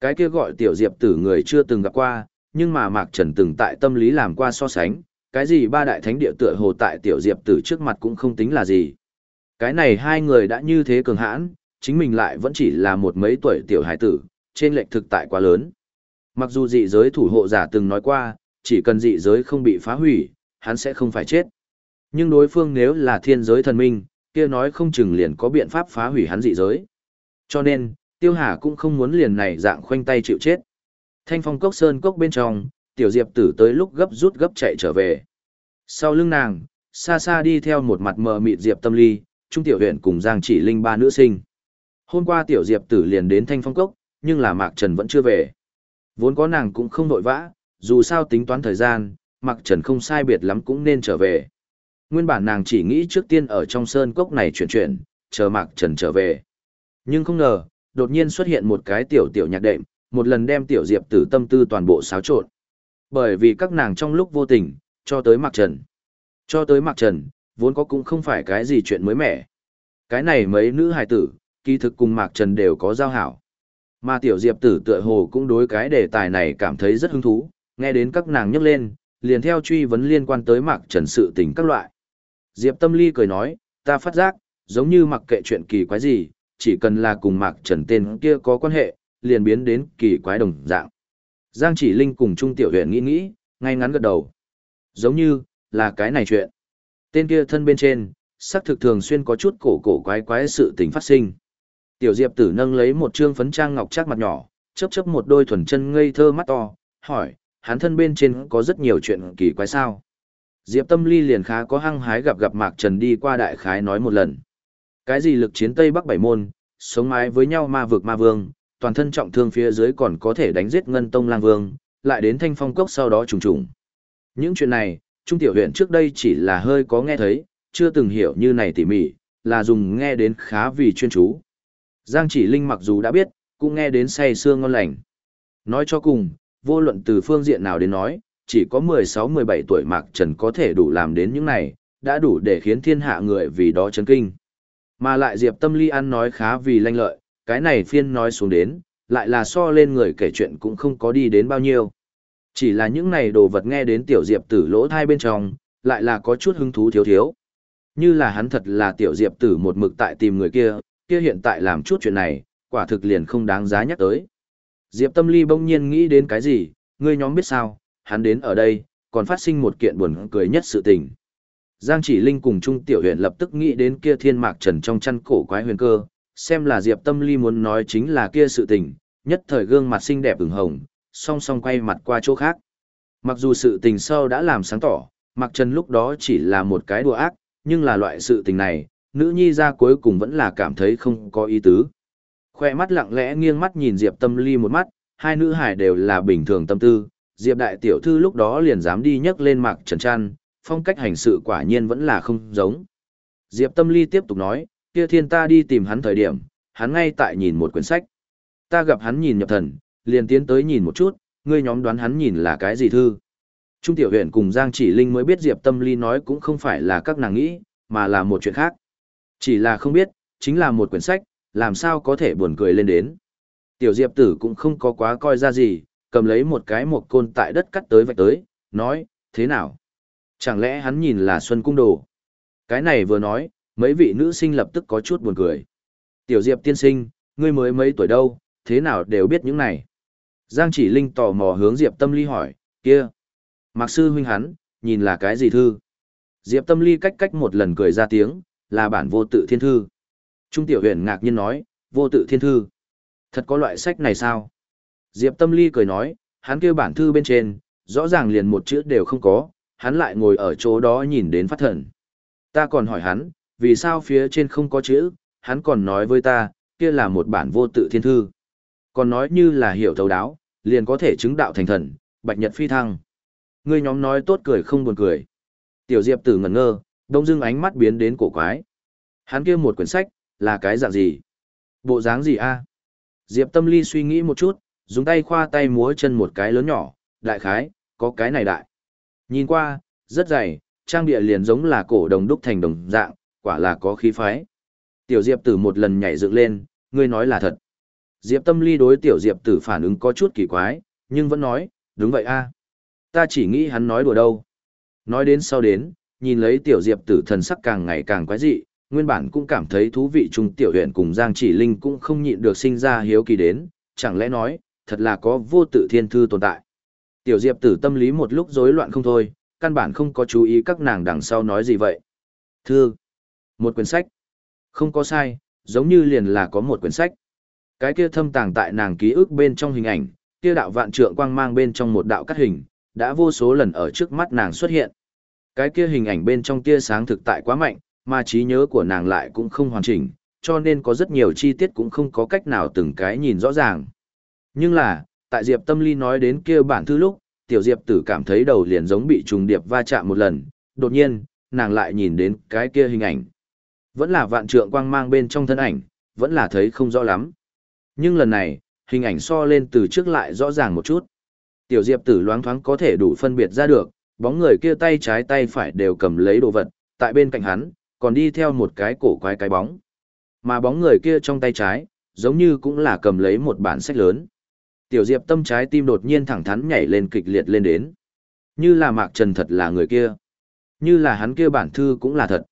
Cái kia gọi tiểu diệp tử người chưa từng gặp qua, nhưng mà Mạc Trần từng tại tâm lý làm qua so sánh, cái gì ba đại thánh địa tựa hồ tại tiểu diệp tử trước mặt cũng không tính là gì. Cái này hai người đã như thế cường hãn, chính mình lại vẫn chỉ là một mấy tuổi tiểu hải tử, trên lệch thực tại quá lớn. Mặc dù dị giới thủ hộ giả từng nói qua, chỉ cần dị giới không bị phá hủy, hắn sẽ không phải chết. Nhưng đối phương nếu là thiên giới thần minh, kia nói không chừng liền có biện pháp phá hủy hắn dị giới. Cho nên, Tiêu Hà cũng không muốn liền này dạng khoanh tay chịu chết. Thanh phong cốc sơn cốc bên trong, tiểu diệp tử tới lúc gấp rút gấp chạy trở về. Sau lưng nàng, xa xa đi theo một mặt mờ mịt diệp tâm ly, trung tiểu huyện cùng giang chỉ linh ba nữ sinh. Hôm qua tiểu diệp tử liền đến thanh phong cốc, nhưng là Mạc Trần vẫn chưa về. Vốn có nàng cũng không vội vã, dù sao tính toán thời gian, Mạc Trần không sai biệt lắm cũng nên trở về. Nguyên bản nàng chỉ nghĩ trước tiên ở trong sơn cốc này chuyển chuyển, chờ Mạc Trần trở về. Nhưng không ngờ, đột nhiên xuất hiện một cái tiểu tiểu nhạc đệm, một lần đem tiểu diệp tử tâm tư toàn bộ xáo trộn. Bởi vì các nàng trong lúc vô tình, cho tới Mạc Trần. Cho tới Mạc Trần, vốn có cũng không phải cái gì chuyện mới mẻ. Cái này mấy nữ hài tử, kỳ thực cùng Mạc Trần đều có giao hảo. Mà tiểu diệp tử tựa hồ cũng đối cái đề tài này cảm thấy rất hứng thú, nghe đến các nàng nhắc lên, liền theo truy vấn liên quan tới Mạc Trần sự tình các loại. Diệp Tâm Ly cười nói, ta phát giác, giống như mặc kệ chuyện kỳ quái gì, chỉ cần là cùng Mạc Trần tên kia có quan hệ, liền biến đến kỳ quái đồng dạng. Giang chỉ linh cùng Trung Tiểu huyện nghĩ nghĩ, ngay ngắn gật đầu. Giống như, là cái này chuyện. Tên kia thân bên trên, sắc thực thường xuyên có chút cổ cổ quái quái sự tình phát sinh. Tiểu Diệp tử nâng lấy một trương phấn trang ngọc chắc mặt nhỏ, chớp chớp một đôi thuần chân ngây thơ mắt to, hỏi, hắn thân bên trên có rất nhiều chuyện kỳ quái sao. Diệp Tâm Ly liền khá có hăng hái gặp gặp Mạc Trần đi qua đại khái nói một lần. Cái gì lực chiến Tây Bắc bảy môn, sống mái với nhau ma vực ma vương, toàn thân trọng thương phía dưới còn có thể đánh giết ngân tông lang vương, lại đến thanh phong cốc sau đó trùng trùng. Những chuyện này, Trung Tiểu huyện trước đây chỉ là hơi có nghe thấy, chưa từng hiểu như này tỉ mỉ, là dùng nghe đến khá vì chuyên chú. Giang chỉ linh mặc dù đã biết, cũng nghe đến say sương ngon lành. Nói cho cùng, vô luận từ phương diện nào đến nói, chỉ có 16-17 tuổi Mạc Trần có thể đủ làm đến những này, đã đủ để khiến thiên hạ người vì đó chấn kinh. Mà lại Diệp Tâm Ly ăn nói khá vì lanh lợi, cái này phiên nói xuống đến, lại là so lên người kể chuyện cũng không có đi đến bao nhiêu. Chỉ là những này đồ vật nghe đến tiểu Diệp tử lỗ thai bên trong, lại là có chút hứng thú thiếu thiếu. Như là hắn thật là tiểu Diệp tử một mực tại tìm người kia, kia hiện tại làm chút chuyện này, quả thực liền không đáng giá nhắc tới. Diệp Tâm Ly bỗng nhiên nghĩ đến cái gì, ngươi nhóm biết sao, hắn đến ở đây, còn phát sinh một kiện buồn cười nhất sự tình. Giang Chỉ Linh cùng Trung Tiểu Huyền lập tức nghĩ đến kia thiên mạc trần trong chăn cổ quái huyền cơ, xem là Diệp Tâm Ly muốn nói chính là kia sự tình, nhất thời gương mặt xinh đẹp ửng hồng, song song quay mặt qua chỗ khác. Mặc dù sự tình sau đã làm sáng tỏ, Mạc Trần lúc đó chỉ là một cái đùa ác, nhưng là loại sự tình này, nữ nhi ra cuối cùng vẫn là cảm thấy không có ý tứ. Khoe mắt lặng lẽ nghiêng mắt nhìn Diệp Tâm Ly một mắt, hai nữ hải đều là bình thường tâm tư, Diệp đại tiểu thư lúc đó liền dám đi nhấc lên Mạc Trần Trăn, phong cách hành sự quả nhiên vẫn là không giống. Diệp Tâm Ly tiếp tục nói, kia thiên ta đi tìm hắn thời điểm, hắn ngay tại nhìn một quyển sách. Ta gặp hắn nhìn nhập thần, liền tiến tới nhìn một chút, ngươi nhóm đoán hắn nhìn là cái gì thư. Trung tiểu huyện cùng Giang Chỉ Linh mới biết Diệp Tâm Ly nói cũng không phải là các nàng nghĩ, mà là một chuyện khác. Chỉ là không biết, chính là một quyển sách, làm sao có thể buồn cười lên đến. Tiểu Diệp tử cũng không có quá coi ra gì, cầm lấy một cái một côn tại đất cắt tới vạch tới, nói, thế nào? Chẳng lẽ hắn nhìn là Xuân Cung Đồ? Cái này vừa nói, mấy vị nữ sinh lập tức có chút buồn cười. Tiểu Diệp tiên sinh, ngươi mới mấy tuổi đâu, thế nào đều biết những này. Giang chỉ linh tò mò hướng Diệp Tâm Ly hỏi, kia, Mạc sư huynh hắn, nhìn là cái gì thư? Diệp Tâm Ly cách cách một lần cười ra tiếng, là bản vô tự thiên thư. Trung tiểu huyền ngạc nhiên nói, vô tự thiên thư. Thật có loại sách này sao? Diệp Tâm Ly cười nói, hắn kêu bản thư bên trên, rõ ràng liền một chữ đều không có, hắn lại ngồi ở chỗ đó nhìn đến phát thần. Ta còn hỏi hắn, vì sao phía trên không có chữ, hắn còn nói với ta, kia là một bản vô tự thiên thư. Còn nói như là hiểu thấu đáo, liền có thể chứng đạo thành thần, bạch nhật phi thăng. Ngươi nhóm nói tốt cười không buồn cười. Tiểu Diệp tử ngẩn ngơ, đông dưng ánh mắt biến đến cổ quái. Hắn kia một quyển sách, là cái dạng gì? Bộ dáng gì a? Diệp tâm ly suy nghĩ một chút, dùng tay khoa tay múa chân một cái lớn nhỏ, đại khái, có cái này đại. Nhìn qua, rất dày, trang địa liền giống là cổ đồng đúc thành đồng dạng, quả là có khí phái. Tiểu Diệp tử một lần nhảy dựng lên, ngươi nói là thật. Diệp tâm ly đối tiểu Diệp tử phản ứng có chút kỳ quái, nhưng vẫn nói, đúng vậy a. Ta chỉ nghĩ hắn nói đùa đâu. Nói đến sau đến, nhìn lấy tiểu Diệp tử thần sắc càng ngày càng quái dị, nguyên bản cũng cảm thấy thú vị chung tiểu huyện cùng Giang Chỉ Linh cũng không nhịn được sinh ra hiếu kỳ đến, chẳng lẽ nói, thật là có vô tự thiên thư tồn tại. Tiểu Diệp tử tâm lý một lúc rối loạn không thôi, căn bản không có chú ý các nàng đằng sau nói gì vậy. Thư, một quyển sách, không có sai, giống như liền là có một quyển sách. Cái kia thâm tàng tại nàng ký ức bên trong hình ảnh, kia đạo vạn trượng quang mang bên trong một đạo cắt hình, đã vô số lần ở trước mắt nàng xuất hiện. Cái kia hình ảnh bên trong tia sáng thực tại quá mạnh, mà trí nhớ của nàng lại cũng không hoàn chỉnh, cho nên có rất nhiều chi tiết cũng không có cách nào từng cái nhìn rõ ràng. Nhưng là, tại Diệp Tâm Ly nói đến kia bản thư lúc, tiểu Diệp tử cảm thấy đầu liền giống bị trùng điệp va chạm một lần, đột nhiên, nàng lại nhìn đến cái kia hình ảnh. Vẫn là vạn trượng quang mang bên trong thân ảnh, vẫn là thấy không rõ lắm. Nhưng lần này, hình ảnh so lên từ trước lại rõ ràng một chút. Tiểu Diệp tử loáng thoáng có thể đủ phân biệt ra được, bóng người kia tay trái tay phải đều cầm lấy đồ vật, tại bên cạnh hắn, còn đi theo một cái cổ quái cái bóng. Mà bóng người kia trong tay trái, giống như cũng là cầm lấy một bản sách lớn. Tiểu Diệp tâm trái tim đột nhiên thẳng thắn nhảy lên kịch liệt lên đến. Như là Mạc Trần thật là người kia. Như là hắn kia bản thư cũng là thật.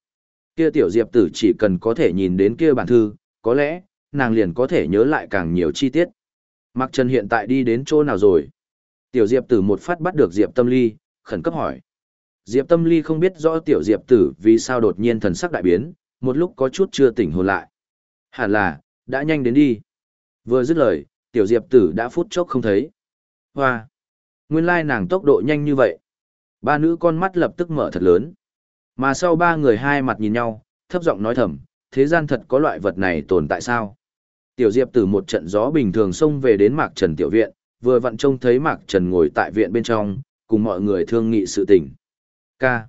Kia Tiểu Diệp tử chỉ cần có thể nhìn đến kia bản thư, có lẽ, nàng liền có thể nhớ lại càng nhiều chi tiết. Mạc Trần hiện tại đi đến chỗ nào rồi? Tiểu Diệp tử một phát bắt được Diệp tâm ly, khẩn cấp hỏi. Diệp tâm ly không biết rõ Tiểu Diệp tử vì sao đột nhiên thần sắc đại biến, một lúc có chút chưa tỉnh hồn lại. Hẳn là, đã nhanh đến đi. Vừa dứt lời, tiểu diệp tử đã phút chốc không thấy. Hoa! Nguyên lai nàng tốc độ nhanh như vậy. Ba nữ con mắt lập tức mở thật lớn. Mà sau ba người hai mặt nhìn nhau, thấp giọng nói thầm, thế gian thật có loại vật này tồn tại sao? Tiểu diệp tử một trận gió bình thường xông về đến Mạc Trần tiểu viện, vừa vặn trông thấy Mạc Trần ngồi tại viện bên trong, cùng mọi người thương nghị sự tình. Ca.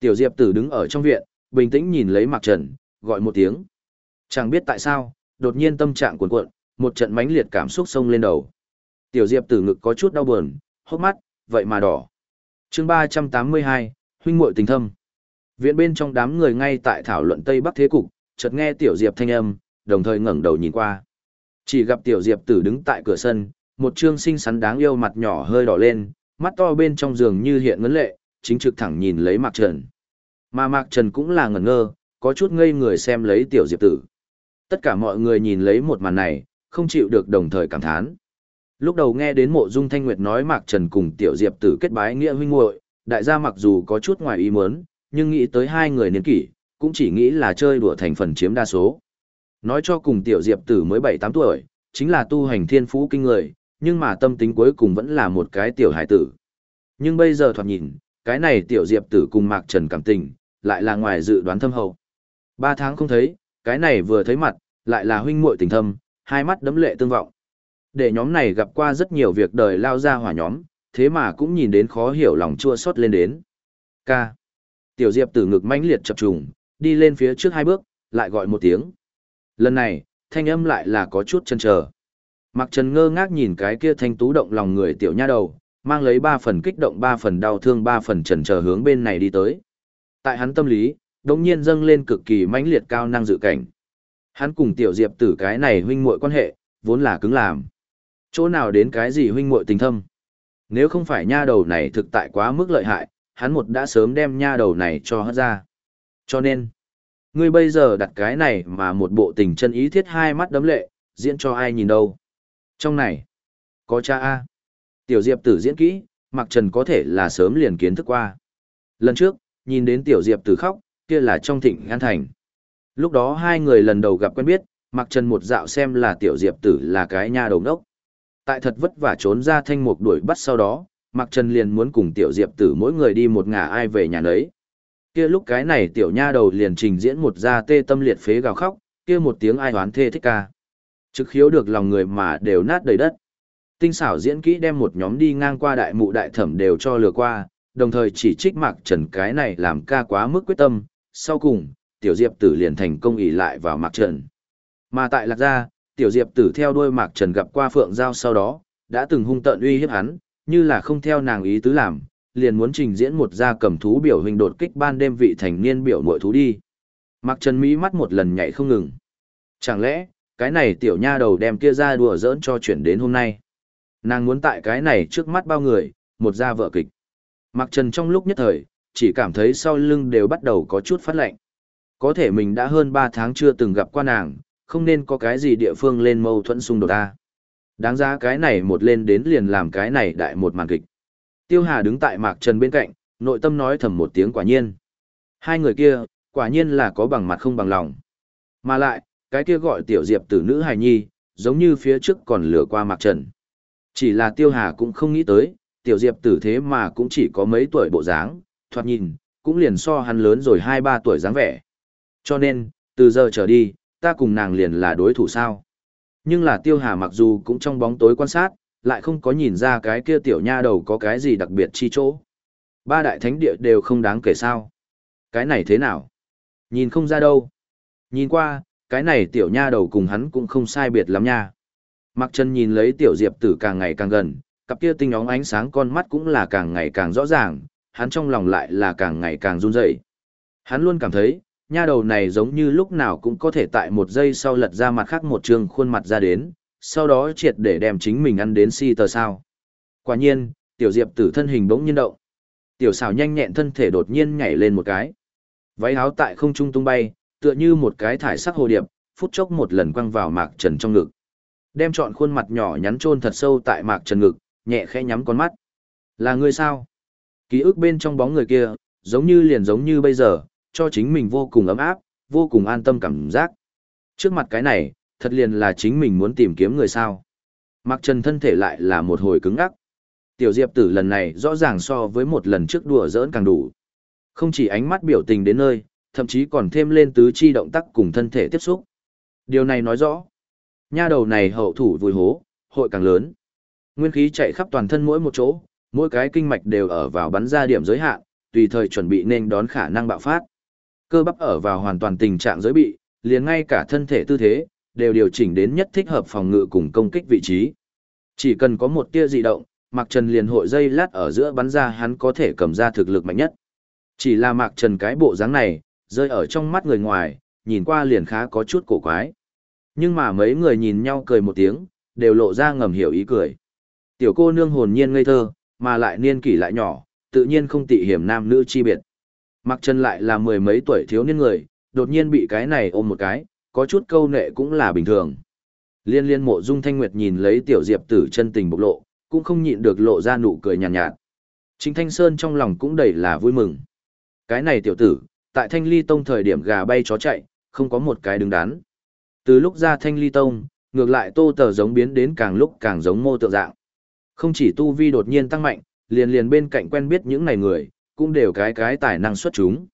Tiểu diệp tử đứng ở trong viện, bình tĩnh nhìn lấy Mạc Trần, gọi một tiếng. Chẳng biết tại sao, đột nhiên tâm trạng cuồn cuộn, một trận mãnh liệt cảm xúc sông lên đầu. Tiểu Diệp tử ngực có chút đau buồn, hốc mắt, vậy mà đỏ. chương 382, huynh muội tình thâm. Viện bên trong đám người ngay tại thảo luận Tây Bắc Thế Cục, chợt nghe Tiểu Diệp thanh âm, đồng thời ngẩng đầu nhìn qua. Chỉ gặp Tiểu Diệp tử đứng tại cửa sân, một trương xinh xắn đáng yêu mặt nhỏ hơi đỏ lên, mắt to bên trong giường như hiện ngấn lệ, chính trực thẳng nhìn lấy Mạc Trần. Mà Mạc Trần cũng là ngẩn ngơ, có chút ngây người xem lấy Tiểu Diệp tử. Tất cả mọi người nhìn lấy một màn này, không chịu được đồng thời cảm thán. Lúc đầu nghe đến mộ dung thanh nguyệt nói Mạc Trần cùng Tiểu Diệp tử kết bái nghĩa huynh muội, đại gia mặc dù có chút ngoài ý muốn, nhưng nghĩ tới hai người niên kỷ, cũng chỉ nghĩ là chơi đùa thành phần chiếm đa số. Nói cho cùng Tiểu Diệp tử mới 7-8 tuổi, chính là tu hành thiên phú kinh người, nhưng mà tâm tính cuối cùng vẫn là một cái tiểu hải tử. Nhưng bây giờ thoạt nhìn, cái này Tiểu Diệp tử cùng Mạc Trần cảm tình, lại là ngoài dự đoán thâm hậu. Ba tháng không thấy, cái này vừa thấy mặt, lại là huynh muội tình thâm, hai mắt đấm lệ tương vọng. Để nhóm này gặp qua rất nhiều việc đời lao ra hỏa nhóm, thế mà cũng nhìn đến khó hiểu lòng chua xót lên đến. Ca. Tiểu Diệp tử ngực mãnh liệt chập trùng, đi lên phía trước hai bước, lại gọi một tiếng. Lần này, thanh âm lại là có chút chân chờ. Mặc Trần ngơ ngác nhìn cái kia thanh tú động lòng người tiểu nha đầu, mang lấy ba phần kích động ba phần đau thương ba phần trần chờ hướng bên này đi tới. Tại hắn tâm lý, đột nhiên dâng lên cực kỳ mãnh liệt cao năng dự cảnh. Hắn cùng tiểu diệp tử cái này huynh muội quan hệ, vốn là cứng làm. Chỗ nào đến cái gì huynh muội tình thâm. Nếu không phải nha đầu này thực tại quá mức lợi hại, hắn một đã sớm đem nha đầu này cho hất ra. Cho nên, ngươi bây giờ đặt cái này mà một bộ tình chân ý thiết hai mắt đấm lệ, diễn cho ai nhìn đâu. Trong này, Có cha A. Tiểu Diệp tử diễn kỹ, Mạc Trần có thể là sớm liền kiến thức qua. Lần trước, nhìn đến Tiểu Diệp tử khóc, kia là trong thịnh an thành. Lúc đó hai người lần đầu gặp quen biết, Mạc Trần một dạo xem là Tiểu Diệp tử là cái nha đầu đốc. Tại thật vất vả trốn ra thanh mục đuổi bắt sau đó, Mạc Trần liền muốn cùng Tiểu Diệp tử mỗi người đi một ngả ai về nhà nấy. Kia lúc cái này Tiểu nha đầu liền trình diễn một gia tê tâm liệt phế gào khóc, kia một tiếng ai hoán thê thích ca. Trực khiếu được lòng người mà đều nát đầy đất. Tinh xảo diễn kỹ đem một nhóm đi ngang qua đại mụ đại thẩm đều cho lừa qua, đồng thời chỉ trích Mạc Trần cái này làm ca quá mức quyết tâm, sau cùng, Tiểu Diệp Tử liền thành công ỷ lại vào Mạc Trần. Mà tại Lạc Gia, Tiểu Diệp Tử theo đuôi Mạc Trần gặp qua Phượng Giao sau đó, đã từng hung tợn uy hiếp hắn, như là không theo nàng ý tứ làm, liền muốn trình diễn một gia cầm thú biểu hình đột kích ban đêm vị thành niên biểu muội thú đi. Mạc Trần Mỹ mắt một lần nhảy không ngừng. Chẳng lẽ, cái này tiểu nha đầu đem kia ra đùa giỡn cho chuyển đến hôm nay. Nàng muốn tại cái này trước mắt bao người, một gia vợ kịch. Mạc Trần trong lúc nhất thời, chỉ cảm thấy sau lưng đều bắt đầu có chút phát lạnh. Có thể mình đã hơn 3 tháng chưa từng gặp qua nàng, không nên có cái gì địa phương lên mâu thuẫn xung đột ta. Đáng ra cái này một lên đến liền làm cái này đại một màn kịch. Tiêu Hà đứng tại Mạc Trần bên cạnh, nội tâm nói thầm một tiếng quả nhiên. Hai người kia, quả nhiên là có bằng mặt không bằng lòng. Mà lại, cái kia gọi tiểu diệp tử nữ hài nhi, giống như phía trước còn lừa qua Mạc Trần. Chỉ là Tiêu Hà cũng không nghĩ tới, tiểu diệp tử thế mà cũng chỉ có mấy tuổi bộ dáng, thoạt nhìn, cũng liền so hắn lớn rồi 2-3 tuổi dáng vẻ. Cho nên, từ giờ trở đi, ta cùng nàng liền là đối thủ sao. Nhưng là Tiêu Hà mặc dù cũng trong bóng tối quan sát, lại không có nhìn ra cái kia tiểu nha đầu có cái gì đặc biệt chi chỗ. Ba đại thánh địa đều không đáng kể sao. Cái này thế nào? Nhìn không ra đâu. Nhìn qua, cái này tiểu nha đầu cùng hắn cũng không sai biệt lắm nha. Mặc chân nhìn lấy tiểu diệp tử càng ngày càng gần, cặp kia tinh óng ánh sáng con mắt cũng là càng ngày càng rõ ràng, hắn trong lòng lại là càng ngày càng run rẩy. Hắn luôn cảm thấy, nha đầu này giống như lúc nào cũng có thể tại một giây sau lật ra mặt khác một trường khuôn mặt ra đến, sau đó triệt để đem chính mình ăn đến si tờ sao. Quả nhiên, tiểu diệp tử thân hình bỗng nhiên động. Tiểu xảo nhanh nhẹn thân thể đột nhiên nhảy lên một cái. Váy áo tại không trung tung bay, tựa như một cái thải sắc hồ điệp, phút chốc một lần quăng vào mạc trần trong ngực. Đem trọn khuôn mặt nhỏ nhắn chôn thật sâu tại mạc trần ngực, nhẹ khẽ nhắm con mắt. Là người sao? Ký ức bên trong bóng người kia, giống như liền giống như bây giờ, cho chính mình vô cùng ấm áp, vô cùng an tâm cảm giác. Trước mặt cái này, thật liền là chính mình muốn tìm kiếm người sao. Mạc Trần thân thể lại là một hồi cứng ngắc. Tiểu Diệp tử lần này rõ ràng so với một lần trước đùa giỡn càng đủ. Không chỉ ánh mắt biểu tình đến nơi, thậm chí còn thêm lên tứ chi động tác cùng thân thể tiếp xúc. Điều này nói rõ, nha đầu này hậu thủ vùi hố, hội càng lớn. Nguyên khí chạy khắp toàn thân mỗi một chỗ, mỗi cái kinh mạch đều ở vào bắn ra điểm giới hạn, tùy thời chuẩn bị nên đón khả năng bạo phát. Cơ bắp ở vào hoàn toàn tình trạng giới bị, liền ngay cả thân thể tư thế, đều điều chỉnh đến nhất thích hợp phòng ngự cùng công kích vị trí. Chỉ cần có một tia dị động, Mạc Trần liền hội dây lát ở giữa bắn ra hắn có thể cầm ra thực lực mạnh nhất. Chỉ là Mạc Trần cái bộ dáng này, rơi ở trong mắt người ngoài, nhìn qua liền khá có chút cổ quái. Nhưng mà mấy người nhìn nhau cười một tiếng, đều lộ ra ngầm hiểu ý cười. Tiểu cô nương hồn nhiên ngây thơ, mà lại niên kỷ lại nhỏ, tự nhiên không tị hiểm nam nữ chi biệt. Mặc chân lại là mười mấy tuổi thiếu niên người, đột nhiên bị cái này ôm một cái, có chút câu nệ cũng là bình thường. Liên liên mộ dung thanh nguyệt nhìn lấy tiểu diệp tử chân tình bộc lộ, cũng không nhịn được lộ ra nụ cười nhàn nhạt, nhạt. Chính Thanh Sơn trong lòng cũng đầy là vui mừng. Cái này tiểu tử, tại Thanh Ly Tông thời điểm gà bay chó chạy, không có một cái đứng đắn. Từ lúc ra Thanh Ly Tông, ngược lại tô tờ giống biến đến càng lúc càng giống mô tượng dạng. Không chỉ tu vi đột nhiên tăng mạnh, liền liền bên cạnh quen biết những này người, cũng đều cái cái tài năng xuất chúng.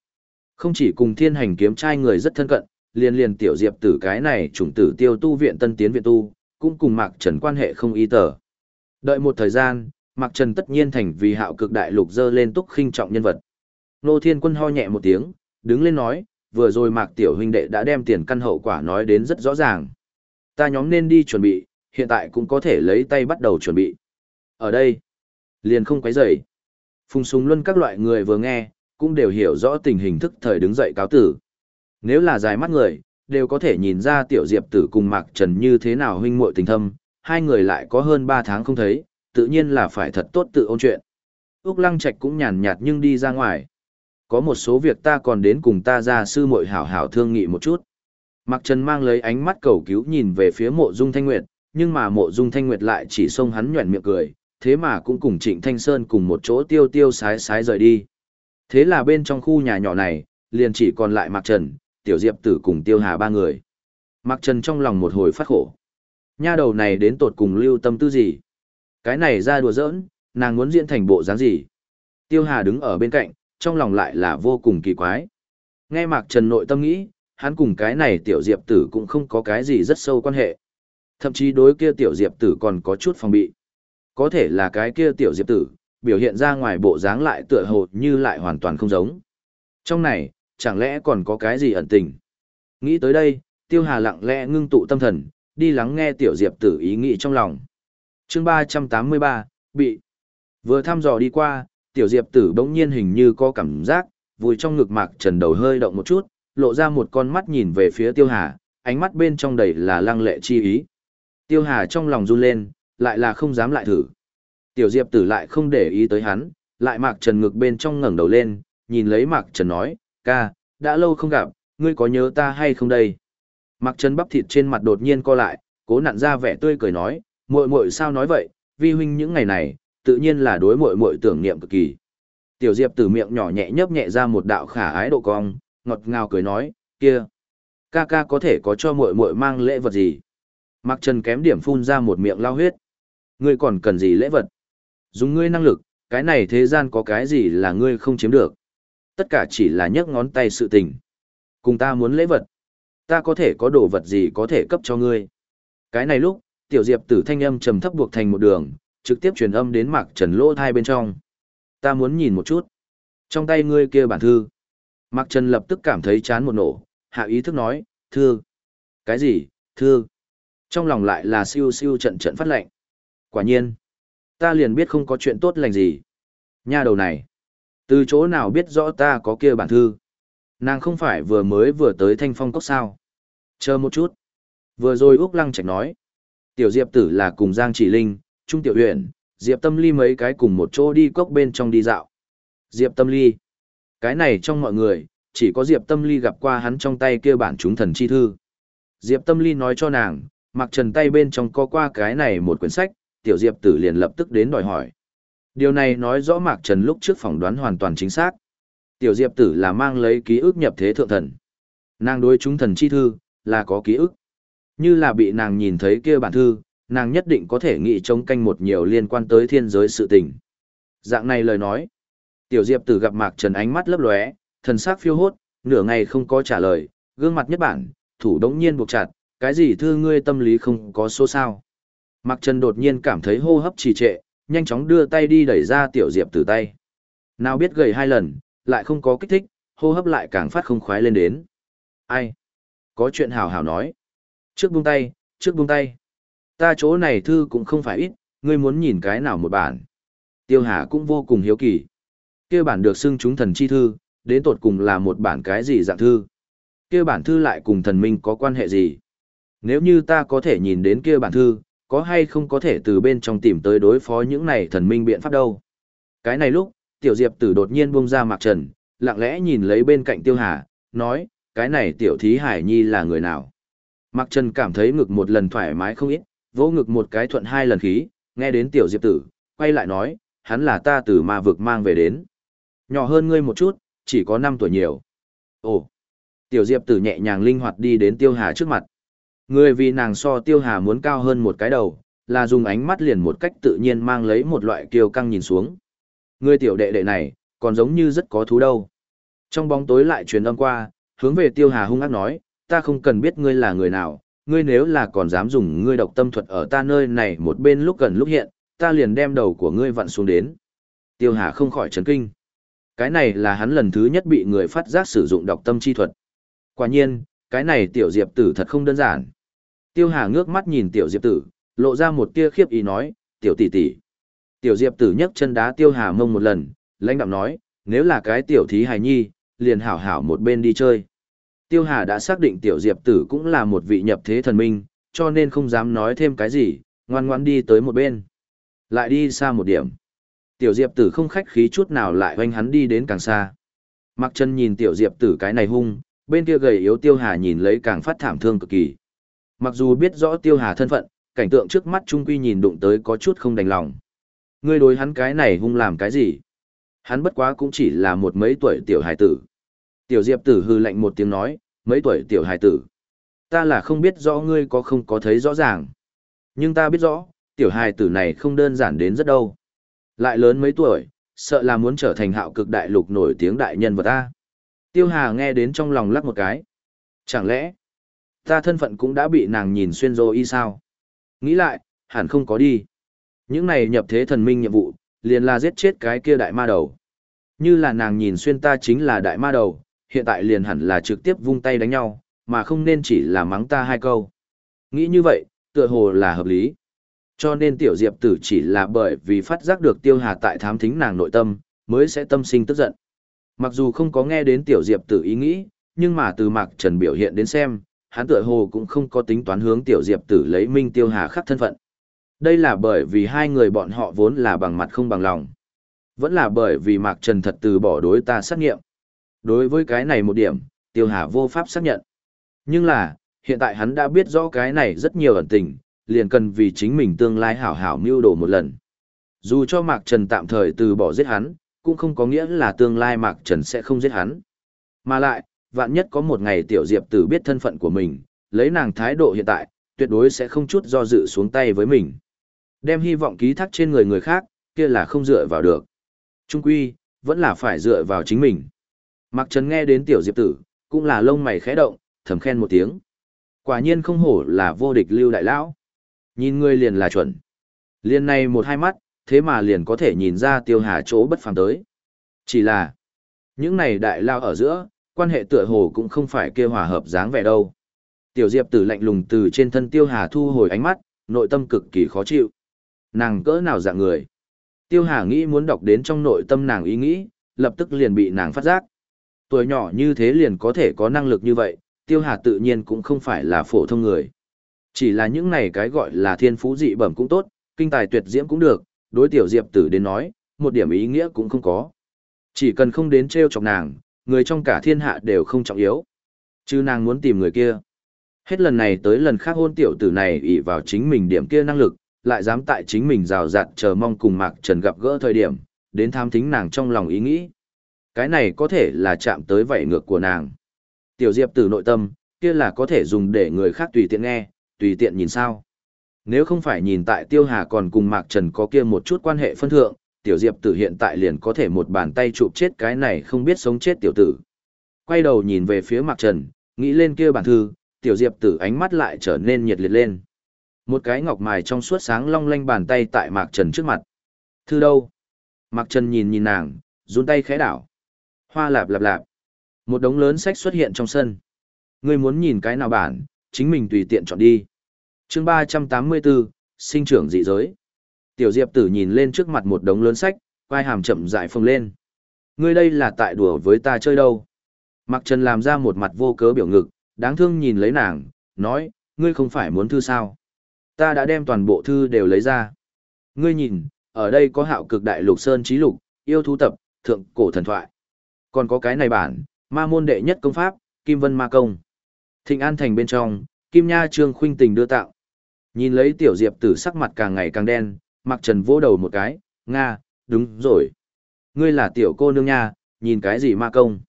Không chỉ cùng thiên hành kiếm trai người rất thân cận, liền liền tiểu diệp tử cái này chủng tử tiêu tu viện tân tiến viện tu, cũng cùng Mạc Trần quan hệ không y tờ. Đợi một thời gian, Mạc Trần tất nhiên thành vì hạo cực đại lục dơ lên túc khinh trọng nhân vật. Nô Thiên Quân ho nhẹ một tiếng, đứng lên nói, vừa rồi Mạc Tiểu huynh đệ đã đem tiền căn hậu quả nói đến rất rõ ràng. Ta nhóm nên đi chuẩn bị, hiện tại cũng có thể lấy tay bắt đầu chuẩn bị. Ở đây, liền không quấy rầy. Phùng Súng Luân các loại người vừa nghe, cũng đều hiểu rõ tình hình thức thời đứng dậy cáo tử. Nếu là dài mắt người, đều có thể nhìn ra tiểu diệp tử cùng Mạc Trần như thế nào huynh muội tình thâm, hai người lại có hơn 3 tháng không thấy, tự nhiên là phải thật tốt tự ôn chuyện. Úc Lăng Trạch cũng nhàn nhạt nhưng đi ra ngoài. Có một số việc ta còn đến cùng ta ra sư muội hảo hảo thương nghị một chút. Mạc Trần mang lấy ánh mắt cầu cứu nhìn về phía mộ dung thanh nguyệt, nhưng mà mộ dung thanh nguyệt lại chỉ xông hắn nhuẩn miệng cười, thế mà cũng cùng Trịnh Thanh Sơn cùng một chỗ tiêu tiêu sái sái rời đi. Thế là bên trong khu nhà nhỏ này, liền chỉ còn lại Mạc Trần, Tiểu Diệp Tử cùng Tiêu Hà ba người. Mạc Trần trong lòng một hồi phát khổ. Nha đầu này đến tột cùng lưu tâm tư gì? Cái này ra đùa giỡn, nàng muốn diễn thành bộ dáng gì? Tiêu Hà đứng ở bên cạnh, trong lòng lại là vô cùng kỳ quái. Nghe Mạc Trần nội tâm nghĩ, hắn cùng cái này Tiểu Diệp Tử cũng không có cái gì rất sâu quan hệ. Thậm chí đối kia Tiểu Diệp Tử còn có chút phòng bị. Có thể là cái kia Tiểu Diệp Tử, biểu hiện ra ngoài bộ dáng lại tựa hồ như lại hoàn toàn không giống. Trong này, chẳng lẽ còn có cái gì ẩn tình? Nghĩ tới đây, Tiêu Hà lặng lẽ ngưng tụ tâm thần, đi lắng nghe Tiểu Diệp Tử ý nghĩ trong lòng. chương 383, bị. Vừa thăm dò đi qua, Tiểu Diệp Tử bỗng nhiên hình như có cảm giác, vùi trong ngực mạc trần đầu hơi động một chút, lộ ra một con mắt nhìn về phía Tiêu Hà, ánh mắt bên trong đầy là lăng lệ chi ý. Tiêu Hà trong lòng run lên, lại là không dám lại thử. Tiểu Diệp tử lại không để ý tới hắn, lại Mạc Trần ngực bên trong ngẩng đầu lên, nhìn lấy Mạc Trần nói, ca, đã lâu không gặp, ngươi có nhớ ta hay không đây? Mạc Trần bắp thịt trên mặt đột nhiên co lại, cố nặn ra vẻ tươi cười nói, muội muội sao nói vậy, vi huynh những ngày này, tự nhiên là đối mội mội tưởng niệm cực kỳ. Tiểu Diệp tử miệng nhỏ nhẹ nhấp nhẹ ra một đạo khả ái độ cong, ngọt ngào cười nói, kia, ca ca có thể có cho mội mội mang lễ vật gì? Mặc Trần kém điểm phun ra một miệng lao huyết. Ngươi còn cần gì lễ vật? Dùng ngươi năng lực, cái này thế gian có cái gì là ngươi không chiếm được. Tất cả chỉ là nhấc ngón tay sự tình. Cùng ta muốn lễ vật. Ta có thể có đồ vật gì có thể cấp cho ngươi. Cái này lúc, tiểu diệp tử thanh âm trầm thấp buộc thành một đường, trực tiếp truyền âm đến mạc trần lỗ thai bên trong. Ta muốn nhìn một chút. Trong tay ngươi kia bản thư. Mạc trần lập tức cảm thấy chán một nổ, hạ ý thức nói, thư. Cái gì, thư. Trong lòng lại là siêu siêu trận trận phát lệnh. Quả nhiên ta liền biết không có chuyện tốt lành gì. Nha đầu này, từ chỗ nào biết rõ ta có kia bản thư. Nàng không phải vừa mới vừa tới thanh phong cốc sao. Chờ một chút. Vừa rồi Úc Lăng Trạch nói. Tiểu Diệp tử là cùng Giang Chỉ Linh, Trung Tiểu huyện, Diệp Tâm Ly mấy cái cùng một chỗ đi cốc bên trong đi dạo. Diệp Tâm Ly. Cái này trong mọi người, chỉ có Diệp Tâm Ly gặp qua hắn trong tay kia bản chúng thần chi thư. Diệp Tâm Ly nói cho nàng, mặc trần tay bên trong có qua cái này một quyển sách, tiểu diệp tử liền lập tức đến đòi hỏi. Điều này nói rõ Mạc Trần lúc trước phỏng đoán hoàn toàn chính xác. Tiểu diệp tử là mang lấy ký ức nhập thế thượng thần. Nàng đối chúng thần chi thư, là có ký ức. Như là bị nàng nhìn thấy kia bản thư, nàng nhất định có thể nghĩ chống canh một nhiều liên quan tới thiên giới sự tình. Dạng này lời nói. Tiểu diệp tử gặp Mạc Trần ánh mắt lấp lóe, thần sắc phiêu hốt, nửa ngày không có trả lời, gương mặt nhất bản, thủ đống nhiên buộc chặt, cái gì thư ngươi tâm lý không có số sao. Mạc Trần đột nhiên cảm thấy hô hấp trì trệ, nhanh chóng đưa tay đi đẩy ra tiểu diệp tử tay. Nào biết gầy hai lần, lại không có kích thích, hô hấp lại càng phát không khoái lên đến. Ai? Có chuyện hào hào nói. Trước buông tay, trước buông tay. Ta chỗ này thư cũng không phải ít, ngươi muốn nhìn cái nào một bản. Tiêu Hà cũng vô cùng hiếu kỳ. Kia bản được xưng chúng thần chi thư, đến tột cùng là một bản cái gì dạng thư. Kia bản thư lại cùng thần minh có quan hệ gì? Nếu như ta có thể nhìn đến kia bản thư, có hay không có thể từ bên trong tìm tới đối phó những này thần minh biện pháp đâu. Cái này lúc, tiểu diệp tử đột nhiên buông ra mạc trần, lặng lẽ nhìn lấy bên cạnh tiêu hà, nói, cái này tiểu thí hải nhi là người nào. Mạc trần cảm thấy ngực một lần thoải mái không ít, vỗ ngực một cái thuận hai lần khí, nghe đến tiểu diệp tử, quay lại nói, hắn là ta từ ma vực mang về đến. Nhỏ hơn ngươi một chút, chỉ có 5 tuổi nhiều. Ồ! Tiểu diệp tử nhẹ nhàng linh hoạt đi đến tiêu hà trước mặt. Người vì nàng so tiêu hà muốn cao hơn một cái đầu, là dùng ánh mắt liền một cách tự nhiên mang lấy một loại kiêu căng nhìn xuống. Người tiểu đệ đệ này, còn giống như rất có thú đâu. Trong bóng tối lại truyền âm qua, hướng về tiêu hà hung ác nói, ta không cần biết ngươi là người nào, ngươi nếu là còn dám dùng ngươi độc tâm thuật ở ta nơi này một bên lúc gần lúc hiện, ta liền đem đầu của ngươi vặn xuống đến. Tiêu hà không khỏi chấn kinh. Cái này là hắn lần thứ nhất bị người phát giác sử dụng độc tâm chi thuật. Quả nhiên, cái này tiểu diệp tử thật không đơn giản. Tiêu Hà ngước mắt nhìn Tiểu Diệp Tử, lộ ra một tia khiếp ý nói, Tiểu tỷ tỷ. Tiểu Diệp Tử nhấc chân đá Tiêu Hà mông một lần, lãnh đạm nói, nếu là cái tiểu thí hài nhi, liền hảo hảo một bên đi chơi. Tiêu Hà đã xác định Tiểu Diệp Tử cũng là một vị nhập thế thần minh, cho nên không dám nói thêm cái gì, ngoan ngoan đi tới một bên. Lại đi xa một điểm. Tiểu Diệp Tử không khách khí chút nào lại hoanh hắn đi đến càng xa. Mặc chân nhìn Tiểu Diệp Tử cái này hung, bên kia gầy yếu Tiêu Hà nhìn lấy càng phát thảm thương cực kỳ. Mặc dù biết rõ Tiêu Hà thân phận, cảnh tượng trước mắt trung quy nhìn đụng tới có chút không đành lòng. Ngươi đối hắn cái này hung làm cái gì? Hắn bất quá cũng chỉ là một mấy tuổi tiểu Hải tử. Tiểu Diệp tử hư lạnh một tiếng nói, mấy tuổi tiểu hài tử. Ta là không biết rõ ngươi có không có thấy rõ ràng. Nhưng ta biết rõ, tiểu hài tử này không đơn giản đến rất đâu. Lại lớn mấy tuổi, sợ là muốn trở thành hạo cực đại lục nổi tiếng đại nhân vật ta. Tiêu Hà nghe đến trong lòng lắc một cái. Chẳng lẽ, ta thân phận cũng đã bị nàng nhìn xuyên rồi y sao? Nghĩ lại, hẳn không có đi. Những này nhập thế thần minh nhiệm vụ, liền là giết chết cái kia đại ma đầu. Như là nàng nhìn xuyên ta chính là đại ma đầu, hiện tại liền hẳn là trực tiếp vung tay đánh nhau, mà không nên chỉ là mắng ta hai câu. Nghĩ như vậy, tựa hồ là hợp lý. Cho nên tiểu diệp tử chỉ là bởi vì phát giác được tiêu hà tại thám thính nàng nội tâm, mới sẽ tâm sinh tức giận. Mặc dù không có nghe đến tiểu diệp tử ý nghĩ, nhưng mà từ mạc trần biểu hiện đến xem, hắn tựa hồ cũng không có tính toán hướng tiểu diệp tử lấy minh tiêu hà khắc thân phận. Đây là bởi vì hai người bọn họ vốn là bằng mặt không bằng lòng. Vẫn là bởi vì mạc trần thật từ bỏ đối ta sát nghiệm. Đối với cái này một điểm, tiêu hà vô pháp xác nhận. Nhưng là, hiện tại hắn đã biết rõ cái này rất nhiều ẩn tình, liền cần vì chính mình tương lai hảo hảo mưu đồ một lần. Dù cho Mạc Trần tạm thời từ bỏ giết hắn, cũng không có nghĩa là tương lai Mạc Trần sẽ không giết hắn. Mà lại, vạn nhất có một ngày tiểu diệp tử biết thân phận của mình, lấy nàng thái độ hiện tại, tuyệt đối sẽ không chút do dự xuống tay với mình. Đem hy vọng ký thác trên người người khác, kia là không dựa vào được. Trung quy, vẫn là phải dựa vào chính mình. Mạc Trần nghe đến tiểu diệp tử, cũng là lông mày khẽ động, thầm khen một tiếng. Quả nhiên không hổ là vô địch lưu đại lão. Nhìn ngươi liền là chuẩn. Liên này một hai mắt, thế mà liền có thể nhìn ra tiêu hà chỗ bất phàm tới. Chỉ là, những này đại lao ở giữa, quan hệ tựa hồ cũng không phải kêu hòa hợp dáng vẻ đâu. Tiểu Diệp tử lạnh lùng từ trên thân Tiêu Hà thu hồi ánh mắt, nội tâm cực kỳ khó chịu. Nàng cỡ nào dạng người? Tiêu Hà nghĩ muốn đọc đến trong nội tâm nàng ý nghĩ, lập tức liền bị nàng phát giác. Tuổi nhỏ như thế liền có thể có năng lực như vậy, Tiêu Hà tự nhiên cũng không phải là phổ thông người. Chỉ là những này cái gọi là thiên phú dị bẩm cũng tốt, kinh tài tuyệt diễm cũng được, đối tiểu Diệp tử đến nói, một điểm ý nghĩa cũng không có. Chỉ cần không đến treo chọc nàng, người trong cả thiên hạ đều không trọng yếu. Chứ nàng muốn tìm người kia. Hết lần này tới lần khác hôn tiểu tử này ỷ vào chính mình điểm kia năng lực, lại dám tại chính mình rào rạt chờ mong cùng Mạc Trần gặp gỡ thời điểm, đến tham thính nàng trong lòng ý nghĩ. Cái này có thể là chạm tới vảy ngược của nàng. Tiểu Diệp tử nội tâm, kia là có thể dùng để người khác tùy tiện nghe, tùy tiện nhìn sao. Nếu không phải nhìn tại Tiêu Hà còn cùng Mạc Trần có kia một chút quan hệ phân thượng, tiểu diệp tử hiện tại liền có thể một bàn tay chụp chết cái này không biết sống chết tiểu tử. Quay đầu nhìn về phía Mạc Trần, nghĩ lên kia bản thư, tiểu diệp tử ánh mắt lại trở nên nhiệt liệt lên. Một cái ngọc mài trong suốt sáng long lanh bàn tay tại Mạc Trần trước mặt. Thư đâu? Mạc Trần nhìn nhìn nàng, run tay khẽ đảo. Hoa lạp lạp lạp. Một đống lớn sách xuất hiện trong sân. Ngươi muốn nhìn cái nào bản, chính mình tùy tiện chọn đi. chương 384, sinh trưởng dị giới. Tiểu Diệp Tử nhìn lên trước mặt một đống lớn sách, vai hàm chậm rãi phồng lên. Ngươi đây là tại đùa với ta chơi đâu? Mặc Trần làm ra một mặt vô cớ biểu ngực, đáng thương nhìn lấy nàng, nói, ngươi không phải muốn thư sao? Ta đã đem toàn bộ thư đều lấy ra. Ngươi nhìn, ở đây có hạo cực đại lục sơn trí lục, yêu thú tập, thượng cổ thần thoại. Còn có cái này bản, ma môn đệ nhất công pháp, Kim Vân Ma Công. Thịnh An Thành bên trong, Kim Nha Trương Khuynh Tình đưa tạo. Nhìn lấy tiểu diệp tử sắc mặt càng ngày càng đen, mặc Trần vỗ đầu một cái, Nga, đúng rồi. Ngươi là tiểu cô nương nha, nhìn cái gì ma công.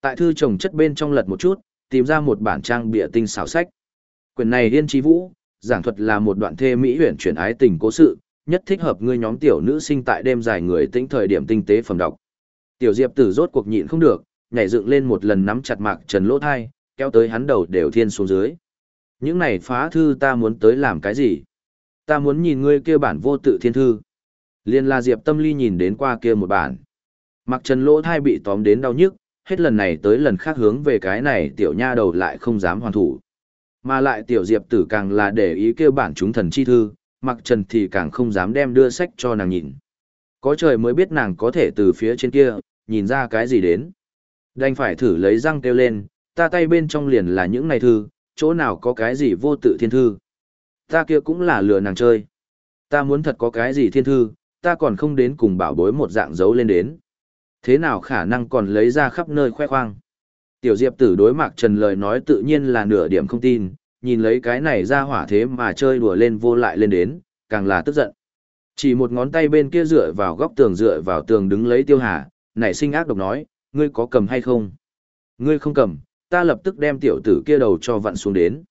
Tại thư trồng chất bên trong lật một chút, tìm ra một bản trang bịa tinh xảo sách. Quyển này điên trí vũ, giảng thuật là một đoạn thê mỹ huyền chuyển ái tình cố sự, nhất thích hợp ngươi nhóm tiểu nữ sinh tại đêm dài người tĩnh thời điểm tinh tế phẩm đọc. Tiểu Diệp Tử rốt cuộc nhịn không được, nhảy dựng lên một lần nắm chặt Mạc Trần lỗ thai, kéo tới hắn đầu đều thiên xuống dưới. Những này phá thư ta muốn tới làm cái gì? ta muốn nhìn ngươi kia bản vô tự thiên thư. Liên la Diệp Tâm Ly nhìn đến qua kia một bản. Mặc Trần lỗ thai bị tóm đến đau nhức, hết lần này tới lần khác hướng về cái này tiểu nha đầu lại không dám hoàn thủ. Mà lại tiểu Diệp tử càng là để ý kêu bản chúng thần chi thư, Mặc Trần thì càng không dám đem đưa sách cho nàng nhìn. Có trời mới biết nàng có thể từ phía trên kia, nhìn ra cái gì đến. Đành phải thử lấy răng kêu lên, ta tay bên trong liền là những này thư, chỗ nào có cái gì vô tự thiên thư. Ta kia cũng là lừa nàng chơi. Ta muốn thật có cái gì thiên thư, ta còn không đến cùng bảo bối một dạng dấu lên đến. Thế nào khả năng còn lấy ra khắp nơi khoe khoang. Tiểu Diệp tử đối Mạc Trần lời nói tự nhiên là nửa điểm không tin, nhìn lấy cái này ra hỏa thế mà chơi đùa lên vô lại lên đến, càng là tức giận. Chỉ một ngón tay bên kia dựa vào góc tường dựa vào tường đứng lấy tiêu hà, nảy sinh ác độc nói, ngươi có cầm hay không? Ngươi không cầm, ta lập tức đem tiểu tử kia đầu cho vặn xuống đến.